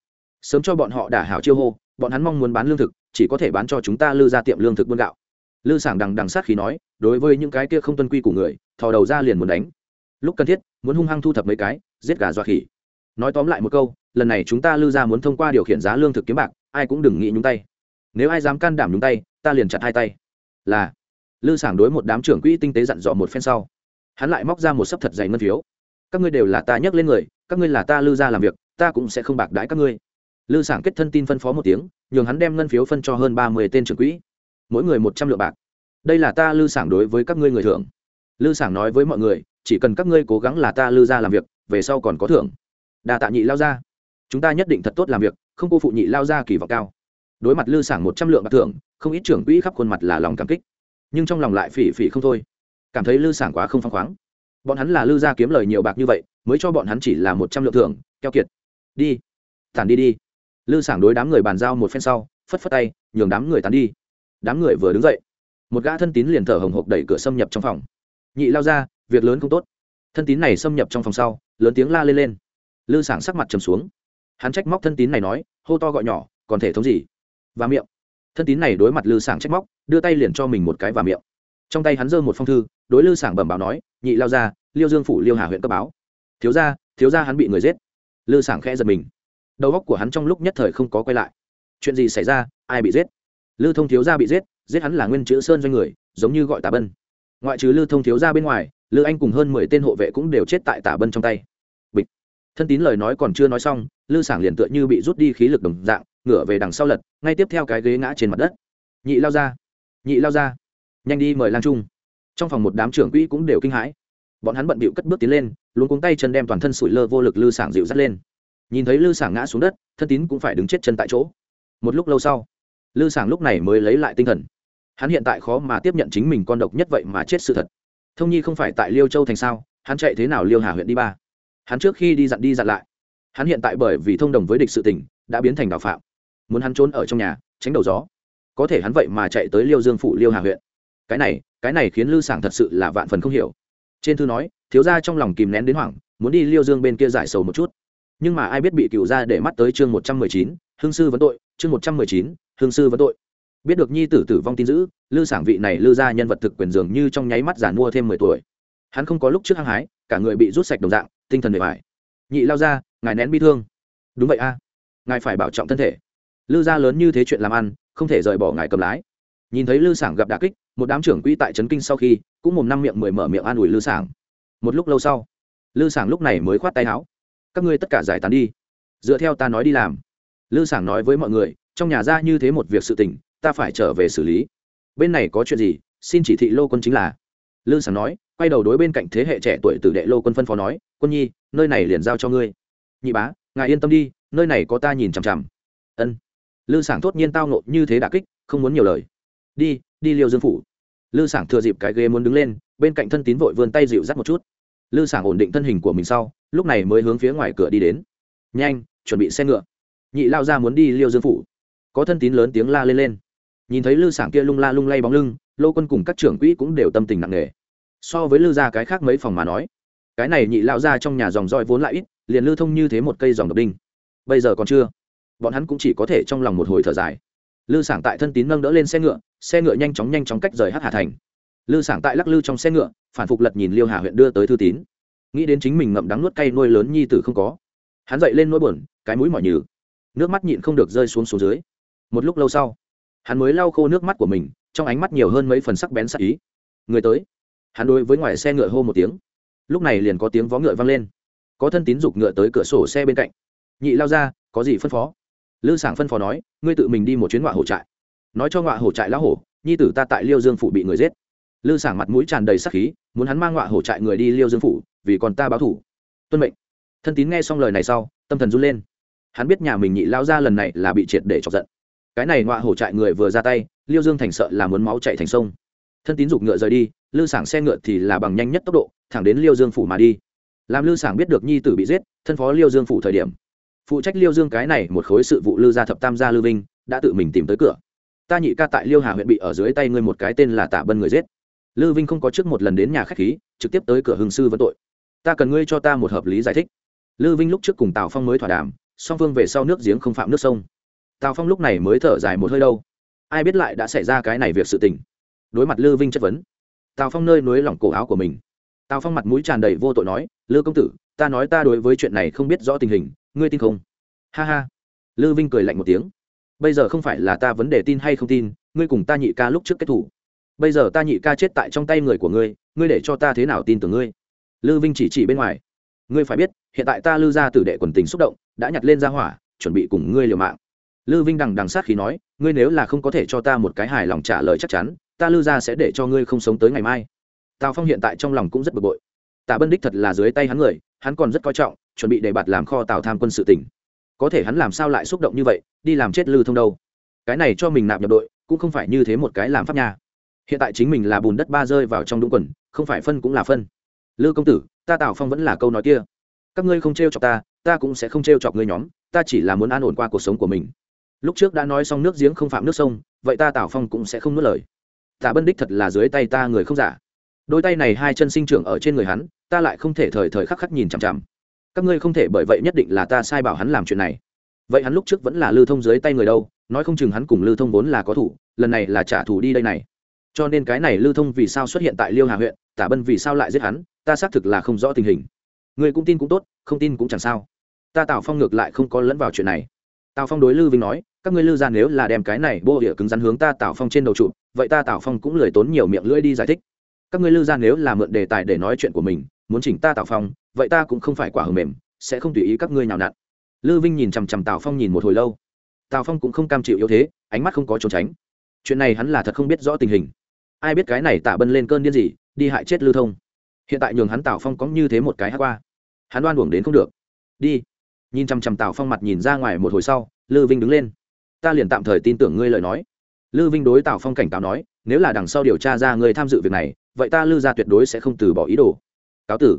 Sớm cho bọn họ đả hảo chiêu hô, bọn hắn mong muốn bán lương thực, chỉ có thể bán cho chúng ta lư ra tiệm lương thực buôn gạo. Lư sảng đằng đằng sát khí nói, đối với những cái kia không tuân quy của người, thò đầu ra liền muốn đánh. Lúc cần thiết, muốn hung hăng thu thập mấy cái, giết gà dọa khỉ. Nói tóm lại một câu, lần này chúng ta lư ra muốn thông qua điều khiển giá lương thực kiếm bạc, ai cũng đừng nghĩ nhúng tay. Nếu ai dám can đảm nhúng tay, ta liền chặt hai tay là lư sảng đối một đám trưởng quỹ tinh tế dặn dò một phen sau. Hắn lại móc ra một sấp thật dày ngân phiếu. Các ngươi đều là ta nhắc lên người, các ngươi là ta lư ra làm việc, ta cũng sẽ không bạc đãi các ngươi. Lư sảng kết thân tin phân phó một tiếng, nhường hắn đem ngân phiếu phân cho hơn ba mươi tên trưởng quỹ. Mỗi người một trăm lượng bạc. Đây là ta lư sảng đối với các ngươi người thưởng. Lư sảng nói với mọi người, chỉ cần các ngươi cố gắng là ta lư ra làm việc, về sau còn có thưởng. Đà tạ nhị lao ra chúng ta nhất định thật tốt làm việc, không cô phụ nhị lao ra kỳ vọng cao. Đối mặt lư sảng một trăm lượng bạc thưởng không ít trưởng quỹ khắp khuôn mặt là lòng cảm kích. Nhưng trong lòng lại phỉ phỉ không thôi. Cảm thấy lư sảng quá không phăng khoáng. Bọn hắn là lư gia kiếm lời nhiều bạc như vậy, mới cho bọn hắn chỉ là một trăm lượng thưởng, keo kiệt. Đi. Tản đi đi. Lư sảng đối đám người bàn giao một phen sau, phất phất tay, nhường đám người tán đi. Đám người vừa đứng dậy, một gã thân tín liền thở hồng hộc đẩy cửa xâm nhập trong phòng. Nhị lao ra việc lớn không tốt. Thân tín này xâm nhập trong phòng sau, lớn tiếng la lên lên. Lư sảng sắc mặt trầm xuống. Hắn trách móc thân tín này nói, hô to gọi nhỏ, còn thể thống gì? Và miệng thân tín này đối mặt lư sảng trách móc, đưa tay liền cho mình một cái và miệng. Trong tay hắn giơ một phong thư, đối lư sảng bẩm báo nói, nhị lao ra liêu dương phủ liêu hà huyện cấp báo. Thiếu ra thiếu ra hắn bị người giết. Lư sảng khẽ giật mình. Đầu góc của hắn trong lúc nhất thời không có quay lại. Chuyện gì xảy ra? Ai bị giết? Lư thông thiếu gia bị giết giết hắn là nguyên chữ sơn doanh người, giống như gọi tà bân. Ngoại trừ lư thông thiếu gia bên ngoài, lư anh cùng hơn mười tên hộ vệ cũng đều chết tại tà bân trong tay. Bịch. Thân tín lời nói còn chưa nói xong, lư sảng liền tựa như bị rút đi khí lực đồng dạng ngửa về đằng sau lật, ngay tiếp theo cái ghế ngã trên mặt đất. Nhị lao ra, nhị lao ra, nhanh đi mời lang trung. Trong phòng một đám trưởng quỹ cũng đều kinh hãi. Bọn hắn bận bịu cất bước tiến lên luôn cuống tay chân đem toàn thân sủi lơ vô lực lư sảng dịu dắt lên. Nhìn thấy lư sảng ngã xuống đất, thân tín cũng phải đứng chết chân tại chỗ. Một lúc lâu sau, lư sảng lúc này mới lấy lại tinh thần. Hắn hiện tại khó mà tiếp nhận chính mình con độc nhất vậy mà chết sự thật. Thông nhi không phải tại liêu châu thành sao, hắn chạy thế nào liêu hà huyện đi ba? Hắn trước khi đi dặn đi dặn lại. Hắn hiện tại bởi vì thông đồng với địch sự tỉnh đã biến thành đạo phạm muốn hắn trốn ở trong nhà tránh đầu gió. Có thể hắn vậy mà chạy tới liêu dương phụ liêu hà huyện. Cái này cái này khiến lư sảng thật sự là vạn phần không hiểu. Trên thư nói thiếu gia trong lòng kìm nén đến hoảng muốn đi liêu dương bên kia giải sầu một chút. Nhưng mà ai biết bị cựu ra để mắt tới chương một trăm mười chín hương sư vấn tội chương một trăm mười chín hương sư vấn tội. Biết được nhi tử tử vong tin dữ, lư sảng vị này lư ra nhân vật thực quyền dường như trong nháy mắt giàn mua thêm mười tuổi. Hắn không có lúc trước hăng hái cả người bị rút sạch đồng dạng tinh thần bề bài nhị lao ra ngài nén bi thương. Đúng vậy a ngài phải bảo trọng thân thể lư gia lớn như thế chuyện làm ăn, không thể rời bỏ ngài cầm lái. Nhìn thấy lư sảng gặp đà kích, một đám trưởng quỹ tại trấn kinh sau khi, cũng mồm năm miệng mười mở miệng an ủi lư sảng. Một lúc lâu sau, lư sảng lúc này mới khoát tay áo. Các ngươi tất cả giải tán đi. Dựa theo ta nói đi làm. Lư sảng nói với mọi người, trong nhà ra như thế một việc sự tình, ta phải trở về xử lý. Bên này có chuyện gì, xin chỉ thị lô quân chính là. Lư sảng nói, quay đầu đối bên cạnh thế hệ trẻ tuổi tử đệ lô quân phân phó nói, quân nhi, nơi này liền giao cho ngươi. Nhị bá, ngài yên tâm đi, nơi này có ta nhìn chằm chằm. Ân lư sảng thốt nhiên tao nộ như thế đà kích, không muốn nhiều lời. Đi đi liêu dương phủ. Lư sảng thừa dịp cái ghế muốn đứng lên, bên cạnh thân tín vội vươn tay dịu dắt một chút. Lư sảng ổn định thân hình của mình sau, lúc này mới hướng phía ngoài cửa đi đến. Nhanh, chuẩn bị xe ngựa. Nhị lao ra muốn đi liêu dương phủ. Có thân tín lớn tiếng la lên lên. Nhìn thấy lư sảng kia lung la lung lay bóng lưng, lô quân cùng các trưởng quỹ cũng đều tâm tình nặng nề. So với lư ra cái khác mấy phòng mà nói, cái này nhị lao ra trong nhà dòng roi vốn lại ít, liền lưu thông như thế một cây dòng độc đinh. Bây giờ còn chưa? Bọn hắn cũng chỉ có thể trong lòng một hồi thở dài. Lư sảng tại thân tín nâng đỡ lên xe ngựa xe ngựa nhanh chóng nhanh chóng cách rời hát hà thành. Lư sảng tại lắc lư trong xe ngựa, phản phục lật nhìn liêu hà huyện đưa tới thư tín. Nghĩ đến chính mình ngậm đắng nuốt cay nuôi lớn nhi tử không có. Hắn dậy lên nỗi buồn, cái mũi mỏi nhừ. Nước mắt nhịn không được rơi xuống xuống dưới. Một lúc lâu sau, hắn mới lau khô nước mắt của mình, trong ánh mắt nhiều hơn mấy phần sắc bén sắc ý. Người tới. Hắn đối với ngoài xe ngựa hô một tiếng. Lúc này liền có tiếng vó ngựa vang lên. Có thân tín dục ngựa tới cửa sổ xe bên cạnh. Nhị lao ra, có gì phân phó? Lư sảng phân phó nói, ngươi tự mình đi một chuyến ngoại hổ trại. Nói cho ngoại hổ trại lão hổ, nhi tử ta tại liêu dương phủ bị người giết. Lư sảng mặt mũi tràn đầy sắc khí, muốn hắn mang ngoại hổ trại người đi liêu dương phủ, vì còn ta báo thủ. Tuân mệnh. Thân tín nghe xong lời này sau, tâm thần run lên. Hắn biết nhà mình nhị lao ra lần này là bị triệt để chọc giận. Cái này ngoại hổ trại người vừa ra tay, liêu dương thành sợ là muốn máu chạy thành sông. Thân tín giục ngựa rời đi lư sảng xe ngựa thì là bằng nhanh nhất tốc độ, thẳng đến liêu dương phủ mà đi. Làm lư sảng biết được nhi tử bị giết, thân phó liêu dương phủ thời điểm phụ trách liêu dương cái này một khối sự vụ lư gia thập tam gia lư vinh, đã tự mình tìm tới cửa. Ta nhị ca tại liêu hà huyện bị ở dưới tay ngươi một cái tên là tạ bân người giết. Lư vinh không có trước một lần đến nhà khách khí, trực tiếp tới cửa hương sư vấn tội. Ta cần ngươi cho ta một hợp lý giải thích. Lư vinh lúc trước cùng tào phong mới thỏa đàm, song phương về sau nước giếng không phạm nước sông. Tào phong lúc này mới thở dài một hơi đâu. Ai biết lại đã xảy ra cái này việc sự tình. Đối mặt lư vinh chất vấn, tào phong nơi nối lỏng cổ áo của mình. Tào phong mặt mũi tràn đầy vô tội nói, lư công tử, ta nói ta đối với chuyện này không biết rõ tình hình ngươi tin không? Ha ha. Lư vinh cười lạnh một tiếng. Bây giờ không phải là ta vấn đề tin hay không tin, ngươi cùng ta nhị ca lúc trước kết thủ. Bây giờ ta nhị ca chết tại trong tay người của ngươi ngươi để cho ta thế nào tin tưởng ngươi? Lư vinh chỉ chỉ bên ngoài. Ngươi phải biết, hiện tại ta lư ra tử đệ quần tình xúc động, đã nhặt lên ra hỏa, chuẩn bị cùng ngươi liều mạng. Lư vinh đằng đằng sát khí nói, ngươi nếu là không có thể cho ta một cái hài lòng trả lời chắc chắn, ta lư ra sẽ để cho ngươi không sống tới ngày mai. Tào phong hiện tại trong lòng cũng rất bực bội. Tạ bân đích thật là dưới tay hắn người, hắn còn rất coi trọng chuẩn bị để bạt làm kho tàu tham quân sự tỉnh. Có thể hắn làm sao lại xúc động như vậy, đi làm chết lư thông đâu? Cái này cho mình nạp nhập đội, cũng không phải như thế một cái làm pháp nha. Hiện tại chính mình là bùn đất ba rơi vào trong đúng quần, không phải phân cũng là phân. Lư công tử, ta tào phong vẫn là câu nói kia. Các ngươi không t r e o chọc ta ta cũng sẽ không t r e o chọc ngươi nhóm, ta chỉ là muốn an ổn qua cuộc sống của mình. Lúc trước đã nói xong nước giếng không phạm nước sông, vậy ta tào phong cũng sẽ không nuốt lời. Tạ bân đích thật là dưới tay ta người không giả. Đôi tay này hai chân sinh trưởng ở trên người hắn, ta lại không thể thời thời khắc khắc nhìn chằm chằm các ngươi không thể bởi vậy nhất định là ta sai bảo hắn làm chuyện này. Vậy hắn lúc trước vẫn là lưu thông dưới tay người đâu, nói không chừng hắn cùng lưu thông vốn là có thủ, lần này là trả thù đi đây này. Cho nên cái này lưu thông vì sao xuất hiện tại liêu hà huyện, tả bân vì sao lại giết hắn, ta xác thực là không rõ tình hình. Người cũng tin cũng tốt, không tin cũng chẳng sao. Ta tào phong ngược lại không có lẫn vào chuyện này. Tào phong đối lư vinh nói, các ngươi lưu ra nếu là đem cái này bô địa cứng rắn hướng ta tào phong trên đầu trụ, vậy ta tào phong cũng lười tốn nhiều miệng lưỡi đi giải thích. Các ngươi lưu ra nếu là mượn đề tài để nói chuyện của mình muốn chỉnh ta tào phong, vậy ta cũng không phải quả hờ mềm, sẽ không tùy ý các ngươi nào nặn. Lư vinh nhìn chằm chằm tào phong nhìn một hồi lâu. Tào phong cũng không cam chịu yếu thế, ánh mắt không có trốn tránh. Chuyện này hắn là thật không biết rõ tình hình. Ai biết cái này tả bân lên cơn điên gì, đi hại chết lưu thông. Hiện tại nhường hắn tào phong có như thế một cái hát qua. Hắn đoan uổng đến không được. Đi. Nhìn chằm chằm tào phong mặt nhìn ra ngoài một hồi sau, lư vinh đứng lên. Ta liền tạm thời tin tưởng ngươi lời nói. Lư vinh đối tào phong cảnh cáo nói, nếu là đằng sau điều tra ra người tham dự việc này, vậy ta lư ra tuyệt đối sẽ không từ bỏ ý đồ cáo tử.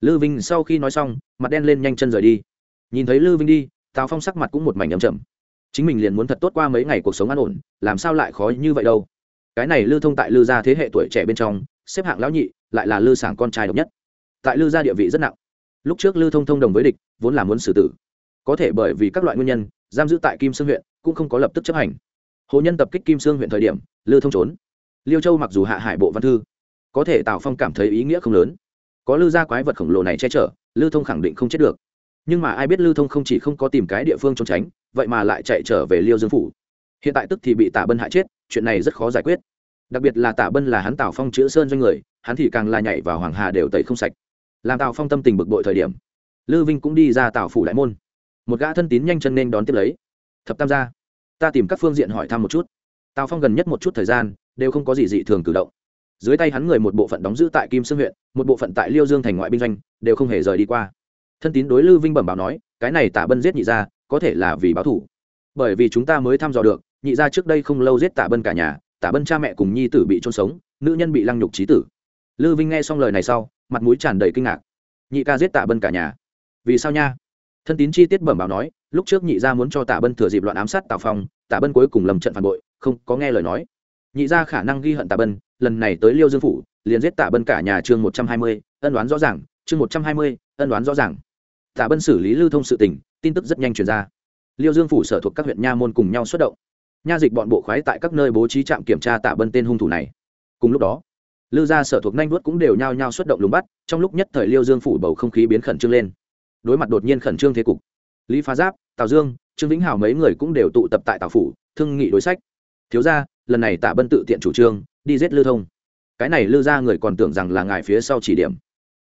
Lư vinh sau khi nói xong, mặt đen lên nhanh chân rời đi. Nhìn thấy lư vinh đi, tào phong sắc mặt cũng một mảnh ấm chậm chính mình liền muốn thật tốt qua mấy ngày cuộc sống an ổn, làm sao lại khó như vậy đâu? Cái này lư thông tại lư gia thế hệ tuổi trẻ bên trong, xếp hạng lão nhị, lại là lư sảng con trai độc nhất. Tại lư gia địa vị rất nặng. Lúc trước lư thông thông đồng với địch, vốn là muốn xử tử. Có thể bởi vì các loại nguyên nhân, giam giữ tại kim sương huyện, cũng không có lập tức chấp hành. Hồ nhân tập kích kim sương huyện thời điểm, lư thông trốn. Liêu châu mặc dù hạ hải bộ văn thư, có thể tào phong cảm thấy ý nghĩa không lớn có lư gia quái vật khổng lồ này che chở, lư thông khẳng định không chết được. Nhưng mà ai biết lưu thông không chỉ không có tìm cái địa phương trốn tránh, vậy mà lại chạy trở về liêu dương phủ. Hiện tại tức thì bị tả bân hại chết, chuyện này rất khó giải quyết. Đặc biệt là tả bân là hắn tào phong chữ sơn doanh người, hắn thì càng là nhảy vào hoàng hà đều tẩy không sạch. Làm tào phong tâm tình bực bội thời điểm, lư vinh cũng đi ra tào phủ đại môn. Một gã thân tín nhanh chân nên đón tiếp lấy. Thập tam gia, ta tìm các phương diện hỏi thăm một chút. Tào phong gần nhất một chút thời gian, đều không có gì dị thường cử động dưới tay hắn người một bộ phận đóng giữ tại kim sương huyện, một bộ phận tại liêu dương thành ngoại binh doanh, đều không hề rời đi qua. Thân tín đối Lưu vinh bẩm báo nói, cái này tả bân giết nhị gia, có thể là vì báo thủ. Bởi vì chúng ta mới thăm dò được, nhị gia trước đây không lâu giết tả bân cả nhà, tả bân cha mẹ cùng nhi tử bị trôn sống, nữ nhân bị lăng nhục trí tử. Lư vinh nghe xong lời này sau, mặt mũi tràn đầy kinh ngạc. Nhị ca giết tả bân cả nhà. Vì sao nha? Thân tín chi tiết bẩm báo nói, lúc trước nhị gia muốn cho tả bân thừa dịp loạn ám sát tào phong, tả bân cuối cùng lầm trận phản bội, không có nghe lời nói. Nhị gia khả năng ghi hận tả bân lần này tới liêu dương phủ, liền giết tả bân cả nhà chương một trăm hai mươi, ân đoán rõ ràng, chương một trăm hai mươi, ân đoán rõ ràng. Tả bân xử lý lưu thông sự tình, tin tức rất nhanh truyền ra. Liêu dương phủ sở thuộc các huyện nha môn cùng nhau xuất động. Nha dịch bọn bộ khoái tại các nơi bố trí trạm kiểm tra tả bân tên hung thủ này. Cùng lúc đó, lưu gia sở thuộc nhanh vuốt cũng đều nhao nhao xuất động lùng bắt, trong lúc nhất thời liêu dương phủ bầu không khí biến khẩn trương lên. Đối mặt đột nhiên khẩn trương thế cục, lý phá giáp, tào dương, trương vĩnh hảo mấy người cũng đều tụ tập tại tào phủ, thương nghị đối sách. Thiếu ra lần này tạ bân tự tiện chủ trương đi giết lưu thông. Cái này lưu ra người còn tưởng rằng là ngài phía sau chỉ điểm.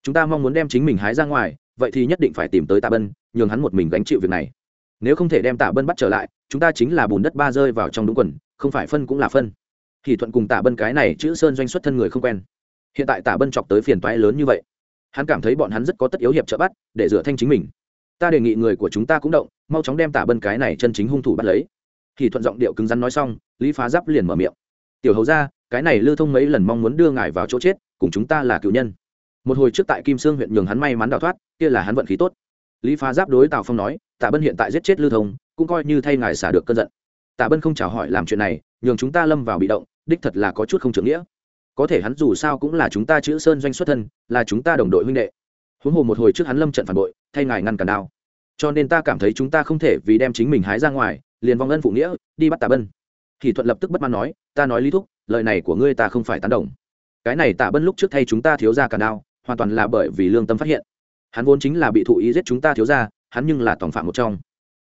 Chúng ta mong muốn đem chính mình hái ra ngoài, vậy thì nhất định phải tìm tới tạ bân, nhường hắn một mình gánh chịu việc này. Nếu không thể đem tạ bân bắt trở lại, chúng ta chính là bùn đất ba rơi vào trong đúng quần, không phải phân cũng là phân. Thì thuận cùng tạ bân cái này chữ sơn doanh xuất thân người không quen. Hiện tại tạ bân chọc tới phiền toái lớn như vậy. Hắn cảm thấy bọn hắn rất có tất yếu hiệp trợ bắt, để rửa thanh chính mình. Ta đề nghị người của chúng ta cũng động, mau chóng đem tạ bân cái này chân chính hung thủ bắt lấy. Thì thuận giọng điệu cứng rắn nói xong, lý phá giáp liền mở miệng tiểu hầu ra cái này lưu thông mấy lần mong muốn đưa ngài vào chỗ chết, cùng chúng ta là cựu nhân. Một hồi trước tại kim sương huyện nhường hắn may mắn đào thoát, kia là hắn vận khí tốt. Lý phá giáp đối tào phong nói, tạ bân hiện tại giết chết lưu thông, cũng coi như thay ngài xả được cơn giận. Tạ bân không chào hỏi làm chuyện này, nhường chúng ta lâm vào bị động, đích thật là có chút không trưởng nghĩa. Có thể hắn dù sao cũng là chúng ta chữ sơn doanh xuất thân, là chúng ta đồng đội huynh đệ. Huống hồ một hồi trước hắn lâm trận phản bội, thay ngài ngăn cản đao. Cho nên ta cảm thấy chúng ta không thể vì đem chính mình hái ra ngoài, liền vong ân phụ nghĩa, đi bắt tạ bân thì thuận lập tức bất mãn nói, ta nói lý thúc, lời này của ngươi ta không phải tán đồng. Cái này tạ bân lúc trước thay chúng ta thiếu ra cả đao, hoàn toàn là bởi vì lương tâm phát hiện. Hắn vốn chính là bị thụ ý giết chúng ta thiếu ra hắn nhưng là tòng phạm một trong.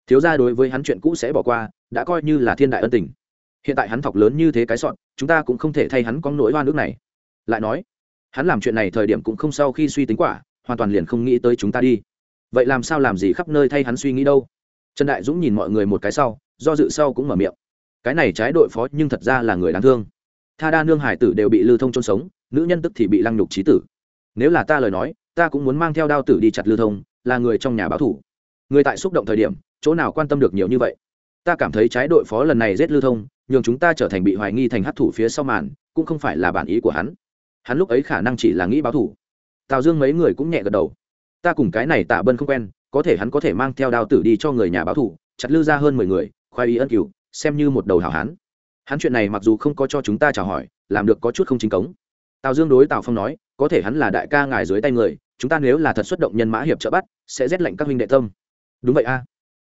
Thiếu ra đối với hắn chuyện cũ sẽ bỏ qua, đã coi như là thiên đại ân tình. Hiện tại hắn thọc lớn như thế cái sọn, chúng ta cũng không thể thay hắn có nỗi hoa nước này. Lại nói, hắn làm chuyện này thời điểm cũng không sau khi suy tính quả, hoàn toàn liền không nghĩ tới chúng ta đi. Vậy làm sao làm gì khắp nơi thay hắn suy nghĩ đâu? Trần đại dũng nhìn mọi người một cái sau, do dự sau cũng mở miệng cái này trái đội phó nhưng thật ra là người đáng thương. Tha đa nương hải tử đều bị lưu thông trôn sống, nữ nhân tức thì bị lăng nhục trí tử. Nếu là ta lời nói, ta cũng muốn mang theo đao tử đi chặt lưu thông, là người trong nhà báo thủ. Người tại xúc động thời điểm, chỗ nào quan tâm được nhiều như vậy? Ta cảm thấy trái đội phó lần này giết lưu thông, nhường chúng ta trở thành bị hoài nghi thành hát thủ phía sau màn, cũng không phải là bản ý của hắn. Hắn lúc ấy khả năng chỉ là nghĩ báo thủ. Tào dương mấy người cũng nhẹ gật đầu. Ta cùng cái này tạ bân không quen, có thể hắn có thể mang theo đao tử đi cho người nhà báo thủ, chặt lư ra hơn mười người, khoai ý ân cửu xem như một đầu hảo hán. Hắn chuyện này mặc dù không có cho chúng ta chào hỏi, làm được có chút không chính cống. Tào dương đối tào phong nói, có thể hắn là đại ca ngài dưới tay người, chúng ta nếu là thật xuất động nhân mã hiệp trợ bắt, sẽ rét lệnh các huynh đệ tâm. Đúng vậy a.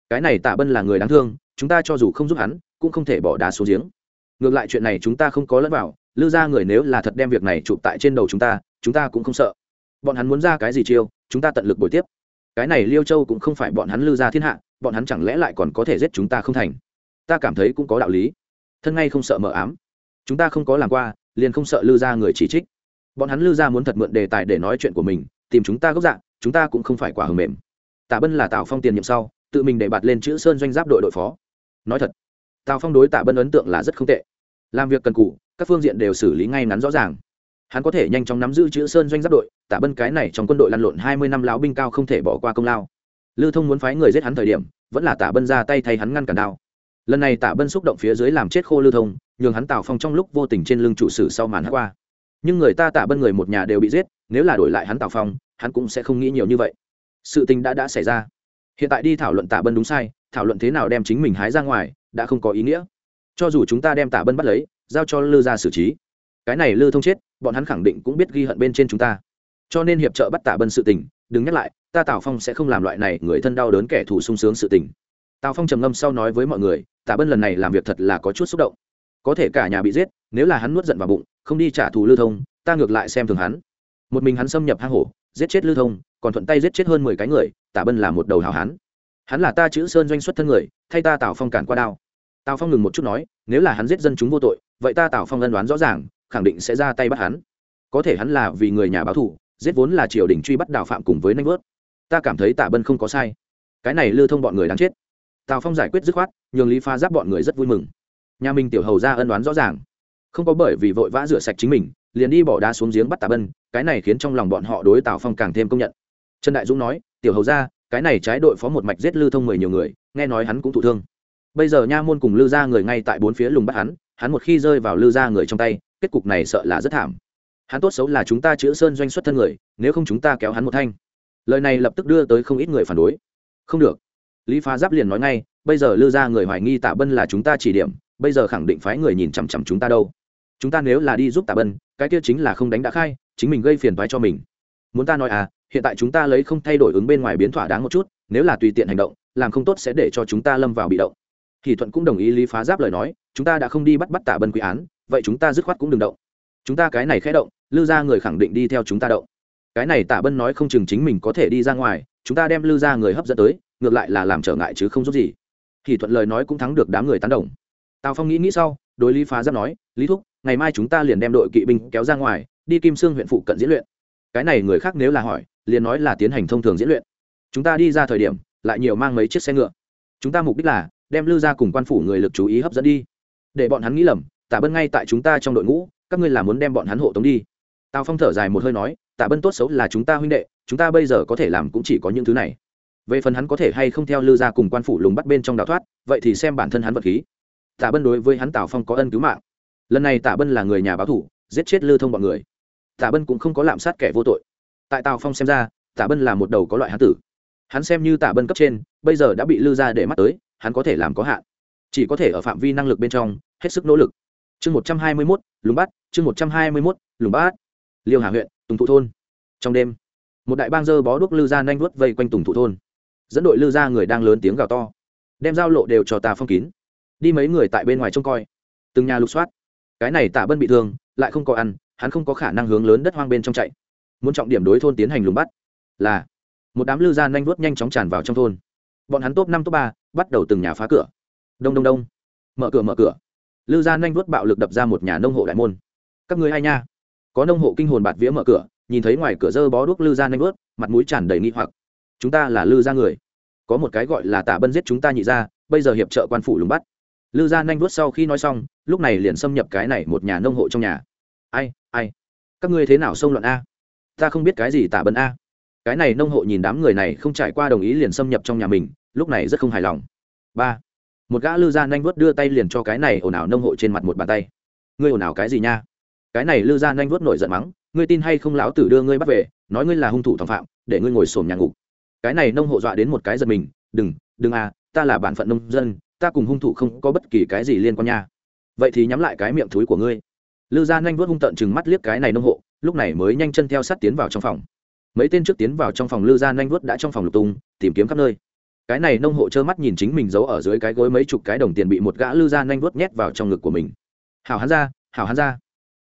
Cái này tạ bân là người đáng thương, chúng ta cho dù không giúp hắn, cũng không thể bỏ đá xuống giếng. Ngược lại chuyện này chúng ta không có lẫn vào, lư ra người nếu là thật đem việc này chụp tại trên đầu chúng ta chúng ta cũng không sợ. Bọn hắn muốn ra cái gì chiêu, chúng ta tận lực bồi tiếp. Cái này liêu châu cũng không phải bọn hắn lư ra thiên hạ, bọn hắn chẳng lẽ lại còn có thể giết chúng ta không thành? Ta cảm thấy cũng có đạo lý. Thân ngay không sợ mờ ám. Chúng ta không có làm qua, liền không sợ lư ra người chỉ trích. Bọn hắn lư ra muốn thật mượn đề tài để nói chuyện của mình, tìm chúng ta gốc dạng chúng ta cũng không phải quả hầm mềm. Tạ bân là tào phong tiền nhiệm sau, tự mình để bạt lên chữ sơn doanh giáp đội đội phó. Nói thật, tào phong đối tạ bân ấn tượng là rất không tệ. Làm việc cần cụ các phương diện đều xử lý ngay ngắn rõ ràng. Hắn có thể nhanh chóng nắm giữ chữ sơn doanh giáp đội tạ bân cái này trong quân đội lăn lộn hai mươi năm lão binh cao không thể bỏ qua công lao. Lưu thông muốn phái người giết hắn thời điểm, vẫn là tạ bân ra tay thay hắn ngăn cản đao lần này tạ bân xúc động phía dưới làm chết khô lưu thông, nhường hắn tào phong trong lúc vô tình trên lưng chủ sử sau màn hát qua. Nhưng người ta tạ bân người một nhà đều bị giết, nếu là đổi lại hắn tào phong, hắn cũng sẽ không nghĩ nhiều như vậy. Sự tình đã đã xảy ra. Hiện tại đi thảo luận tạ bân đúng sai, thảo luận thế nào đem chính mình hái ra ngoài, đã không có ý nghĩa. Cho dù chúng ta đem tạ bân bắt lấy, giao cho lư ra xử trí. Cái này lư thông chết, bọn hắn khẳng định cũng biết ghi hận bên trên chúng ta. Cho nên hiệp trợ bắt tạ bân sự tình, đừng nhắc lại, ta tào phong sẽ không làm loại này người thân đau đớn kẻ thù sung sướng sự tình tào phong trầm ngâm sau nói với mọi người tạ bân lần này làm việc thật là có chút xúc động. Có thể cả nhà bị giết, nếu là hắn nuốt giận vào bụng, không đi trả thù lưu thông, ta ngược lại xem thường hắn. Một mình hắn xâm nhập hang hổ, giết chết lưu thông, còn thuận tay giết chết hơn mười cái người tạ bân là một đầu hào hán. Hắn là ta chữ sơn doanh xuất thân người, thay ta tào phong cản qua đao. Tào phong ngừng một chút nói, nếu là hắn giết dân chúng vô tội, vậy ta tào phong ân đoán rõ ràng, khẳng định sẽ ra tay bắt hắn. Có thể hắn là vì người nhà báo thù, giết vốn là triều đình truy bắt đào phạm cùng với nanh vớt ta cảm thấy tả bân không có sai. Cái này lưu thông bọn người đáng chết tào phong giải quyết dứt khoát, nhường lý pha giáp bọn người rất vui mừng. Nhà mình tiểu hầu ra ân đoán rõ ràng. Không có bởi vì vội vã rửa sạch chính mình, liền đi bỏ đá xuống giếng bắt tà bân, cái này khiến trong lòng bọn họ đối tào phong càng thêm công nhận. Trần đại dũng nói, tiểu hầu ra, cái này trái đội phó một mạch giết lưu thông mười nhiều người, nghe nói hắn cũng thụ thương. Bây giờ nha môn cùng lư ra người ngay tại bốn phía lùng bắt hắn hắn một khi rơi vào lư ra người trong tay, kết cục này sợ là rất thảm. Hắn tốt xấu là chúng ta chữa sơn doanh xuất thân người, nếu không chúng ta kéo hắn một thanh. Lời này lập tức đưa tới không ít người phản đối. Không được lý phá giáp liền nói ngay, bây giờ lư ra người hoài nghi tạ bân là chúng ta chỉ điểm, bây giờ khẳng định phái người nhìn chằm chằm chúng ta đâu. Chúng ta nếu là đi giúp tạ bân, cái kia chính là không đánh đã khai, chính mình gây phiền toái cho mình. Muốn ta nói à hiện tại chúng ta lấy không thay đổi ứng bên ngoài biến thỏa đáng một chút, nếu là tùy tiện hành động, làm không tốt sẽ để cho chúng ta lâm vào bị động. Thì thuận cũng đồng ý lý phá giáp lời nói, chúng ta đã không đi bắt bắt tạ bân quy án, vậy chúng ta dứt khoát cũng đừng động. Chúng ta cái này khẽ động, lư ra người khẳng định đi theo chúng ta động. Cái này tạ bân nói không chừng chính mình có thể đi ra ngoài, chúng ta đem lư ra người hấp dẫn tới ngược lại là làm trở ngại chứ không giúp gì. Thì thuận lời nói cũng thắng được đám người tán đồng. Tào phong nghĩ nghĩ sau, đối lý phá giáp nói, lý thúc, ngày mai chúng ta liền đem đội kỵ binh kéo ra ngoài, đi kim sương huyện phụ cận diễn luyện. Cái này người khác nếu là hỏi, liền nói là tiến hành thông thường diễn luyện. Chúng ta đi ra thời điểm, lại nhiều mang mấy chiếc xe ngựa. Chúng ta mục đích là đem lư ra cùng quan phủ người lực chú ý hấp dẫn đi. Để bọn hắn nghĩ lầm, tả bân ngay tại chúng ta trong đội ngũ, các ngươi là muốn đem bọn hắn hộ tống đi. Tào phong thở dài một hơi nói, tả bân tốt xấu là chúng ta huynh đệ, chúng ta bây giờ có thể làm cũng chỉ có những thứ này về phần hắn có thể hay không theo lư ra cùng quan phủ lùng bắt bên trong đào thoát, vậy thì xem bản thân hắn vật khí. Tả bân đối với hắn tào phong có ân cứu mạng. Lần này tả bân là người nhà báo thủ, giết chết lư thông bọn người. Tả bân cũng không có lạm sát kẻ vô tội. Tại tào phong xem ra, tả bân là một đầu có loại hán tử. Hắn xem như tả bân cấp trên, bây giờ đã bị lư ra để mắt tới, hắn có thể làm có hạn. Chỉ có thể ở phạm vi năng lực bên trong, hết sức nỗ lực. Chương một trăm hai mươi mốt, lùng bát chương một trăm hai mươi mốt, lùng bát liêu hà huyện, tùng thụ thôn. Trong đêm, một đại bang dơ bó đuốc lư ra nhanh vuốt vây quanh tùng thụ thôn dẫn đội lư ra người đang lớn tiếng gào to. Đem giao lộ đều cho ta phong kín. Đi mấy người tại bên ngoài trông coi. Từng nhà lục soát. Cái này tạ bân bị thương, lại không có ăn, hắn không có khả năng hướng lớn đất hoang bên trong chạy. Muốn trọng điểm đối thôn tiến hành lùng bắt. Là, một đám lư gia nhanh vuốt nhanh chóng tràn vào trong thôn. Bọn hắn top năm, top ba, bắt đầu từng nhà phá cửa. Đông đông đông. Mở cửa mở cửa. Lư gia nhanh vuốt bạo lực đập ra một nhà nông hộ đại môn. Các người hay nha? Có nông hộ kinh hồn bạt vía mở cửa, nhìn thấy ngoài cửa dơ bó đuốc lư gia nhanh vuốt, mặt mũi tràn đầy nghi hoặc chúng ta là lư gia người. Có một cái gọi là tả bân giết chúng ta nhị ra bây giờ hiệp trợ quan phủ lùng bắt. Lư gia nhanh vuốt sau khi nói xong, lúc này liền xâm nhập cái này một nhà nông hộ trong nhà. Ai ai? Các ngươi thế nào xông loạn a? Ta không biết cái gì tả bân a. Cái này nông hộ nhìn đám người này không trải qua đồng ý liền xâm nhập trong nhà mình, lúc này rất không hài lòng. Ba. Một gã lư gia nanh vuốt đưa tay liền cho cái này ồn ào nông hộ trên mặt một bàn tay. Ngươi ồn ào cái gì nha? Cái này lư gia nanh vuốt nổi giận mắng. Ngươi tin hay không lão tử đưa ngươi bắt về, nói ngươi là hung thủ thòng phạm, để ngươi ngồi sổm nhà ngục cái này nông hộ dọa đến một cái giật mình, đừng đừng à ta là bản phận nông dân, ta cùng hung thủ không có bất kỳ cái gì liên quan nha. Vậy thì nhắm lại cái miệng thúi của ngươi. Lư gia nhanh vớt hung tợn chừng mắt liếc cái này nông hộ, lúc này mới nhanh chân theo sát tiến vào trong phòng. Mấy tên trước tiến vào trong phòng, lư gia nhanh vớt đã trong phòng lục tung, tìm kiếm khắp nơi. Cái này nông hộ trơ mắt nhìn chính mình giấu ở dưới cái gối mấy chục cái đồng tiền bị một gã lư gia nhanh vớt nhét vào trong ngực của mình. Hảo hắn ra, hảo hắn ra.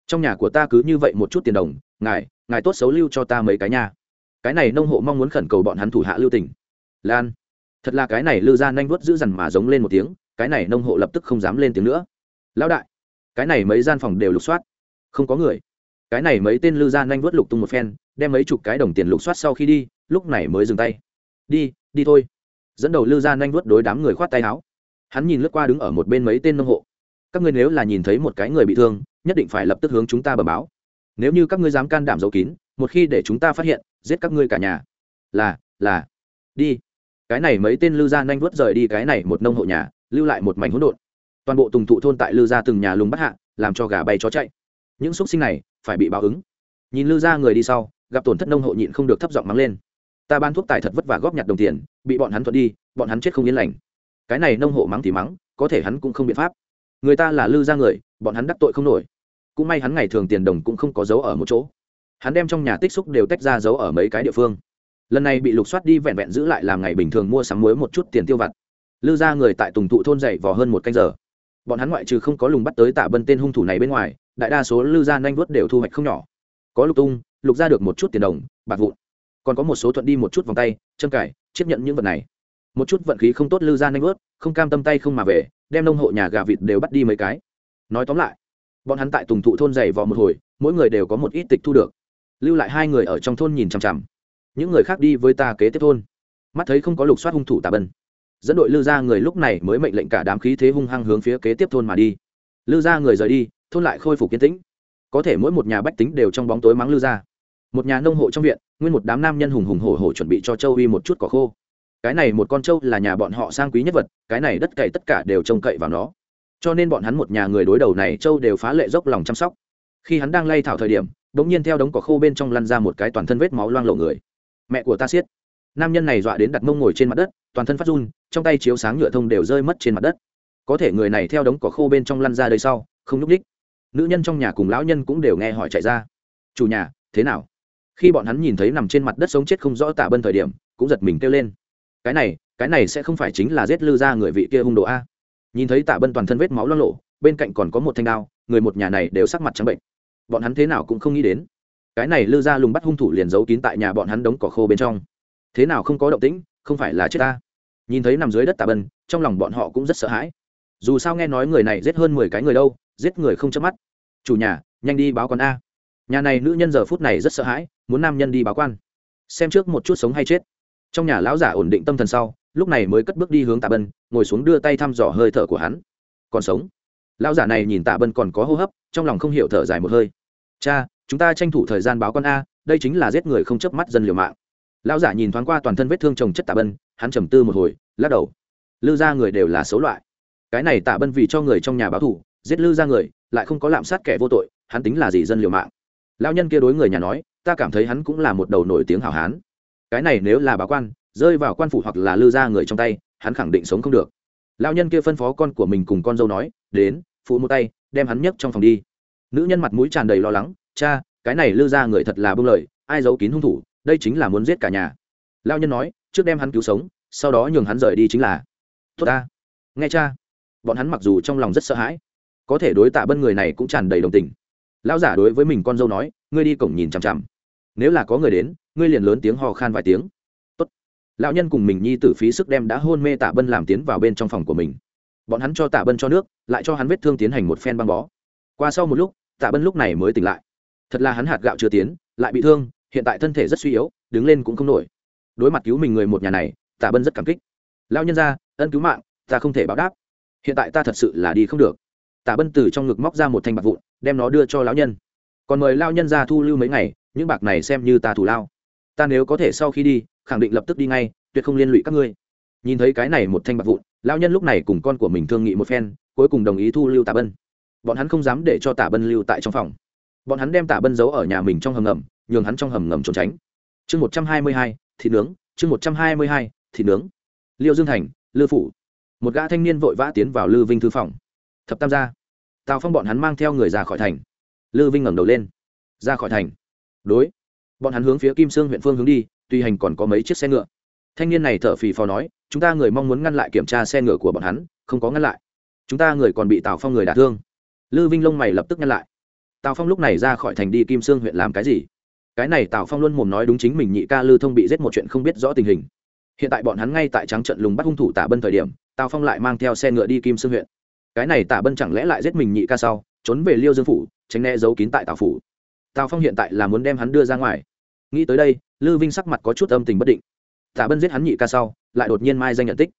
Trong nhà của ta cứ như vậy một chút tiền đồng, ngài ngài tốt xấu lưu cho ta mấy cái nhà cái này nông hộ mong muốn khẩn cầu bọn hắn thủ hạ lưu tình, lan thật là cái này lư gia nhanh vuốt giữ dằn mà giống lên một tiếng cái này nông hộ lập tức không dám lên tiếng nữa. Lão đại cái này mấy gian phòng đều lục soát. Không có người. Cái này mấy tên lư gia nhanh vuốt lục tung một phen đem mấy chục cái đồng tiền lục soát sau khi đi lúc này mới dừng tay. Đi đi thôi. Dẫn đầu lư gia nhanh vuốt đối đám người khoát tay áo. Hắn nhìn lướt qua đứng ở một bên mấy tên nông hộ. Các ngươi nếu là nhìn thấy một cái người bị thương nhất định phải lập tức hướng chúng ta bờ báo. Nếu như các ngươi dám can đảm giấu kín một khi để chúng ta phát hiện giết các ngươi cả nhà. Là là. Đi. Cái này mấy tên lư gia nhanh vớt rời đi cái này một nông hộ nhà, lưu lại một mảnh hỗn độn. Toàn bộ tùng thụ thôn tại lư gia từng nhà lùng bắt hạ, làm cho gà bay chó chạy. Những xúc sinh này phải bị báo ứng. Nhìn lư gia người đi sau, gặp tổn thất nông hộ nhịn không được thấp giọng mắng lên. Ta ban thuốc tài thật vất vả góp nhặt đồng tiền, bị bọn hắn thuận đi, bọn hắn chết không yên lành. Cái này nông hộ mắng thì mắng, có thể hắn cũng không biện pháp. Người ta là lư gia người, bọn hắn đắc tội không nổi. Cũng may hắn ngày thường tiền đồng cũng không có dấu ở một chỗ hắn đem trong nhà tích xúc đều tách ra giấu ở mấy cái địa phương. Lần này bị lục soát đi vẹn vẹn giữ lại làm ngày bình thường mua sắm muối một chút tiền tiêu vặt. Lư ra người tại tùng thụ thôn dậy vò hơn một canh giờ. Bọn hắn ngoại trừ không có lùng bắt tới tạ bân tên hung thủ này bên ngoài, đại đa số lư gia nanh vớt đều thu hoạch không nhỏ. Có lục tung, lục ra được một chút tiền đồng, bạc vụn. Còn có một số thuận đi một chút vòng tay chân cải chấp nhận những vật này. Một chút vận khí không tốt lư gia nanh vớt không cam tâm tay không mà về, đem nông hộ nhà gà vịt đều bắt đi mấy cái. Nói tóm lại, bọn hắn tại tùng thụ thôn dày vò một hồi, mỗi người đều có một ít tịch thu được lưu lại hai người ở trong thôn nhìn chằm chằm. Những người khác đi với ta kế tiếp thôn. Mắt thấy không có lục soát hung thủ tạ bân. Dẫn đội lư ra người lúc này mới mệnh lệnh cả đám khí thế hung hăng hướng phía kế tiếp thôn mà đi. Lư ra người rời đi, thôn lại khôi phục kiến tĩnh. Có thể mỗi một nhà bách tính đều trong bóng tối mắng lư ra một nhà nông hộ trong viện, nguyên một đám nam nhân hùng hùng hổ hổ chuẩn bị cho châu uy một chút cỏ khô. Cái này một con trâu là nhà bọn họ sang quý nhất vật, cái này đất cậy tất cả đều trông cậy vào nó. Cho nên bọn hắn một nhà người đối đầu này trâu đều phá lệ dốc lòng chăm sóc khi hắn đang lay thảo thời điểm đ ỗ n g nhiên theo đống cỏ khô bên trong lăn ra một cái toàn thân vết máu loang lộ người. Mẹ của ta siết. Nam nhân này dọa đến đặt mông ngồi trên mặt đất, toàn thân phát run, trong tay chiếu sáng nhựa thông đều rơi mất trên mặt đất. Có thể người này theo đống cỏ khô bên trong lăn ra đây sau, không nhúc ních nữ nhân trong nhà cùng lão nhân cũng đều nghe hỏi chạy ra. Chủ nhà, thế nào? Khi bọn hắn nhìn thấy nằm trên mặt đất sống chết không rõ tạ bân thời điểm, cũng giật mình kêu lên. Cái này cái này sẽ không phải chính là giết lư ra người vị kia hung đồ a? Nhìn thấy tạ bân toàn thân vết máu lo lộ bên cạnh còn có một thanh đao, người một nhà này đều sắc mặt trắng bệnh bọn hắn thế nào cũng không nghĩ đến. Cái này lư ra lùng bắt hung thủ liền giấu kín tại nhà bọn hắn đống cỏ khô bên trong. Thế nào không có động tĩnh, không phải là chết ta. Nhìn thấy nằm dưới đất tà bân trong lòng bọn họ cũng rất sợ hãi. Dù sao nghe nói người này giết hơn mười cái người đâu, giết người không chớp mắt. Chủ nhà, nhanh đi báo con a. Nhà này nữ nhân giờ phút này rất sợ hãi, muốn nam nhân đi báo quan. Xem trước một chút sống hay chết. Trong nhà lão giả ổn định tâm thần sau, lúc này mới cất bước đi hướng tạ bân ngồi xuống đưa tay thăm dò hơi thở của hắn. Còn sống. Lão giả này nhìn tạ bân còn có hô hấp, trong lòng không hiểu thở dài một hơi cha, chúng ta tranh thủ thời gian báo con a, đây chính là giết người không chớp mắt dân liều mạng. Lão giả nhìn thoáng qua toàn thân vết thương chồng chất tạ bân, hắn trầm tư một hồi, lắc đầu. Lư ra người đều là xấu loại. Cái này tạ bân vì cho người trong nhà báo thủ giết lư ra người, lại không có lạm sát kẻ vô tội, hắn tính là gì dân liều mạng. Lão nhân kia đối người nhà nói, ta cảm thấy hắn cũng là một đầu nổi tiếng hảo hán. Cái này nếu là báo quan, rơi vào quan phủ hoặc là lư ra người trong tay, hắn khẳng định sống không được. Lão nhân kia phân phó con của mình cùng con dâu nói, đến, phụ một tay, đem hắn nhấc trong phòng đi nữ nhân mặt mũi tràn đầy lo lắng, cha, cái này lư ra người thật là bưng lời, ai giấu kín hung thủ, đây chính là muốn giết cả nhà. Lao nhân nói, trước đem hắn cứu sống, sau đó nhường hắn rời đi chính là. Tốt ta. Nghe cha. Bọn hắn mặc dù trong lòng rất sợ hãi, có thể đối tạ bân người này cũng tràn đầy đồng tình. Lão giả đối với mình con dâu nói, ngươi đi cổng nhìn chằm chằm. Nếu là có người đến, ngươi liền lớn tiếng hò khan vài tiếng. Tốt. lão nhân cùng mình nhi tử phí sức đem đã hôn mê tạ bân làm tiến vào bên trong phòng của mình. Bọn hắn cho tạ bân cho nước, lại cho hắn vết thương tiến hành một phen băng bó qua sau một lúc, tạ bân lúc này mới tỉnh lại. Thật là hắn hạt gạo chưa tiến, lại bị thương, hiện tại thân thể rất suy yếu, đứng lên cũng không nổi. Đối mặt cứu mình người một nhà này, tạ bân rất cảm kích. Lao nhân ra ân cứu mạng, ta không thể báo đáp. Hiện tại ta thật sự là đi không được. Tạ bân từ trong ngực móc ra một thanh bạc vụn, đem nó đưa cho lão nhân. Còn mời lao nhân ra thu lưu mấy ngày, những bạc này xem như ta thủ lao. Ta nếu có thể sau khi đi, khẳng định lập tức đi ngay, tuyệt không liên lụy các ngươi. Nhìn thấy cái này một thanh bạc vụn lao nhân lúc này cùng con của mình thương nghị một phen, cuối cùng đồng ý thu lưu tạ bân bọn hắn không dám để cho tả bân lưu tại trong phòng. Bọn hắn đem tả bân giấu ở nhà mình trong hầm ngầm, nhường hắn trong hầm ngầm trốn tránh. Chương một trăm hai mươi hai thịt nướng, chương một trăm hai mươi hai thịt nướng. Liêu dương thành, lư phủ. Một gã thanh niên vội vã tiến vào lư vinh thư phòng. Thập tam gia. Tào phong bọn hắn mang theo người ra khỏi thành. Lư vinh ngẩng đầu lên. Ra khỏi thành. Đối. Bọn hắn hướng phía kim sương huyện phương hướng đi, tuy hành còn có mấy chiếc xe ngựa. Thanh niên này thở phì phò nói, chúng ta người mong muốn ngăn lại kiểm tra xe ngựa của bọn hắn, không có ngăn lại. Chúng ta người còn bị tào phong người đả thương lư vinh lông mày lập tức nhăn lại. Tào phong lúc này ra khỏi thành đi kim sương huyện làm cái gì? Cái này tào phong luôn mồm nói đúng chính mình nhị ca lư thông bị giết một chuyện không biết rõ tình hình. Hiện tại bọn hắn ngay tại trắng trận lùng bắt hung thủ tả bân thời điểm, tào phong lại mang theo xe ngựa đi kim sương huyện. Cái này tả bân chẳng lẽ lại giết mình nhị ca sau, trốn về liêu dương phủ, tránh né giấu kín tại tào phủ. Tào phong hiện tại là muốn đem hắn đưa ra ngoài. Nghĩ tới đây, lư vinh sắc mặt có chút âm tình bất định. Tả bân giết hắn nhị ca sau, lại đột nhiên mai danh nhận tích.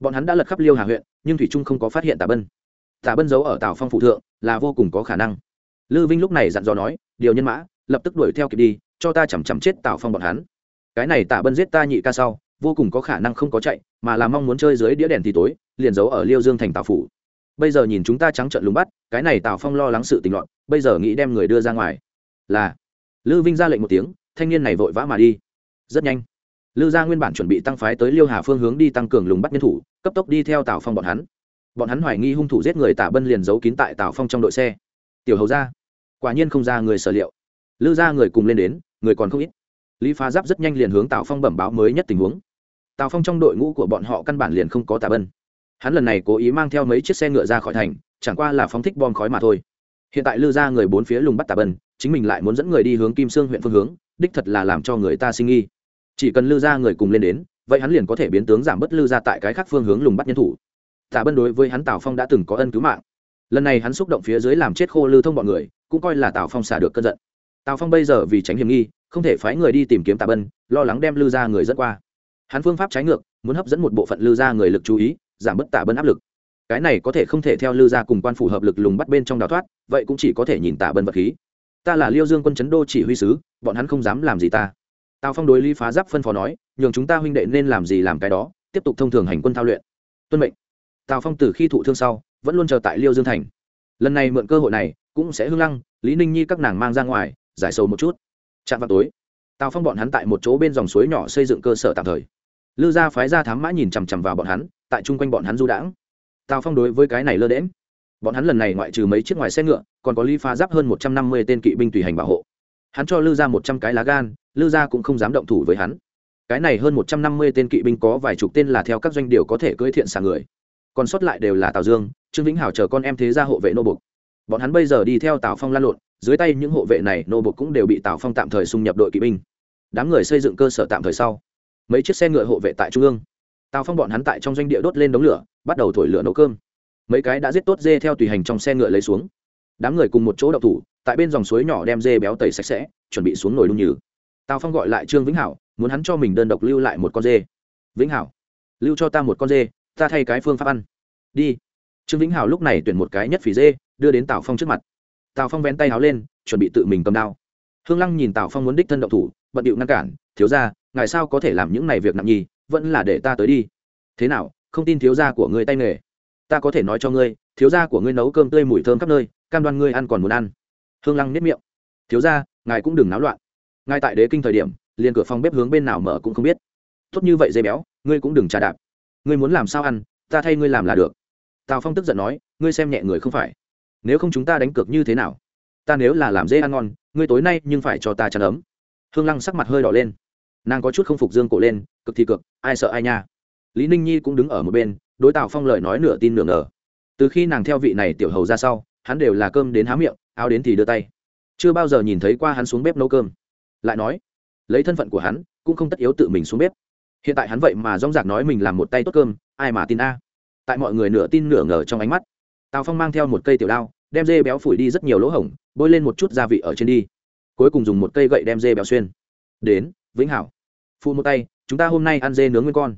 Bọn hắn đã lật khắp liêu hà huyện, nhưng thủy trung không có phát hiện tả bân tả bân giấu ở tào phong phụ thượng là vô cùng có khả năng. Lư vinh lúc này dặn dò nói, điều nhân mã, lập tức đuổi theo kịp đi, cho ta chằm chằm chết tào phong bọn hắn. Cái này tả bân giết ta nhị ca sau, vô cùng có khả năng không có chạy, mà là mong muốn chơi dưới đĩa đèn thì tối, liền giấu ở liêu dương thành tào phủ. Bây giờ nhìn chúng ta trắng trợn lùng bắt, cái này tào phong lo lắng sự tình loạn, bây giờ nghĩ đem người đưa ra ngoài. Là. Lư vinh ra lệnh một tiếng, thanh niên này vội vã mà đi. Rất nhanh. Lư gia nguyên bản chuẩn bị tăng phái tới liêu hà phương hướng đi tăng cường lùng bắt nhân thủ, cấp tốc đi theo tào phong bọn hắn bọn hắn hoài nghi hung thủ giết người tả bân liền giấu kín tại tào phong trong đội xe. Tiểu hầu ra, quả nhiên không ra người sở liệu. Lư gia người cùng lên đến, người còn không ít. Lý phá giáp rất nhanh liền hướng tào phong bẩm báo mới nhất tình huống. Tào phong trong đội ngũ của bọn họ căn bản liền không có tà bân. Hắn lần này cố ý mang theo mấy chiếc xe ngựa ra khỏi thành, chẳng qua là phóng thích bom khói mà thôi. Hiện tại lư ra người bốn phía lùng bắt tà bân, chính mình lại muốn dẫn người đi hướng kim sương huyện phương hướng, đích thật là làm cho người ta sinh nghi. Chỉ cần lư ra người cùng lên đến, vậy hắn liền có thể biến tướng giảm bớt lư ra tại cái khác phương hướng lùng bắt nhân thủ tả bân đối với hắn tào phong đã từng có ân cứu mạng. Lần này hắn xúc động phía dưới làm chết khô lưu thông bọn người, cũng coi là tào phong xả được cơn giận. Tào phong bây giờ vì tránh hiểm nghi, không thể phái người đi tìm kiếm tà bân, lo lắng đem lư ra người dẫn qua. Hắn phương pháp trái ngược, muốn hấp dẫn một bộ phận lư ra người lực chú ý, giảm bớt tà bân áp lực. Cái này có thể không thể theo lư ra cùng quan phủ hợp lực lùng bắt bên trong đào thoát, vậy cũng chỉ có thể nhìn tà bân vật khí. Ta là liêu dương quân chấn đô chỉ huy sứ, bọn hắn không dám làm gì ta. Tào phong đối lý phá giáp phân phó nói, nhường chúng ta huynh đệ nên làm gì làm cái đó, tiếp tục thông thường hành quân thao luyện. Tuân mệnh tào phong từ khi thụ thương sau, vẫn luôn chờ tại liêu dương thành. Lần này mượn cơ hội này, cũng sẽ hưng lăng, lý ninh nhi các nàng mang ra ngoài, giải sầu một chút. Chạm vào tối, tào phong bọn hắn tại một chỗ bên dòng suối nhỏ xây dựng cơ sở tạm thời. Lư gia phái ra thám mã nhìn chằm chằm vào bọn hắn, tại chung quanh bọn hắn du đãng. Tào phong đối với cái này lơ đễm bọn hắn lần này ngoại trừ mấy chiếc ngoài xe ngựa, còn có ly phá giáp hơn một trăm năm mươi tên kỵ binh tùy hành bảo hộ. Hắn cho lư ra một trăm cái lá gan, lư gia cũng không dám động thủ với hắn. Cái này hơn một trăm năm mươi tên kỵ binh có vài chục tên là theo các doanh điều có thể cưỡi thiện xả người còn sót lại đều là tào dương, trương vĩnh hảo chờ con em thế gia hộ vệ nô bục bọn hắn bây giờ đi theo tào phong lan lộn, dưới tay những hộ vệ này nô bục cũng đều bị tào phong tạm thời xung nhập đội kỵ binh. Đám người xây dựng cơ sở tạm thời sau. Mấy chiếc xe ngựa hộ vệ tại trung ương. Tào phong bọn hắn tại trong doanh địa đốt lên đống lửa, bắt đầu thổi lửa nấu cơm. Mấy cái đã giết tốt dê theo tùy hành trong xe ngựa lấy xuống. Đám người cùng một chỗ đậu thủ, tại bên dòng suối nhỏ đem dê béo tẩy sạch sẽ, chuẩn bị xuống nồi đun nhừ. Tào phong gọi lại trương vĩnh hảo, muốn hắn cho mình đơn độc lưu lại một con dê. Vĩnh hảo, lưu cho ta một con dê ta thay cái phương pháp ăn. Đi. Trương vĩnh hảo lúc này tuyển một cái nhất phỉ dê, đưa đến tào phong trước mặt. Tào phong vén tay háo lên, chuẩn bị tự mình cầm đao. Hương lăng nhìn tào phong muốn đích thân động thủ, bận điệu ngăn cản, thiếu ra ngài sao có thể làm những này việc nặng nhì, vẫn là để ta tới đi. Thế nào, không tin thiếu gia của ngươi tay nghề? Ta có thể nói cho ngươi, thiếu gia của ngươi nấu cơm tươi mùi thơm khắp nơi, cam đoan ngươi ăn còn muốn ăn. Hương lăng nếp miệng. Thiếu gia, ngài cũng đừng náo loạn. Ngay tại đế kinh thời điểm, liền cửa phòng bếp hướng bên nào mở cũng không biết. Tốt như vậy dây béo, ngươi cũng đừng trà đạp ngươi muốn làm sao ăn, ta thay ngươi làm là được. Tào phong tức giận nói, ngươi xem nhẹ người không phải. Nếu không chúng ta đánh cược như thế nào? Ta nếu là làm dê ăn ngon, ngươi tối nay nhưng phải cho ta chăn ấm. Hương lăng sắc mặt hơi đỏ lên. Nàng có chút không phục dương cổ lên, cực thì cực, ai sợ ai nha. Lý ninh nhi cũng đứng ở một bên, đối tào phong lời nói nửa tin nửa ngờ. Từ khi nàng theo vị này tiểu hầu ra sau, hắn đều là cơm đến há miệng, áo đến thì đưa tay. Chưa bao giờ nhìn thấy qua hắn xuống bếp nấu cơm. Lại nói, lấy thân phận của hắn, cũng không tất yếu tự mình xuống bếp hiện tại hắn vậy mà rong rạc nói mình làm một tay tốt cơm, ai mà tin a? Tại mọi người nửa tin nửa ngờ trong ánh mắt, tào phong mang theo một cây tiểu đao, đem dê béo phủi đi rất nhiều lỗ hổng, bôi lên một chút gia vị ở trên đi. Cuối cùng dùng một cây gậy đem dê béo xuyên. Đến, vĩnh hảo. Phụ một tay, chúng ta hôm nay ăn dê nướng nguyên con.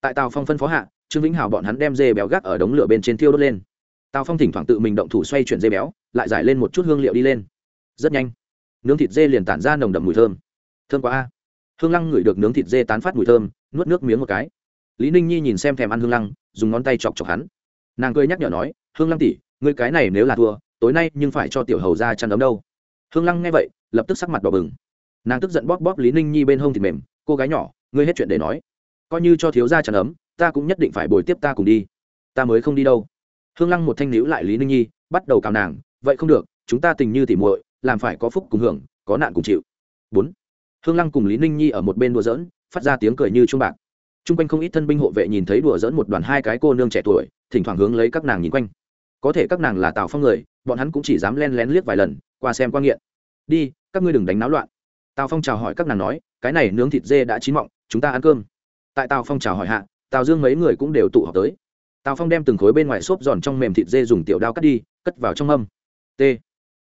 Tại tào phong phân phó hạ, trương vĩnh hảo bọn hắn đem dê béo gác ở đống lửa bên trên thiêu đốt lên. Tào phong thỉnh thoảng tự mình động thủ xoay chuyển dê béo, lại giải lên một chút hương liệu đi lên. Rất nhanh, nướng thịt dê liền tản ra nồng đậm mùi thơm. Thơm quá a. Hương lăng ngửi được nướng thịt dê tán phát mùi thơm nuốt nước miếng một cái. Lý ninh nhi nhìn xem thèm ăn hương lăng, dùng ngón tay chọc chọc hắn. Nàng cười nhắc nhở nói, hương lăng tỉ người cái này nếu là thua, tối nay nhưng phải cho tiểu hầu ra chăn ấm đâu. Hương lăng nghe vậy, lập tức sắc mặt đỏ bừng. Nàng tức giận bóp bóp lý ninh nhi bên hông thịt mềm, cô gái nhỏ, ngươi hết chuyện để nói. Coi như cho thiếu gia chăn ấm, ta cũng nhất định phải bồi tiếp ta cùng đi. Ta mới không đi đâu. Hương lăng một thanh níu lại lý ninh nhi, bắt đầu cào nàng, vậy không được, chúng ta tình như tỉ muội, làm phải có phúc cùng hưởng, có nạn cùng chịu. Bốn. Hương lăng cùng lý ninh nhi ở một bên đùa dỡn phát ra tiếng cười như trung bạc. T r u n g quanh không ít thân binh hộ vệ nhìn thấy đùa dỡn một đoàn hai cái cô nương trẻ tuổi, thỉnh thoảng hướng lấy các nàng nhìn quanh. Có thể các nàng là tào phong người, bọn hắn cũng chỉ dám len lén liếc vài lần, qua xem qua nghiện. Đi, các ngươi đừng đánh náo loạn. Tào phong chào hỏi các nàng nói, cái này nướng thịt dê đã chín mọng, chúng ta ăn cơm. Tại tào phong chào hỏi hạ, tào dương mấy người cũng đều tụ họp tới. Tào phong đem từng khối bên ngoài xốp giòn trong mềm thịt dê dùng tiểu đao cắt đi, cất vào trong mâm. T.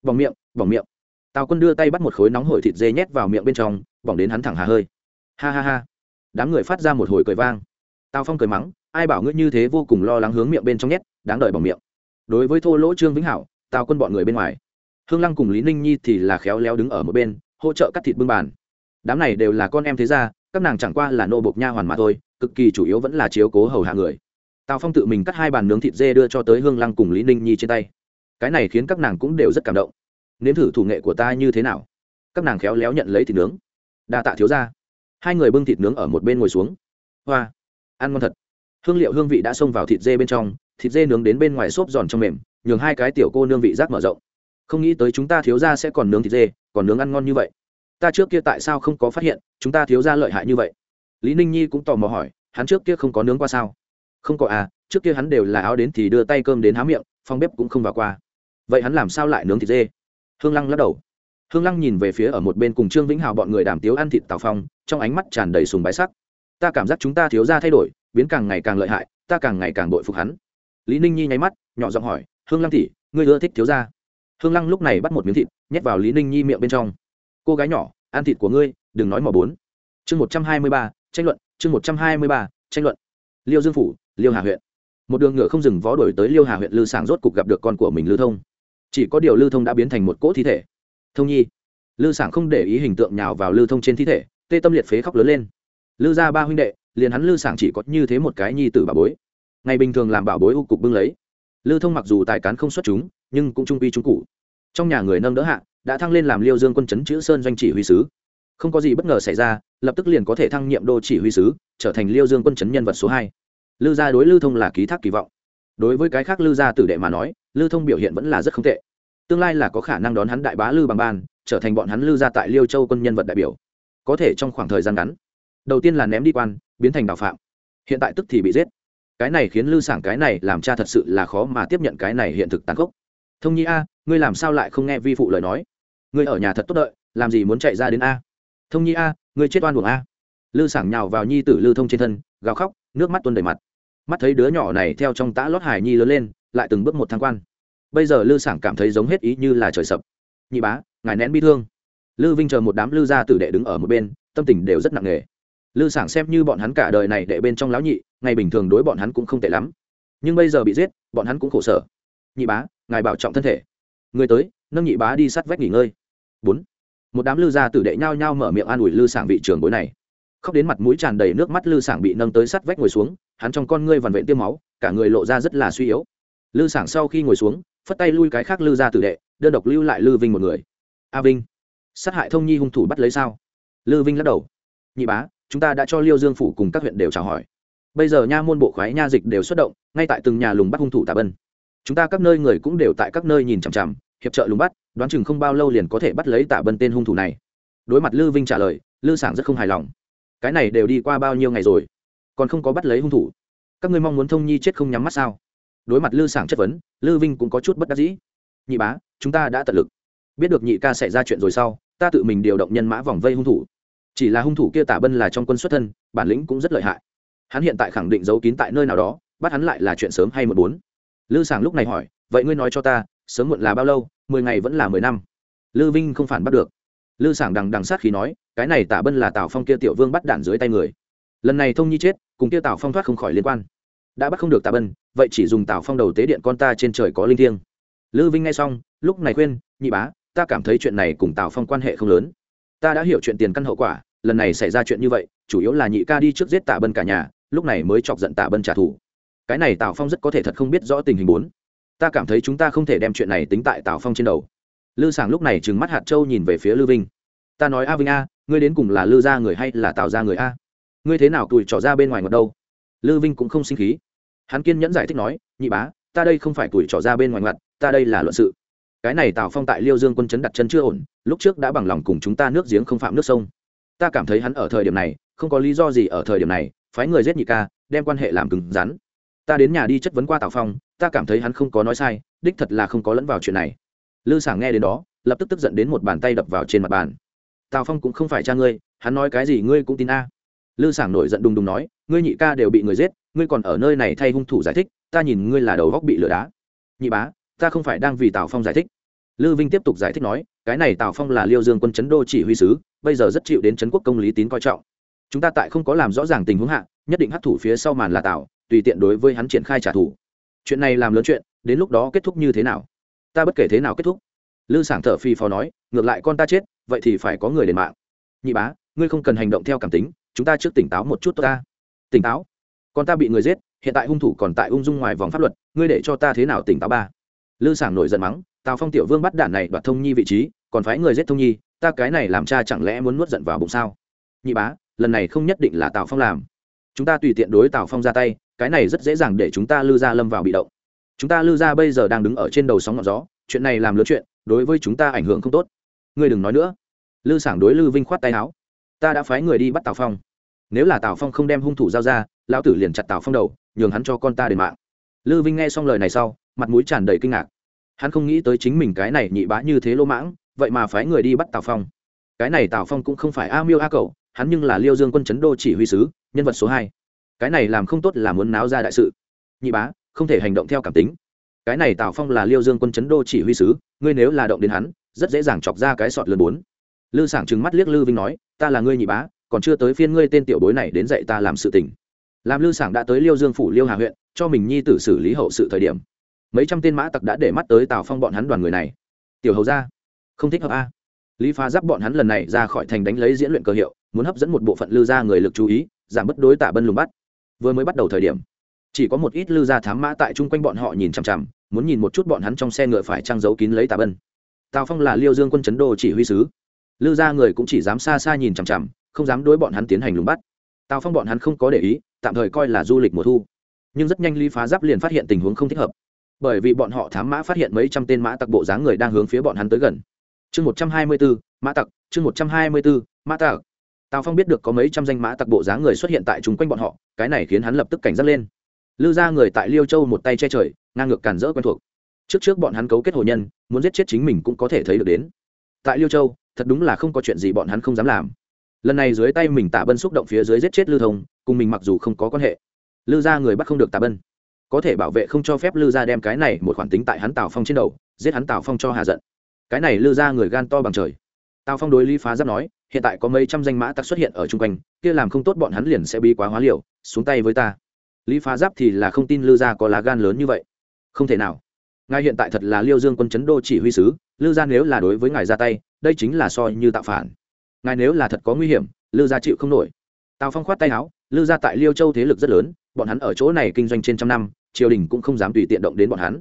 Bỏng miệng bỏng miệng. Tào quân đưa tay bắt một khối nóng hổi thịt dê nhét vào miệng bên trong, bỏng đến hắn thẳng hà hơi ha ha ha. Đám người phát ra một hồi cười vang. Tào phong cười mắng, ai bảo ngươi như thế vô cùng lo lắng hướng miệng bên trong nhét, đáng đợi bỏng miệng. Đối với thô lỗ trương vĩnh hảo, tào quân bọn người bên ngoài, hương lăng cùng lý ninh nhi thì là khéo léo đứng ở một bên, hỗ trợ cắt thịt bưng bàn. Đám này đều là con em thế gia, các nàng chẳng qua là nô bộc nha hoàn mà thôi, cực kỳ chủ yếu vẫn là chiếu cố hầu hạ người. Tào phong tự mình cắt hai bàn nướng thịt dê đưa cho tới hương lăng cùng lý ninh nhi trên tay. Cái này khiến các nàng cũng đều rất cảm động. Nếm thử thủ nghệ của ta như thế nào? Các nàng khéo léo nhận lấy thịt nướng. Đa tạ thiếu ra hai người bưng thịt nướng ở một bên ngồi xuống. Hoa, ăn ngon thật. Hương liệu hương vị đã xông vào thịt dê bên trong, thịt dê nướng đến bên ngoài xốp giòn trong mềm, nhường hai cái tiểu cô nương vị giác mở rộng. Không nghĩ tới chúng ta thiếu ra sẽ còn nướng thịt dê, còn nướng ăn ngon như vậy. Ta trước kia tại sao không có phát hiện, chúng ta thiếu ra lợi hại như vậy? Lý ninh nhi cũng tò mò hỏi, hắn trước kia không có nướng qua sao? Không có à trước kia hắn đều là áo đến thì đưa tay cơm đến há miệng phong bếp cũng không vào qua. Vậy hắn làm sao lại nướng thịt dê? Hương lăng lắc đầu hương lăng nhìn về phía ở một bên cùng trương vĩnh hào bọn người đàm tiếu ăn thịt tào phong, trong ánh mắt tràn đầy sùng bái sắc. Ta cảm giác chúng ta thiếu ra thay đổi, biến càng ngày càng lợi hại, ta càng ngày càng bội phục hắn. Lý ninh nhi nháy mắt, nhỏ giọng hỏi, hương lăng tỉ ngươi ưa thích thiếu ra hương lăng lúc này bắt một miếng thịt, nhét vào lý ninh nhi miệng bên trong. Cô gái nhỏ, ăn thịt của ngươi, đừng nói mỏ bốn. Chương một trăm hai mươi ba, tranh luận, chương một trăm hai mươi ba, tranh luận. Liêu dương phủ, liêu hà huyện. Một đường ngựa không dừng vó đổi tới liêu hà huyện lư sảng rốt cục gặp được con của mình lưu thông. Chỉ có điều lưu thông đã biến thành một cỗ thi thể thông nhi. Lư sảng không để ý hình tượng nhào vào lưu thông trên thi thể, tê tâm liệt phế khóc lớn lên. Lư ra ba huynh đệ, liền hắn lư sảng chỉ có như thế một cái nhi tử bà bối. Ngày bình thường làm bảo bối u cục bưng lấy. Lưu thông mặc dù tài cán không xuất chúng, nhưng cũng trung quy trung cụ. Trong nhà người nâng đỡ hạ, đã thăng lên làm liêu dương quân chấn chữ sơn doanh chỉ huy sứ. Không có gì bất ngờ xảy ra, lập tức liền có thể thăng nhiệm đô chỉ huy sứ, trở thành liêu dương quân chấn nhân vật số hai. Lư gia đối lưu thông là ký thác kỳ vọng. Đối với cái khác lư gia tử đệ mà nói lưu thông biểu hiện vẫn là rất không tệ tương lai là có khả năng đón hắn đại bá lư bằng ban, trở thành bọn hắn lư ra tại liêu châu quân nhân vật đại biểu. Có thể trong khoảng thời gian ngắn, đầu tiên là ném đi quan, biến thành đào phạm. Hiện tại tức thì bị giết. Cái này khiến lư sảng cái này làm cha thật sự là khó mà tiếp nhận cái này hiện thực tàn khốc. Thông nhi a, ngươi làm sao lại không nghe vi phụ lời nói? Ngươi ở nhà thật tốt đợi, làm gì muốn chạy ra đến a? Thông nhi a, ngươi chết oan buồng a. Lư sảng nhào vào nhi tử lư thông trên thân, gào khóc, nước mắt tuôn đầy mặt. Mắt thấy đứa nhỏ này theo trong tã lót hải nhi lớn lên, lại từng bước một thang quan bây giờ lư sảng cảm thấy giống hết ý như là trời sập. Nhị bá, ngài nén bi thương. Lư vinh chờ một đám lư gia tử đệ đứng ở một bên, tâm tình đều rất nặng nề. Lư sảng xem như bọn hắn cả đời này đệ bên trong lão nhị, ngày bình thường đối bọn hắn cũng không tệ lắm. Nhưng bây giờ bị giết, bọn hắn cũng khổ sở. Nhị bá, ngài bảo trọng thân thể. Người tới, nâng nhị bá đi sát vách nghỉ ngơi. Bốn. Một đám lư gia tử đệ nhao nhao mở miệng an ủi lư sảng vị trường bối này. Khóc đến mặt mũi tràn đầy nước mắt lư sảng bị nâng tới sát vách ngồi xuống, hắn trong con ngươi vằn vện tiêm máu, cả người lộ ra rất là suy yếu. Lư sảng sau khi ngồi xuống phất tay lui cái khác lư ra tử đệ, đơn độc lưu lại lư vinh một người. A vinh, sát hại thông nhi hung thủ bắt lấy sao? Lư vinh lắc đầu. Nhị bá, chúng ta đã cho liêu dương phủ cùng các huyện đều chào hỏi. Bây giờ nha môn bộ khoái nha dịch đều xuất động, ngay tại từng nhà lùng bắt hung thủ tà bân. Chúng ta các nơi người cũng đều tại các nơi nhìn chằm chằm, hiệp trợ lùng bắt, đoán chừng không bao lâu liền có thể bắt lấy tả bân tên hung thủ này. Đối mặt lư vinh trả lời, lư sảng rất không hài lòng. Cái này đều đi qua bao nhiêu ngày rồi, còn không có bắt lấy hung thủ. Các ngươi mong muốn thông nhi chết không nhắm mắt sao? Đối mặt lư sảng chất vấn, lư vinh cũng có chút bất đắc dĩ. Nhị bá, chúng ta đã tận lực. Biết được nhị ca xảy ra chuyện rồi sau, ta tự mình điều động nhân mã vòng vây hung thủ. Chỉ là hung thủ kia tả bân là trong quân xuất thân, bản lĩnh cũng rất lợi hại. Hắn hiện tại khẳng định giấu kín tại nơi nào đó, bắt hắn lại là chuyện sớm hay một bốn. Lư sảng lúc này hỏi, vậy ngươi nói cho ta, sớm muộn là bao lâu? Mười ngày vẫn là mười năm? Lư vinh không phản bắt được. Lư sảng đằng đằng sát khí nói, cái này tả bân là tào phong kia tiểu vương bắt đạn dưới tay người. Lần này thông nhi chết, cùng kia tào phong thoát không khỏi liên quan đã bắt không được tà bân, vậy chỉ dùng tào phong đầu tế điện con ta trên trời có linh thiêng. Lư vinh nghe xong, lúc này khuyên, nhị bá, ta cảm thấy chuyện này cùng tào phong quan hệ không lớn. Ta đã hiểu chuyện tiền căn hậu quả, lần này xảy ra chuyện như vậy, chủ yếu là nhị ca đi trước giết tạ bân cả nhà, lúc này mới chọc giận tạ bân trả thù. Cái này tào phong rất có thể thật không biết rõ tình hình bốn. Ta cảm thấy chúng ta không thể đem chuyện này tính tại tào phong trên đầu. Lư sảng lúc này trừng mắt hạt châu nhìn về phía lư vinh. Ta nói, a vinh a, ngươi đến cùng là lư ra người hay là tào ra người a? Ngươi thế nào tùi trỏ ra bên ngoài ngọt đâu? Lư vinh cũng không sinh khí hắn kiên nhẫn giải thích nói, nhị bá, ta đây không phải tuổi trỏ ra bên ngoài ngặt ta đây là luận sự. Cái này tào phong tại liêu dương quân chấn đặt chân chưa ổn, lúc trước đã bằng lòng cùng chúng ta nước giếng không phạm nước sông. Ta cảm thấy hắn ở thời điểm này, không có lý do gì ở thời điểm này, phái người giết nhị ca, đem quan hệ làm cứng rắn. Ta đến nhà đi chất vấn qua tào phong, ta cảm thấy hắn không có nói sai, đích thật là không có lẫn vào chuyện này. Lư sảng nghe đến đó, lập tức tức giận đến một bàn tay đập vào trên mặt bàn. Tào phong cũng không phải cha ngươi, hắn nói cái gì ngươi cũng tin a. Lư sảng nổi giận đùng đùng nói, ngươi nhị ca đều bị người giết ngươi còn ở nơi này thay hung thủ giải thích, ta nhìn ngươi là đầu góc bị lửa đá. Nhị bá, ta không phải đang vì tào phong giải thích. Lư vinh tiếp tục giải thích nói, cái này tào phong là liêu dương quân chấn đô chỉ huy sứ, bây giờ rất chịu đến chấn quốc công lý tín coi trọng. Chúng ta tại không có làm rõ ràng tình huống hạ, nhất định hấp thủ phía sau màn là tào, tùy tiện đối với hắn triển khai trả thù. Chuyện này làm lớn chuyện, đến lúc đó kết thúc như thế nào? Ta bất kể thế nào kết thúc. Lư sảng thở phi phò nói, ngược lại con ta chết, vậy thì phải có người đền mạng. Nhị bá, ngươi không cần hành động theo cảm tính, chúng ta trước tỉnh táo một chút ta. Tỉnh táo? Con ta bị người giết, hiện tại hung thủ còn tại ung dung ngoài vòng pháp luật, ngươi để cho ta thế nào tỉnh táo ba? Lư sảng nổi giận mắng, tào phong tiểu vương bắt đản này đoạt thông nhi vị trí, còn phái người giết thông nhi, ta cái này làm cha chẳng lẽ muốn nuốt giận vào bụng sao? Nhị bá, lần này không nhất định là tào phong làm. Chúng ta tùy tiện đối tào phong ra tay, cái này rất dễ dàng để chúng ta lư ra lâm vào bị động. Chúng ta lư ra bây giờ đang đứng ở trên đầu sóng ngọn gió, chuyện này làm lớn chuyện, đối với chúng ta ảnh hưởng không tốt. Ngươi đừng nói nữa. Lư sảng đối lư vinh khoát tay áo. Ta đã phái người đi bắt tào phong. Nếu là tào phong không đem hung thủ giao ra lão tử liền chặt tào phong đầu, nhường hắn cho con ta đền mạng. Lư vinh nghe xong lời này sau, mặt mũi tràn đầy kinh ngạc. Hắn không nghĩ tới chính mình cái này nhị bá như thế lỗ mãng, vậy mà phái người đi bắt tào phong. Cái này tào phong cũng không phải a miêu a cậu hắn nhưng là liêu dương quân chấn đô chỉ huy sứ, nhân vật số hai. Cái này làm không tốt là muốn náo ra đại sự. Nhị bá, không thể hành động theo cảm tính. Cái này tào phong là liêu dương quân chấn đô chỉ huy sứ, ngươi nếu là động đến hắn, rất dễ dàng chọc ra cái sọt lớn bốn. Lư sảng trừng mắt liếc lư vinh nói, ta là ngươi nhị bá, còn chưa tới phiên ngươi tên tiểu bối này đến dạy ta làm sự tình làm lư sảng đã tới liêu dương phủ liêu hà huyện, cho mình nhi tử xử lý hậu sự thời điểm. Mấy trăm tên mã tặc đã để mắt tới tào phong bọn hắn đoàn người này. Tiểu hầu ra không thích hợp a. Lý phá giáp bọn hắn lần này ra khỏi thành đánh lấy diễn luyện cơ hiệu, muốn hấp dẫn một bộ phận lư ra người lực chú ý, giảm bất đối tả bân lùng bắt. Vừa mới bắt đầu thời điểm, chỉ có một ít lư gia thám mã tại chung quanh bọn họ nhìn chằm chằm, muốn nhìn một chút bọn hắn trong xe ngựa phải trang giấu kín lấy tà bân. Tào phong là liêu dương quân chấn đô chỉ huy sứ. Lư gia người cũng chỉ dám xa xa nhìn chằm chằm, không dám đối bọn hắn tiến hành lùng bắt tào phong bọn hắn không có để ý, tạm thời coi là du lịch mùa thu. Nhưng rất nhanh ly phá giáp liền phát hiện tình huống không thích hợp. Bởi vì bọn họ thám mã phát hiện mấy trăm tên mã tặc bộ dáng người đang hướng phía bọn hắn tới gần. Chương một trăm hai mươi bốn mã tặc, chương một trăm hai mươi bốn mã tặc. Tào phong biết được có mấy trăm danh mã tặc bộ dáng người xuất hiện tại chung quanh bọn họ, cái này khiến hắn lập tức cảnh giác lên. Lư ra người tại liêu châu một tay che trời, ngang ngược càn rỡ quen thuộc. Trước trước bọn hắn cấu kết hồ nhân, muốn giết chết chính mình cũng có thể thấy được đến. Tại liêu châu, thật đúng là không có chuyện gì bọn hắn không dám làm lần này dưới tay mình tạ bân xúc động phía dưới giết chết lư thông, cùng mình mặc dù không có quan hệ, lư ra người bắt không được tạ bân. Có thể bảo vệ không cho phép lư ra đem cái này một khoản tính tại hắn tào phong trên đầu, giết hắn tào phong cho hà giận. Cái này lư ra người gan to bằng trời. Tào phong đối lý phá giáp nói, hiện tại có mấy trăm danh mã tặc xuất hiện ở chung quanh, kia làm không tốt bọn hắn liền sẽ bi quá hóa liều, xuống tay với ta. Lý phá giáp thì là không tin lư gia có lá gan lớn như vậy. Không thể nào. Ngài hiện tại thật là liêu dương quân chấn đô chỉ huy sứ, lư gia nếu là đối với ngài ra tay, đây chính là so như tạo phản ngài nếu là thật có nguy hiểm, lư gia chịu không nổi. Tào phong khoát tay áo, lư gia tại liêu châu thế lực rất lớn, bọn hắn ở chỗ này kinh doanh trên trăm năm, triều đình cũng không dám tùy tiện động đến bọn hắn.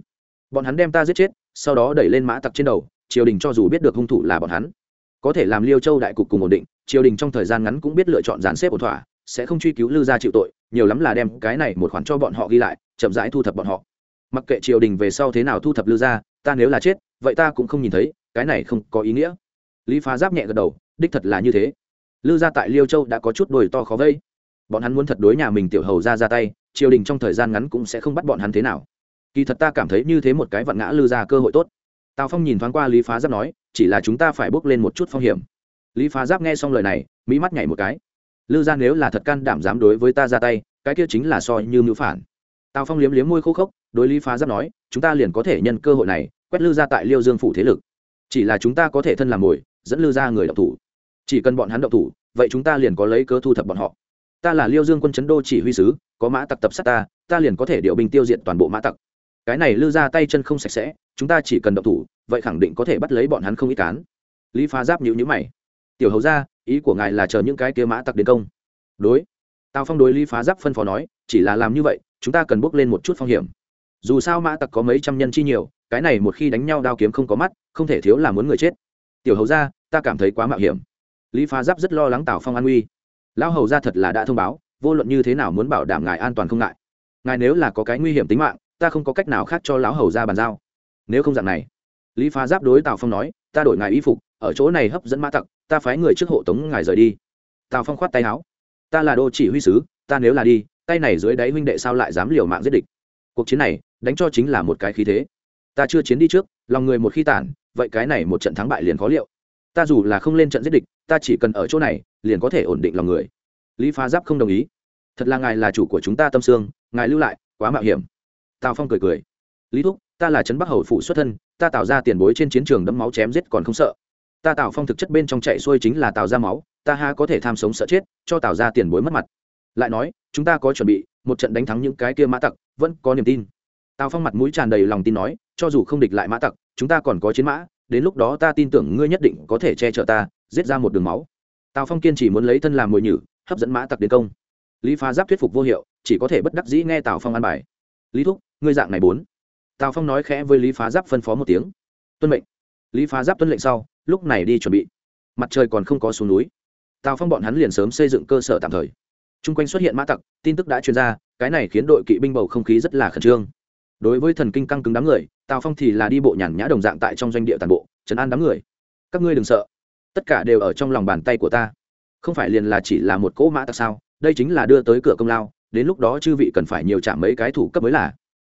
Bọn hắn đem ta giết chết, sau đó đẩy lên mã tặc trên đầu, triều đình cho dù biết được hung thủ là bọn hắn, có thể làm liêu châu đại cục cùng ổn định, triều đình trong thời gian ngắn cũng biết lựa chọn dàn xếp ổn thỏa, sẽ không truy cứu lư gia chịu tội, nhiều lắm là đem cái này một khoản cho bọn họ ghi lại, chậm rãi thu thập bọn họ. Mặc kệ triều đình về sau thế nào thu thập lư gia, ta nếu là chết, vậy ta cũng không nhìn thấy, cái này không có ý nghĩa. Lý phá giáp nhẹ gật đầu đích thật là như thế. Lư gia tại liêu châu đã có chút đồi to khó vây. Bọn hắn muốn thật đối nhà mình tiểu hầu ra ra tay, triều đình trong thời gian ngắn cũng sẽ không bắt bọn hắn thế nào. Kỳ thật ta cảm thấy như thế một cái vặn ngã lư ra cơ hội tốt. Tào phong nhìn thoáng qua lý phá giáp nói, chỉ là chúng ta phải bước lên một chút phong hiểm. Lý phá giáp nghe xong lời này mỹ mắt nhảy một cái. Lư gia nếu là thật can đảm dám đối với ta ra tay, cái kia chính là so như mưu phản. Tào phong liếm liếm môi khô khốc, đối lý phá giáp nói, chúng ta liền có thể nhân cơ hội này, quét lư gia tại liêu dương phủ thế lực. Chỉ là chúng ta có thể thân làm mồi, dẫn lư gia người đọc thủ chỉ cần bọn hắn đậu thủ, vậy chúng ta liền có lấy cơ thu thập bọn họ. Ta là liêu dương quân chấn đô chỉ huy sứ, có mã tặc tập sát ta ta liền có thể điều binh tiêu diệt toàn bộ mã tặc. Cái này lư ra tay chân không sạch sẽ, chúng ta chỉ cần đậu thủ, vậy khẳng định có thể bắt lấy bọn hắn không ít cán. Lý phá giáp nhữ nhữ mày. Tiểu hầu ra ý của ngài là chờ những cái kia mã tặc đến công. Đối. Tào phong đối lý phá giáp phân phó nói, chỉ là làm như vậy, chúng ta cần bước lên một chút phong hiểm. Dù sao mã tặc có mấy trăm nhân chi nhiều, cái này một khi đánh nhau đao kiếm không có mắt, không thể thiếu là muốn người chết. Tiểu hầu ra ta cảm thấy quá mạo hiểm lý phá giáp rất lo lắng tào phong an nguy lão hầu ra thật là đã thông báo, vô luận như thế nào muốn bảo đảm ngài an toàn không ngại. Ngài nếu là có cái nguy hiểm tính mạng, ta không có cách nào khác cho lão hầu ra bàn giao. Nếu không dạng này, lý phá giáp đối tào phong nói, ta đổi ngài y phục, ở chỗ này hấp dẫn mã tặc, ta phái người trước hộ tống ngài rời đi. Tào phong khoát tay áo, ta là đô chỉ huy sứ, ta nếu là đi, tay này dưới đáy huynh đệ sao lại dám liều mạng giết địch? Cuộc chiến này, đánh cho chính là một cái khí thế. Ta chưa chiến đi trước, lòng người một khi tản, vậy cái này một trận thắng bại liền khó liệu ta dù là không lên trận giết địch, ta chỉ cần ở chỗ này, liền có thể ổn định lòng người. Lý phá giáp không đồng ý. Thật là ngài là chủ của chúng ta tâm sương, ngài lưu lại, quá mạo hiểm. Tào phong cười cười. Lý thúc, ta là trấn bắc hầu phụ xuất thân, ta tạo ra tiền bối trên chiến trường đẫm máu chém giết còn không sợ. Ta tạo phong thực chất bên trong chạy xuôi chính là tạo ra máu, ta ha có thể tham sống sợ chết, cho tạo ra tiền bối mất mặt. Lại nói, chúng ta có chuẩn bị, một trận đánh thắng những cái kia mã tặc, vẫn có niềm tin. Tào phong mặt mũi tràn đầy lòng tin nói, cho dù không địch lại mã tặc, chúng ta còn có chiến mã đến lúc đó ta tin tưởng ngươi nhất định có thể che chở ta, giết ra một đường máu. Tào phong kiên chỉ muốn lấy thân làm mồi nhử, hấp dẫn mã tặc đến công. Lý phá giáp thuyết phục vô hiệu, chỉ có thể bất đắc dĩ nghe tào phong an bài. Lý thúc, ngươi dạng này bốn. Tào phong nói khẽ với lý phá giáp phân phó một tiếng. Tuân mệnh. Lý phá giáp tuân lệnh sau, lúc này đi chuẩn bị. Mặt trời còn không có xuống núi. Tào phong bọn hắn liền sớm xây dựng cơ sở tạm thời. T r u n g quanh xuất hiện mã tặc, tin tức đã truyền ra, cái này khiến đội kỵ binh bầu không khí rất là khẩn trương đối với thần kinh căng cứng đám người, tào phong thì là đi bộ nhàn nhã đồng dạng tại trong doanh địa tàn bộ, trấn an đám người. Các ngươi đừng sợ. Tất cả đều ở trong lòng bàn tay của ta. Không phải liền là chỉ là một cỗ mã tặc sao? Đây chính là đưa tới cửa công lao, đến lúc đó chư vị cần phải nhiều chạm mấy cái thủ cấp mới là.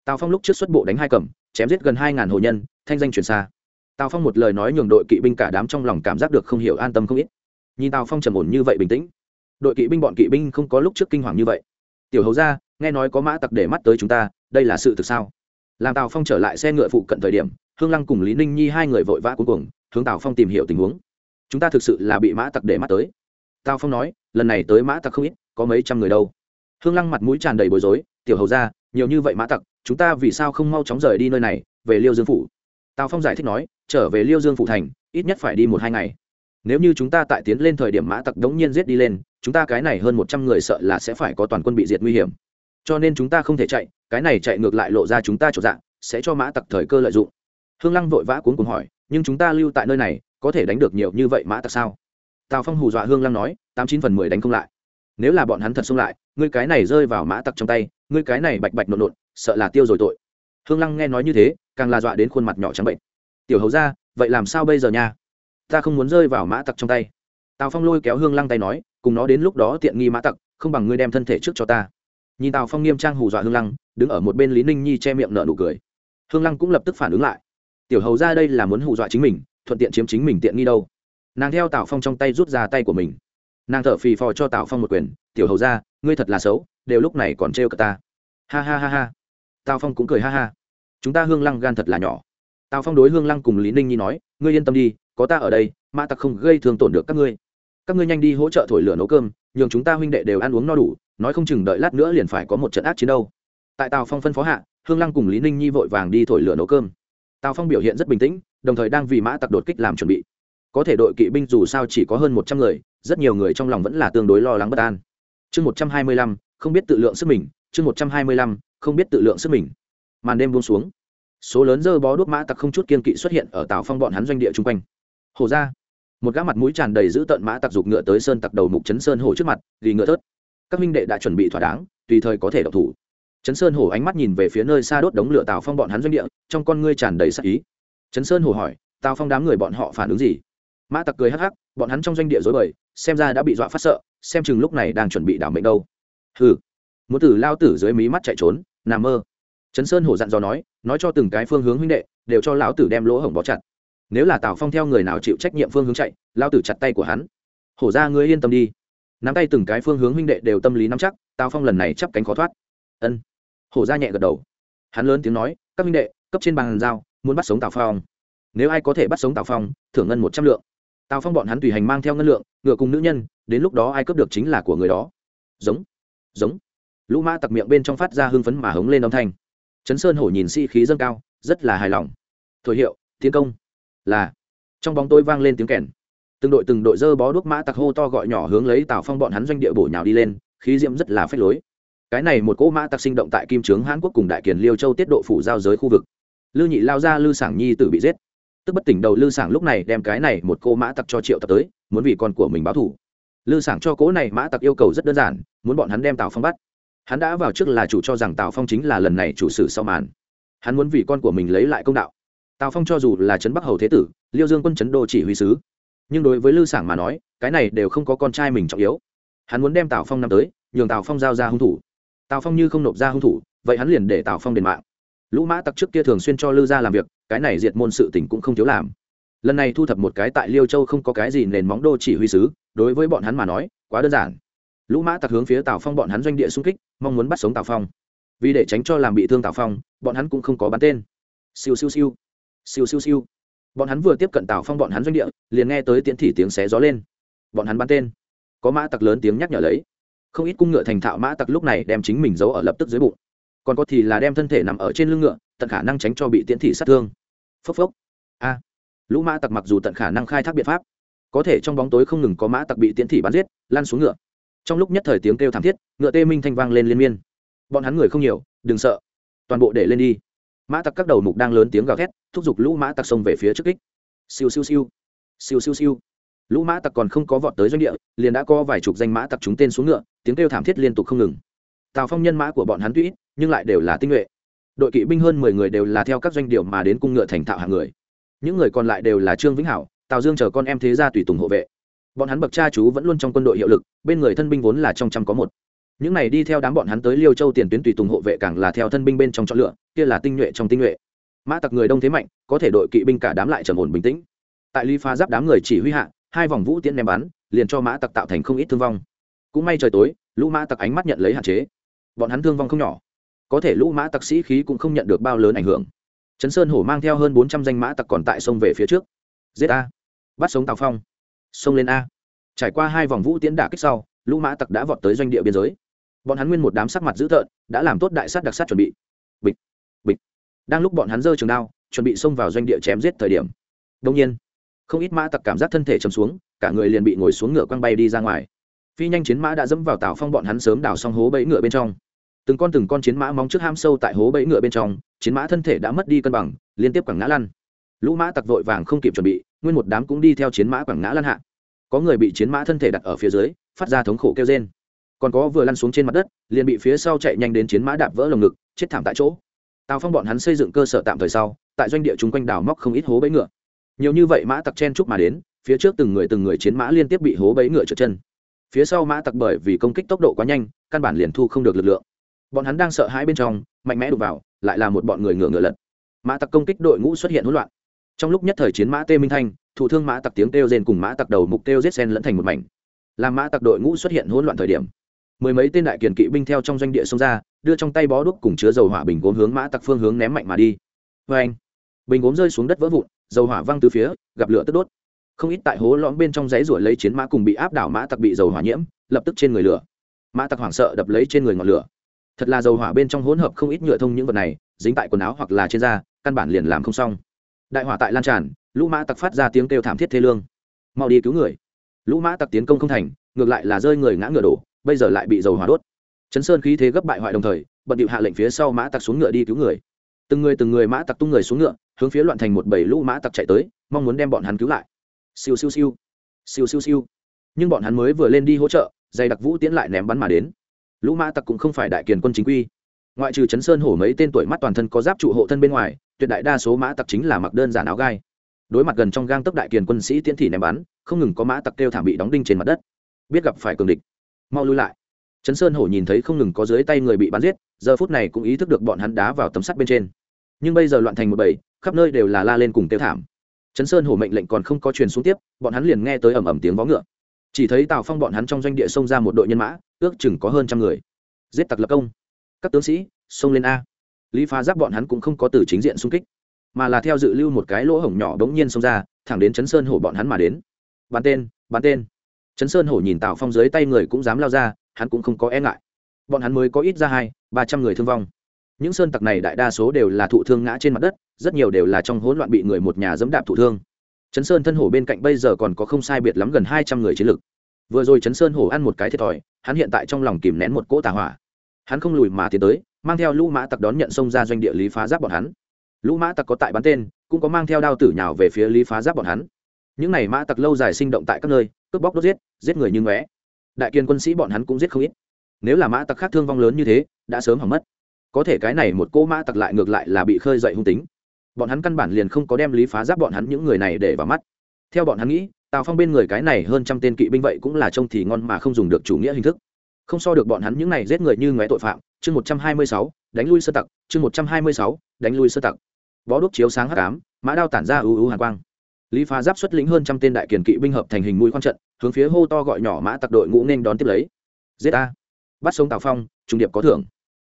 Tào phong lúc trước xuất bộ đánh hai cầm, chém giết gần hai ngàn hồ nhân, thanh danh truyền xa. Tào phong một lời nói nhường đội kỵ binh cả đám trong lòng cảm giác được không hiểu an tâm không ít. Nhìn tào phong trầm ổn như vậy bình tĩnh, đội kỵ binh bọn kỵ binh không có lúc trước kinh hoàng như vậy. Tiểu hầu ra nghe nói có mã tặc để mắt tới chúng ta đây là sự thực sao? Làm tào phong trở lại xe ngựa phụ cận thời điểm, hương lăng cùng lý ninh nhi hai người vội vã cuối cùng hướng tào phong tìm hiểu tình huống. Chúng ta thực sự là bị mã tặc để mắt tới. Tào phong nói, lần này tới mã tặc không ít, có mấy trăm người đâu. Hương lăng mặt mũi tràn đầy bối rối, tiểu hầu ra nhiều như vậy mã tặc, chúng ta vì sao không mau chóng rời đi nơi này, về liêu dương phủ? Tào phong giải thích nói, trở về liêu dương phủ thành, ít nhất phải đi một hai ngày. Nếu như chúng ta tại tiến lên thời điểm mã tặc đống nhiên giết đi lên, chúng ta cái này hơn một trăm người sợ là sẽ phải có toàn quân bị diệt nguy hiểm cho nên chúng ta không thể chạy, cái này chạy ngược lại lộ ra chúng ta trộn dạng, sẽ cho mã tặc thời cơ lợi dụng. Hương lăng vội vã cuốn cùng hỏi, nhưng chúng ta lưu tại nơi này, có thể đánh được nhiều như vậy mã tặc sao? Tào phong hù dọa hương lăng nói, tám chín phần mười đánh không lại. Nếu là bọn hắn thật xông lại, ngươi cái này rơi vào mã tặc trong tay, ngươi cái này bạch bạch nộn nộn, sợ là tiêu rồi tội. Hương lăng nghe nói như thế, càng là dọa đến khuôn mặt nhỏ trắng bệnh. Tiểu hầu ra vậy làm sao bây giờ nha? Ta không muốn rơi vào mã tặc trong tay. Tào phong lôi kéo hương lăng tay nói, cùng nó đến lúc đó tiện nghi mã tặc, không bằng ngươi đem thân thể trước cho ta nhìn tào phong nghiêm trang hù dọa hương lăng, đứng ở một bên lý ninh nhi che miệng nợ nụ cười. Hương lăng cũng lập tức phản ứng lại. Tiểu hầu ra đây là muốn hù dọa chính mình, thuận tiện chiếm chính mình tiện nghi đâu. Nàng theo tào phong trong tay rút ra tay của mình. Nàng thở phì phò cho tào phong một quyền, tiểu hầu ra, ngươi thật là xấu, đều lúc này còn trêu cả ta. Ha ha ha ha. Tào phong cũng cười ha ha. Chúng ta hương lăng gan thật là nhỏ. Tào phong đối hương lăng cùng lý ninh nhi nói, ngươi yên tâm đi, có ta ở đây, mã tặc không gây thương tổn được các ngươi. Các ngươi nhanh đi hỗ trợ thổi lửa nấu cơm, nhường chúng ta huynh đệ đều ăn uống no đủ nói không chừng đợi lát nữa liền phải có một trận ác chiến đâu. Tại tào phong phân phó hạ, hương lăng cùng lý ninh nhi vội vàng đi thổi lửa nấu cơm. Tào phong biểu hiện rất bình tĩnh, đồng thời đang vì mã tặc đột kích làm chuẩn bị. Có thể đội kỵ binh dù sao chỉ có hơn một trăm người, rất nhiều người trong lòng vẫn là tương đối lo lắng bất an. Chương một trăm hai mươi lăm, không biết tự lượng sức mình, chương một trăm hai mươi lăm, không biết tự lượng sức mình. Màn đêm buông xuống. Số lớn dơ bó đuốc mã tặc không chút kiên kỵ xuất hiện ở tào phong bọn hắn doanh địa chung quanh. Hồ ra, một gã mặt mũi tràn đầy giữ tận mã tặc dục ngựa tới sơn tặc đầu mục chấn sơn hồ trước mặt, ghi ngựa thớt các minh đệ đã chuẩn bị thỏa đáng, tùy thời có thể độc thủ. Chấn sơn Hổ ánh mắt nhìn về phía nơi xa đốt đống lửa tào phong bọn hắn doanh địa, trong con ngươi tràn đầy sắc ý. Chấn sơn Hổ hỏi, tào phong đám người bọn họ phản ứng gì? Mã tặc cười hắc hắc, bọn hắn trong doanh địa dối bời, xem ra đã bị dọa phát sợ, xem chừng lúc này đang chuẩn bị đảo mệnh đâu. Hừ. Muốn tử lao tử dưới mí mắt chạy trốn nằm mơ. Trấn sơn hổ dặn dò nói nói cho từng cái phương hướng huynh đệ, đều cho lão tử đem lỗ hổng bó chặt. Nếu là tào phong theo người nào chịu trách nhiệm phương hướng chạy lao tử chặt tay của hắn. Hổ ra ngươi yên tâm đi nắm tay từng cái phương hướng huynh đệ đều tâm lý nắm chắc, tào phong lần này chắp cánh khó thoát. Ân. Hổ ra nhẹ gật đầu. Hắn lớn tiếng nói, các huynh đệ, cấp trên bàn giao, muốn bắt sống tào phong. Nếu ai có thể bắt sống tào phong, thưởng ngân một trăm lượng. Tào phong bọn hắn tùy hành mang theo ngân lượng, ngựa cùng nữ nhân, đến lúc đó ai cướp được chính là của người đó. Giống giống. Lũ mã tặc miệng bên trong phát ra hưng phấn mà hống lên âm thanh. Trấn sơn hổ nhìn sĩ、si、khí dâng cao, rất là hài lòng. Thổi hiệu, tiến công. Là. Trong bóng tôi vang lên tiếng kèn từng đội từng đội dơ bó đuốc mã tặc hô to gọi nhỏ hướng lấy tào phong bọn hắn doanh địa bổ nhào đi lên, khí diễm rất là phách lối. Cái này một cỗ mã tặc sinh động tại kim trướng hàn quốc cùng đại kiền, liêu châu tiết độ phủ giao giới khu vực. Lư nhị lao ra lư sảng nhi tử bị giết. Tức bất tỉnh đầu lư sảng lúc này đem cái này một cô mã tặc cho triệu tập tới, muốn vì con của mình báo thủ lư sảng cho cỗ này mã tặc yêu cầu rất đơn giản, muốn bọn hắn đem tào phong bắt. Hắn đã vào trước là chủ cho rằng tào phong chính là lần này chủ sử sau màn. Hắn muốn vì con của mình lấy lại công đạo. Tào phong cho dù là trấn bắc hầu thế tử, liêu dương quân trấn đô chỉ huy sứ nhưng đối với lư sảng mà nói, cái này đều không có con trai mình trọng yếu. Hắn muốn đem tào phong năm tới, nhường tào phong giao ra hung thủ. Tào phong như không nộp ra hung thủ, vậy hắn liền để tào phong đền mạng. Lũ mã tặc trước kia thường xuyên cho lư ra làm việc, cái này diệt môn sự tỉnh cũng không thiếu làm. Lần này thu thập một cái tại liêu châu không có cái gì nền móng đô chỉ huy sứ, đối với bọn hắn mà nói, quá đơn giản. Lũ mã tặc hướng phía tào phong bọn hắn doanh địa xung kích, mong muốn bắt sống tào phong. Vì để tránh cho làm bị thương tào phong, bọn hắn cũng không có bắn tên. Siêu siêu siêu. Siêu siêu siêu bọn hắn vừa tiếp cận tào phong bọn hắn doanh địa, liền nghe tới tiễn thị tiếng xé gió lên. Bọn hắn bắn tên. Có mã tặc lớn tiếng nhắc nhở lấy. Không ít cung ngựa thành thạo mã tặc lúc này đem chính mình giấu ở lập tức dưới bụng. Còn có thì là đem thân thể nằm ở trên lưng ngựa, tận khả năng tránh cho bị tiễn thị sát thương. Phốc phốc. A. Lũ mã tặc mặc dù tận khả năng khai thác biện pháp, có thể trong bóng tối không ngừng có mã tặc bị tiễn thị bắn giết lan xuống ngựa. Trong lúc nhất thời tiếng kêu thảm thiết, ngựa tê minh thanh vang lên liên miên. Bọn hắn người không nhiều, đừng sợ. Toàn bộ để lên đi mã tặc các đầu mục đang lớn tiếng gào thét, thúc giục lũ mã tặc xông về phía trước kích. Siêu siêu siêu. Siêu siêu siêu. Lũ mã tặc còn không có vọt tới doanh địa, liền đã có vài chục danh mã tặc chúng tên xuống ngựa, tiếng kêu thảm thiết liên tục không ngừng. Tào phong nhân mã của bọn hắn tuy ít, nhưng lại đều là tinh nhuệ. Đội kỵ binh hơn mười người đều là theo các doanh điệu mà đến cung ngựa thành thạo hàng người. Những người còn lại đều là trương vĩnh hảo, tào dương chờ con em thế gia tùy tùng hộ vệ. Bọn hắn bậc cha chú vẫn luôn trong quân đội hiệu lực, bên người thân binh vốn là trong trăm có một những này đi theo đám bọn hắn tới liêu châu tiền tuyến tùy tùng hộ vệ càng là theo thân binh bên trong chọn lựa, kia là tinh nhuệ trong tinh nhuệ. Mã tặc người đông thế mạnh, có thể đội kỵ binh cả đám lại trầm ổn bình tĩnh. Tại ly pha giáp đám người chỉ huy hạ, hai vòng vũ tiễn ném bắn, liền cho mã tặc tạo thành không ít thương vong. Cũng may trời tối, lũ mã tặc ánh mắt nhận lấy hạn chế. Bọn hắn thương vong không nhỏ. Có thể lũ mã tặc sĩ khí cũng không nhận được bao lớn ảnh hưởng. Trấn sơn hổ mang theo hơn bốn trăm danh mã tặc còn tại sông về phía trước. Giết a. Bắt sống tào phong. Sông lên a. Trải qua hai vòng vũ tiễn đả kích sau, lũ mã tặc đã vọt tới doanh địa biên giới bọn hắn nguyên một đám sắc mặt dữ tợn, đã làm tốt đại sát đặc sát chuẩn bị. Bịch bịch. Đang lúc bọn hắn giơ trường đao, chuẩn bị xông vào doanh địa chém giết thời điểm đông nhiên, không ít mã tặc cảm giác thân thể chầm xuống, cả người liền bị ngồi xuống ngựa quăng bay đi ra ngoài. Phi nhanh chiến mã đã dẫm vào tảo phong bọn hắn sớm đào xong hố bẫy ngựa bên trong. Từng con từng con chiến mã móng trước ham sâu tại hố bẫy ngựa bên trong, chiến mã thân thể đã mất đi cân bằng, liên tiếp quẳng ngã lăn. Lũ mã tặc vội vàng không kịp chuẩn bị, nguyên một đám cũng đi theo chiến mã quẳng ngã lăn hạ. Có người bị chiến mã thân thể đặt ở phía dưới, phát ra thống khổ kêu trên còn có vừa lăn xuống trên mặt đất, liền bị phía sau chạy nhanh đến chiến mã đạp vỡ lồng ngực, chết thảm tại chỗ. Tào phong bọn hắn xây dựng cơ sở tạm thời sau, tại doanh địa chung quanh đào móc không ít hố bẫy ngựa. Nhiều như vậy mã tặc chen chúc mà đến, phía trước từng người từng người chiến mã liên tiếp bị hố bẫy ngựa trượt chân. Phía sau mã tặc bởi vì công kích tốc độ quá nhanh, căn bản liền thu không được lực lượng. Bọn hắn đang sợ hãi bên trong, mạnh mẽ đục vào, lại là một bọn người ngựa ngựa lật. Mã tặc công kích đội ngũ xuất hiện hỗn loạn. Trong lúc nhất thời chiến mã tê minh thanh, thủ thương mã tặc tiếng kêu rên cùng mã tặc đầu mục kêu giết sen lẫn thành một mảnh. Làm mã tặc đội ngũ xuất hiện hỗn loạn thời điểm mười mấy tên đại kiền kỵ binh theo trong doanh địa xông ra, đưa trong tay bó đuốc cùng chứa dầu hỏa bình gốm hướng mã tặc phương hướng ném mạnh mà đi. Vê anh, bình gốm rơi xuống đất vỡ vụn, dầu hỏa văng từ phía, gặp lửa tức đốt. Không ít tại hố lõm bên trong giấy ruổi lấy chiến mã cùng bị áp đảo mã tặc bị dầu hỏa nhiễm, lập tức trên người lửa. Mã tặc hoảng sợ đập lấy trên người ngọn lửa. Thật là dầu hỏa bên trong hỗn hợp không ít nhựa thông những vật này, dính tại quần áo hoặc là trên da, căn bản liền làm không xong. Đại hỏa tại lan tràn, lũ mã tặc phát ra tiếng kêu thảm thiết thê lương. Mau đi cứu người. Lũ mã tặc tiến công không thành, ngược lại là rơi người ngã ngựa đổ bây giờ lại bị dầu hỏa đốt. Chấn sơn khí thế gấp bại hoại đồng thời, bận điệu hạ lệnh phía sau mã tặc xuống ngựa đi cứu người. Từng người từng người mã tặc tung người xuống ngựa, hướng phía loạn thành một bầy lũ mã tặc chạy tới, mong muốn đem bọn hắn cứu lại. Siêu siêu siêu. Siêu siêu siêu. Nhưng bọn hắn mới vừa lên đi hỗ trợ dày đặc vũ tiễn lại ném bắn mà đến. Lũ mã tặc cũng không phải đại kiền quân chính quy. Ngoại trừ chấn sơn hổ mấy tên tuổi mắt toàn thân có giáp trụ hộ thân bên ngoài, tuyệt đại đa số mã tặc chính là mặc đơn giản áo gai. Đối mặt gần trong gang tấc đại kiền quân sĩ tiễn thị ném bắn, không ngừng có mã tặc kêu thảm bị đóng đinh trên mặt đất. Biết gặp phải cường địch mau lui lại. Trấn sơn hổ nhìn thấy không ngừng có dưới tay người bị bắn giết, giờ phút này cũng ý thức được bọn hắn đá vào tấm sắt bên trên. Nhưng bây giờ loạn thành một bầy, khắp nơi đều là la lên cùng tiêu thảm. Trấn sơn hổ mệnh lệnh còn không có truyền xuống tiếp, bọn hắn liền nghe tới ầm ầm tiếng vó ngựa. Chỉ thấy tào phong bọn hắn trong doanh địa xông ra một đội nhân mã, ước chừng có hơn trăm người. Giết tặc lập công. Các tướng sĩ, xông lên a. Lý phá giáp bọn hắn cũng không có từ chính diện xung kích, mà là theo dự lưu một cái lỗ hổng nhỏ bỗng nhiên xông ra, thẳng đến chấn sơn hổ bọn hắn mà đến. Bắn tên bắn tên. Trấn sơn hổ nhìn tào phong dưới tay người cũng dám lao ra, hắn cũng không có e ngại. Bọn hắn mới có ít ra hai, ba trăm người thương vong. Những sơn tặc này đại đa số đều là thụ thương ngã trên mặt đất, rất nhiều đều là trong hỗn loạn bị người một nhà dẫm đạp thụ thương. Trấn sơn thân hổ bên cạnh bây giờ còn có không sai biệt lắm gần hai trăm người chiến lực. Vừa rồi Trấn sơn hổ ăn một cái thiệt thòi, hắn hiện tại trong lòng kìm nén một cỗ tà hỏa. Hắn không lùi mà tiến tới, mang theo lũ mã tặc đón nhận xông ra doanh địa lý phá giáp bọn hắn. Lũ mã tặc có tại bắn tên, cũng có mang theo đao tử nhào về phía lý phá giáp bọn hắn những này mã tặc lâu dài sinh động tại các nơi, cướp bóc đốt giết giết người như ngóe. Đại kiên quân sĩ bọn hắn cũng giết không ít. Nếu là mã tặc khác thương vong lớn như thế, đã sớm hỏng mất. Có thể cái này một cỗ mã tặc lại ngược lại là bị khơi dậy hung tính. Bọn hắn căn bản liền không có đem lý phá giáp bọn hắn những người này để vào mắt. Theo bọn hắn nghĩ, tào phong bên người cái này hơn trăm tên kỵ binh vậy cũng là trông thì ngon mà không dùng được chủ nghĩa hình thức. Không so được bọn hắn những này giết người như ngoé tội phạm, chương một trăm hai mươi sáu, đánh lui sơ tặc, chương một trăm hai mươi sáu, đánh lui sơ tặc. Bó đuốc chiếu sáng hắc ám, mã đao tản ra ưu ưu hàn quang lý phá giáp xuất lĩnh hơn trăm tên đại kiền kỵ binh hợp thành hình mũi khoan trận, hướng phía hô to gọi nhỏ mã tặc đội ngũ nên đón tiếp lấy. Giết a. Bắt sống tào phong, trung điệp có thưởng.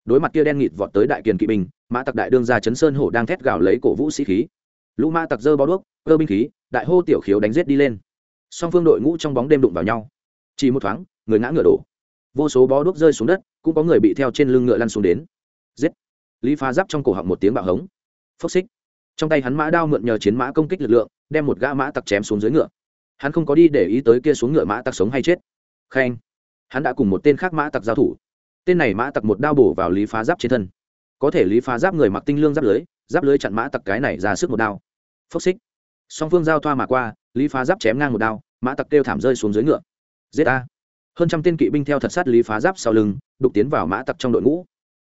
Đối mặt kia đen nghịt vọt tới đại kiền kỵ binh, mã tặc đại đương ra chấn sơn hổ đang thét gào lấy cổ vũ sĩ khí. Lũ mã tặc dơ bó đuốc, cơ binh khí, đại hô tiểu khiếu đánh giết đi lên. Song phương đội ngũ trong bóng đêm đụng vào nhau. Chỉ một thoáng, người ngã ngựa đổ. Vô số bó đuốc rơi xuống đất, cũng có người bị theo trên lưng ngựa lăn xuống đến. Giết lý phá giáp trong cổ họng một tiếng bạo hống. Phốc xích trong tay hắn mã đao mượn nhờ chiến mã công kích lực lượng, đem một gã mã tặc chém xuống dưới ngựa. Hắn không có đi để ý tới kia xuống ngựa mã tặc sống hay chết. Khen. Hắn đã cùng một tên khác mã tặc giao thủ. Tên này mã tặc một đao bổ vào lý phá giáp trên thân. Có thể lý phá giáp người mặc tinh lương giáp lưới giáp lưới chặn mã tặc cái này ra sức một đao. Phốc xích. Song phương giao thoa mà qua, lý phá giáp chém ngang một đao, mã tặc kêu thảm rơi xuống dưới ngựa. Giết a hơn trăm tên kỵ binh theo thật sát lý phá giáp sau lưng đục tiến vào mã tặc trong đội ngũ.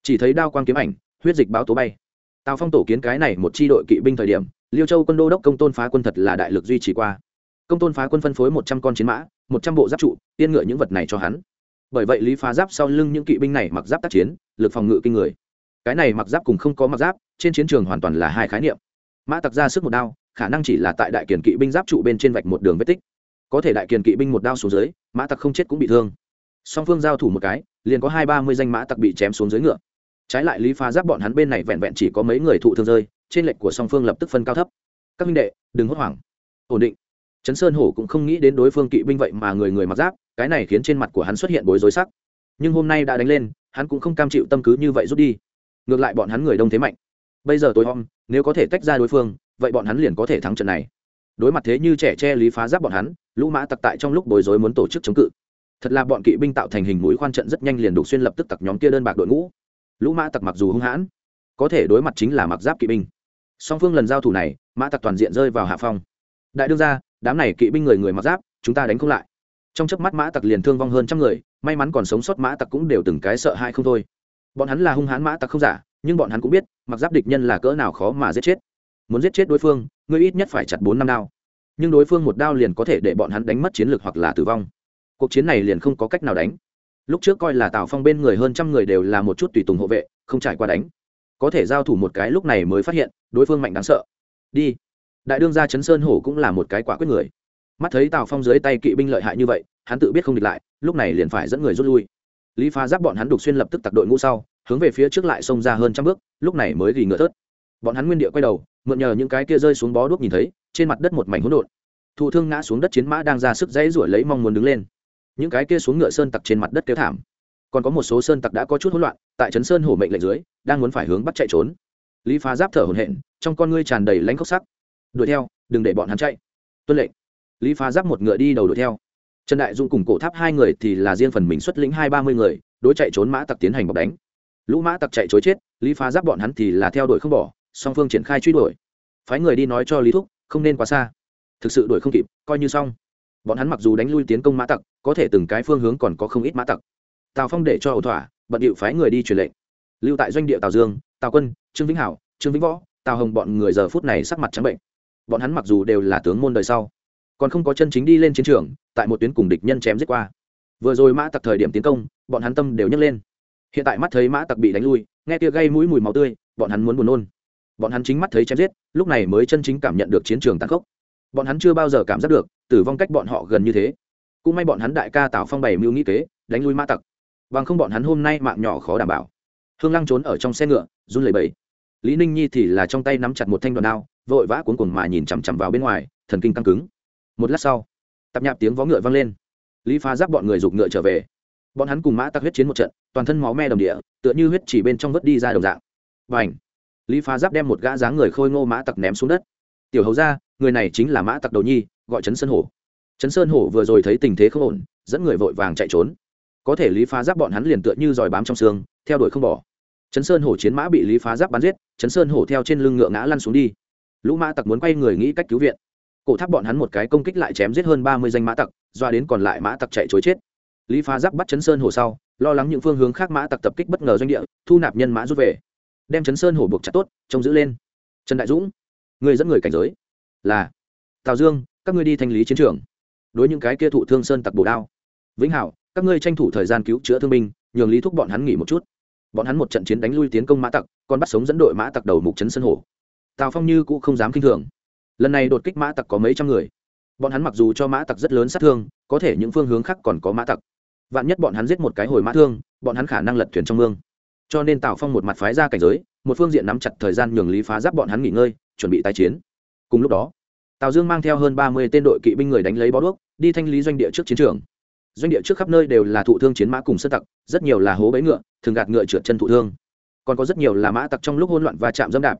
Chỉ thấy đao quang kiếm ảnh, huyết dịch báo tố bay tào phong tổ kiến cái này một tri đội kỵ binh thời điểm, liêu châu quân đô đốc công tôn phá quân thật là đại lực duy trì qua. Công tôn phá quân phân phối một trăm con chiến mã, một trăm bộ giáp trụ, tiên ngựa những vật này cho hắn. Bởi vậy lý phá giáp sau lưng những kỵ binh này mặc giáp tác chiến, lực phòng ngự kinh người. Cái này mặc giáp cùng không có mặc giáp, trên chiến trường hoàn toàn là hai khái niệm. Mã tặc ra sức một đao, khả năng chỉ là tại đại kiền kỵ binh giáp trụ bên trên vạch một đường vết tích. Có thể đại kiền kỵ binh một đao xuống dưới, mã tặc không chết cũng bị thương. Song phương giao thủ một cái, liền có hai ba mươi danh mã tặc bị chém xuống dưới ngựa trái lại lý phá giáp bọn hắn bên này vẹn vẹn chỉ có mấy người thụ thương rơi, trên lệnh của song phương lập tức phân cao thấp. Các minh đệ, đừng hốt hoảng. Ổn định. Trấn sơn hổ cũng không nghĩ đến đối phương kỵ binh vậy mà người người mặc giáp, cái này khiến trên mặt của hắn xuất hiện bối rối sắc. Nhưng hôm nay đã đánh lên, hắn cũng không cam chịu tâm cứ như vậy rút đi. Ngược lại bọn hắn người đông thế mạnh. Bây giờ tối hôm nếu có thể tách ra đối phương, vậy bọn hắn liền có thể thắng trận này. Đối mặt thế như trẻ che lý phá giáp bọn hắn, lũ mã tặc tại trong lúc bối rối muốn tổ chức chống cự. Thật là bọn kỵ binh tạo thành hình mũi khoan trận rất nhanh liền đục xuyên lập tức tặc nhóm kia đơn bạc đội ngũ lũ mã tặc mặc dù hung hãn, có thể đối mặt chính là mặc giáp kỵ binh. Song phương lần giao thủ này, mã tặc toàn diện rơi vào hạ phong. Đại đương ra đám này kỵ binh người người mặc giáp, chúng ta đánh không lại. Trong chớp mắt mã tặc liền thương vong hơn trăm người, may mắn còn sống sót mã tặc cũng đều từng cái sợ hãi không thôi. Bọn hắn là hung hãn mã tặc không giả, nhưng bọn hắn cũng biết, mặc giáp địch nhân là cỡ nào khó mà giết chết. Muốn giết chết đối phương, ngươi ít nhất phải chặt bốn năm đao. Nhưng đối phương một đao liền có thể để bọn hắn đánh mất chiến lược hoặc là tử vong. Cuộc chiến này liền không có cách nào đánh lúc trước coi là tào phong bên người hơn trăm người đều là một chút tùy tùng hộ vệ, không trải qua đánh. Có thể giao thủ một cái lúc này mới phát hiện, đối phương mạnh đáng sợ. Đi. Đại đương gia chấn sơn hổ cũng là một cái quả quyết người. Mắt thấy tào phong dưới tay kỵ binh lợi hại như vậy, hắn tự biết không địch lại, lúc này liền phải dẫn người rút lui. Lý phá giáp bọn hắn đục xuyên lập tức tặc đội ngũ sau, hướng về phía trước lại xông ra hơn trăm bước, lúc này mới gỉ ngựa thớt. Bọn hắn nguyên địa quay đầu, mượn nhờ những cái kia rơi xuống bó đuốc nhìn thấy, trên mặt đất một mảnh hỗn độn. Thụ thương ngã xuống đất chiến mã đang ra sức dãy ruổi lấy mong muốn đứng lên những cái kia xuống ngựa sơn tặc trên mặt đất kêu thảm. Còn có một số sơn tặc đã có chút hỗn loạn, tại trấn sơn hổ mệnh lệnh dưới, đang muốn phải hướng bắt chạy trốn. Lý phá giáp thở hổn hển, trong con ngươi tràn đầy lãnh khốc sắc. Đuổi theo, đừng để bọn hắn chạy. Tuân lệnh. Lý phá giáp một ngựa đi đầu đuổi theo. Trần đại dung cùng cổ tháp hai người thì là riêng phần mình xuất lĩnh hai ba mươi người, đối chạy trốn mã tặc tiến hành bọc đánh. Lũ mã tặc chạy chối chết, lý phá giáp bọn hắn thì là theo đuổi không bỏ, song phương triển khai truy đuổi. Phái người đi nói cho lý thúc, không nên quá xa. Thực sự đuổi không kịp, coi như xong bọn hắn mặc dù đánh lui tiến công mã tặc, có thể từng cái phương hướng còn có không ít mã tặc. Tào phong để cho ẩu thỏa, bận điệu phái người đi truyền lệnh. Lưu tại doanh địa tào dương, tào quân, trương vĩnh hảo, trương vĩnh võ, tào hồng bọn người giờ phút này sắc mặt trắng bệnh. Bọn hắn mặc dù đều là tướng môn đời sau, còn không có chân chính đi lên chiến trường, tại một tuyến cùng địch nhân chém giết qua. Vừa rồi mã tặc thời điểm tiến công, bọn hắn tâm đều nhấc lên. Hiện tại mắt thấy mã tặc bị đánh lui, nghe tia gây mũi mùi máu tươi, bọn hắn muốn buồn nôn. Bọn hắn chính mắt thấy chém giết, lúc này mới chân chính cảm nhận được chiến trường tăng khốc bọn hắn chưa bao giờ cảm giác được, tử vong cách bọn họ gần như thế. Cũng may bọn hắn đại ca tào phong bày mưu nghĩ kế, đánh lui mã tặc. Bằng không bọn hắn hôm nay mạng nhỏ khó đảm bảo. Hương lăng trốn ở trong xe ngựa, run lẩy bẩy. Lý ninh nhi thì là trong tay nắm chặt một thanh đoàn đao, vội vã cuốn cuồng mà nhìn chằm chằm vào bên ngoài, thần kinh căng cứng. Một lát sau tập nhạp tiếng vó ngựa vang lên. Lý phá giáp bọn người giục ngựa trở về. Bọn hắn cùng mã tặc huyết chiến một trận, toàn thân máu me đồng địa, tựa như huyết chỉ bên trong vớt đi ra đồng dạng. Và ảnh lý phá giáp đem một gã dáng người khôi ngô mã tặc ném xuống đất tiểu hầu ra người này chính là mã tặc đầu nhi, gọi trấn sơn hổ. Trấn sơn hổ vừa rồi thấy tình thế không ổn, dẫn người vội vàng chạy trốn. Có thể lý phá giáp bọn hắn liền tựa như dòi bám trong xương, theo đuổi không bỏ. Trấn sơn hổ chiến mã bị lý phá giáp bắn giết, trấn sơn hổ theo trên lưng ngựa ngã lăn xuống đi. Lũ mã tặc muốn quay người nghĩ cách cứu viện. Cổ tháp bọn hắn một cái công kích lại chém giết hơn ba mươi danh mã tặc, doa đến còn lại mã tặc chạy chối chết. Lý phá giáp bắt trấn sơn hổ sau, lo lắng những phương hướng khác mã tặc tập kích bất ngờ doanh địa, thu nạp nhân mã rút về. Đem trấn sơn hổ buộc chặt tốt, trông giữ lên. Trần đại dũng người dẫn người cảnh giới là tào dương các ngươi đi thanh lý chiến trường đối những cái kia thụ thương sơn tặc bổ đao vĩnh hảo các ngươi tranh thủ thời gian cứu chữa thương binh nhường lý thúc bọn hắn nghỉ một chút bọn hắn một trận chiến đánh lui tiến công mã tặc còn bắt sống dẫn đội mã tặc đầu mục trấn sơn hổ tào phong như cũng không dám k i n h thường lần này đột kích mã tặc có mấy trăm người bọn hắn mặc dù cho mã tặc rất lớn sát thương có thể những phương hướng khác còn có mã tặc vạn nhất bọn hắn giết một cái hồi mã thương bọn hắn khả năng lật thuyền trong mương cho nên tào phong một mặt phái ra cảnh giới một phương diện nắm chặt thời gian nhường lý phá giáp bọn hắn nghỉ ngơi, chuẩn bị tái chiến. Cùng lúc đó, tào dương mang theo hơn ba mươi tên đội kỵ binh người đánh lấy bó đuốc, đi thanh lý doanh địa trước chiến trường. Doanh địa trước khắp nơi đều là thụ thương chiến mã cùng sơ tặc, rất nhiều là hố bẫy ngựa, thường gạt ngựa trượt chân thụ thương. Còn có rất nhiều là mã tặc trong lúc hỗn loạn và chạm dẫm đạp.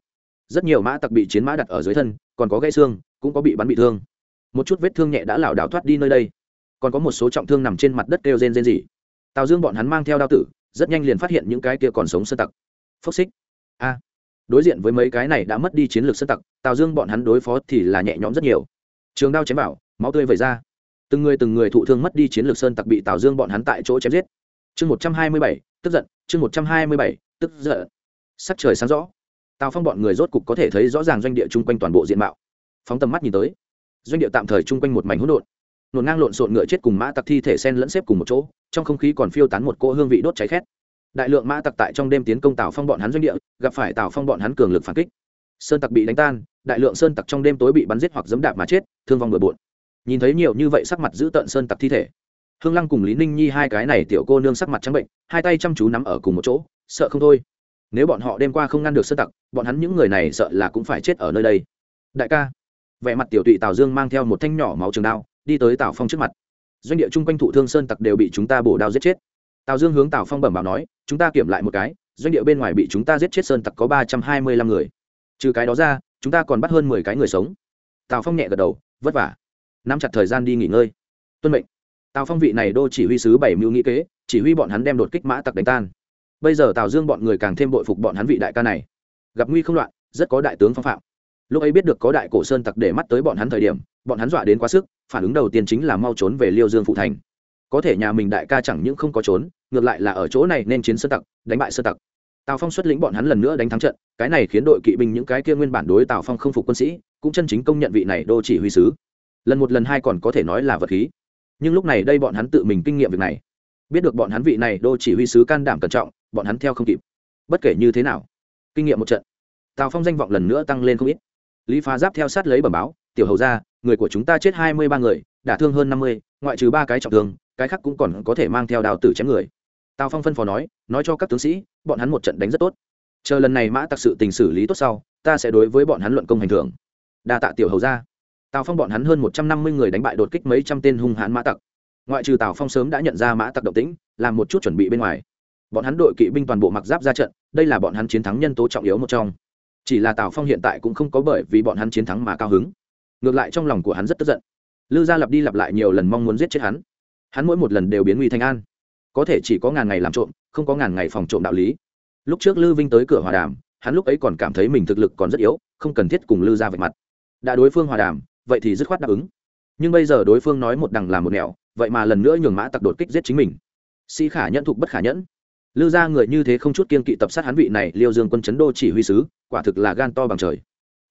Rất nhiều mã tặc bị chiến mã đặt ở dưới thân, còn có gãy xương, cũng có bị bắn bị thương. Một chút vết thương nhẹ đã lảo đảo thoát đi nơi đây. Còn có một số trọng thương nằm trên mặt đất kêu rên rên rỉ. Tào dương bọn hắn mang theo đao tử, rất nhanh liền phát hiện những cái kia còn sống sơ tặc. Phốc xích a. Đối diện với mấy cái này đã mất đi chiến lược sân tặc, tào dương bọn hắn đối phó thì là nhẹ nhõm rất nhiều. Trường đao chém bảo máu tươi vẩy ra. Từng người từng người thụ thương mất đi chiến lược sơn tặc bị tào dương bọn hắn tại chỗ chém giết. Chương một trăm hai mươi bảy, tức giận, chương một trăm hai mươi bảy, tức giận. Sắc trời sáng rõ. Tào phong bọn người rốt cục có thể thấy rõ ràng doanh địa chung quanh toàn bộ diện mạo. Phóng tầm mắt nhìn tới, doanh địa tạm thời chung quanh một mảnh hỗn độn. Nổn ngang lộn xộn ngựa chết cùng mã tặc thi thể sen lẫn xếp cùng một chỗ, trong không khí còn phiêu tán một cỗ hương vị đốt cháy khét đại lượng mã tặc tại trong đêm tiến công tào phong bọn hắn doanh địa, gặp phải tào phong bọn hắn cường lực phản kích. Sơn tặc bị đánh tan, đại lượng sơn tặc trong đêm tối bị bắn giết hoặc dẫm đạp mà chết, thương vong bừa bộn. Nhìn thấy nhiều như vậy sắc mặt giữ tợn sơn tặc thi thể. Hương lăng cùng lý ninh nhi hai cái này tiểu cô nương sắc mặt trắng bệnh, hai tay chăm chú nắm ở cùng một chỗ, sợ không thôi. Nếu bọn họ đêm qua không ngăn được sơn tặc, bọn hắn những người này sợ là cũng phải chết ở nơi đây. Đại ca. Vẻ mặt tiểu tụy tào dương mang theo một thanh nhỏ máu trường đao, đi tới tào phong trước mặt. Doanh địa chung quanh thụ thương sơn tặc đều bị chúng ta bổ đao giết chết tào dương hướng tào phong bẩm bảo nói, chúng ta kiểm lại một cái, doanh địa bên ngoài bị chúng ta giết chết sơn tặc có ba trăm hai mươi lăm người. Trừ cái đó ra, chúng ta còn bắt hơn mười cái người sống. Tào phong nhẹ gật đầu, vất vả. Nắm chặt thời gian đi nghỉ ngơi. Tuân mệnh. Tào phong vị này đô chỉ huy sứ bảy mưu nghĩ kế, chỉ huy bọn hắn đem đột kích mã tặc đánh tan. Bây giờ tào dương bọn người càng thêm bội phục bọn hắn vị đại ca này. Gặp nguy không loạn, rất có đại tướng phong phạm. Lúc ấy biết được có đại cổ sơn tặc để mắt tới bọn hắn thời điểm, bọn hắn dọa đến quá sức, phản ứng đầu tiên chính là mau trốn về liêu dương phụ thành có thể nhà mình đại ca chẳng những không có trốn, ngược lại là ở chỗ này nên chiến sơn tặc, đánh bại sơn tặc. Tào phong xuất lĩnh bọn hắn lần nữa đánh thắng trận, cái này khiến đội kỵ binh những cái kia nguyên bản đối tào phong không phục quân sĩ, cũng chân chính công nhận vị này đô chỉ huy sứ. Lần một lần hai còn có thể nói là vật khí. Nhưng lúc này đây bọn hắn tự mình kinh nghiệm việc này. Biết được bọn hắn vị này đô chỉ huy sứ can đảm cẩn trọng, bọn hắn theo không kịp. Bất kể như thế nào, kinh nghiệm một trận. Tào phong danh vọng lần nữa tăng lên không ít. Lý phá giáp theo sát lấy bẩm báo, tiểu hầu ra người của chúng ta chết hai mươi ba người, đả thương hơn năm mươi, ngoại trừ ba cái trọng thương cái khác cũng còn có thể mang theo đào tử chém người. Tào phong phân phó nói nói cho các tướng sĩ, bọn hắn một trận đánh rất tốt. Chờ lần này mã tặc sự tình xử lý tốt sau, ta sẽ đối với bọn hắn luận công hành thưởng. Đa tạ tiểu hầu ra tào phong bọn hắn hơn một trăm năm mươi người đánh bại đột kích mấy trăm tên hung hãn mã tặc. Ngoại trừ tào phong sớm đã nhận ra mã tặc động tĩnh, làm một chút chuẩn bị bên ngoài. Bọn hắn đội kỵ binh toàn bộ mặc giáp ra trận, đây là bọn hắn chiến thắng nhân tố trọng yếu một trong. Chỉ là tào phong hiện tại cũng không có bởi vì bọn hắn chiến thắng mà cao hứng. Ngược lại trong lòng của hắn rất tức giận. Lư gia lặp đi lặp lại nhiều lần mong muốn giết chết hắn hắn mỗi một lần đều biến nguy thành an. Có thể chỉ có ngàn ngày làm trộm, không có ngàn ngày phòng trộm đạo lý. Lúc trước lư vinh tới cửa hòa đàm, hắn lúc ấy còn cảm thấy mình thực lực còn rất yếu, không cần thiết cùng lư gia vạch mặt. Đã đối phương hòa đàm, vậy thì dứt khoát đáp ứng. Nhưng bây giờ đối phương nói một đằng làm một nẻo, vậy mà lần nữa nhường mã tặc đột kích giết chính mình. Sĩ khả nhẫn thục bất khả nhẫn. Lư ra người như thế không chút kiên kỵ tập sát hắn vị này liêu dương quân chấn đô chỉ huy sứ, quả thực là gan to bằng trời.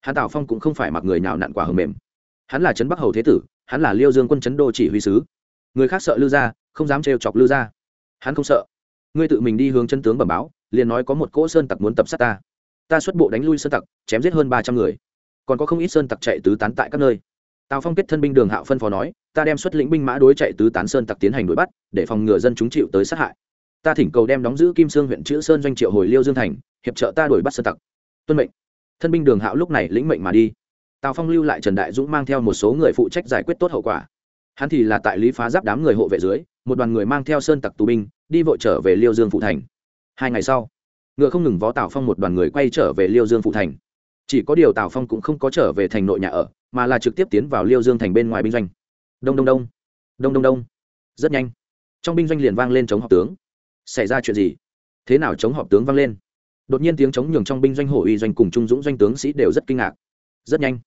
Hắn tào phong cũng không phải mặc người nào nặn quả hầm mềm. Hắn là trấn bắc hầu thế tử, hắn là liêu dương quân chấn đô chỉ huy sứ người khác sợ lư ra không dám trêu chọc lư ra hắn không sợ. Ngươi tự mình đi hướng chân tướng bẩm báo, liền nói có một cỗ sơn tặc muốn tập sát ta. Ta xuất bộ đánh lui sơn tặc, chém giết hơn ba trăm người. Còn có không ít sơn tặc chạy tứ tán tại các nơi. Tào phong kết thân binh đường hạo phân phó nói, ta đem xuất lĩnh binh mã đối chạy tứ tán sơn tặc tiến hành đuổi bắt, để phòng ngừa dân chúng chịu tới sát hại. Ta thỉnh cầu đem đóng giữ kim sương huyện chữ sơn doanh triệu hồi liêu dương thành, hiệp trợ ta đuổi bắt sơn tặc. Tuân mệnh. Thân binh đường hạo lúc này lĩnh mệnh mà đi. Tào phong lưu lại trần đại dũng mang theo một số người phụ trách giải quyết tốt hậu quả hắn thì là tại lý phá giáp đám người hộ vệ dưới, một đoàn người mang theo sơn tặc tù binh, đi vội trở về liêu dương phụ thành. Hai ngày sau, ngựa không ngừng vó tào phong một đoàn người quay trở về liêu dương phụ thành. Chỉ có điều tào phong cũng không có trở về thành nội nhà ở, mà là trực tiếp tiến vào liêu dương thành bên ngoài binh doanh. Đông đông đông đông đông đông, rất nhanh, trong binh doanh liền vang lên chống họp tướng. Xảy ra chuyện gì? Thế nào chống họp tướng vang lên? Đột nhiên tiếng chống nhường trong binh doanh hổ uy doanh cùng trung dũng doanh tướng sĩ đều rất kinh ngạc. Rất nhanh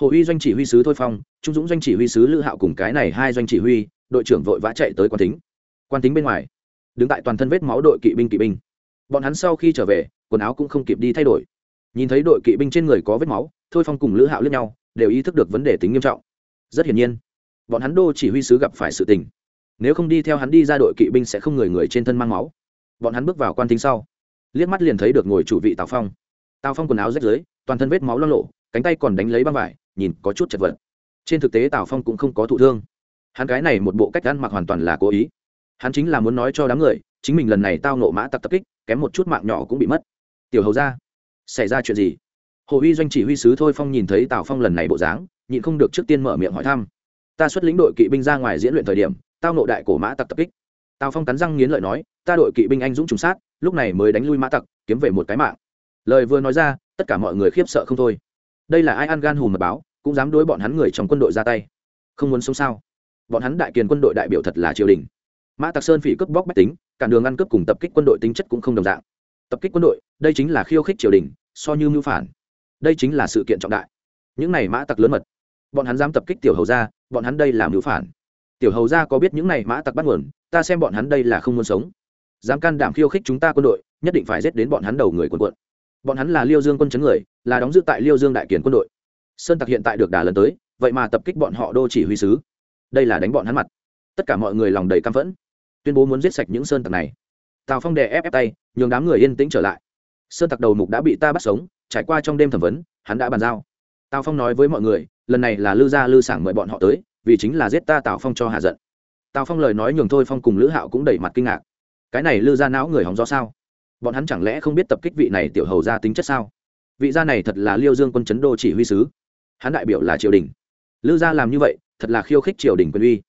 hồ uy doanh chỉ huy sứ thôi phong, trung dũng doanh chỉ huy sứ lữ hạo cùng cái này hai doanh chỉ huy, đội trưởng vội vã chạy tới quan tính quan tính bên ngoài, đứng tại toàn thân vết máu đội kỵ binh kỵ binh. Bọn hắn sau khi trở về, quần áo cũng không kịp đi thay đổi. Nhìn thấy đội kỵ binh trên người có vết máu, thôi phong cùng lữ hạo lướt nhau, đều ý thức được vấn đề tính nghiêm trọng. Rất hiển nhiên, bọn hắn đô chỉ huy sứ gặp phải sự tình. Nếu không đi theo hắn đi ra đội kỵ binh sẽ không người người trên thân mang máu. Bọn hắn bước vào quan tính sau, liếc mắt liền thấy được ngồi chủ vị tào phong. Tào phong quần áo rách dưới toàn thân vết máu lo lộ cánh tay còn đánh lấy băng vải nhìn có chút chật vật. Trên thực tế tào phong cũng không có thụ thương. Hắn cái này một bộ cách ăn mặc hoàn toàn là cố ý. Hắn chính là muốn nói cho đám người, chính mình lần này tao nộ mã tặc tập kích, kém một chút mạng nhỏ cũng bị mất. Tiểu hầu ra, xảy ra chuyện gì? Hồ huy doanh chỉ huy sứ thôi phong nhìn thấy tào phong lần này bộ dáng, nhịn không được trước tiên mở miệng hỏi thăm. Ta xuất lĩnh đội kỵ binh ra ngoài diễn luyện thời điểm, tao nộ đại cổ mã tặc tập kích. Tào phong cắn răng nghiến lợi nói, ta đội kỵ binh anh dũng trùng sát, lúc này mới đánh lui mã tặc, kiếm về một cái mạng. Lời vừa nói ra, tất cả mọi người khiếp sợ không thôi. Đây là ai ăn gan hùm mật báo? Cũng dám đối bọn hắn người trong quân đội ra tay. Không muốn sống sao? Bọn hắn đại kiền quân đội đại biểu thật là triều đình. Mã tạc sơn phỉ cướp bóc bách tính cản đường ăn cướp cùng tập kích quân đội tính chất cũng không đồng dạng. Tập kích quân đội đây chính là khiêu khích triều đình so như mưu phản. Đây chính là sự kiện trọng đại. Những này mã tặc lớn mật. Bọn hắn dám tập kích tiểu hầu gia, bọn hắn đây là mưu phản. Tiểu hầu gia có biết những này mã tặc bắt nguồn ta xem bọn hắn đây là không muốn sống. Dám can đảm khiêu khích chúng ta quân đội nhất định phải giết đến bọn hắn đầu người quân quận bọn hắn là liêu dương quân chấn người là đóng giữ tại liêu dương đại kiền quân đội sơn tặc hiện tại được đà lần tới, vậy mà tập kích bọn họ đô chỉ huy sứ. Đây là đánh bọn hắn mặt. Tất cả mọi người lòng đầy căm phẫn. Tuyên bố muốn giết sạch những sơn tặc này. Tào phong đè ép ép tay, nhường đám người yên tĩnh trở lại. Sơn tặc đầu mục đã bị ta bắt sống, trải qua trong đêm thẩm vấn, hắn đã bàn giao. Tào phong nói với mọi người, lần này là lư gia lư sảng mời bọn họ tới, vì chính là giết ta tào phong cho hạ giận. Tào phong lời nói nhường thôi phong cùng lữ hạo cũng đẩy mặt kinh ngạc. Cái này lư gia não người hóng gió sao? Bọn hắn chẳng lẽ không biết tập kích vị này tiểu hầu ra tính chất sao? Vị gia này thật là liêu dương quân chấn đô chỉ huy sứ hắn đại biểu là triều đình. Lư gia làm như vậy, thật là khiêu khích triều đình quân uy.